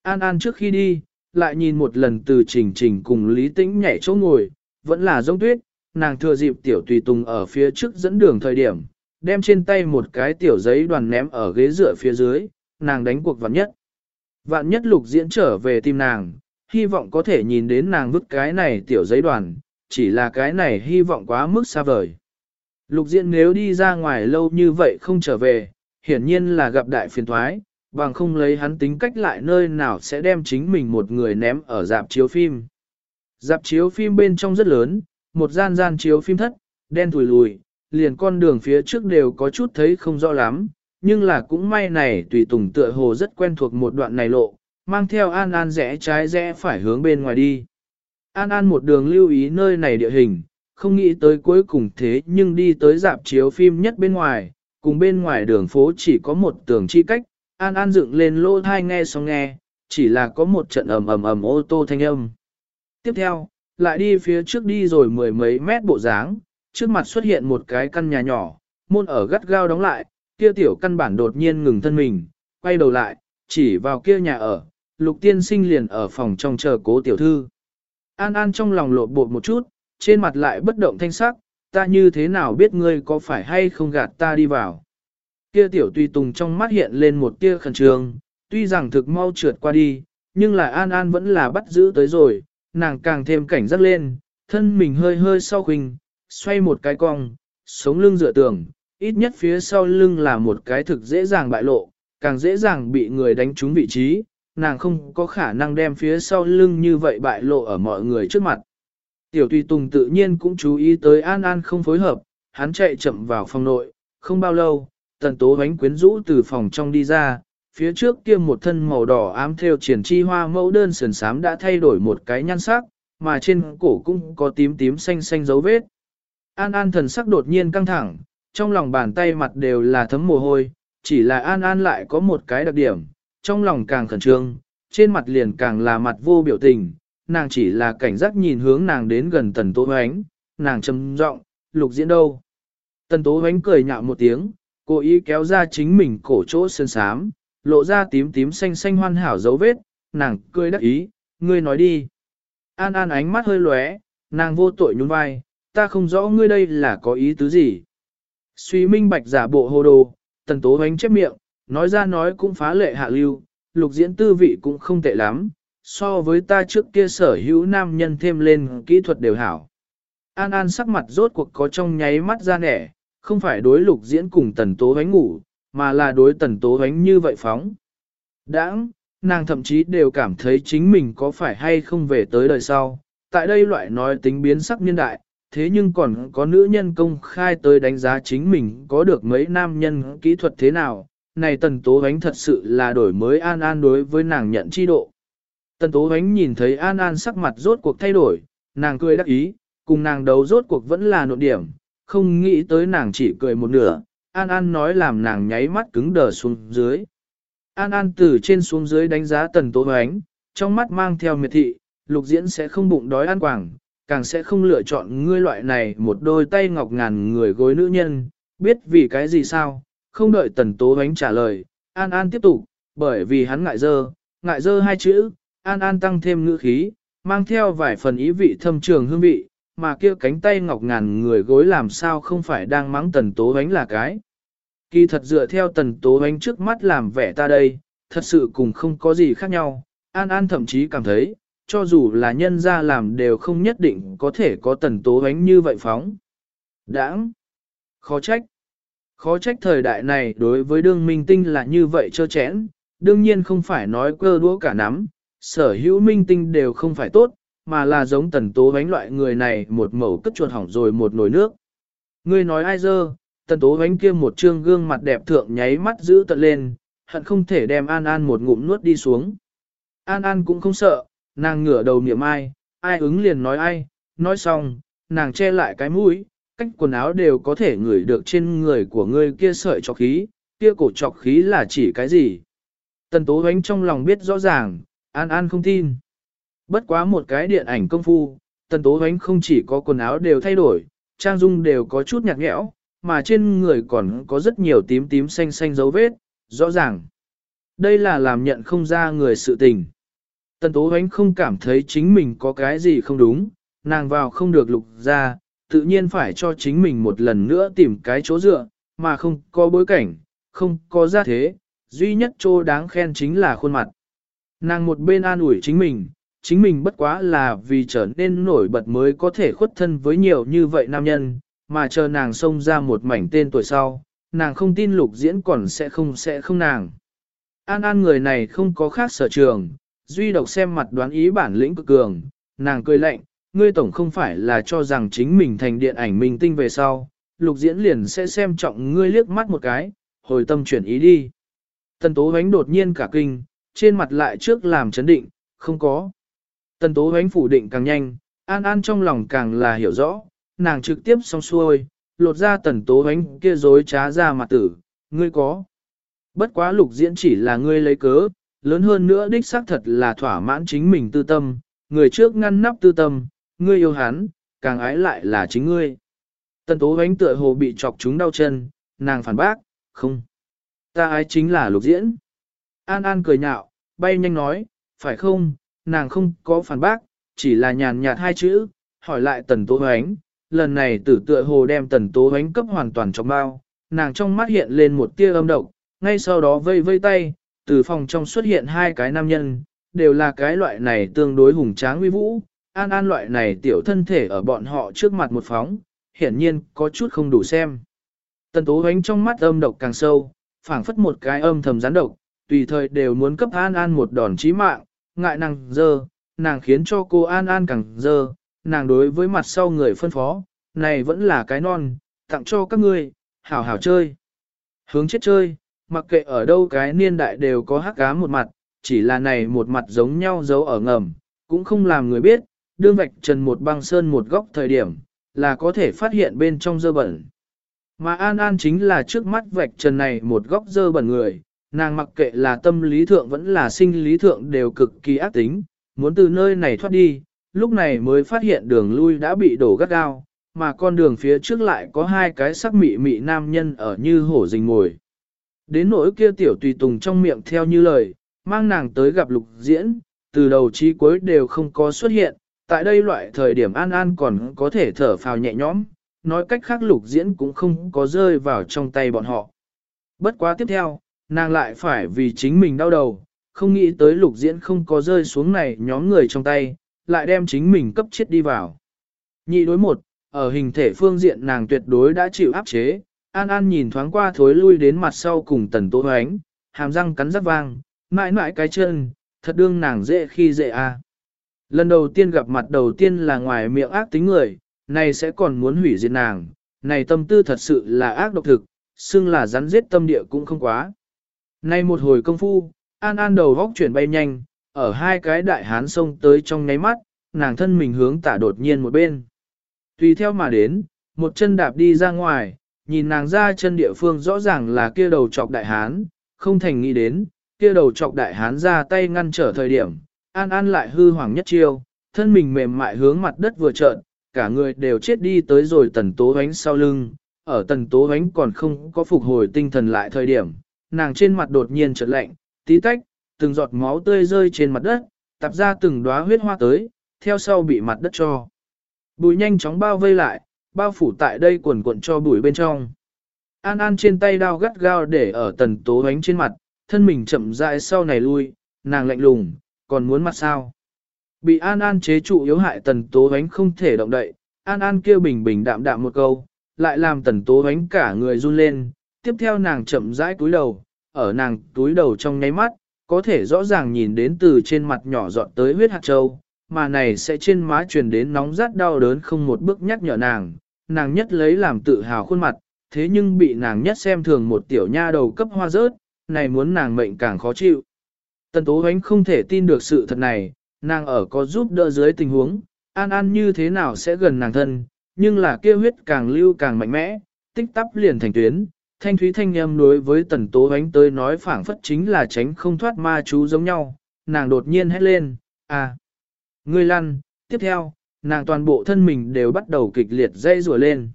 An an trước khi đi, lại nhìn một lần từ trình trình cùng Lý Tĩnh nhảy chỗ ngồi, vẫn là giống tuyết, nàng thừa dịp tiểu tùy tùng ở phía trước dẫn đường thời điểm, đem trên tay một cái tiểu giấy đoàn ném ở ghế dựa phía dưới, nàng đánh cuộc vạn nhất. Vạn nhất lục diễn trở về tìm nàng, hy vọng có thể nhìn đến nàng vứt cái này tiểu giấy đoàn, chỉ là cái này hy vọng quá mức xa vời. Lục diễn nếu đi ra ngoài lâu như vậy không trở về, hiển nhiên là gặp đại phiền thoái, bằng không lấy hắn tính cách lại nơi nào sẽ đem chính mình một người ném ở dạp chiếu phim. Dạp chiếu phim bên trong rất lớn, một gian gian chiếu phim thất, đen thùi lùi, liền con đường phía trước đều có chút thấy không rõ lắm, nhưng là cũng may này tùy tùng tựa hồ rất quen thuộc một đoạn này lộ, mang theo An An rẽ trái rẽ phải hướng bên ngoài đi. An An một đường lưu ý nơi này địa hình, không nghĩ tới cuối cùng thế nhưng đi tới dạp chiếu phim nhất bên ngoài, cùng bên ngoài đường phố chỉ có một tường chi cách, An An dựng lên lô thai nghe xong nghe, chỉ là có một trận ầm ầm ầm ô tô thanh âm. Tiếp theo, lại đi phía trước đi rồi mười mấy mét bộ dáng, trước mặt xuất hiện một cái căn nhà nhỏ, môn ở gắt gao đóng lại, kia tiểu căn bản đột nhiên ngừng thân mình, quay đầu lại, chỉ vào kia nhà ở, lục tiên sinh liền ở phòng trong chờ cố tiểu thư. An An trong lòng lộn bột một chút, trên mặt lại bất động thanh sắc, ta như thế nào biết ngươi có phải hay không gạt ta đi vào. Kia tiểu tùy tùng trong mắt hiện lên một tia khẩn trương, tuy rằng thực mau trượt qua đi, nhưng là An An vẫn là bắt giữ tới rồi, nàng càng thêm cảnh giác lên, thân mình hơi hơi sau khinh, xoay một cái cong, sống lưng dựa tường, ít nhất phía sau lưng là một cái thực dễ dàng bại lộ, càng dễ dàng bị người đánh trúng vị trí, nàng không có khả năng đem phía sau lưng như vậy bại lộ ở mọi người trước mặt. Tiểu Tùy Tùng tự nhiên cũng chú ý tới An An không phối hợp, hắn chạy chậm vào phòng nội, không bao lâu, tần tố bánh quyến rũ từ phòng trong đi ra, phía trước kia một thân màu đỏ ám theo triển chi hoa mẫu đơn sườn sám đã thay đổi một cái nhan sắc, mà trên cổ cũng có tím tím xanh xanh dấu vết. An An thần sắc đột nhiên căng thẳng, trong lòng bàn tay mặt đều là thấm mồ hôi, chỉ là An An lại có một cái đặc điểm, trong lòng càng khẩn trương, trên mặt liền càng là mặt vô biểu tình, nàng chỉ là cảnh giác nhìn hướng nàng đến gần tần tố hoánh, nàng trầm giọng lục diễn đâu. Tần tố hoánh cười nhạo một tiếng, cố ý kéo ra chính mình cổ chỗ sơn sám, lộ ra tím tím xanh xanh hoan hảo dấu vết, nàng cười đắc ý, ngươi nói đi. An An ánh mắt hơi lóe, nàng vô tội nhún vai, ta không rõ ngươi đây là có ý tứ gì. Suy minh bạch giả bộ hồ đồ, tần tố hoánh chép miệng, nói ra nói cũng phá lệ hạ lưu, lục diễn tư vị cũng không tệ lắm, so với ta trước kia sở hữu nam nhân thêm lên kỹ thuật đều hảo. An An sắc mặt rốt cuộc có trong nháy mắt ra nẻ, không phải đối lục diễn cùng tần tố hoánh ngủ, mà là đối tần tố hoánh như vậy phóng. Đãng, nàng thậm chí đều cảm thấy chính mình có phải hay không về tới đời sau. Tại đây loại nói tính biến sắc niên đại, thế nhưng còn có nữ nhân công khai tới đánh giá chính mình có được mấy nam nhân kỹ thuật thế nào. Này tần tố ánh thật sự là đổi mới An An đối với nàng nhận chi độ. Tần tố ánh nhìn thấy An An sắc mặt rốt cuộc thay đổi, nàng cười đắc ý, cùng nàng đấu rốt cuộc vẫn là nộn điểm, không nghĩ tới nàng chỉ cười một nửa, An An nói làm nàng nháy mắt cứng đờ xuống dưới. An An từ trên xuống dưới đánh giá tần tố ánh, trong mắt mang theo miệt thị, lục diễn sẽ không bụng đói ăn quảng, càng sẽ không lựa chọn ngươi loại này một đôi tay ngọc ngàn người gối nữ nhân, biết vì cái gì sao, không đợi tần tố ánh trả lời, An An tiếp tục, bởi vì hắn ngại dơ, ngại dơ hai chữ, An An tăng thêm ngữ khí, mang theo vài phần ý vị thâm trường hương vị, mà kia cánh tay ngọc ngàn người gối làm sao không phải đang mắng tần tố ánh là cái. Kỳ thật dựa theo tần tố ánh trước mắt làm vẻ ta đây, thật sự cùng không có gì khác nhau, An An thậm chí cảm thấy, cho dù là nhân ra làm đều không nhất định có thể có tần tố ánh như vậy phóng. Đãng! Khó trách! Khó trách thời đại này đối với đương minh tinh là như vậy trơ chẽn, đương nhiên không phải nói cơ đũa cả nắm, sở hữu minh tinh đều không phải tốt, mà là giống tần tố bánh loại người này một mẩu cất chuột hỏng rồi một nồi nước. Ngươi nói ai dơ, tần tố bánh kia một trương gương mặt đẹp thượng nháy mắt giữ tận lên, hận không thể đem An An một ngụm nuốt đi xuống. An An cũng không sợ, nàng ngửa đầu niệm ai, ai ứng liền nói ai, nói xong, nàng che lại cái mũi, cách quần áo đều có thể ngửi được trên người của ngươi kia sợi trọc khí, kia cổ trọc khí là chỉ cái gì. Tần tố bánh trong lòng biết rõ ràng, An An không tin. Bất quá một cái điện ảnh công phu, tần tố hoánh không chỉ có quần áo đều thay đổi, trang dung đều có chút nhạt nhẽo, mà trên người còn có rất nhiều tím tím xanh xanh dấu vết, rõ ràng. Đây là làm nhận không ra người sự tình. Tần tố hoánh không cảm thấy chính mình có cái gì không đúng, nàng vào không được lục ra, tự nhiên phải cho chính mình một lần nữa tìm cái chỗ dựa, mà không có bối cảnh, không có gia thế, duy nhất chỗ đáng khen chính là khuôn mặt. Nàng một bên an ủi chính mình, chính mình bất quá là vì trở nên nổi bật mới có thể khuất thân với nhiều như vậy nam nhân, mà chờ nàng xông ra một mảnh tên tuổi sau, nàng không tin lục diễn còn sẽ không sẽ không nàng. An An người này không có khác sở trường, duy độc xem mặt đoán ý bản lĩnh cực cường, nàng cười lạnh, ngươi tổng không phải là cho rằng chính mình thành điện ảnh minh tinh về sau, lục diễn liền sẽ xem trọng ngươi liếc mắt một cái, hồi tâm chuyển ý đi. Tần tố ánh đột nhiên cả kinh, trên mặt lại trước làm chấn định, không có. Tần tố ánh phủ định càng nhanh, an an trong lòng càng là hiểu rõ, nàng trực tiếp xong xuôi, lột ra tần tố ánh kia dối trá ra mặt tử, ngươi có. Bất quá lục diễn chỉ là ngươi lấy cớ, lớn hơn nữa đích xác thật là thỏa mãn chính mình tư tâm, người trước ngăn nắp tư tâm, ngươi yêu hắn, càng ái lại là chính ngươi. Tần tố ánh tựa hồ bị chọc chúng đau chân, nàng phản bác, không. Ta ái chính là lục diễn. An An cười nhạo, bay nhanh nói, phải không, nàng không có phản bác, chỉ là nhàn nhạt hai chữ, hỏi lại tần tố ánh. lần này tử tựa hồ đem tần tố ánh cấp hoàn toàn trong bao, nàng trong mắt hiện lên một tia âm độc, ngay sau đó vây vây tay, từ phòng trong xuất hiện hai cái nam nhân, đều là cái loại này tương đối hùng tráng uy vũ, an an loại này tiểu thân thể ở bọn họ trước mặt một phóng, hiển nhiên có chút không đủ xem. Tần tố ánh trong mắt âm độc càng sâu, phảng phất một cái âm thầm gián độc, tùy thời đều muốn cấp an an một đòn chí mạng, ngại nàng dơ, nàng khiến cho cô An An càng dơ, nàng đối với mặt sau người phân phó, này vẫn là cái non, tặng cho các ngươi, hảo hảo chơi. Hướng chết chơi, mặc kệ ở đâu cái niên đại đều có hắc cá một mặt, chỉ là này một mặt giống nhau giấu ở ngầm, cũng không làm người biết, đương vạch trần một băng sơn một góc thời điểm, là có thể phát hiện bên trong dơ bẩn. Mà An An chính là trước mắt vạch trần này một góc dơ bẩn người, Nàng mặc kệ là tâm lý thượng vẫn là sinh lý thượng đều cực kỳ ác tính, muốn từ nơi này thoát đi, lúc này mới phát hiện đường lui đã bị đổ gắt gao, mà con đường phía trước lại có hai cái sắc mị mị nam nhân ở như hổ rình ngồi. Đến nỗi kia tiểu tùy tùng trong miệng theo như lời, mang nàng tới gặp lục diễn, từ đầu chí cuối đều không có xuất hiện, tại đây loại thời điểm an an còn có thể thở phào nhẹ nhõm, nói cách khác lục diễn cũng không có rơi vào trong tay bọn họ. Bất quá tiếp theo, nàng lại phải vì chính mình đau đầu, không nghĩ tới lục diễn không có rơi xuống này nhóm người trong tay, lại đem chính mình cấp chết đi vào. Nhị đối một, ở hình thể phương diện nàng tuyệt đối đã chịu áp chế, An An nhìn thoáng qua thối lui đến mặt sau cùng tần tố hoánh, hàm răng cắn rắc vang, mãi mãi cái chân, thật đương nàng dễ khi dễ à. Lần đầu tiên gặp mặt đầu tiên là ngoài miệng ác tính người, này sẽ còn muốn hủy diệt nàng, này tâm tư thật sự là ác độc thực, xưng là rắn giết tâm địa cũng không quá. Nay một hồi công phu, An An đầu vóc chuyển bay nhanh, ở hai cái đại hán sông tới trong nháy mắt, nàng thân mình hướng tả đột nhiên một bên. Tùy theo mà đến, một chân đạp đi ra ngoài, nhìn nàng ra chân địa phương rõ ràng là kia đầu chọc đại hán, không thành nghĩ đến, kia đầu chọc đại hán ra tay ngăn trở thời điểm, An An lại hư hoàng nhất chiêu, thân mình mềm mại hướng mặt đất vừa trợn, cả người đều chết đi tới rồi tần tố ánh sau lưng, ở tần tố ánh còn không có phục hồi tinh thần lại thời điểm, nàng trên mặt đột nhiên trợn lạnh, tí tách, từng giọt máu tươi rơi trên mặt đất, tập ra từng đóa huyết hoa tới, theo sau bị mặt đất cho. Bùi nhanh chóng bao vây lại, bao phủ tại đây quần cuộn cho bùi bên trong. An An trên tay đao gắt gao để ở tần tố ánh trên mặt, thân mình chậm rãi sau này lui, nàng lạnh lùng, còn muốn mặt sao. Bị An An chế trụ yếu hại tần tố ánh không thể động đậy, An An kêu bình bình đạm đạm một câu, lại làm tần tố ánh cả người run lên, tiếp theo nàng chậm rãi cúi đầu, ở nàng túi đầu trong nháy mắt, có thể rõ ràng nhìn đến từ trên mặt nhỏ dọn tới huyết hạt châu, mà này sẽ trên má truyền đến nóng rát đau đớn không một bước nhắc nhở nàng, nàng nhất lấy làm tự hào khuôn mặt, thế nhưng bị nàng nhất xem thường một tiểu nha đầu cấp hoa rớt, này muốn nàng mệnh càng khó chịu. Tần Tố Hoánh không thể tin được sự thật này, nàng ở có giúp đỡ dưới tình huống, an an như thế nào sẽ gần nàng thân, nhưng là kia huyết càng lưu càng mạnh mẽ, tích tắp liền thành tuyến. Thanh thúy thanh âm đối với tần tố ánh tới nói phảng phất chính là tránh không thoát ma chú giống nhau, nàng đột nhiên hét lên, à, ngươi lăn, tiếp theo, nàng toàn bộ thân mình đều bắt đầu kịch liệt dây rùa lên.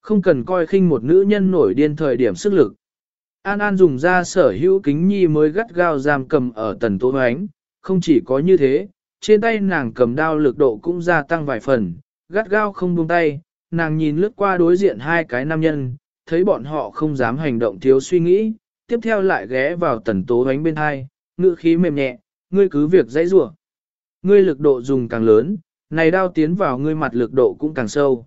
Không cần coi khinh một nữ nhân nổi điên thời điểm sức lực. An An dùng ra sở hữu kính nhi mới gắt gao giam cầm ở tần tố ánh, không chỉ có như thế, trên tay nàng cầm đao lực độ cũng gia tăng vài phần, gắt gao không buông tay, nàng nhìn lướt qua đối diện hai cái nam nhân, thấy bọn họ không dám hành động thiếu suy nghĩ, tiếp theo lại ghé vào tần tố ánh bên hai, ngữ khí mềm nhẹ, ngươi cứ việc dãy rủa. Ngươi lực độ dùng càng lớn, này đao tiến vào ngươi mặt lực độ cũng càng sâu.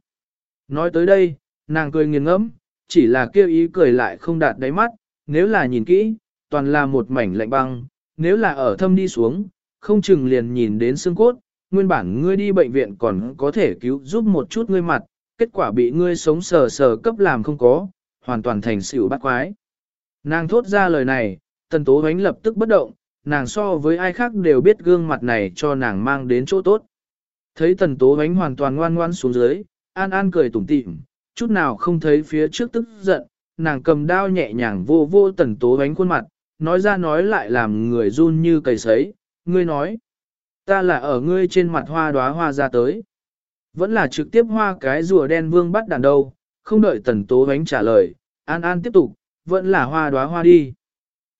Nói tới đây, nàng cười nghiền ngẫm, chỉ là kêu ý cười lại không đạt đáy mắt, nếu là nhìn kỹ, toàn là một mảnh lạnh băng, nếu là ở thâm đi xuống, không chừng liền nhìn đến xương cốt, nguyên bản ngươi đi bệnh viện còn có thể cứu giúp một chút ngươi mặt, kết quả bị ngươi sống sờ sờ cấp làm không có, hoàn toàn thành xỉu bắt quái. Nàng thốt ra lời này, tần tố ánh lập tức bất động, nàng so với ai khác đều biết gương mặt này cho nàng mang đến chỗ tốt. Thấy tần tố ánh hoàn toàn ngoan ngoan xuống dưới, an an cười tủm tỉm, chút nào không thấy phía trước tức giận, nàng cầm đao nhẹ nhàng vô vô tần tố bánh khuôn mặt, nói ra nói lại làm người run như cầy sấy, ngươi nói, ta là ở ngươi trên mặt hoa đóa hoa ra tới. Vẫn là trực tiếp hoa cái rùa đen vương bắt đàn đâu, không đợi tần tố bánh trả lời, an an tiếp tục, vẫn là hoa đóa hoa đi.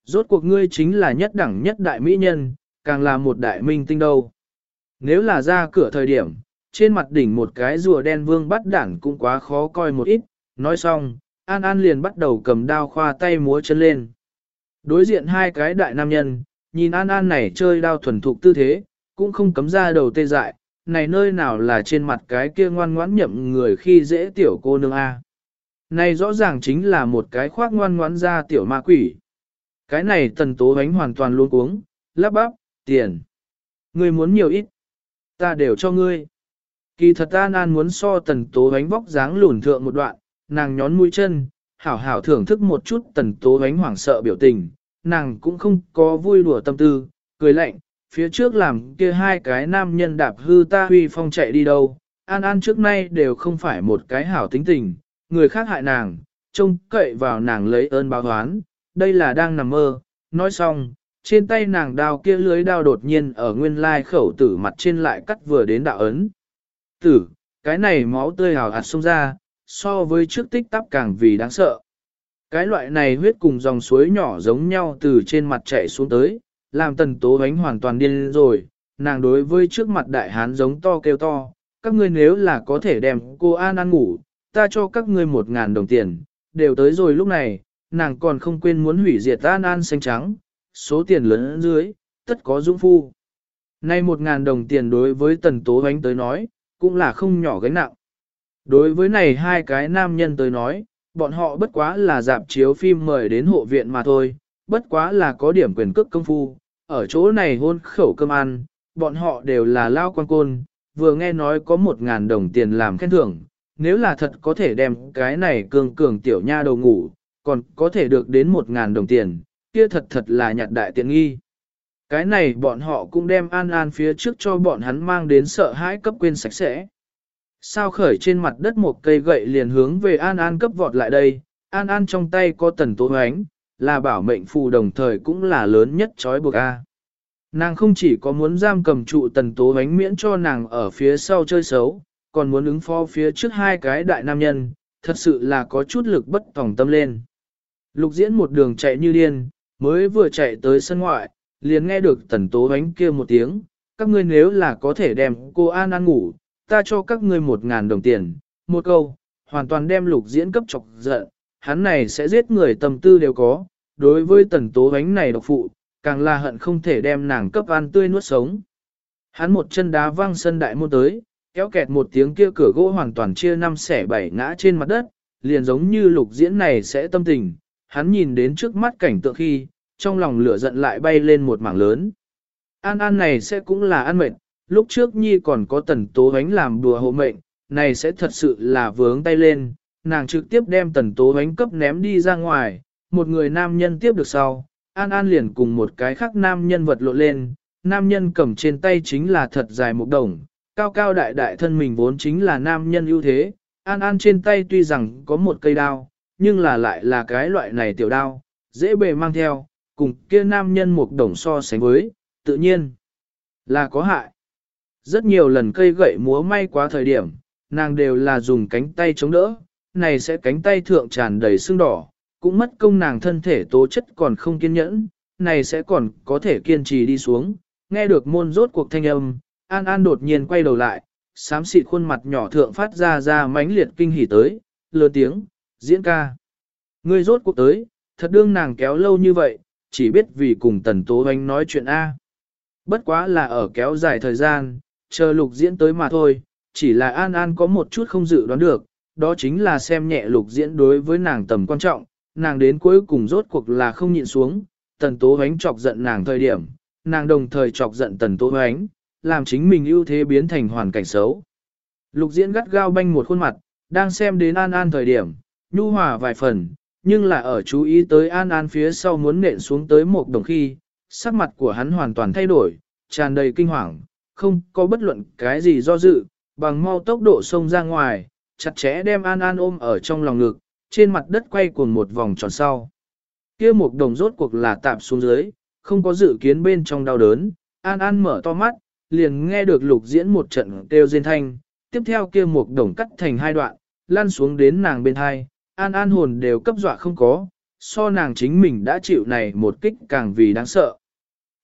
Rốt cuộc ngươi chính là nhất đẳng nhất đại mỹ nhân, càng là một đại minh tinh đâu. Nếu là ra cửa thời điểm, trên mặt đỉnh một cái rùa đen vương bắt đản cũng quá khó coi một ít, nói xong, An An liền bắt đầu cầm đao khoa tay múa chân lên. Đối diện hai cái đại nam nhân, nhìn An An này chơi đao thuần thục tư thế, cũng không cấm ra đầu tê dại, này nơi nào là trên mặt cái kia ngoan ngoãn nhậm người khi dễ tiểu cô nương A. Này rõ ràng chính là một cái khoác ngoan ngoãn ra tiểu ma quỷ. Cái này tần tố bánh hoàn toàn luôn uống, lắp bắp, tiền. Ngươi muốn nhiều ít, ta đều cho ngươi. Kỳ thật An An muốn so tần tố bánh vóc dáng lùn thượng một đoạn, nàng nhón mũi chân, hảo hảo thưởng thức một chút tần tố ánh hoảng sợ biểu tình, nàng cũng không có vui đùa tâm tư, cười lạnh, phía trước làm kia hai cái nam nhân đạp hư ta huy phong chạy đi đâu, An An trước nay đều không phải một cái hảo tính tình, người khác hại nàng, trông cậy vào nàng lấy ơn báo oán, đây là đang nằm mơ, nói xong, trên tay nàng đao kia lưới đao đột nhiên ở nguyên lai khẩu tử mặt trên lại cắt vừa đến đạo ấn. Tử, cái này máu tươi hào hạt xông ra, so với trước tích tắp càng vì đáng sợ. Cái loại này huyết cùng dòng suối nhỏ giống nhau từ trên mặt chảy xuống tới, làm tần tố ánh hoàn toàn điên rồi, nàng đối với trước mặt đại hán giống to kêu to, các ngươi nếu là có thể đem cô An ăn ngủ, ta cho các ngươi một ngàn đồng tiền, đều tới rồi lúc này, nàng còn không quên muốn hủy diệt An An xanh trắng, số tiền lớn dưới, tất có dũng phu. Nay một ngàn đồng tiền đối với tần tố ánh tới nói, cũng là không nhỏ gánh nặng. Đối với này hai cái nam nhân tới nói, bọn họ bất quá là dạp chiếu phim mời đến hộ viện mà thôi, bất quá là có điểm quyền cước công phu, ở chỗ này hôn khẩu cơm ăn, bọn họ đều là lao quan côn, vừa nghe nói có một ngàn đồng tiền làm khen thưởng, nếu là thật có thể đem cái này cường cường tiểu nha đầu ngủ, còn có thể được đến một ngàn đồng tiền, kia thật thật là nhặt đại tiện nghi. Cái này bọn họ cũng đem An An phía trước cho bọn hắn mang đến sợ hãi cấp quên sạch sẽ. Sao khởi trên mặt đất một cây gậy liền hướng về An An cấp vọt lại đây, An An trong tay có tần tố hoánh, là bảo mệnh phù đồng thời cũng là lớn nhất trói buộc A. Nàng không chỉ có muốn giam cầm trụ tần tố hoánh miễn cho nàng ở phía sau chơi xấu, còn muốn ứng phó phía trước hai cái đại nam nhân, thật sự là có chút lực bất tòng tâm lên. Lục diễn một đường chạy như điên, mới vừa chạy tới sân ngoại, liền nghe được tần tố hoánh kia một tiếng, các ngươi nếu là có thể đem cô An An ngủ, ta cho các ngươi một ngàn đồng tiền, một câu, hoàn toàn đem lục diễn cấp chọc giận, hắn này sẽ giết người tâm tư đều có, đối với tần tố ánh này độc phụ, càng là hận không thể đem nàng cấp ăn tươi nuốt sống. Hắn một chân đá văng sân đại môn tới, kéo kẹt một tiếng kia cửa gỗ hoàn toàn chia năm xẻ bảy ngã trên mặt đất, liền giống như lục diễn này sẽ tâm tình, hắn nhìn đến trước mắt cảnh tượng khi, trong lòng lửa giận lại bay lên một mảng lớn. An An này sẽ cũng là ăn mệt lúc trước Nhi còn có tần tố ánh làm đùa hộ mệnh, này sẽ thật sự là vướng tay lên, nàng trực tiếp đem tần tố ánh cấp ném đi ra ngoài, một người nam nhân tiếp được sau, An An liền cùng một cái khác nam nhân vật lộn lên, nam nhân cầm trên tay chính là thật dài một đồng, cao cao đại đại thân mình vốn chính là nam nhân ưu thế, An An trên tay tuy rằng có một cây đao, nhưng là lại là cái loại này tiểu đao, dễ bề mang theo, cùng kia nam nhân một đồng so sánh với, tự nhiên là có hại. Rất nhiều lần cây gậy múa may quá thời điểm, nàng đều là dùng cánh tay chống đỡ, này sẽ cánh tay thượng tràn đầy sưng đỏ, cũng mất công nàng thân thể tố chất còn không kiên nhẫn, này sẽ còn có thể kiên trì đi xuống. Nghe được môn rốt cuộc thanh âm, An An đột nhiên quay đầu lại, xám xịt khuôn mặt nhỏ thượng phát ra ra mãnh liệt kinh hỉ tới, lừa tiếng, diễn ca. Ngươi rốt cuộc tới, thật đương nàng kéo lâu như vậy, chỉ biết vì cùng tần tố anh nói chuyện A. Bất quá là ở kéo dài thời gian, chờ lục diễn tới mà thôi, chỉ là An An có một chút không dự đoán được, đó chính là xem nhẹ lục diễn đối với nàng tầm quan trọng, nàng đến cuối cùng rốt cuộc là không nhịn xuống, tần tố hoánh chọc giận nàng thời điểm, nàng đồng thời chọc giận tần tố hoánh, làm chính mình ưu thế biến thành hoàn cảnh xấu. Lục diễn gắt gao banh một khuôn mặt, đang xem đến An An thời điểm, nhu hòa vài phần, nhưng là ở chú ý tới An An phía sau muốn nện xuống tới một đồng khi, sắc mặt của hắn hoàn toàn thay đổi, tràn đầy kinh hoàng, không có bất luận cái gì do dự, bằng mau tốc độ xông ra ngoài, chặt chẽ đem An An ôm ở trong lòng ngực, trên mặt đất quay cuồng một vòng tròn sau. Kia một đồng rốt cuộc là tạm xuống dưới, không có dự kiến bên trong đau đớn, An An mở to mắt, liền nghe được lục diễn một trận kêu rên thanh, tiếp theo kia một đồng cắt thành hai đoạn, lăn xuống đến nàng bên hai, An An hồn đều cấp dọa không có, so nàng chính mình đã chịu này một kích càng vì đáng sợ.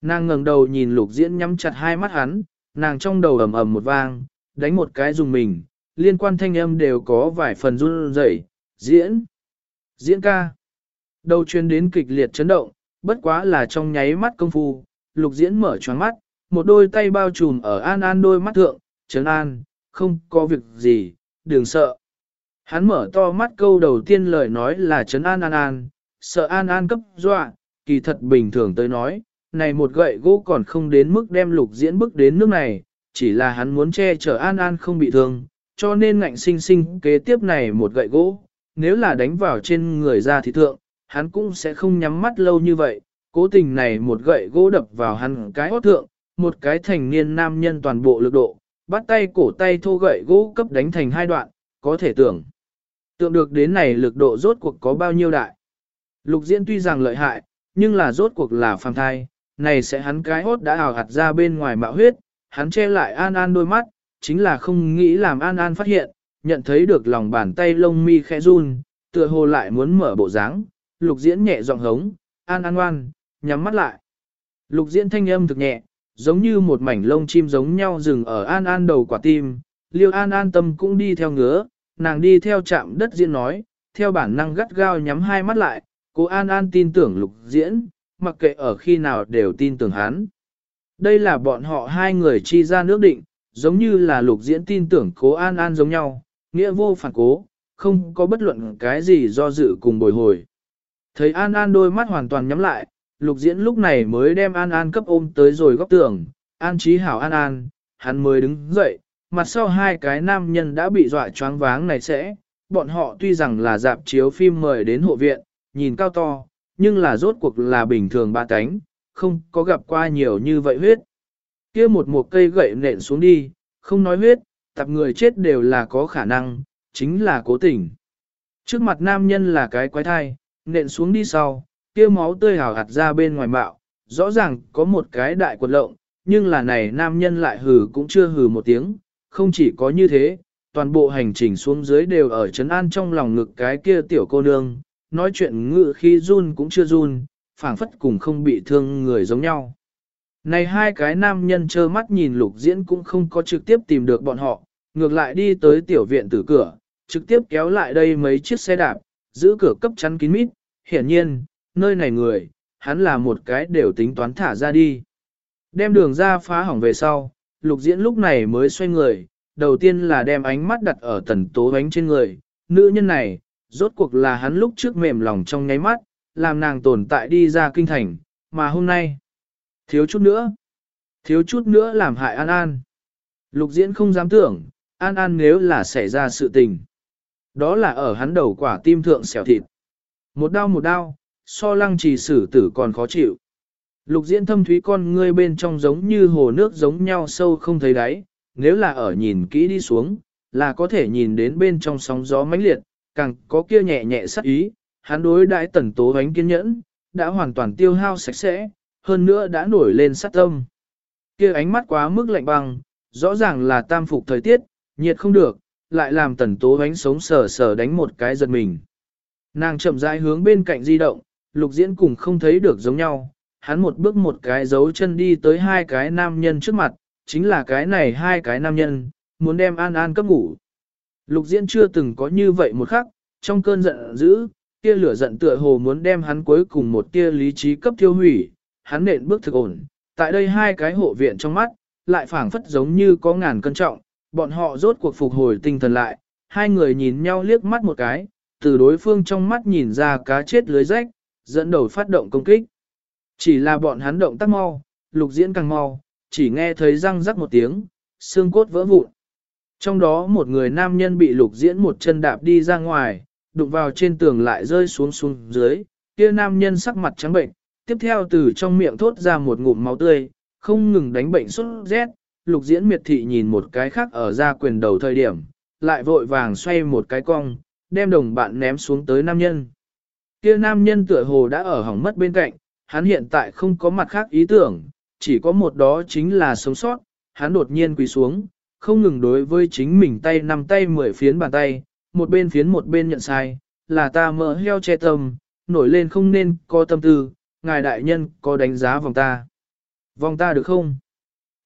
Nàng ngẩng đầu nhìn lục diễn nhắm chặt hai mắt hắn, nàng trong đầu ầm ầm một vang, đánh một cái dùng mình, liên quan thanh âm đều có vài phần run rẩy, diễn, diễn ca. Đầu chuyên đến kịch liệt chấn động, bất quá là trong nháy mắt công phu, lục diễn mở choáng mắt, một đôi tay bao trùm ở an an đôi mắt thượng, chấn an, không có việc gì, đừng sợ. Hắn mở to mắt câu đầu tiên lời nói là chấn an an an, sợ an an cấp dọa, kỳ thật bình thường tới nói, này một gậy gỗ còn không đến mức đem lục diễn bước đến nước này, chỉ là hắn muốn che chở an an không bị thương, cho nên ngạnh sinh sinh kế tiếp này một gậy gỗ, nếu là đánh vào trên người ra thì thượng, hắn cũng sẽ không nhắm mắt lâu như vậy, cố tình này một gậy gỗ đập vào hắn cái hót thượng, một cái thành niên nam nhân toàn bộ lực độ, bắt tay cổ tay thô gậy gỗ cấp đánh thành hai đoạn, có thể tưởng. Tượng được đến này lực độ rốt cuộc có bao nhiêu đại. Lục diễn tuy rằng lợi hại, nhưng là rốt cuộc là phàm thai, này sẽ hắn cái hốt đã ảo hạt ra bên ngoài mạo huyết, hắn che lại An An đôi mắt, chính là không nghĩ làm An An phát hiện, nhận thấy được lòng bàn tay lông mi khẽ run, tựa hồ lại muốn mở bộ dáng, lục diễn nhẹ giọng hống, An An ngoan, nhắm mắt lại. Lục diễn thanh âm thực nhẹ, giống như một mảnh lông chim giống nhau dừng ở An An đầu quả tim, liêu An An tâm cũng đi theo ngứa, nàng đi theo chạm đất diễn nói, theo bản năng gắt gao nhắm hai mắt lại, cô An An tin tưởng lục diễn, mặc kệ ở khi nào đều tin tưởng hắn. Đây là bọn họ hai người chi ra nước định, giống như là lục diễn tin tưởng cố An An giống nhau, nghĩa vô phản cố, không có bất luận cái gì do dự cùng bồi hồi. Thấy An An đôi mắt hoàn toàn nhắm lại, lục diễn lúc này mới đem An An cấp ôm tới rồi góc tường, An trí hảo An An, hắn mới đứng dậy, mặt sau hai cái nam nhân đã bị dọa choáng váng này sẽ, bọn họ tuy rằng là dạp chiếu phim mời đến hộ viện, nhìn cao to, nhưng là rốt cuộc là bình thường ba cánh, không có gặp qua nhiều như vậy huyết. kia một một cây gậy nện xuống đi, không nói huyết, tập người chết đều là có khả năng, chính là cố tình. Trước mặt nam nhân là cái quái thai, nện xuống đi sau, kia máu tươi hào hạt ra bên ngoài bạo, rõ ràng có một cái đại quật lộng, nhưng là này nam nhân lại hừ cũng chưa hừ một tiếng, không chỉ có như thế, toàn bộ hành trình xuống dưới đều ở chấn an trong lòng ngực cái kia tiểu cô nương, nói chuyện ngự khi run cũng chưa run, phảng phất cùng không bị thương người giống nhau. Này hai cái nam nhân trơ mắt nhìn lục diễn cũng không có trực tiếp tìm được bọn họ, ngược lại đi tới tiểu viện tử cửa, trực tiếp kéo lại đây mấy chiếc xe đạp, giữ cửa cấp chắn kín mít, hiển nhiên, nơi này người, hắn là một cái đều tính toán thả ra đi. Đem đường ra phá hỏng về sau, lục diễn lúc này mới xoay người, đầu tiên là đem ánh mắt đặt ở tần tố bánh trên người, nữ nhân này, rốt cuộc là hắn lúc trước mềm lòng trong nháy mắt, làm nàng tồn tại đi ra kinh thành, mà hôm nay, thiếu chút nữa, thiếu chút nữa làm hại An An. Lục diễn không dám tưởng, An An nếu là xảy ra sự tình. Đó là ở hắn đầu quả tim thượng xẻo thịt. Một đau một đau, so lăng trì xử tử còn khó chịu. Lục diễn thâm thúy con ngươi bên trong giống như hồ nước giống nhau sâu không thấy đáy, nếu là ở nhìn kỹ đi xuống, là có thể nhìn đến bên trong sóng gió mãnh liệt, càng có kia nhẹ nhẹ sắc ý, hắn đối đãi tần tố ánh kiên nhẫn, đã hoàn toàn tiêu hao sạch sẽ, hơn nữa đã nổi lên sát tâm. Kia ánh mắt quá mức lạnh băng, rõ ràng là tam phục thời tiết, nhiệt không được, lại làm tần tố ánh sống sờ sờ đánh một cái giật mình. Nàng chậm rãi hướng bên cạnh di động, lục diễn cùng không thấy được giống nhau, hắn một bước một cái dấu chân đi tới hai cái nam nhân trước mặt, chính là cái này hai cái nam nhân, muốn đem An An cấp ngủ. Lục diễn chưa từng có như vậy một khắc, trong cơn giận dữ, tia lửa giận tựa hồ muốn đem hắn cuối cùng một tia lý trí cấp tiêu hủy, hắn nện bước thực ổn. Tại đây hai cái hộ viện trong mắt, lại phảng phất giống như có ngàn cân trọng, bọn họ rốt cuộc phục hồi tinh thần lại, hai người nhìn nhau liếc mắt một cái, từ đối phương trong mắt nhìn ra cá chết lưới rách, dẫn đầu phát động công kích. Chỉ là bọn hắn động tác mau, lục diễn càng mau, chỉ nghe thấy răng rắc một tiếng, xương cốt vỡ vụn. Trong đó một người nam nhân bị lục diễn một chân đạp đi ra ngoài, đụng vào trên tường lại rơi xuống xuống dưới, kia nam nhân sắc mặt trắng bệnh, tiếp theo từ trong miệng thốt ra một ngụm máu tươi, không ngừng đánh bệnh sốt rét, lục diễn miệt thị nhìn một cái khác ở ra quyền đầu thời điểm, lại vội vàng xoay một cái cong, đem đồng bạn ném xuống tới nam nhân. Kia nam nhân tựa hồ đã ở hỏng mất bên cạnh, hắn hiện tại không có mặt khác ý tưởng, chỉ có một đó chính là sống sót, hắn đột nhiên quỳ xuống, không ngừng đối với chính mình tay nắm tay mười phiến bàn tay, một bên phiến một bên nhận sai, là ta mỡ heo che tâm, nổi lên không nên có tâm tư, ngài đại nhân có đánh giá vòng ta. Vòng ta được không?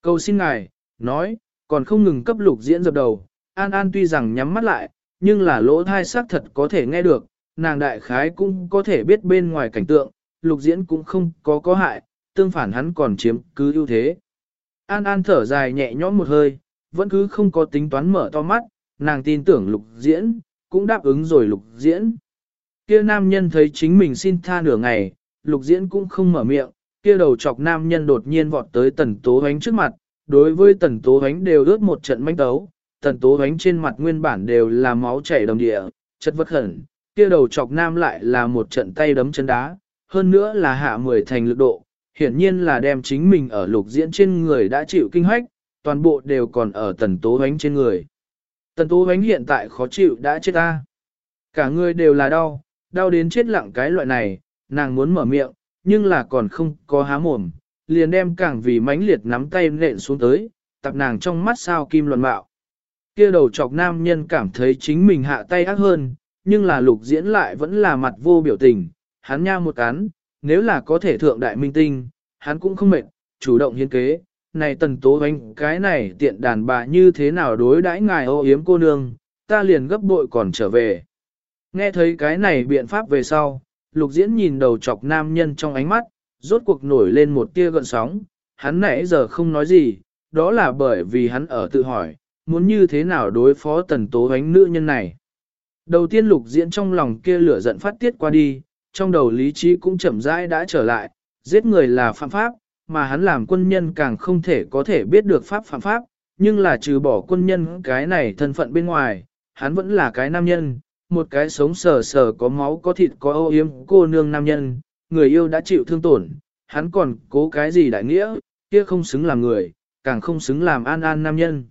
Cầu xin ngài, nói, còn không ngừng cấp lục diễn dập đầu, An An tuy rằng nhắm mắt lại, nhưng là lỗ thai xác thật có thể nghe được, nàng đại khái cũng có thể biết bên ngoài cảnh tượng, lục diễn cũng không có có hại, tương phản hắn còn chiếm cứ ưu thế. An An thở dài nhẹ nhõm một hơi, vẫn cứ không có tính toán mở to mắt, nàng tin tưởng lục diễn, cũng đáp ứng rồi lục diễn. Kia nam nhân thấy chính mình xin tha nửa ngày, lục diễn cũng không mở miệng, kia đầu chọc nam nhân đột nhiên vọt tới tần tố ánh trước mặt, đối với tần tố ánh đều ướt một trận manh tấu, tần tố ánh trên mặt nguyên bản đều là máu chảy đồng địa, chất vất khẩn, kia đầu chọc nam lại là một trận tay đấm chân đá, hơn nữa là hạ mười thành lực độ, hiển nhiên là đem chính mình ở lục diễn trên người đã chịu kinh hoách, toàn bộ đều còn ở tần tố ánh trên người. Tần tố ánh hiện tại khó chịu đã chết ta. Cả người đều là đau, đau đến chết lặng cái loại này, nàng muốn mở miệng, nhưng là còn không có há mồm, liền đem càng vì mãnh liệt nắm tay nện xuống tới, tập nàng trong mắt sao kim luận bạo. Kia đầu chọc nam nhân cảm thấy chính mình hạ tay ác hơn, nhưng là lục diễn lại vẫn là mặt vô biểu tình, hắn nha một cán, nếu là có thể thượng đại minh tinh, hắn cũng không mệt, chủ động hiến kế, này tần tố anh cái này tiện đàn bà như thế nào đối đãi ngài ô yếm cô nương, ta liền gấp bội còn trở về. Nghe thấy cái này biện pháp về sau, lục diễn nhìn đầu chọc nam nhân trong ánh mắt, rốt cuộc nổi lên một tia gợn sóng, hắn nãy giờ không nói gì, đó là bởi vì hắn ở tự hỏi, muốn như thế nào đối phó tần tố ánh nữ nhân này. Đầu tiên lục diễn trong lòng kia lửa giận phát tiết qua đi, trong đầu lý trí cũng chậm rãi đã trở lại, giết người là phạm pháp, mà hắn làm quân nhân càng không thể có thể biết được pháp phạm pháp, nhưng là trừ bỏ quân nhân cái này thân phận bên ngoài, hắn vẫn là cái nam nhân, một cái sống sờ sờ có máu có thịt có ô yếm cô nương nam nhân, người yêu đã chịu thương tổn, hắn còn cố cái gì đại nghĩa, kia không xứng làm người, càng không xứng làm an an nam nhân.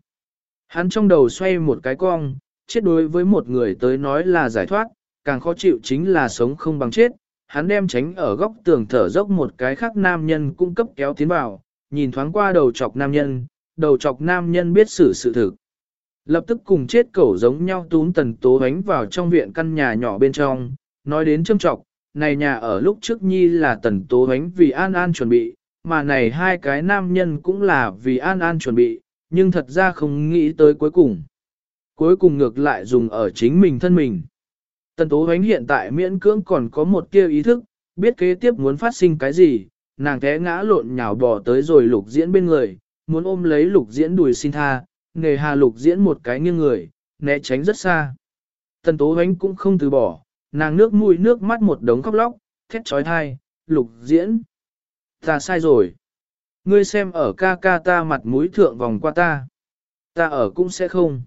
Hắn trong đầu xoay một cái cong, chết đối với một người tới nói là giải thoát, càng khó chịu chính là sống không bằng chết. Hắn đem tránh ở góc tường thở dốc một cái khác nam nhân cung cấp kéo tiến vào, nhìn thoáng qua đầu chọc nam nhân, đầu chọc nam nhân biết xử sự thực. Lập tức cùng chết cẩu giống nhau túm tần tố ánh vào trong viện căn nhà nhỏ bên trong, nói đến châm trọc, này nhà ở lúc trước nhi là tần tố ánh vì an an chuẩn bị, mà này hai cái nam nhân cũng là vì an an chuẩn bị, nhưng thật ra không nghĩ tới cuối cùng. Cuối cùng ngược lại dùng ở chính mình thân mình. Tần tố Hoánh hiện tại miễn cưỡng còn có một kia ý thức, biết kế tiếp muốn phát sinh cái gì, nàng té ngã lộn nhào bỏ tới rồi lục diễn bên người, muốn ôm lấy lục diễn đùi xin tha, nghề hà lục diễn một cái nghiêng người, né tránh rất xa. Tần tố Hoánh cũng không từ bỏ, nàng nước mũi nước mắt một đống khóc lóc, thét trói thai, lục diễn. Ta sai rồi. Ngươi xem ở ca ca ta mặt mũi thượng vòng qua ta. Ta ở cũng sẽ không.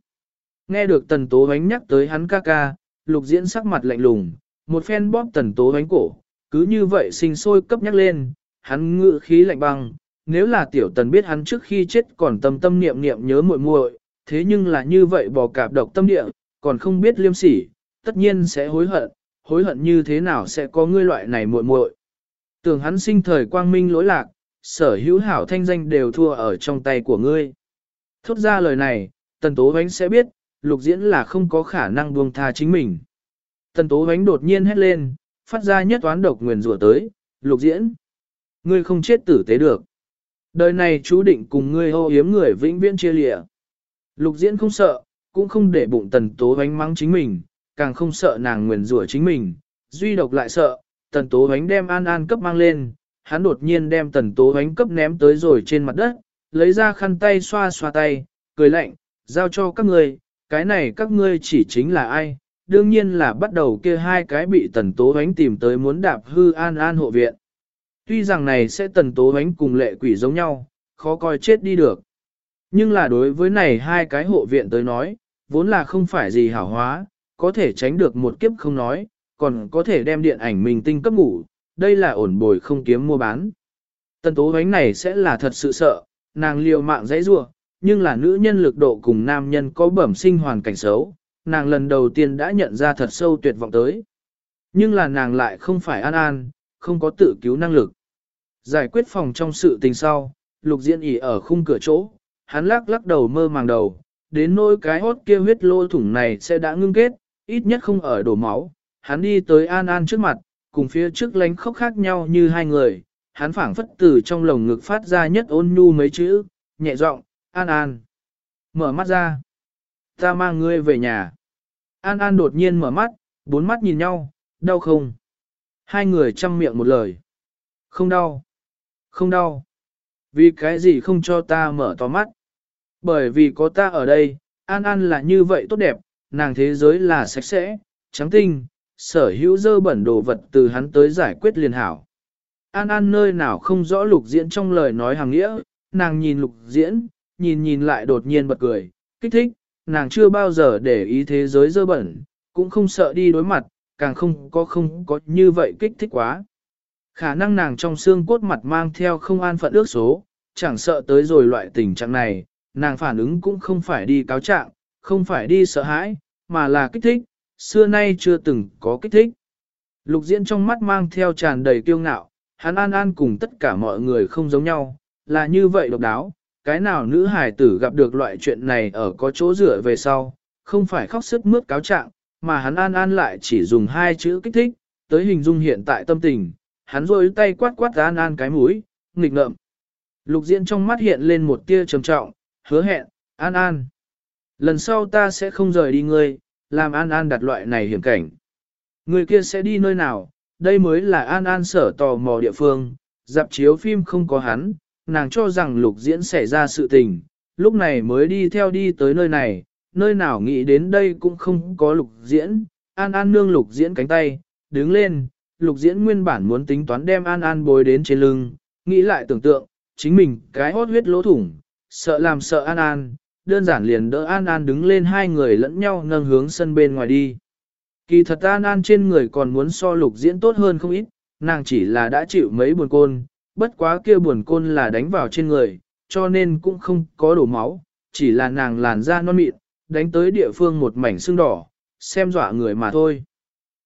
Nghe được tần tố ánh nhắc tới hắn ca ca, lục diễn sắc mặt lạnh lùng, một phen bóp tần tố bánh cổ, cứ như vậy sinh sôi cấp nhắc lên, hắn ngự khí lạnh băng, nếu là tiểu tần biết hắn trước khi chết còn tâm tâm niệm niệm nhớ muội muội, thế nhưng là như vậy bỏ cạp độc tâm địa, còn không biết liêm sỉ, tất nhiên sẽ hối hận, hối hận như thế nào sẽ có ngươi loại này muội muội. Tưởng hắn sinh thời quang minh lỗi lạc, sở hữu hảo thanh danh đều thua ở trong tay của ngươi. Thốt ra lời này, tần tố bánh sẽ biết, lục diễn là không có khả năng buông tha chính mình. Tần tố Ánh đột nhiên hét lên, phát ra nhất toán độc nguyền rủa tới, lục diễn. Ngươi không chết tử tế được. Đời này chú định cùng ngươi hô yếm người vĩnh viễn chia lịa. Lục diễn không sợ, cũng không để bụng tần tố Ánh mắng chính mình, càng không sợ nàng nguyền rủa chính mình, duy độc lại sợ, tần tố Ánh đem an an cấp mang lên, hắn đột nhiên đem tần tố Ánh cấp ném tới rồi trên mặt đất, lấy ra khăn tay xoa xoa tay, cười lạnh, giao cho các người cái này các ngươi chỉ chính là ai, đương nhiên là bắt đầu kia hai cái bị tần tố ánh tìm tới muốn đạp hư an an hộ viện. Tuy rằng này sẽ tần tố ánh cùng lệ quỷ giống nhau, khó coi chết đi được. Nhưng là đối với này hai cái hộ viện tới nói, vốn là không phải gì hảo hóa, có thể tránh được một kiếp không nói, còn có thể đem điện ảnh mình tinh cấp ngủ, đây là ổn bồi không kiếm mua bán. Tần tố ánh này sẽ là thật sự sợ, nàng liều mạng dãy rua, nhưng là nữ nhân lực độ cùng nam nhân có bẩm sinh hoàn cảnh xấu, nàng lần đầu tiên đã nhận ra thật sâu tuyệt vọng tới. Nhưng là nàng lại không phải an an, không có tự cứu năng lực. Giải quyết phòng trong sự tình sau, lục diễn ỉ ở khung cửa chỗ, hắn lắc lắc đầu mơ màng đầu, đến nỗi cái hốt kia huyết lô thủng này sẽ đã ngưng kết, ít nhất không ở đổ máu. Hắn đi tới An An trước mặt, cùng phía trước lánh khóc khác nhau như hai người, hắn phảng phất từ trong lồng ngực phát ra nhất ôn nhu mấy chữ, nhẹ giọng, An An. Mở mắt ra. Ta mang ngươi về nhà. An An đột nhiên mở mắt, bốn mắt nhìn nhau, đau không? Hai người chăm miệng một lời. Không đau. Không đau. Vì cái gì không cho ta mở to mắt? Bởi vì có ta ở đây, An An là như vậy tốt đẹp, nàng thế giới là sạch sẽ, trắng tinh, sở hữu dơ bẩn đồ vật từ hắn tới giải quyết liền hảo. An An nơi nào không rõ lục diễn trong lời nói hàng nghĩa, nàng nhìn lục diễn, nhìn nhìn lại đột nhiên bật cười, kích thích, nàng chưa bao giờ để ý thế giới dơ bẩn, cũng không sợ đi đối mặt, càng không có không có như vậy kích thích quá. Khả năng nàng trong xương cốt mặt mang theo không an phận ước số, chẳng sợ tới rồi loại tình trạng này, nàng phản ứng cũng không phải đi cáo trạng, không phải đi sợ hãi, mà là kích thích, xưa nay chưa từng có kích thích. Lục diễn trong mắt mang theo tràn đầy kiêu ngạo, hắn an an cùng tất cả mọi người không giống nhau, là như vậy độc đáo, cái nào nữ hài tử gặp được loại chuyện này ở có chỗ rửa về sau, không phải khóc sức mướt cáo trạng, mà hắn an an lại chỉ dùng hai chữ kích thích, tới hình dung hiện tại tâm tình, hắn rôi tay quát quát an an cái mũi, nghịch ngợm. Lục diễn trong mắt hiện lên một tia trầm trọng, hứa hẹn, an an. Lần sau ta sẽ không rời đi ngươi, làm an an đặt loại này hiểm cảnh. Người kia sẽ đi nơi nào, đây mới là an an sở tò mò địa phương, dạp chiếu phim không có hắn, nàng cho rằng lục diễn xảy ra sự tình, lúc này mới đi theo đi tới nơi này, nơi nào nghĩ đến đây cũng không có lục diễn, an an nương lục diễn cánh tay, đứng lên, lục diễn nguyên bản muốn tính toán đem An An bồi đến trên lưng, nghĩ lại tưởng tượng, chính mình cái hốt huyết lỗ thủng, sợ làm sợ An An, đơn giản liền đỡ An An đứng lên hai người lẫn nhau nâng hướng sân bên ngoài đi. Kỳ thật An An trên người còn muốn so lục diễn tốt hơn không ít, nàng chỉ là đã chịu mấy buồn côn, bất quá kia buồn côn là đánh vào trên người, cho nên cũng không có đổ máu, chỉ là nàng làn da non mịn, đánh tới địa phương một mảnh xương đỏ, xem dọa người mà thôi.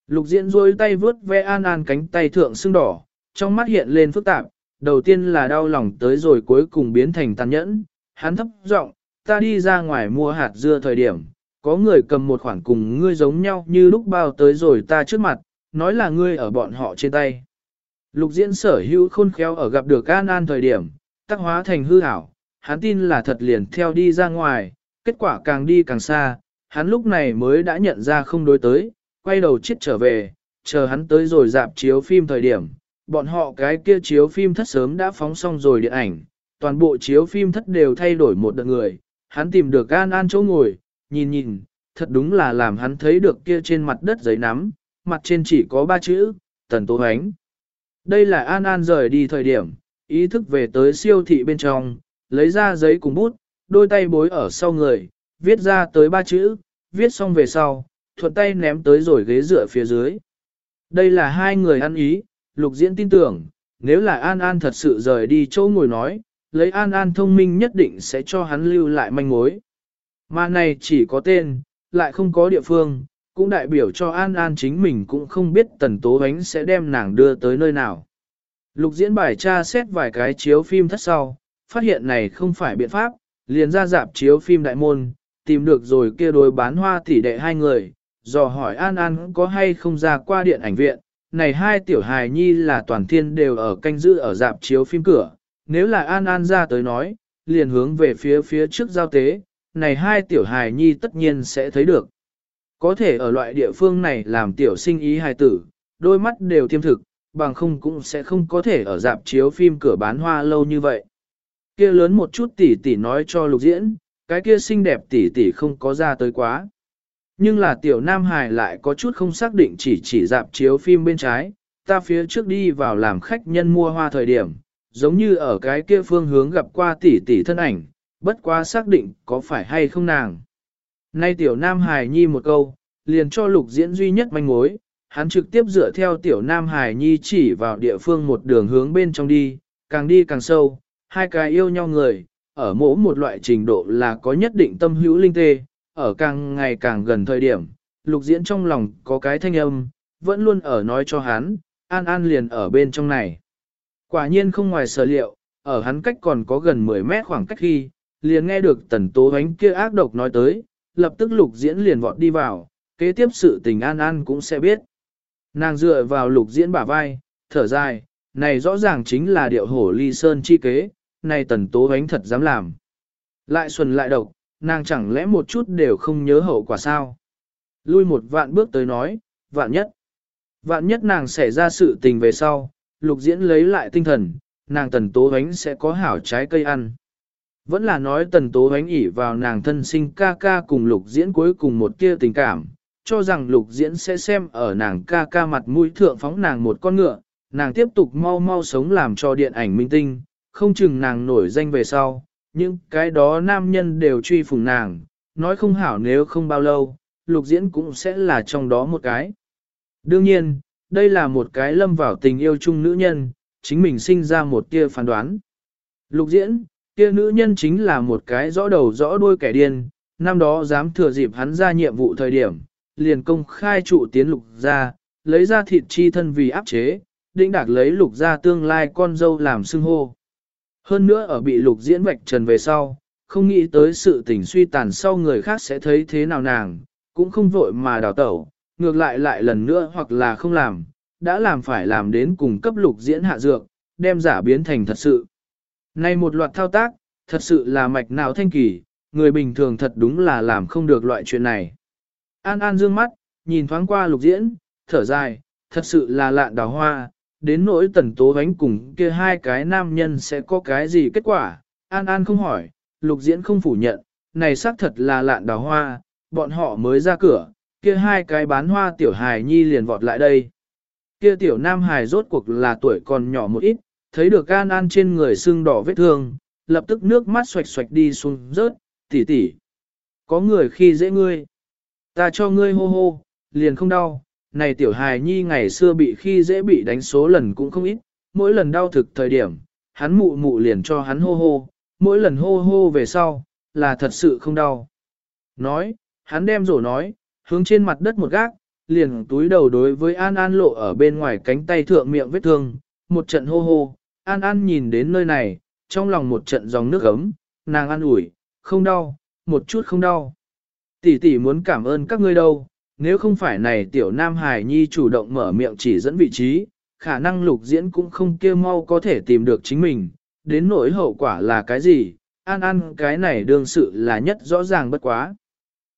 Lục diễn rôi tay vướt ve An An cánh tay thượng xương đỏ, trong mắt hiện lên phức tạp, đầu tiên là đau lòng tới rồi cuối cùng biến thành tàn nhẫn, hắn thấp giọng, ta đi ra ngoài mua hạt dưa thời điểm, có người cầm một khoản cùng ngươi giống nhau như lúc bao tới rồi ta trước mặt, nói là ngươi ở bọn họ trên tay. Lục diễn sở hữu khôn khéo ở gặp được An An thời điểm, tác hóa thành hư ảo, hắn tin là thật liền theo đi ra ngoài, kết quả càng đi càng xa, hắn lúc này mới đã nhận ra không đối tới, quay đầu chết trở về, chờ hắn tới rồi dạp chiếu phim thời điểm, bọn họ cái kia chiếu phim thất sớm đã phóng xong rồi điện ảnh, toàn bộ chiếu phim thất đều thay đổi một đợt người, hắn tìm được An An chỗ ngồi, nhìn nhìn, thật đúng là làm hắn thấy được kia trên mặt đất giấy nắm, mặt trên chỉ có ba chữ, tần tố ánh. Đây là An An rời đi thời điểm, ý thức về tới siêu thị bên trong, lấy ra giấy cùng bút, đôi tay bối ở sau người, viết ra tới ba chữ, viết xong về sau, thuận tay ném tới rồi ghế dựa phía dưới. Đây là hai người ăn ý, lục diễn tin tưởng, nếu là An An thật sự rời đi chỗ ngồi nói, lấy An An thông minh nhất định sẽ cho hắn lưu lại manh mối. Mà này chỉ có tên, lại không có địa phương, cũng đại biểu cho An An chính mình cũng không biết tần tố ánh sẽ đem nàng đưa tới nơi nào. Lục diễn bài tra xét vài cái chiếu phim thất sau, phát hiện này không phải biện pháp, liền ra dạp chiếu phim đại môn, tìm được rồi kia đối bán hoa tỷ đệ hai người, dò hỏi An An có hay không ra qua điện ảnh viện, này hai tiểu hài nhi là toàn thiên đều ở canh giữ ở dạp chiếu phim cửa, nếu là An An ra tới nói, liền hướng về phía phía trước giao tế, này hai tiểu hài nhi tất nhiên sẽ thấy được. Có thể ở loại địa phương này làm tiểu sinh ý hài tử, đôi mắt đều tiêm thực, bằng không cũng sẽ không có thể ở dạp chiếu phim cửa bán hoa lâu như vậy. Kia lớn một chút tỷ tỷ nói cho lục diễn, cái kia xinh đẹp tỷ tỷ không có ra tới quá. Nhưng là tiểu nam hài lại có chút không xác định chỉ chỉ dạp chiếu phim bên trái, ta phía trước đi vào làm khách nhân mua hoa thời điểm, giống như ở cái kia phương hướng gặp qua tỷ tỷ thân ảnh, bất quá xác định có phải hay không nàng. Nay tiểu nam hài nhi một câu, liền cho lục diễn duy nhất manh mối, hắn trực tiếp dựa theo tiểu nam hài nhi chỉ vào địa phương một đường hướng bên trong đi, càng đi càng sâu, hai cái yêu nhau người, ở mỗi một loại trình độ là có nhất định tâm hữu linh tê, ở càng ngày càng gần thời điểm, lục diễn trong lòng có cái thanh âm, vẫn luôn ở nói cho hắn, an an liền ở bên trong này. Quả nhiên không ngoài sở liệu, ở hắn cách còn có gần 10 mét khoảng cách khi, liền nghe được tần tố ánh kia ác độc nói tới, lập tức lục diễn liền vọt đi vào, kế tiếp sự tình an an cũng sẽ biết. Nàng dựa vào lục diễn bả vai, thở dài, này rõ ràng chính là điệu hổ ly sơn chi kế, này tần tố ánh thật dám làm. Lại xuân lại độc, nàng chẳng lẽ một chút đều không nhớ hậu quả sao. Lui một vạn bước tới nói, vạn nhất. Vạn nhất nàng xảy ra sự tình về sau, lục diễn lấy lại tinh thần, nàng tần tố ánh sẽ có hảo trái cây ăn. Vẫn là nói tần tố ánh ỉ vào nàng thân sinh ca ca cùng lục diễn cuối cùng một tia tình cảm, cho rằng lục diễn sẽ xem ở nàng ca ca mặt mũi thượng phóng nàng một con ngựa, nàng tiếp tục mau mau sống làm cho điện ảnh minh tinh, không chừng nàng nổi danh về sau, những cái đó nam nhân đều truy phùng nàng, nói không hảo nếu không bao lâu, lục diễn cũng sẽ là trong đó một cái. Đương nhiên, đây là một cái lâm vào tình yêu chung nữ nhân, chính mình sinh ra một tia phán đoán. Lục diễn, kia nữ nhân chính là một cái rõ đầu rõ đuôi kẻ điên, năm đó dám thừa dịp hắn ra nhiệm vụ thời điểm, liền công khai trụ tiến lục ra, lấy ra thịt chi thân vì áp chế, định đạc lấy lục ra tương lai con dâu làm xưng hô. Hơn nữa ở bị lục diễn vạch trần về sau, không nghĩ tới sự tình suy tàn sau người khác sẽ thấy thế nào nàng, cũng không vội mà đào tẩu, ngược lại lại lần nữa hoặc là không làm, đã làm phải làm đến cùng cấp lục diễn hạ dược, đem giả biến thành thật sự. Này một loạt thao tác, thật sự là mạch nào thanh kỳ, người bình thường thật đúng là làm không được loại chuyện này. An An dương mắt, nhìn thoáng qua lục diễn, thở dài, thật sự là lạn đào hoa, đến nỗi tần tố bánh cùng kia hai cái nam nhân sẽ có cái gì kết quả. An An không hỏi, lục diễn không phủ nhận, này xác thật là lạn đào hoa, bọn họ mới ra cửa, kia hai cái bán hoa tiểu hài nhi liền vọt lại đây. kia tiểu nam hài rốt cuộc là tuổi còn nhỏ một ít, thấy được An An trên người sưng đỏ vết thương, lập tức nước mắt xoạch xoạch đi xuống rớt, tỷ tỷ. Có người khi dễ ngươi. Ta cho ngươi hô hô, liền không đau. Này tiểu hài nhi ngày xưa bị khi dễ bị đánh số lần cũng không ít, mỗi lần đau thực thời điểm, hắn mụ mụ liền cho hắn hô hô, mỗi lần hô hô về sau, là thật sự không đau. Nói, hắn đem rổ nói, hướng trên mặt đất một gác, liền túi đầu đối với An An lộ ở bên ngoài cánh tay thượng miệng vết thương, một trận hô hô, An An nhìn đến nơi này, trong lòng một trận dòng nước ấm, nàng an ủi, không đau, một chút không đau. Tỷ tỷ muốn cảm ơn các ngươi đâu, nếu không phải này tiểu nam hải nhi chủ động mở miệng chỉ dẫn vị trí, khả năng lục diễn cũng không kêu mau có thể tìm được chính mình, đến nỗi hậu quả là cái gì, an an cái này đương sự là nhất rõ ràng bất quá.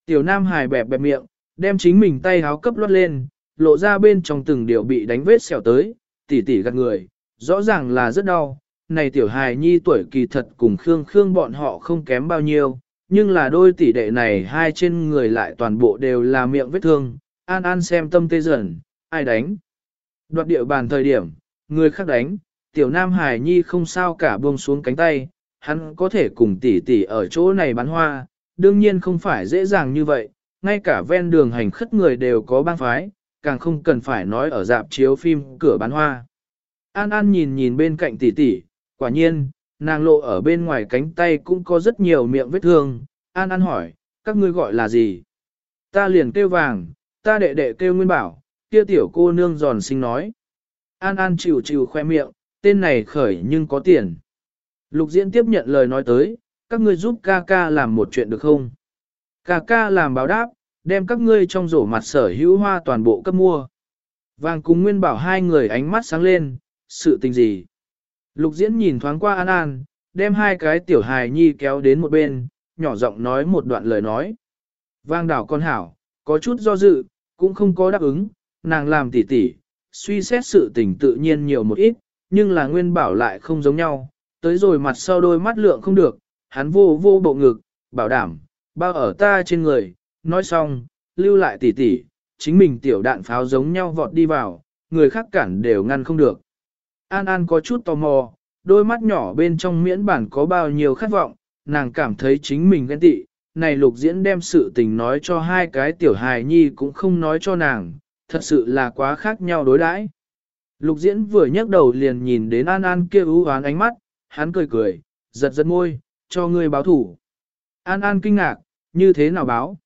Tiểu nam hải bẹp bẹp miệng, đem chính mình tay háo cấp lót lên, lộ ra bên trong từng điều bị đánh vết xẻo tới, tỉ tỉ gạt người, rõ ràng là rất đau. Này tiểu hài nhi tuổi kỳ thật cùng Khương Khương bọn họ không kém bao nhiêu, nhưng là đôi tỷ đệ này hai trên người lại toàn bộ đều là miệng vết thương, an an xem tâm tê dần, ai đánh. Đoạt địa bàn thời điểm, người khác đánh, tiểu nam hài nhi không sao cả buông xuống cánh tay, hắn có thể cùng tỷ tỷ ở chỗ này bán hoa, đương nhiên không phải dễ dàng như vậy, ngay cả ven đường hành khất người đều có bang phái, càng không cần phải nói ở dạp chiếu phim cửa bán hoa. An An nhìn nhìn bên cạnh tỷ tỷ, quả nhiên, nàng lộ ở bên ngoài cánh tay cũng có rất nhiều miệng vết thương. An An hỏi, các ngươi gọi là gì? Ta liền kêu vàng, ta đệ đệ kêu nguyên bảo, kia tiểu cô nương giòn xinh nói. An An chịu chịu khoe miệng, tên này khởi nhưng có tiền. Lục diễn tiếp nhận lời nói tới, các ngươi giúp ca ca làm một chuyện được không? Ca ca làm báo đáp, đem các ngươi trong rổ mặt sở hữu hoa toàn bộ cấp mua. Vàng cùng Nguyên bảo hai người ánh mắt sáng lên, sự tình gì? Lục diễn nhìn thoáng qua An An, đem hai cái tiểu hài nhi kéo đến một bên, nhỏ giọng nói một đoạn lời nói. Vang đảo con hảo, có chút do dự, cũng không có đáp ứng, nàng làm tỉ tỉ, suy xét sự tình tự nhiên nhiều một ít, nhưng là Nguyên bảo lại không giống nhau, tới rồi mặt sau đôi mắt lượng không được, hắn vô vô bộ ngực, bảo đảm, bao ở ta trên người, nói xong, lưu lại tỉ tỉ, chính mình tiểu đạn pháo giống nhau vọt đi vào, người khác cản đều ngăn không được. An An có chút tò mò, đôi mắt nhỏ bên trong miễn bản có bao nhiêu khát vọng, nàng cảm thấy chính mình ghen tị, này lục diễn đem sự tình nói cho hai cái tiểu hài nhi cũng không nói cho nàng, thật sự là quá khác nhau đối đãi. Lục diễn vừa nhấc đầu liền nhìn đến An An kia ưu hoán ánh mắt, hắn cười cười, giật giật môi, cho ngươi báo thủ. An An kinh ngạc, như thế nào báo?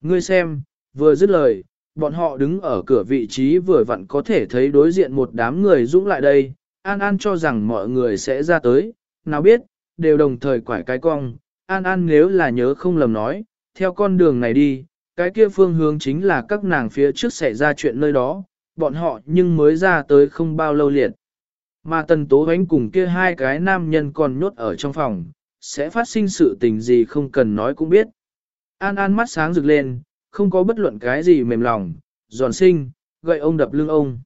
Ngươi xem, vừa dứt lời, bọn họ đứng ở cửa vị trí vừa vặn có thể thấy đối diện một đám người dũng lại đây. An An cho rằng mọi người sẽ ra tới, nào biết, đều đồng thời quải cái cong. An An nếu là nhớ không lầm nói, theo con đường này đi, cái kia phương hướng chính là các nàng phía trước xảy ra chuyện nơi đó, bọn họ nhưng mới ra tới không bao lâu liệt. Mà tần tố ánh cùng kia hai cái nam nhân còn nhốt ở trong phòng, sẽ phát sinh sự tình gì không cần nói cũng biết. An An mắt sáng rực lên, không có bất luận cái gì mềm lòng, giòn sinh, gậy ông đập lưng ông.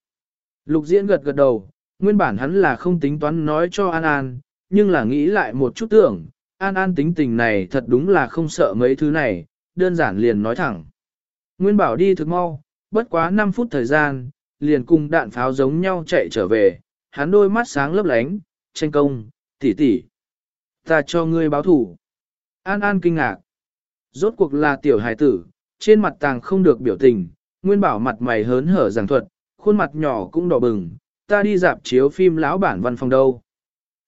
Lục diễn gật gật đầu, nguyên bản hắn là không tính toán nói cho An An, nhưng là nghĩ lại một chút tưởng, An An tính tình này thật đúng là không sợ mấy thứ này, đơn giản liền nói thẳng. Nguyên bảo đi thực mau, bất quá 5 phút thời gian, liền cùng đạn pháo giống nhau chạy trở về, hắn đôi mắt sáng lấp lánh, tranh công, tỉ tỉ. Ta cho ngươi báo thủ. An An kinh ngạc. Rốt cuộc là tiểu hài tử, trên mặt tàng không được biểu tình, nguyên bảo mặt mày hớn hở giảng thuật, khuôn mặt nhỏ cũng đỏ bừng, ta đi dạp chiếu phim lão bản văn phòng đâu.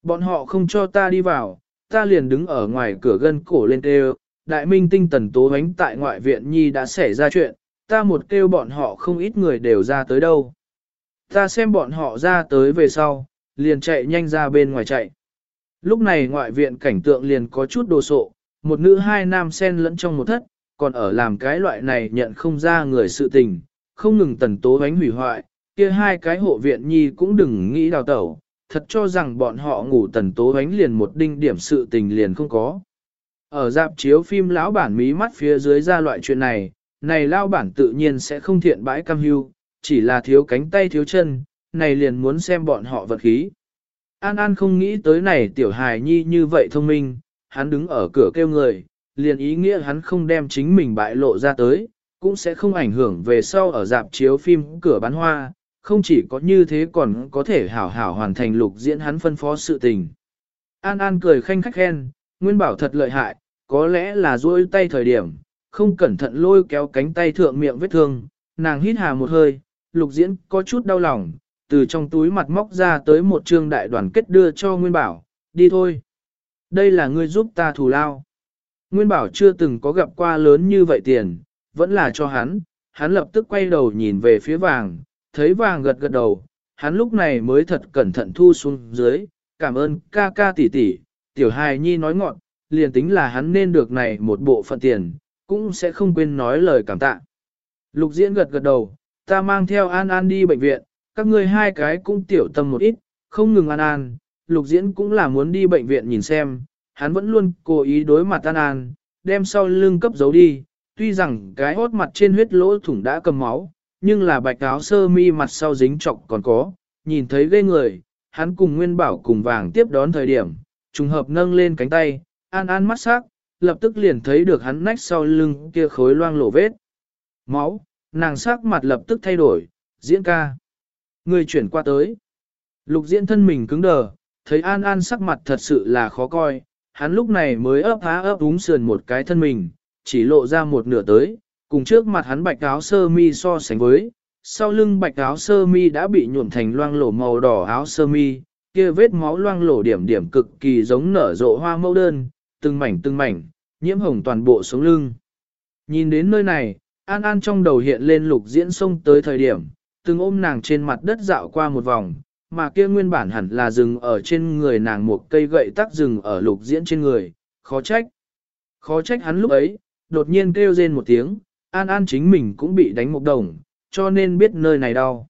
Bọn họ không cho ta đi vào, ta liền đứng ở ngoài cửa gân cổ lên kêu, đại minh tinh tần tố ánh tại ngoại viện nhi đã xảy ra chuyện, ta một kêu bọn họ không ít người đều ra tới đâu. Ta xem bọn họ ra tới về sau, liền chạy nhanh ra bên ngoài chạy. Lúc này ngoại viện cảnh tượng liền có chút đồ sộ, một nữ hai nam xen lẫn trong một thất, còn ở làm cái loại này nhận không ra người sự tình, không ngừng tần tố ánh hủy hoại, kia hai cái hộ viện nhi cũng đừng nghĩ đào tẩu, thật cho rằng bọn họ ngủ tần tố ánh liền một đinh điểm sự tình liền không có. Ở dạp chiếu phim lão bản mí mắt phía dưới ra loại chuyện này, này lao bản tự nhiên sẽ không thiện bãi cam hưu, chỉ là thiếu cánh tay thiếu chân, này liền muốn xem bọn họ vật khí. An An không nghĩ tới này tiểu hài nhi như vậy thông minh, hắn đứng ở cửa kêu người, liền ý nghĩa hắn không đem chính mình bại lộ ra tới, cũng sẽ không ảnh hưởng về sau ở dạp chiếu phim cửa bán hoa, không chỉ có như thế còn có thể hảo hảo hoàn thành lục diễn hắn phân phó sự tình. An An cười khanh khách khen, Nguyên Bảo thật lợi hại, có lẽ là duỗi tay thời điểm, không cẩn thận lôi kéo cánh tay thượng miệng vết thương, nàng hít hà một hơi, lục diễn có chút đau lòng, từ trong túi mặt móc ra tới một trương đại đoàn kết đưa cho Nguyên Bảo, đi thôi. Đây là ngươi giúp ta thù lao. Nguyên Bảo chưa từng có gặp qua lớn như vậy tiền, vẫn là cho hắn, hắn lập tức quay đầu nhìn về phía vàng, thấy vàng gật gật đầu, hắn lúc này mới thật cẩn thận thu xuống dưới, cảm ơn ca ca tỷ tỷ, tiểu hài nhi nói ngọn, liền tính là hắn nên được này một bộ phận tiền, cũng sẽ không quên nói lời cảm tạ. Lục diễn gật gật đầu, ta mang theo An An đi bệnh viện, các ngươi hai cái cũng tiểu tâm một ít, không ngừng An An, lục diễn cũng là muốn đi bệnh viện nhìn xem, hắn vẫn luôn cố ý đối mặt An An, đem sau lưng cấp giấu đi, tuy rằng cái hốt mặt trên huyết lỗ thủng đã cầm máu, nhưng là bạch áo sơ mi mặt sau dính trọc còn có, nhìn thấy ghê người, hắn cùng Nguyên Bảo cùng vàng tiếp đón thời điểm, trùng hợp nâng lên cánh tay, An An mắt sắc, lập tức liền thấy được hắn nách sau lưng kia khối loang lổ vết. Máu, nàng sắc mặt lập tức thay đổi, diễn ca. Người chuyển qua tới. Lục diễn thân mình cứng đờ, thấy An An sắc mặt thật sự là khó coi, hắn lúc này mới ấp há ấp úng sườn một cái thân mình, chỉ lộ ra một nửa tới, cùng trước mặt hắn bạch áo sơ mi so sánh với, sau lưng bạch áo sơ mi đã bị nhuộm thành loang lổ màu đỏ áo sơ mi, kia vết máu loang lổ điểm điểm cực kỳ giống nở rộ hoa mẫu đơn, từng mảnh từng mảnh, nhiễm hồng toàn bộ sống lưng. Nhìn đến nơi này, An An trong đầu hiện lên lục diễn sông tới thời điểm, từng ôm nàng trên mặt đất dạo qua một vòng, mà kia nguyên bản hẳn là rừng ở trên người nàng một cây gậy tắc rừng ở lục diễn trên người, khó trách. Khó trách hắn lúc ấy, đột nhiên kêu rên một tiếng, An An chính mình cũng bị đánh một đồng, cho nên biết nơi này đau.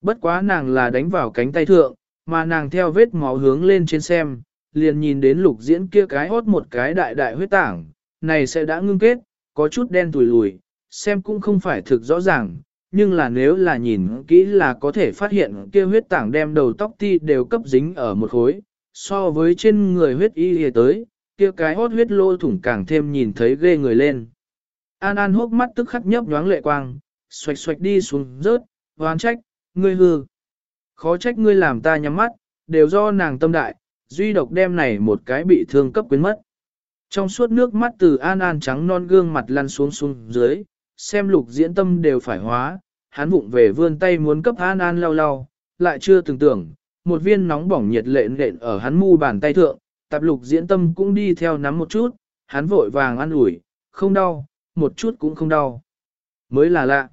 Bất quá nàng là đánh vào cánh tay thượng, mà nàng theo vết máu hướng lên trên xem, liền nhìn đến lục diễn kia cái hốt một cái đại đại huyết tảng, này sẽ đã ngưng kết, có chút đen tùi lùi, xem cũng không phải thực rõ ràng, nhưng là nếu là nhìn kỹ là có thể phát hiện kia huyết tảng đem đầu tóc ti đều cấp dính ở một khối, so với trên người huyết y hề tới, kia cái hốt huyết lô thủng càng thêm nhìn thấy ghê người lên. An An hốc mắt tức khắc nhấp nhoáng lệ quang, xoạch xoạch đi xuống rớt, hoán trách, ngươi hư. Khó trách ngươi làm ta nhắm mắt, đều do nàng tâm đại, duy độc đem này một cái bị thương cấp quyến mất. Trong suốt nước mắt từ An An trắng non gương mặt lăn xuống xuống dưới, xem lục diễn tâm đều phải hóa, hắn vụng về vươn tay muốn cấp An An lau lau, lại chưa từng tưởng, một viên nóng bỏng nhiệt lệ nện ở hắn mu bàn tay thượng, tạp lục diễn tâm cũng đi theo nắm một chút, hắn vội vàng ăn ủi, không đau, một chút cũng không đau. Mới là lạ.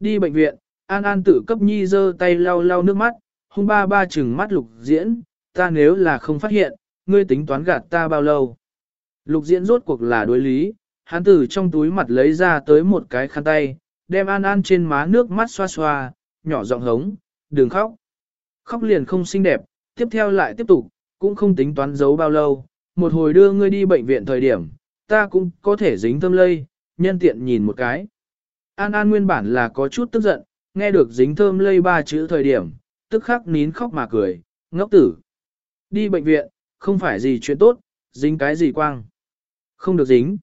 Đi bệnh viện, An An tự cấp nhi giơ tay lau lau nước mắt, hung ba ba chừng mắt lục diễn, ta nếu là không phát hiện, ngươi tính toán gạt ta bao lâu. Lục diễn rốt cuộc là đối lý, hắn từ trong túi mặt lấy ra tới một cái khăn tay, đem An An trên má nước mắt xoa xoa, nhỏ giọng hống, đừng khóc. Khóc liền không xinh đẹp, tiếp theo lại tiếp tục, cũng không tính toán giấu bao lâu, một hồi đưa ngươi đi bệnh viện thời điểm, ta cũng có thể dính tâm lây, nhân tiện nhìn một cái. An An nguyên bản là có chút tức giận, nghe được dính thơm lây ba chữ thời điểm, tức khắc nín khóc mà cười, ngốc tử. Đi bệnh viện, không phải gì chuyện tốt, dính cái gì quang. Không được dính.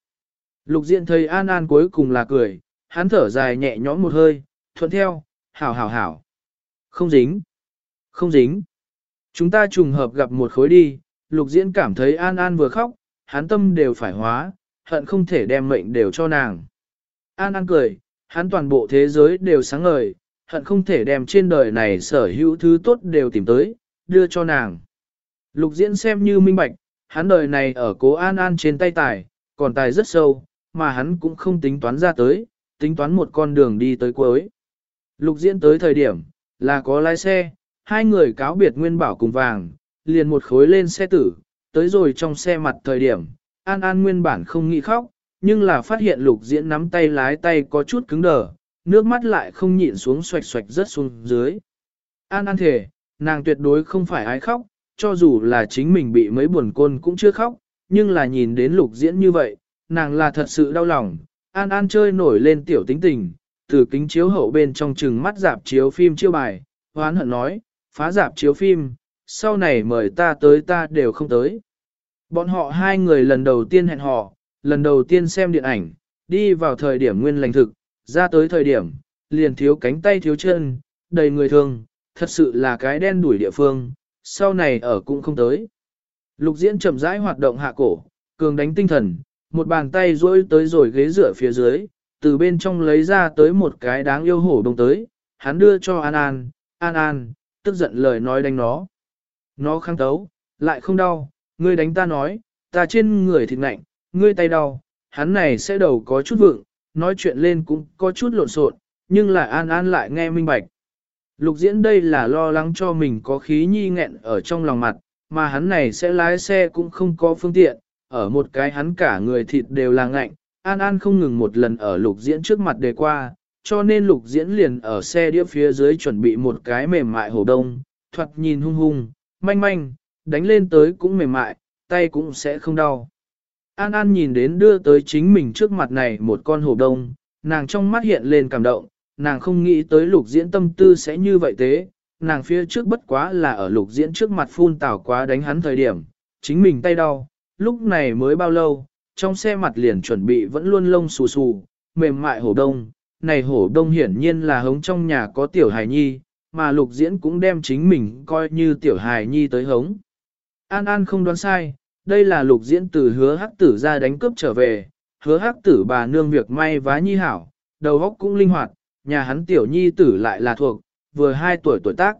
Lục diện thầy An An cuối cùng là cười, hắn thở dài nhẹ nhõm một hơi, thuận theo, hảo hảo hảo. Không dính. Không dính. Chúng ta trùng hợp gặp một khối đi, lục diễn cảm thấy An An vừa khóc, hắn tâm đều phải hóa, hận không thể đem mệnh đều cho nàng. An An cười, hắn toàn bộ thế giới đều sáng ngời, hận không thể đem trên đời này sở hữu thứ tốt đều tìm tới, đưa cho nàng. Lục diễn xem như minh bạch, hắn đời này ở cố An An trên tay tài, còn tài rất sâu, mà hắn cũng không tính toán ra tới, tính toán một con đường đi tới cuối. Lục diễn tới thời điểm, là có lái xe, hai người cáo biệt nguyên bảo cùng vàng, liền một khối lên xe tử, tới rồi trong xe mặt thời điểm, An An nguyên bản không nghĩ khóc, nhưng là phát hiện lục diễn nắm tay lái tay có chút cứng đờ, nước mắt lại không nhịn xuống xoạch xoạch rất xuống dưới. An An thể, nàng tuyệt đối không phải ai khóc, cho dù là chính mình bị mấy buồn côn cũng chưa khóc, nhưng là nhìn đến lục diễn như vậy, nàng là thật sự đau lòng. An An chơi nổi lên tiểu tính tình, từ kính chiếu hậu bên trong chừng mắt dạp chiếu phim chiêu bài, hoán hận nói, phá dạp chiếu phim, sau này mời ta tới ta đều không tới. Bọn họ hai người lần đầu tiên hẹn hò, lần đầu tiên xem điện ảnh, đi vào thời điểm nguyên lành thực, ra tới thời điểm, liền thiếu cánh tay thiếu chân, đầy người thường, thật sự là cái đen đuổi địa phương, sau này ở cũng không tới. Lục diễn chậm rãi hoạt động hạ cổ, cường đánh tinh thần, một bàn tay duỗi tới rồi ghế dựa phía dưới, từ bên trong lấy ra tới một cái đáng yêu hổ đồng tới, hắn đưa cho An An, An An, tức giận lời nói đánh nó. Nó kháng tấu, lại không đau, ngươi đánh ta nói, ta trên người thịt nạnh, ngươi tay đau, hắn này sẽ đầu có chút vượng, nói chuyện lên cũng có chút lộn xộn, nhưng lại An An lại nghe minh bạch. Lục diễn đây là lo lắng cho mình có khí nhi nghẹn ở trong lòng mặt, mà hắn này sẽ lái xe cũng không có phương tiện, ở một cái hắn cả người thịt đều là ngạnh, An An không ngừng một lần ở lục diễn trước mặt đề qua, cho nên lục diễn liền ở xe đĩa phía dưới chuẩn bị một cái mềm mại hổ đông, thoạt nhìn hung hung, manh manh, đánh lên tới cũng mềm mại, tay cũng sẽ không đau. An An nhìn đến đưa tới chính mình trước mặt này một con hổ đông, nàng trong mắt hiện lên cảm động, nàng không nghĩ tới lục diễn tâm tư sẽ như vậy thế, nàng phía trước bất quá là ở lục diễn trước mặt phun tảo quá đánh hắn thời điểm, chính mình tay đau, lúc này mới bao lâu, trong xe mặt liền chuẩn bị vẫn luôn lông xù xù, mềm mại hổ đông, này hổ đông hiển nhiên là hống trong nhà có tiểu hài nhi, mà lục diễn cũng đem chính mình coi như tiểu hài nhi tới hống. An An không đoán sai, đây là lục diễn từ hứa hắc tử ra đánh cướp trở về, hứa hắc tử bà nương việc may vá nhi hảo, đầu óc cũng linh hoạt, nhà hắn tiểu nhi tử lại là thuộc, vừa 2 tuổi tuổi tác.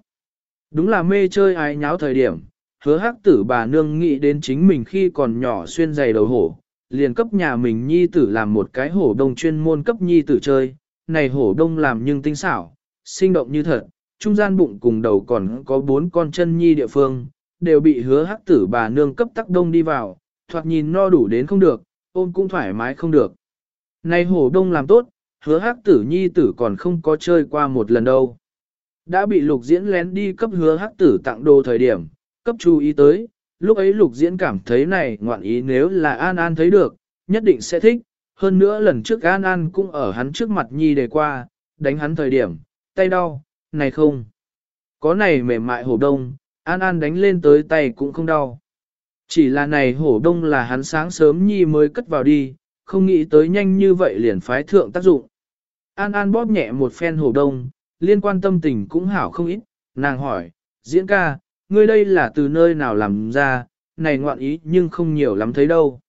Đúng là mê chơi ái nháo thời điểm, hứa hắc tử bà nương nghĩ đến chính mình khi còn nhỏ xuyên giày đầu hổ, liền cấp nhà mình nhi tử làm một cái hổ đông chuyên môn cấp nhi tử chơi, này hổ đông làm nhưng tinh xảo, sinh động như thật, trung gian bụng cùng đầu còn có bốn con chân nhi địa phương, đều bị hứa hắc tử bà nương cấp tắc đông đi vào, thoạt nhìn no đủ đến không được, ôm cũng thoải mái không được. Này hổ đông làm tốt, hứa hắc tử nhi tử còn không có chơi qua một lần đâu. Đã bị lục diễn lén đi cấp hứa hắc tử tặng đồ thời điểm, cấp chú ý tới, lúc ấy lục diễn cảm thấy này ngoạn ý nếu là An An thấy được, nhất định sẽ thích, hơn nữa lần trước An An cũng ở hắn trước mặt nhi đề qua, đánh hắn thời điểm, tay đau, này không. Có này mềm mại hổ đông, An An đánh lên tới tay cũng không đau. Chỉ là này hổ đông là hắn sáng sớm nhi mới cất vào đi, không nghĩ tới nhanh như vậy liền phái thượng tác dụng. An An bóp nhẹ một phen hổ đông, liên quan tâm tình cũng hảo không ít, nàng hỏi, diễn ca, ngươi đây là từ nơi nào làm ra, này ngoạn ý nhưng không nhiều lắm thấy đâu.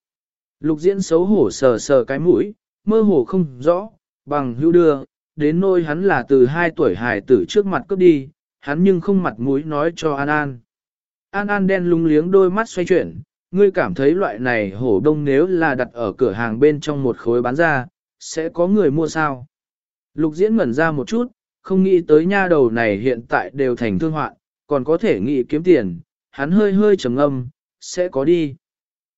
Lục diễn xấu hổ sờ sờ cái mũi, mơ hồ không rõ, bằng hữu đưa, đến nôi hắn là từ hai tuổi hài tử trước mặt cướp đi, hắn nhưng không mặt mũi nói cho An An. An An đen lung liếng đôi mắt xoay chuyển, ngươi cảm thấy loại này hổ đông nếu là đặt ở cửa hàng bên trong một khối bán ra, sẽ có người mua sao? Lục diễn ngẩn ra một chút, không nghĩ tới nha đầu này hiện tại đều thành thương hoạn, còn có thể nghĩ kiếm tiền, hắn hơi hơi trầm ngâm, sẽ có đi.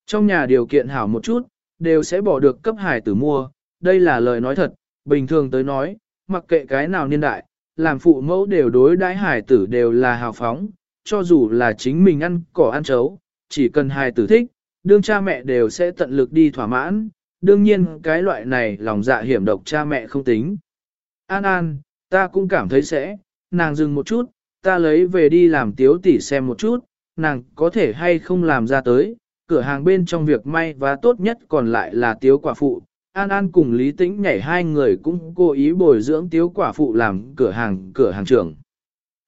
Trong nhà điều kiện hảo một chút, đều sẽ bỏ được cấp hải tử mua, đây là lời nói thật, bình thường tới nói, mặc kệ cái nào niên đại, làm phụ mẫu đều đối đãi hài tử đều là hào phóng, cho dù là chính mình ăn cỏ ăn chấu, chỉ cần hài tử thích, đương cha mẹ đều sẽ tận lực đi thỏa mãn, đương nhiên cái loại này lòng dạ hiểm độc cha mẹ không tính. An An, ta cũng cảm thấy sẽ, nàng dừng một chút, ta lấy về đi làm tiếu tỉ xem một chút, nàng có thể hay không làm ra tới, cửa hàng bên trong việc may và tốt nhất còn lại là tiếu quả phụ. An An cùng Lý Tĩnh nhảy hai người cũng cố ý bồi dưỡng tiếu quả phụ làm cửa hàng cửa hàng trưởng.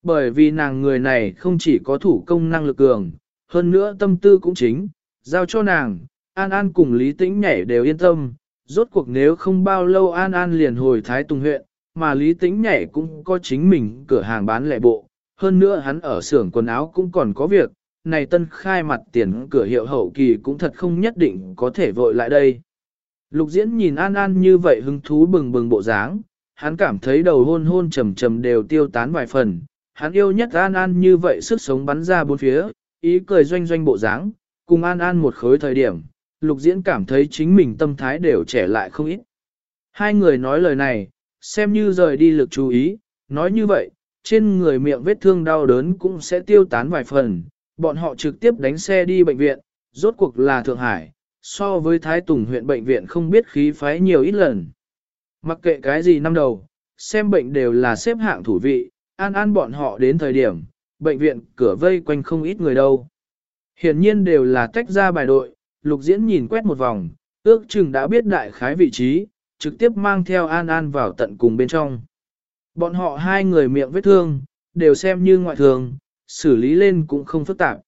Bởi vì nàng người này không chỉ có thủ công năng lực cường, hơn nữa tâm tư cũng chính, giao cho nàng, An An cùng Lý Tĩnh nhảy đều yên tâm, rốt cuộc nếu không bao lâu An An liền hồi Thái Tùng huyện, mà Lý Tĩnh nhảy cũng có chính mình cửa hàng bán lẻ bộ, hơn nữa hắn ở xưởng quần áo cũng còn có việc, này tân khai mặt tiền cửa hiệu hậu kỳ cũng thật không nhất định có thể vội lại đây. Lục diễn nhìn An An như vậy hứng thú bừng bừng bộ dáng, hắn cảm thấy đầu hôn hôn trầm trầm đều tiêu tán vài phần, hắn yêu nhất An An như vậy sức sống bắn ra bốn phía, ý cười doanh doanh bộ dáng, cùng An An một khối thời điểm, lục diễn cảm thấy chính mình tâm thái đều trẻ lại không ít. Hai người nói lời này, xem như rời đi lực chú ý, nói như vậy, trên người miệng vết thương đau đớn cũng sẽ tiêu tán vài phần, bọn họ trực tiếp đánh xe đi bệnh viện, rốt cuộc là Thượng Hải, so với Thái Tùng huyện bệnh viện không biết khí phái nhiều ít lần. Mặc kệ cái gì năm đầu, xem bệnh đều là xếp hạng thủ vị, an an bọn họ đến thời điểm, bệnh viện cửa vây quanh không ít người đâu. Hiển nhiên đều là tách ra bài đội, lục diễn nhìn quét một vòng, ước chừng đã biết đại khái vị trí, trực tiếp mang theo an an vào tận cùng bên trong. Bọn họ hai người miệng vết thương, đều xem như ngoại thường, xử lý lên cũng không phức tạp.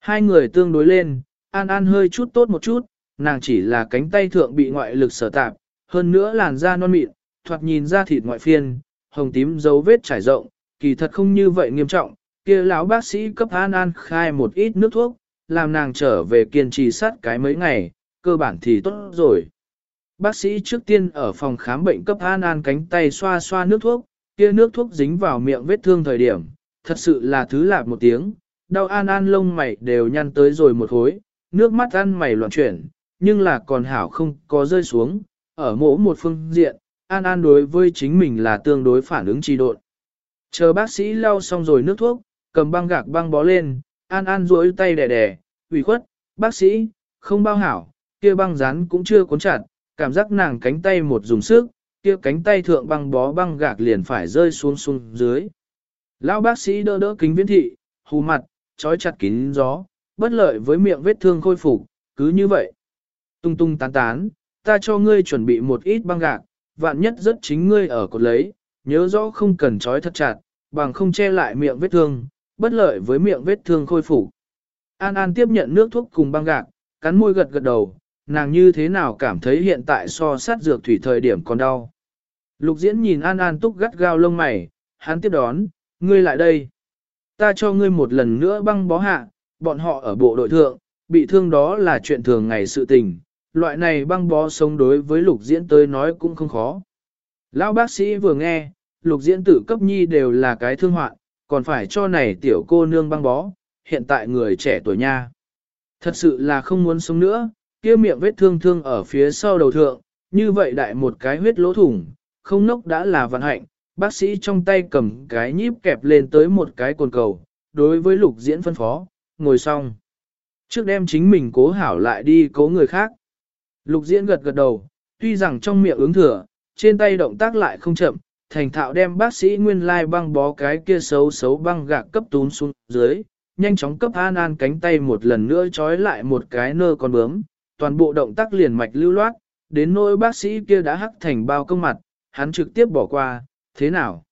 Hai người tương đối lên, An An hơi chút tốt một chút, nàng chỉ là cánh tay thượng bị ngoại lực sở tạp, hơn nữa làn da non mịn, thoạt nhìn ra thịt ngoại phiên, hồng tím dấu vết trải rộng, kỳ thật không như vậy nghiêm trọng, kia lão bác sĩ cấp An An khai một ít nước thuốc, làm nàng trở về kiên trì sát cái mấy ngày, cơ bản thì tốt rồi. Bác sĩ trước tiên ở phòng khám bệnh cấp An An cánh tay xoa xoa nước thuốc, kia nước thuốc dính vào miệng vết thương thời điểm, thật sự là thứ lạ một tiếng, đau An An lông mày đều nhăn tới rồi một khối, nước mắt ăn mày loạn chuyển, nhưng là còn hảo không có rơi xuống, ở mỗi một phương diện, An An đối với chính mình là tương đối phản ứng trì độn. Chờ bác sĩ lau xong rồi nước thuốc, cầm băng gạc băng bó lên, An An duỗi tay đè đè, ủy khuất, bác sĩ, không bao hảo, kia băng rán cũng chưa cuốn chặt, cảm giác nàng cánh tay một dùng sức, kia cánh tay thượng băng bó băng gạc liền phải rơi xuống xuống dưới. Lão bác sĩ đỡ đỡ kính viễn thị, hù mặt, trói chặt kín gió, bất lợi với miệng vết thương khôi phục, cứ như vậy. Tung tung tán tán, ta cho ngươi chuẩn bị một ít băng gạc, vạn nhất rất chính ngươi ở cột lấy, nhớ rõ không cần trói thật chặt, bằng không che lại miệng vết thương, bất lợi với miệng vết thương khôi phục. An An tiếp nhận nước thuốc cùng băng gạc, cắn môi gật gật đầu, nàng như thế nào cảm thấy hiện tại so sát dược thủy thời điểm còn đau. Lục diễn nhìn An An túc gắt gao lông mày, hắn tiếp đón, ngươi lại đây. Ta cho ngươi một lần nữa băng bó hạ, bọn họ ở bộ đội thượng, bị thương đó là chuyện thường ngày sự tình, loại này băng bó sống đối với lục diễn tới nói cũng không khó. Lão bác sĩ vừa nghe, lục diễn tử cấp nhi đều là cái thương hoạn, còn phải cho này tiểu cô nương băng bó, hiện tại người trẻ tuổi nha. Thật sự là không muốn sống nữa, kia miệng vết thương thương ở phía sau đầu thượng, như vậy đại một cái huyết lỗ thủng, không nốc đã là vận hạnh, bác sĩ trong tay cầm cái nhíp kẹp lên tới một cái cồn cầu, đối với lục diễn phân phó, ngồi xong. Trước đem chính mình cố hảo lại đi cố người khác. Lục diễn gật gật đầu, tuy rằng trong miệng ứng thừa, trên tay động tác lại không chậm, thành thạo đem bác sĩ nguyên lai băng bó cái kia xấu xấu băng gạc cấp tún xuống dưới, nhanh chóng cấp an an cánh tay một lần nữa trói lại một cái nơ con bướm, toàn bộ động tác liền mạch lưu loát, đến nỗi bác sĩ kia đã hắc thành bao công mặt, hắn trực tiếp bỏ qua, thế nào?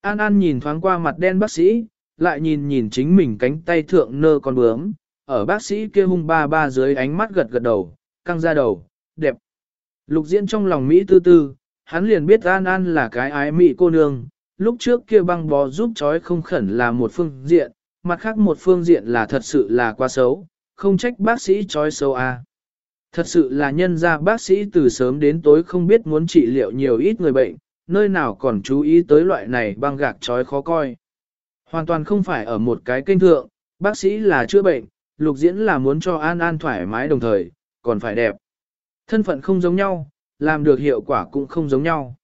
An An nhìn thoáng qua mặt đen bác sĩ, lại nhìn nhìn chính mình cánh tay thượng nơ con bướm, ở bác sĩ kia hung ba ba dưới ánh mắt gật gật đầu, căng ra đầu, đẹp. Lục diễn trong lòng Mỹ tư tư, hắn liền biết An An là cái ái Mỹ cô nương, lúc trước kia băng bó giúp chói không khẩn là một phương diện, mặt khác một phương diện là thật sự là quá xấu, không trách bác sĩ chói xấu à. Thật sự là nhân ra bác sĩ từ sớm đến tối không biết muốn trị liệu nhiều ít người bệnh, nơi nào còn chú ý tới loại này băng gạc chói khó coi. Hoàn toàn không phải ở một cái kênh thượng, bác sĩ là chữa bệnh, lục diễn là muốn cho An An thoải mái đồng thời, còn phải đẹp. Thân phận không giống nhau, làm được hiệu quả cũng không giống nhau.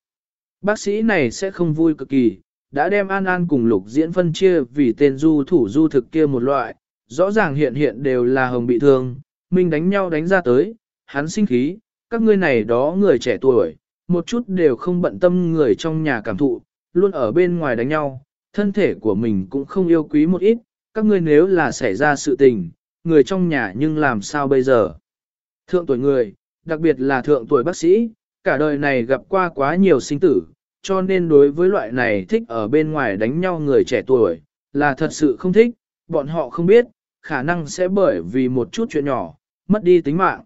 Bác sĩ này sẽ không vui cực kỳ, đã đem An An cùng lục diễn phân chia vì tên du thủ du thực kia một loại, rõ ràng hiện hiện đều là hồng bị thương, mình đánh nhau đánh ra tới, hắn sinh khí, các ngươi này đó người trẻ tuổi, một chút đều không bận tâm người trong nhà cảm thụ, luôn ở bên ngoài đánh nhau, thân thể của mình cũng không yêu quý một ít, các ngươi nếu là xảy ra sự tình, người trong nhà nhưng làm sao bây giờ? Thượng tuổi người, đặc biệt là thượng tuổi bác sĩ, cả đời này gặp qua quá nhiều sinh tử, cho nên đối với loại này thích ở bên ngoài đánh nhau người trẻ tuổi, là thật sự không thích, bọn họ không biết, khả năng sẽ bởi vì một chút chuyện nhỏ, mất đi tính mạng.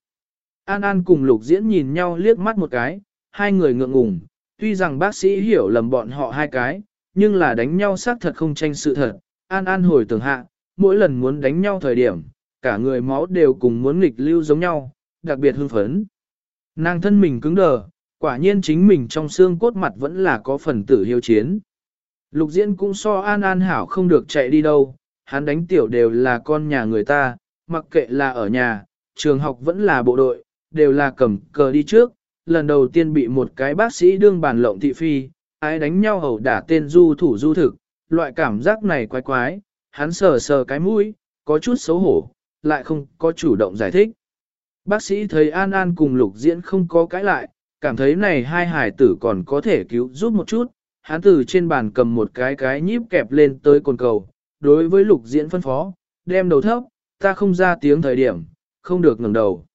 An An cùng Lục Diễn nhìn nhau liếc mắt một cái, hai người ngượng ngùng, tuy rằng bác sĩ hiểu lầm bọn họ hai cái, nhưng là đánh nhau xác thật không tranh sự thật. An An hồi tưởng hạ, mỗi lần muốn đánh nhau thời điểm, cả người máu đều cùng muốn nghịch lưu giống nhau, đặc biệt hưng phấn. Nàng thân mình cứng đờ, quả nhiên chính mình trong xương cốt mặt vẫn là có phần tử hiếu chiến. Lục diễn cũng so An An hảo không được chạy đi đâu, hắn đánh tiểu đều là con nhà người ta, mặc kệ là ở nhà, trường học vẫn là bộ đội, đều là cầm cờ đi trước, lần đầu tiên bị một cái bác sĩ đương bàn lộng thị phi, ai đánh nhau hầu đả tên du thủ du thực, loại cảm giác này quái quái, hắn sờ sờ cái mũi, có chút xấu hổ, lại không có chủ động giải thích. Bác sĩ thấy An An cùng lục diễn không có cãi lại, cảm thấy này hai hải tử còn có thể cứu giúp một chút, hắn từ trên bàn cầm một cái cái nhíp kẹp lên tới cồn cầu, đối với lục diễn phân phó, đem đầu thấp, ta không ra tiếng thời điểm, không được ngẩng đầu.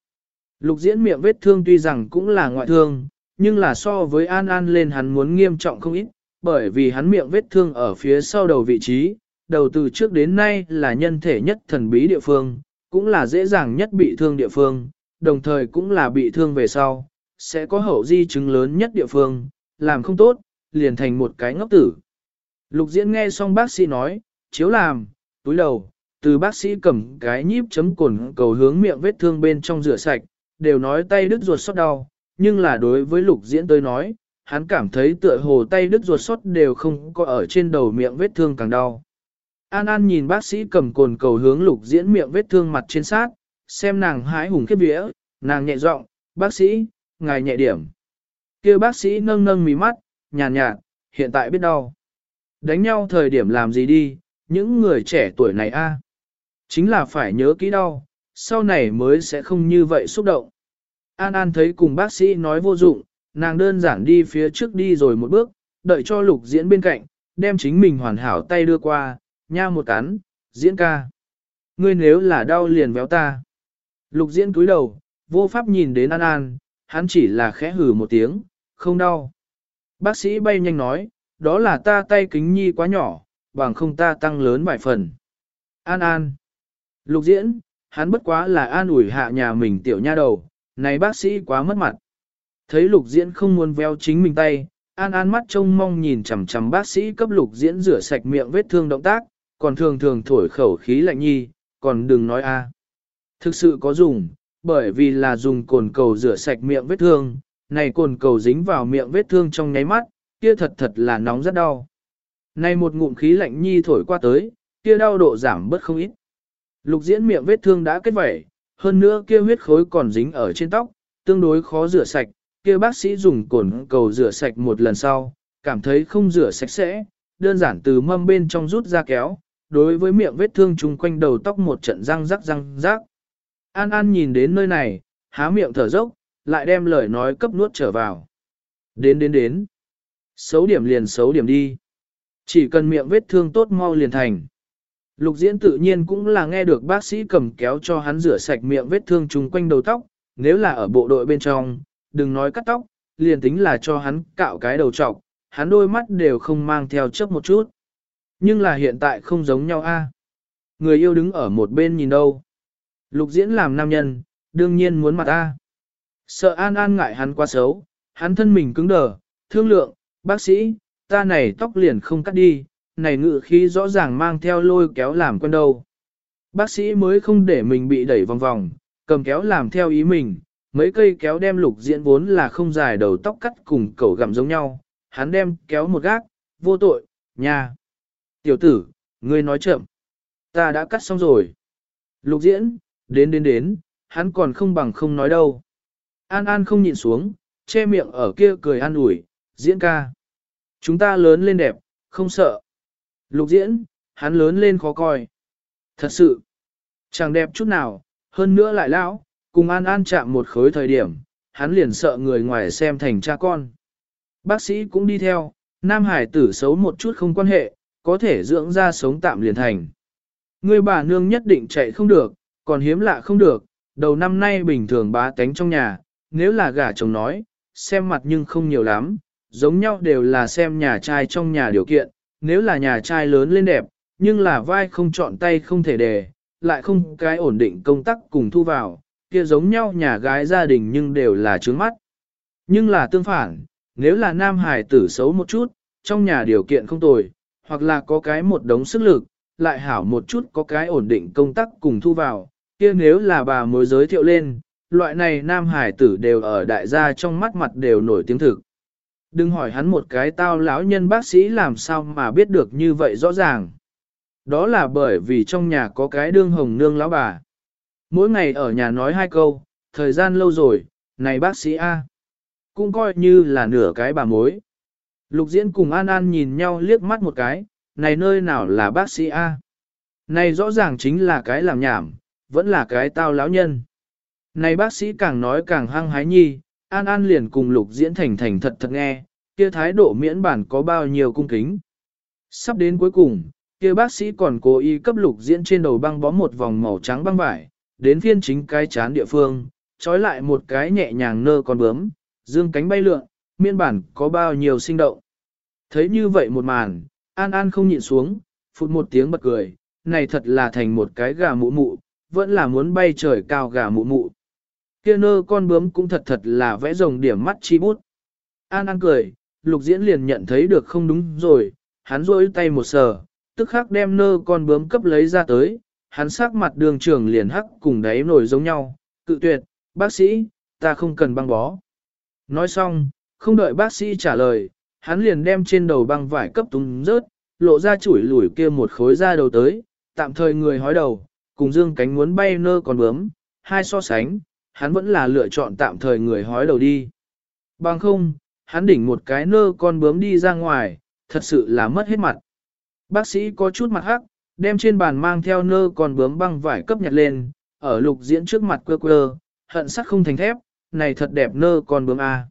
Lục diễn miệng vết thương tuy rằng cũng là ngoại thương, nhưng là so với An An lên hắn muốn nghiêm trọng không ít, bởi vì hắn miệng vết thương ở phía sau đầu vị trí, đầu từ trước đến nay là nhân thể nhất thần bí địa phương, cũng là dễ dàng nhất bị thương địa phương, đồng thời cũng là bị thương về sau, sẽ có hậu di chứng lớn nhất địa phương, làm không tốt, liền thành một cái ngốc tử. Lục diễn nghe xong bác sĩ nói, chiếu làm, túi đầu, từ bác sĩ cầm cái nhíp chấm cồn cầu hướng miệng vết thương bên trong rửa sạch, đều nói tay đứt ruột sót đau, nhưng là đối với lục diễn tới nói, hắn cảm thấy tựa hồ tay đứt ruột sót đều không có ở trên đầu miệng vết thương càng đau. An An nhìn bác sĩ cầm cồn cầu hướng lục diễn miệng vết thương mặt trên sát, xem nàng hái hùng khiếp vía, nàng nhẹ giọng, bác sĩ, ngài nhẹ điểm. kia bác sĩ nâng nâng mí mắt, nhàn nhạt, nhạt, hiện tại biết đau. Đánh nhau thời điểm làm gì đi, những người trẻ tuổi này a Chính là phải nhớ kỹ đau, sau này mới sẽ không như vậy xúc động. An An thấy cùng bác sĩ nói vô dụng, nàng đơn giản đi phía trước đi rồi một bước, đợi cho lục diễn bên cạnh, đem chính mình hoàn hảo tay đưa qua, nha một cắn, diễn ca. Ngươi nếu là đau liền véo ta. Lục diễn cúi đầu, vô pháp nhìn đến An An, hắn chỉ là khẽ hử một tiếng, không đau. Bác sĩ bay nhanh nói, đó là ta tay kính nhi quá nhỏ, bằng không ta tăng lớn vài phần. An An. Lục diễn, hắn bất quá là an ủi hạ nhà mình tiểu nha đầu, này bác sĩ quá mất mặt. Thấy lục diễn không muốn véo chính mình tay, an an mắt trông mong nhìn chằm chằm bác sĩ cấp lục diễn rửa sạch miệng vết thương động tác, còn thường thường thổi khẩu khí lạnh nhi, còn đừng nói a. Thực sự có dùng, bởi vì là dùng cồn cầu rửa sạch miệng vết thương, này cồn cầu dính vào miệng vết thương trong nháy mắt, kia thật thật là nóng rất đau. Này một ngụm khí lạnh nhi thổi qua tới, kia đau độ giảm bớt không ít. Lục diễn miệng vết thương đã kết vẩy, hơn nữa kia huyết khối còn dính ở trên tóc, tương đối khó rửa sạch, kia bác sĩ dùng cồn cầu rửa sạch một lần sau, cảm thấy không rửa sạch sẽ, đơn giản từ mâm bên trong rút ra kéo, đối với miệng vết thương chung quanh đầu tóc một trận răng rắc răng rắc. An An nhìn đến nơi này, há miệng thở dốc, lại đem lời nói cấp nuốt trở vào. Đến đến đến. Xấu điểm liền xấu điểm đi. Chỉ cần miệng vết thương tốt mau liền thành. Lục diễn tự nhiên cũng là nghe được bác sĩ cầm kéo cho hắn rửa sạch miệng vết thương chung quanh đầu tóc, nếu là ở bộ đội bên trong, đừng nói cắt tóc, liền tính là cho hắn cạo cái đầu trọc, hắn đôi mắt đều không mang theo chấp một chút. Nhưng là hiện tại không giống nhau a. Người yêu đứng ở một bên nhìn đâu. Lục diễn làm nam nhân, đương nhiên muốn mặt a. Sợ an an ngại hắn quá xấu, hắn thân mình cứng đờ, thương lượng, bác sĩ, ta này tóc liền không cắt đi, này ngự khí rõ ràng mang theo lôi kéo làm quen đâu. Bác sĩ mới không để mình bị đẩy vòng vòng, cầm kéo làm theo ý mình, mấy cây kéo đem lục diễn vốn là không dài đầu tóc cắt cùng cẩu gặm giống nhau, hắn đem kéo một gác, vô tội, nhà, Tiểu tử, ngươi nói chậm. Ta đã cắt xong rồi. Lục diễn, đến đến đến, hắn còn không bằng không nói đâu. An An không nhìn xuống, che miệng ở kia cười an ủi, diễn ca. Chúng ta lớn lên đẹp, không sợ. Lục diễn, hắn lớn lên khó coi. Thật sự, chẳng đẹp chút nào, hơn nữa lại lão, cùng An An chạm một khối thời điểm, hắn liền sợ người ngoài xem thành cha con. Bác sĩ cũng đi theo, nam hải tử xấu một chút không quan hệ, có thể dưỡng ra sống tạm liền thành. Người bà nương nhất định chạy không được, còn hiếm lạ không được, đầu năm nay bình thường bá tánh trong nhà, nếu là gả chồng nói, xem mặt nhưng không nhiều lắm, giống nhau đều là xem nhà trai trong nhà điều kiện, nếu là nhà trai lớn lên đẹp, nhưng là vai không chọn tay không thể đề, lại không cái ổn định công tác cùng thu vào, kia giống nhau nhà gái gia đình nhưng đều là trướng mắt. Nhưng là tương phản, nếu là nam hài tử xấu một chút, trong nhà điều kiện không tồi, hoặc là có cái một đống sức lực, lại hảo một chút có cái ổn định công tác cùng thu vào, kia nếu là bà mới giới thiệu lên, loại này nam hải tử đều ở đại gia trong mắt mặt đều nổi tiếng thực. Đừng hỏi hắn một cái tao lão nhân bác sĩ làm sao mà biết được như vậy rõ ràng. Đó là bởi vì trong nhà có cái đương hồng nương lão bà. Mỗi ngày ở nhà nói hai câu, thời gian lâu rồi, này bác sĩ A. Cũng coi như là nửa cái bà mối. Lục diễn cùng An An nhìn nhau liếc mắt một cái, này nơi nào là bác sĩ A. Này rõ ràng chính là cái làm nhảm, vẫn là cái tao lão nhân. Này bác sĩ càng nói càng hăng hái nhi, An An liền cùng lục diễn thành thành thật thật nghe, kia thái độ miễn bản có bao nhiêu cung kính. Sắp đến cuối cùng, kia bác sĩ còn cố ý cấp lục diễn trên đầu băng bó một vòng màu trắng băng vải, đến phiên chính cái chán địa phương, trói lại một cái nhẹ nhàng nơ con bướm, dương cánh bay lượn, miễn bản có bao nhiêu sinh động. Thấy như vậy một màn, An An không nhịn xuống, phụt một tiếng bật cười, này thật là thành một cái gà mụ mụ, vẫn là muốn bay trời cao gà mụ mụ. Kia nơ con bướm cũng thật thật là vẽ rồng điểm mắt chi bút. An An cười, lục diễn liền nhận thấy được không đúng rồi, hắn rôi tay một sờ, tức khắc đem nơ con bướm cấp lấy ra tới, hắn sắc mặt đường trưởng liền hắc cùng đáy nổi giống nhau, cự tuyệt, bác sĩ, ta không cần băng bó. Nói xong, không đợi bác sĩ trả lời, hắn liền đem trên đầu băng vải cấp túng rớt, lộ ra chuỗi lủi kia một khối da đầu tới, tạm thời người hói đầu, cùng dương cánh muốn bay nơ còn bướm, hai so sánh, hắn vẫn là lựa chọn tạm thời người hói đầu đi. Bằng không, hắn đỉnh một cái nơ con bướm đi ra ngoài, thật sự là mất hết mặt. Bác sĩ có chút mặt hắc, đem trên bàn mang theo nơ con bướm băng vải cấp nhặt lên, ở lục diễn trước mặt quơ quơ, hận sắc không thành thép, này thật đẹp nơ con bướm A.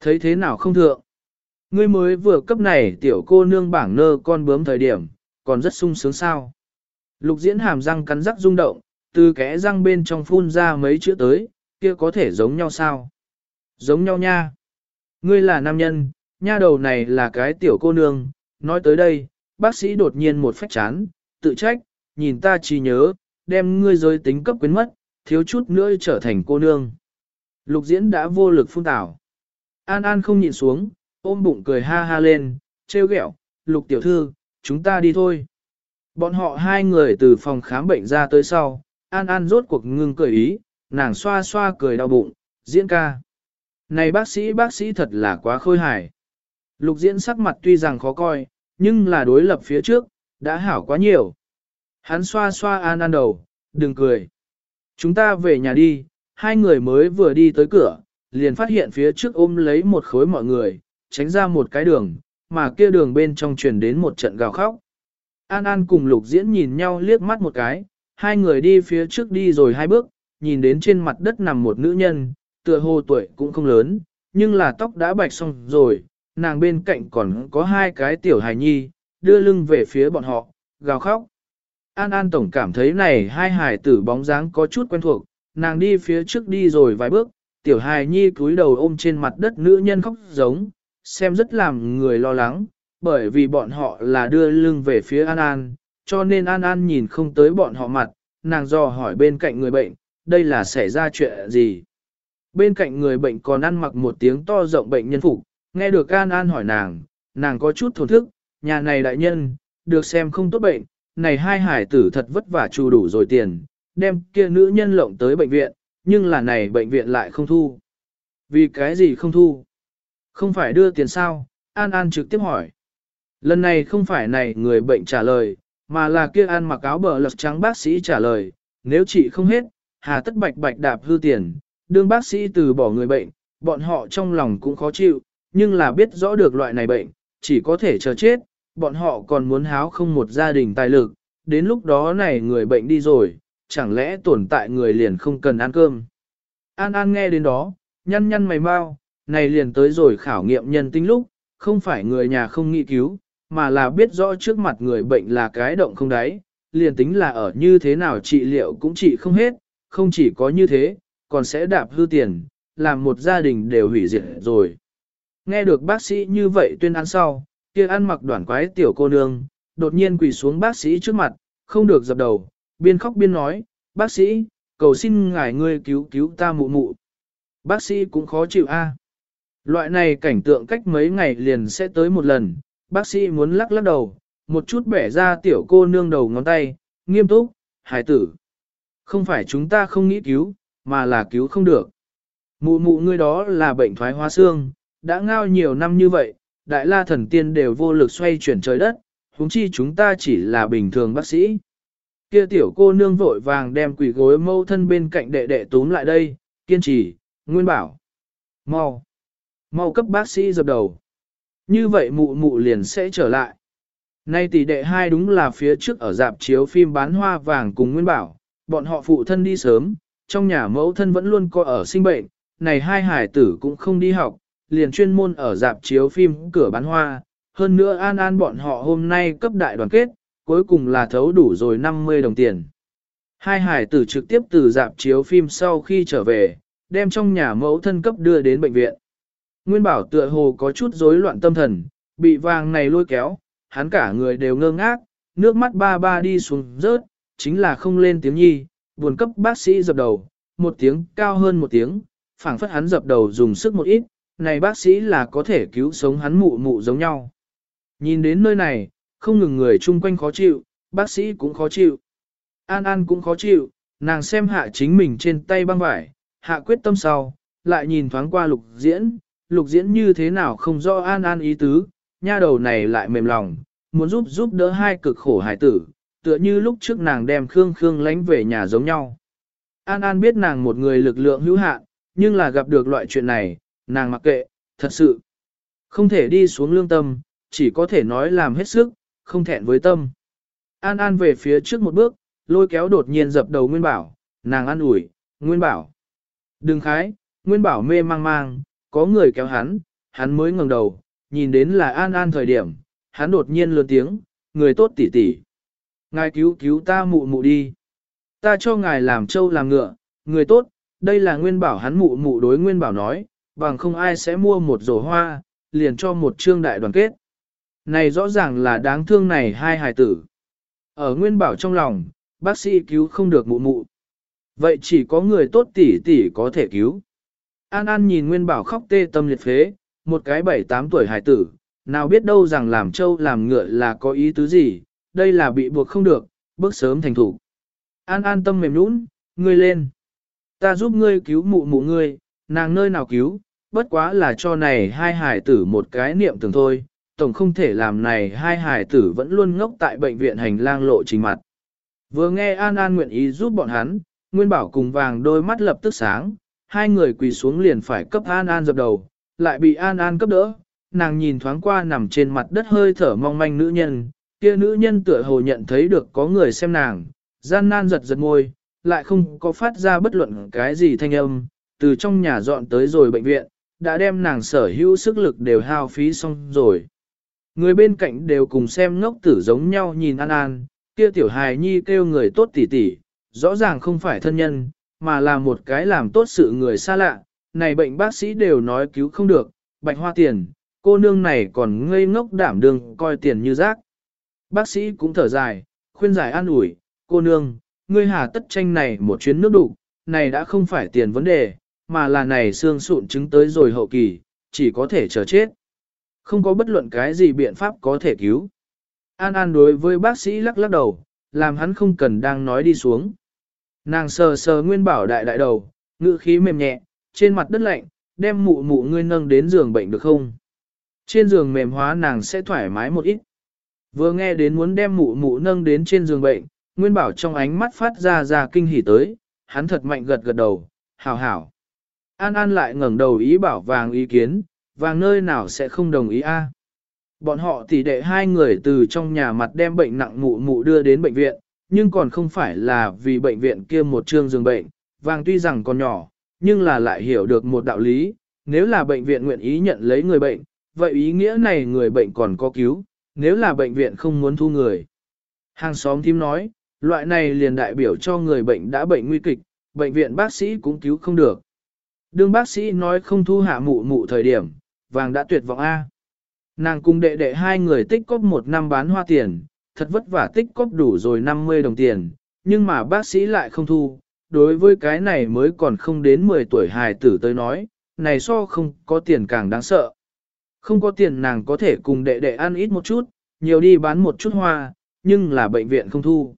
Thấy thế nào không thượng? Ngươi mới vừa cấp này tiểu cô nương bảng nơ con bướm thời điểm, còn rất sung sướng sao. Lục diễn hàm răng cắn rắc rung động, từ kẽ răng bên trong phun ra mấy chữ tới, kia có thể giống nhau sao? Giống nhau nha. Ngươi là nam nhân, nha đầu này là cái tiểu cô nương, nói tới đây, bác sĩ đột nhiên một phách chán, tự trách, nhìn ta chỉ nhớ, đem ngươi giới tính cấp quyến mất, thiếu chút nữa trở thành cô nương. Lục diễn đã vô lực phun tảo. An An không nhịn xuống, ôm bụng cười ha ha lên, trêu ghẹo, lục tiểu thư, chúng ta đi thôi. Bọn họ hai người từ phòng khám bệnh ra tới sau, An An rốt cuộc ngưng cười ý, nàng xoa xoa cười đau bụng, diễn ca. Này bác sĩ bác sĩ thật là quá khôi hài. Lục diễn sắc mặt tuy rằng khó coi, nhưng là đối lập phía trước, đã hảo quá nhiều. Hắn xoa xoa An An đầu, đừng cười. Chúng ta về nhà đi, hai người mới vừa đi tới cửa, liền phát hiện phía trước ôm lấy một khối mọi người, tránh ra một cái đường, mà kia đường bên trong truyền đến một trận gào khóc. An An cùng Lục Diễn nhìn nhau liếc mắt một cái, hai người đi phía trước đi rồi hai bước, nhìn đến trên mặt đất nằm một nữ nhân, tựa hồ tuổi cũng không lớn, nhưng là tóc đã bạch xong rồi, nàng bên cạnh còn có hai cái tiểu hài nhi, đưa lưng về phía bọn họ, gào khóc. An An Tổng cảm thấy này hai hài tử bóng dáng có chút quen thuộc, nàng đi phía trước đi rồi vài bước, tiểu hài nhi cúi đầu ôm trên mặt đất nữ nhân khóc giống, xem rất làm người lo lắng, bởi vì bọn họ là đưa lưng về phía An An, cho nên An An nhìn không tới bọn họ mặt, nàng dò hỏi bên cạnh người bệnh, đây là xảy ra chuyện gì. Bên cạnh người bệnh còn ăn mặc một tiếng to rộng bệnh nhân phục, nghe được An An hỏi nàng, nàng có chút thổn thức, nhà này đại nhân, được xem không tốt bệnh, này hai hải tử thật vất vả chu đủ rồi tiền, đem kia nữ nhân lộng tới bệnh viện, nhưng là này bệnh viện lại không thu. Vì cái gì không thu? Không phải đưa tiền sao? An An trực tiếp hỏi. Lần này không phải này người bệnh trả lời, mà là kia An mặc áo bờ lật trắng bác sĩ trả lời, nếu chị không hết, hà tất bạch bạch đạp hư tiền, đương bác sĩ từ bỏ người bệnh, bọn họ trong lòng cũng khó chịu, nhưng là biết rõ được loại này bệnh, chỉ có thể chờ chết, bọn họ còn muốn háo không một gia đình tài lực, đến lúc đó này người bệnh đi rồi, chẳng lẽ tồn tại người liền không cần ăn cơm. An An nghe đến đó, nhăn nhăn mày mau, này liền tới rồi khảo nghiệm nhân tính lúc, không phải người nhà không nghĩ cứu, mà là biết rõ trước mặt người bệnh là cái động không đáy, liền tính là ở như thế nào trị liệu cũng trị không hết, không chỉ có như thế, còn sẽ đạp hư tiền, làm một gia đình đều hủy diệt rồi. Nghe được bác sĩ như vậy tuyên án sau, kia ăn mặc đoạn quái tiểu cô nương, đột nhiên quỳ xuống bác sĩ trước mặt, không được dập đầu, biên khóc biên nói, bác sĩ, cầu xin ngài ngươi cứu cứu ta mụ mụ. Bác sĩ cũng khó chịu a. Loại này cảnh tượng cách mấy ngày liền sẽ tới một lần, bác sĩ muốn lắc lắc đầu, một chút bẻ ra tiểu cô nương đầu ngón tay, nghiêm túc, hải tử. Không phải chúng ta không nghĩ cứu, mà là cứu không được. Mụ mụ ngươi đó là bệnh thoái hóa xương, đã ngao nhiều năm như vậy, đại la thần tiên đều vô lực xoay chuyển trời đất, huống chi chúng ta chỉ là bình thường bác sĩ. Kia tiểu cô nương vội vàng đem quỷ gối mâu thân bên cạnh đệ đệ túm lại đây, kiên trì, nguyên bảo. Mau, mau cấp bác sĩ dập đầu. Như vậy mụ mụ liền sẽ trở lại. Nay tỷ đệ hai đúng là phía trước ở dạp chiếu phim bán hoa vàng cùng Nguyên Bảo, bọn họ phụ thân đi sớm, trong nhà mẫu thân vẫn luôn có ở sinh bệnh, này hai hải tử cũng không đi học, liền chuyên môn ở dạp chiếu phim cửa bán hoa, hơn nữa an an bọn họ hôm nay cấp đại đoàn kết, cuối cùng là thấu đủ rồi 50 đồng tiền. Hai hải tử trực tiếp từ dạp chiếu phim sau khi trở về, đem trong nhà mẫu thân cấp đưa đến bệnh viện. Nguyên bảo tựa hồ có chút rối loạn tâm thần, bị vàng này lôi kéo, hắn cả người đều ngơ ngác, nước mắt ba ba đi xuống rớt, chính là không lên tiếng nhi, buồn cấp bác sĩ dập đầu, một tiếng cao hơn một tiếng, phảng phất hắn dập đầu dùng sức một ít, này bác sĩ là có thể cứu sống hắn mụ mụ giống nhau. Nhìn đến nơi này, không ngừng người chung quanh khó chịu, bác sĩ cũng khó chịu. An An cũng khó chịu, nàng xem hạ chính mình trên tay băng vải, hạ quyết tâm sau, lại nhìn thoáng qua lục diễn, lục diễn như thế nào không rõ An An ý tứ, nha đầu này lại mềm lòng, muốn giúp giúp đỡ hai cực khổ hải tử, tựa như lúc trước nàng đem Khương Khương lánh về nhà giống nhau. An An biết nàng một người lực lượng hữu hạn, nhưng là gặp được loại chuyện này, nàng mặc kệ, thật sự. Không thể đi xuống lương tâm, chỉ có thể nói làm hết sức, không thẹn với tâm. An An về phía trước một bước, lôi kéo đột nhiên dập đầu Nguyên Bảo, nàng an ủi, Nguyên Bảo. Đừng khái, Nguyên Bảo mê mang mang, có người kéo hắn, hắn mới ngẩng đầu, nhìn đến là An An thời điểm, hắn đột nhiên lớn tiếng, người tốt tỷ tỷ, Ngài cứu cứu ta mụ mụ đi. Ta cho ngài làm trâu làm ngựa, người tốt, đây là Nguyên Bảo hắn mụ mụ đối Nguyên Bảo nói, bằng không ai sẽ mua một rổ hoa, liền cho một trương đại đoàn kết. Này rõ ràng là đáng thương này hai hài tử. Ở Nguyên Bảo trong lòng, bác sĩ cứu không được mụ mụ. Vậy chỉ có người tốt tỷ tỷ có thể cứu. An An nhìn Nguyên Bảo khóc tê tâm liệt phế, một cái bảy tám tuổi hải tử, nào biết đâu rằng làm trâu làm ngựa là có ý tứ gì, đây là bị buộc không được, bước sớm thành thủ. An An tâm mềm nũng, ngươi lên. Ta giúp ngươi cứu mụ mụ ngươi, nàng nơi nào cứu, bất quá là cho này hai hải tử một cái niệm tưởng thôi, tổng không thể làm này hai hải tử vẫn luôn ngốc tại bệnh viện hành lang lộ trình mặt. Vừa nghe An An nguyện ý giúp bọn hắn, Nguyên Bảo cùng vàng đôi mắt lập tức sáng, hai người quỳ xuống liền phải cấp An An dập đầu, lại bị An An cấp đỡ, nàng nhìn thoáng qua nằm trên mặt đất hơi thở mong manh nữ nhân, kia nữ nhân tựa hồ nhận thấy được có người xem nàng, gian nan giật giật môi, lại không có phát ra bất luận cái gì thanh âm, từ trong nhà dọn tới rồi bệnh viện, đã đem nàng sở hữu sức lực đều hao phí xong rồi. Người bên cạnh đều cùng xem ngốc tử giống nhau nhìn An An, kia tiểu hài nhi kêu người tốt tỉ tỉ, rõ ràng không phải thân nhân, mà là một cái làm tốt sự người xa lạ, này bệnh bác sĩ đều nói cứu không được, bạch hoa tiền, cô nương này còn ngây ngốc đảm đương coi tiền như rác. Bác sĩ cũng thở dài, khuyên giải an ủi, cô nương, ngươi hà tất tranh này một chuyến nước đủ, này đã không phải tiền vấn đề, mà là này xương sụn chứng tới rồi hậu kỳ, chỉ có thể chờ chết. Không có bất luận cái gì biện pháp có thể cứu. An An đối với bác sĩ lắc lắc đầu, làm hắn không cần đang nói đi xuống. Nàng sờ sờ nguyên bảo đại đại đầu, ngữ khí mềm nhẹ, trên mặt đất lạnh, đem mụ mụ ngươi nâng đến giường bệnh được không? Trên giường mềm hóa nàng sẽ thoải mái một ít. Vừa nghe đến muốn đem mụ mụ nâng đến trên giường bệnh, Nguyên Bảo trong ánh mắt phát ra ra kinh hỉ tới, hắn thật mạnh gật gật đầu, hảo hảo. An An lại ngẩng đầu ý bảo vàng ý kiến, vàng nơi nào sẽ không đồng ý a? Bọn họ tỉ đệ hai người từ trong nhà mặt đem bệnh nặng mụ mụ đưa đến bệnh viện, nhưng còn không phải là vì bệnh viện kia một trương giường bệnh, vàng tuy rằng còn nhỏ, nhưng là lại hiểu được một đạo lý, nếu là bệnh viện nguyện ý nhận lấy người bệnh, vậy ý nghĩa này người bệnh còn có cứu, nếu là bệnh viện không muốn thu người. Hàng xóm thím nói, loại này liền đại biểu cho người bệnh đã bệnh nguy kịch, bệnh viện bác sĩ cũng cứu không được. Đương bác sĩ nói không thu hạ mụ mụ thời điểm, vàng đã tuyệt vọng A. Nàng cùng đệ đệ hai người tích cóp một năm bán hoa tiền, thật vất vả tích cóp đủ rồi 50 đồng tiền, nhưng mà bác sĩ lại không thu. Đối với cái này mới còn không đến 10 tuổi hài tử tới nói, này so không có tiền càng đáng sợ. Không có tiền nàng có thể cùng đệ đệ ăn ít một chút, nhiều đi bán một chút hoa, nhưng là bệnh viện không thu.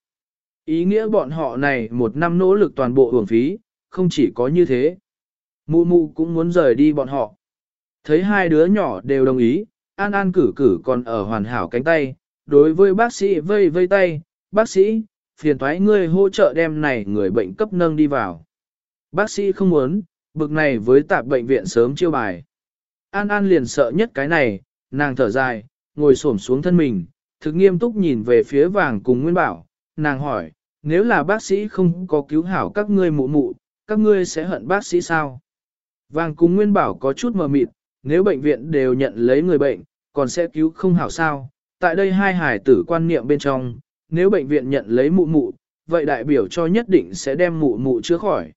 Ý nghĩa bọn họ này một năm nỗ lực toàn bộ hưởng phí, không chỉ có như thế. Mụ mụ cũng muốn rời đi bọn họ. Thấy hai đứa nhỏ đều đồng ý, An An cử cử còn ở hoàn hảo cánh tay, đối với bác sĩ vây vây tay, bác sĩ, phiền thoái ngươi hỗ trợ đem này người bệnh cấp nâng đi vào. Bác sĩ không muốn, bực này với tạp bệnh viện sớm chiêu bài. An An liền sợ nhất cái này, nàng thở dài, ngồi xổm xuống thân mình, thực nghiêm túc nhìn về phía vàng cùng Nguyên Bảo, nàng hỏi, nếu là bác sĩ không có cứu hảo các ngươi mụ mụ, các ngươi sẽ hận bác sĩ sao? Vàng cùng Nguyên Bảo có chút mờ mịt, nếu bệnh viện đều nhận lấy người bệnh, còn sẽ cứu không hảo sao? Tại đây hai hải tử quan niệm bên trong, nếu bệnh viện nhận lấy mụ mụ, vậy đại biểu cho nhất định sẽ đem mụ mụ chữa khỏi.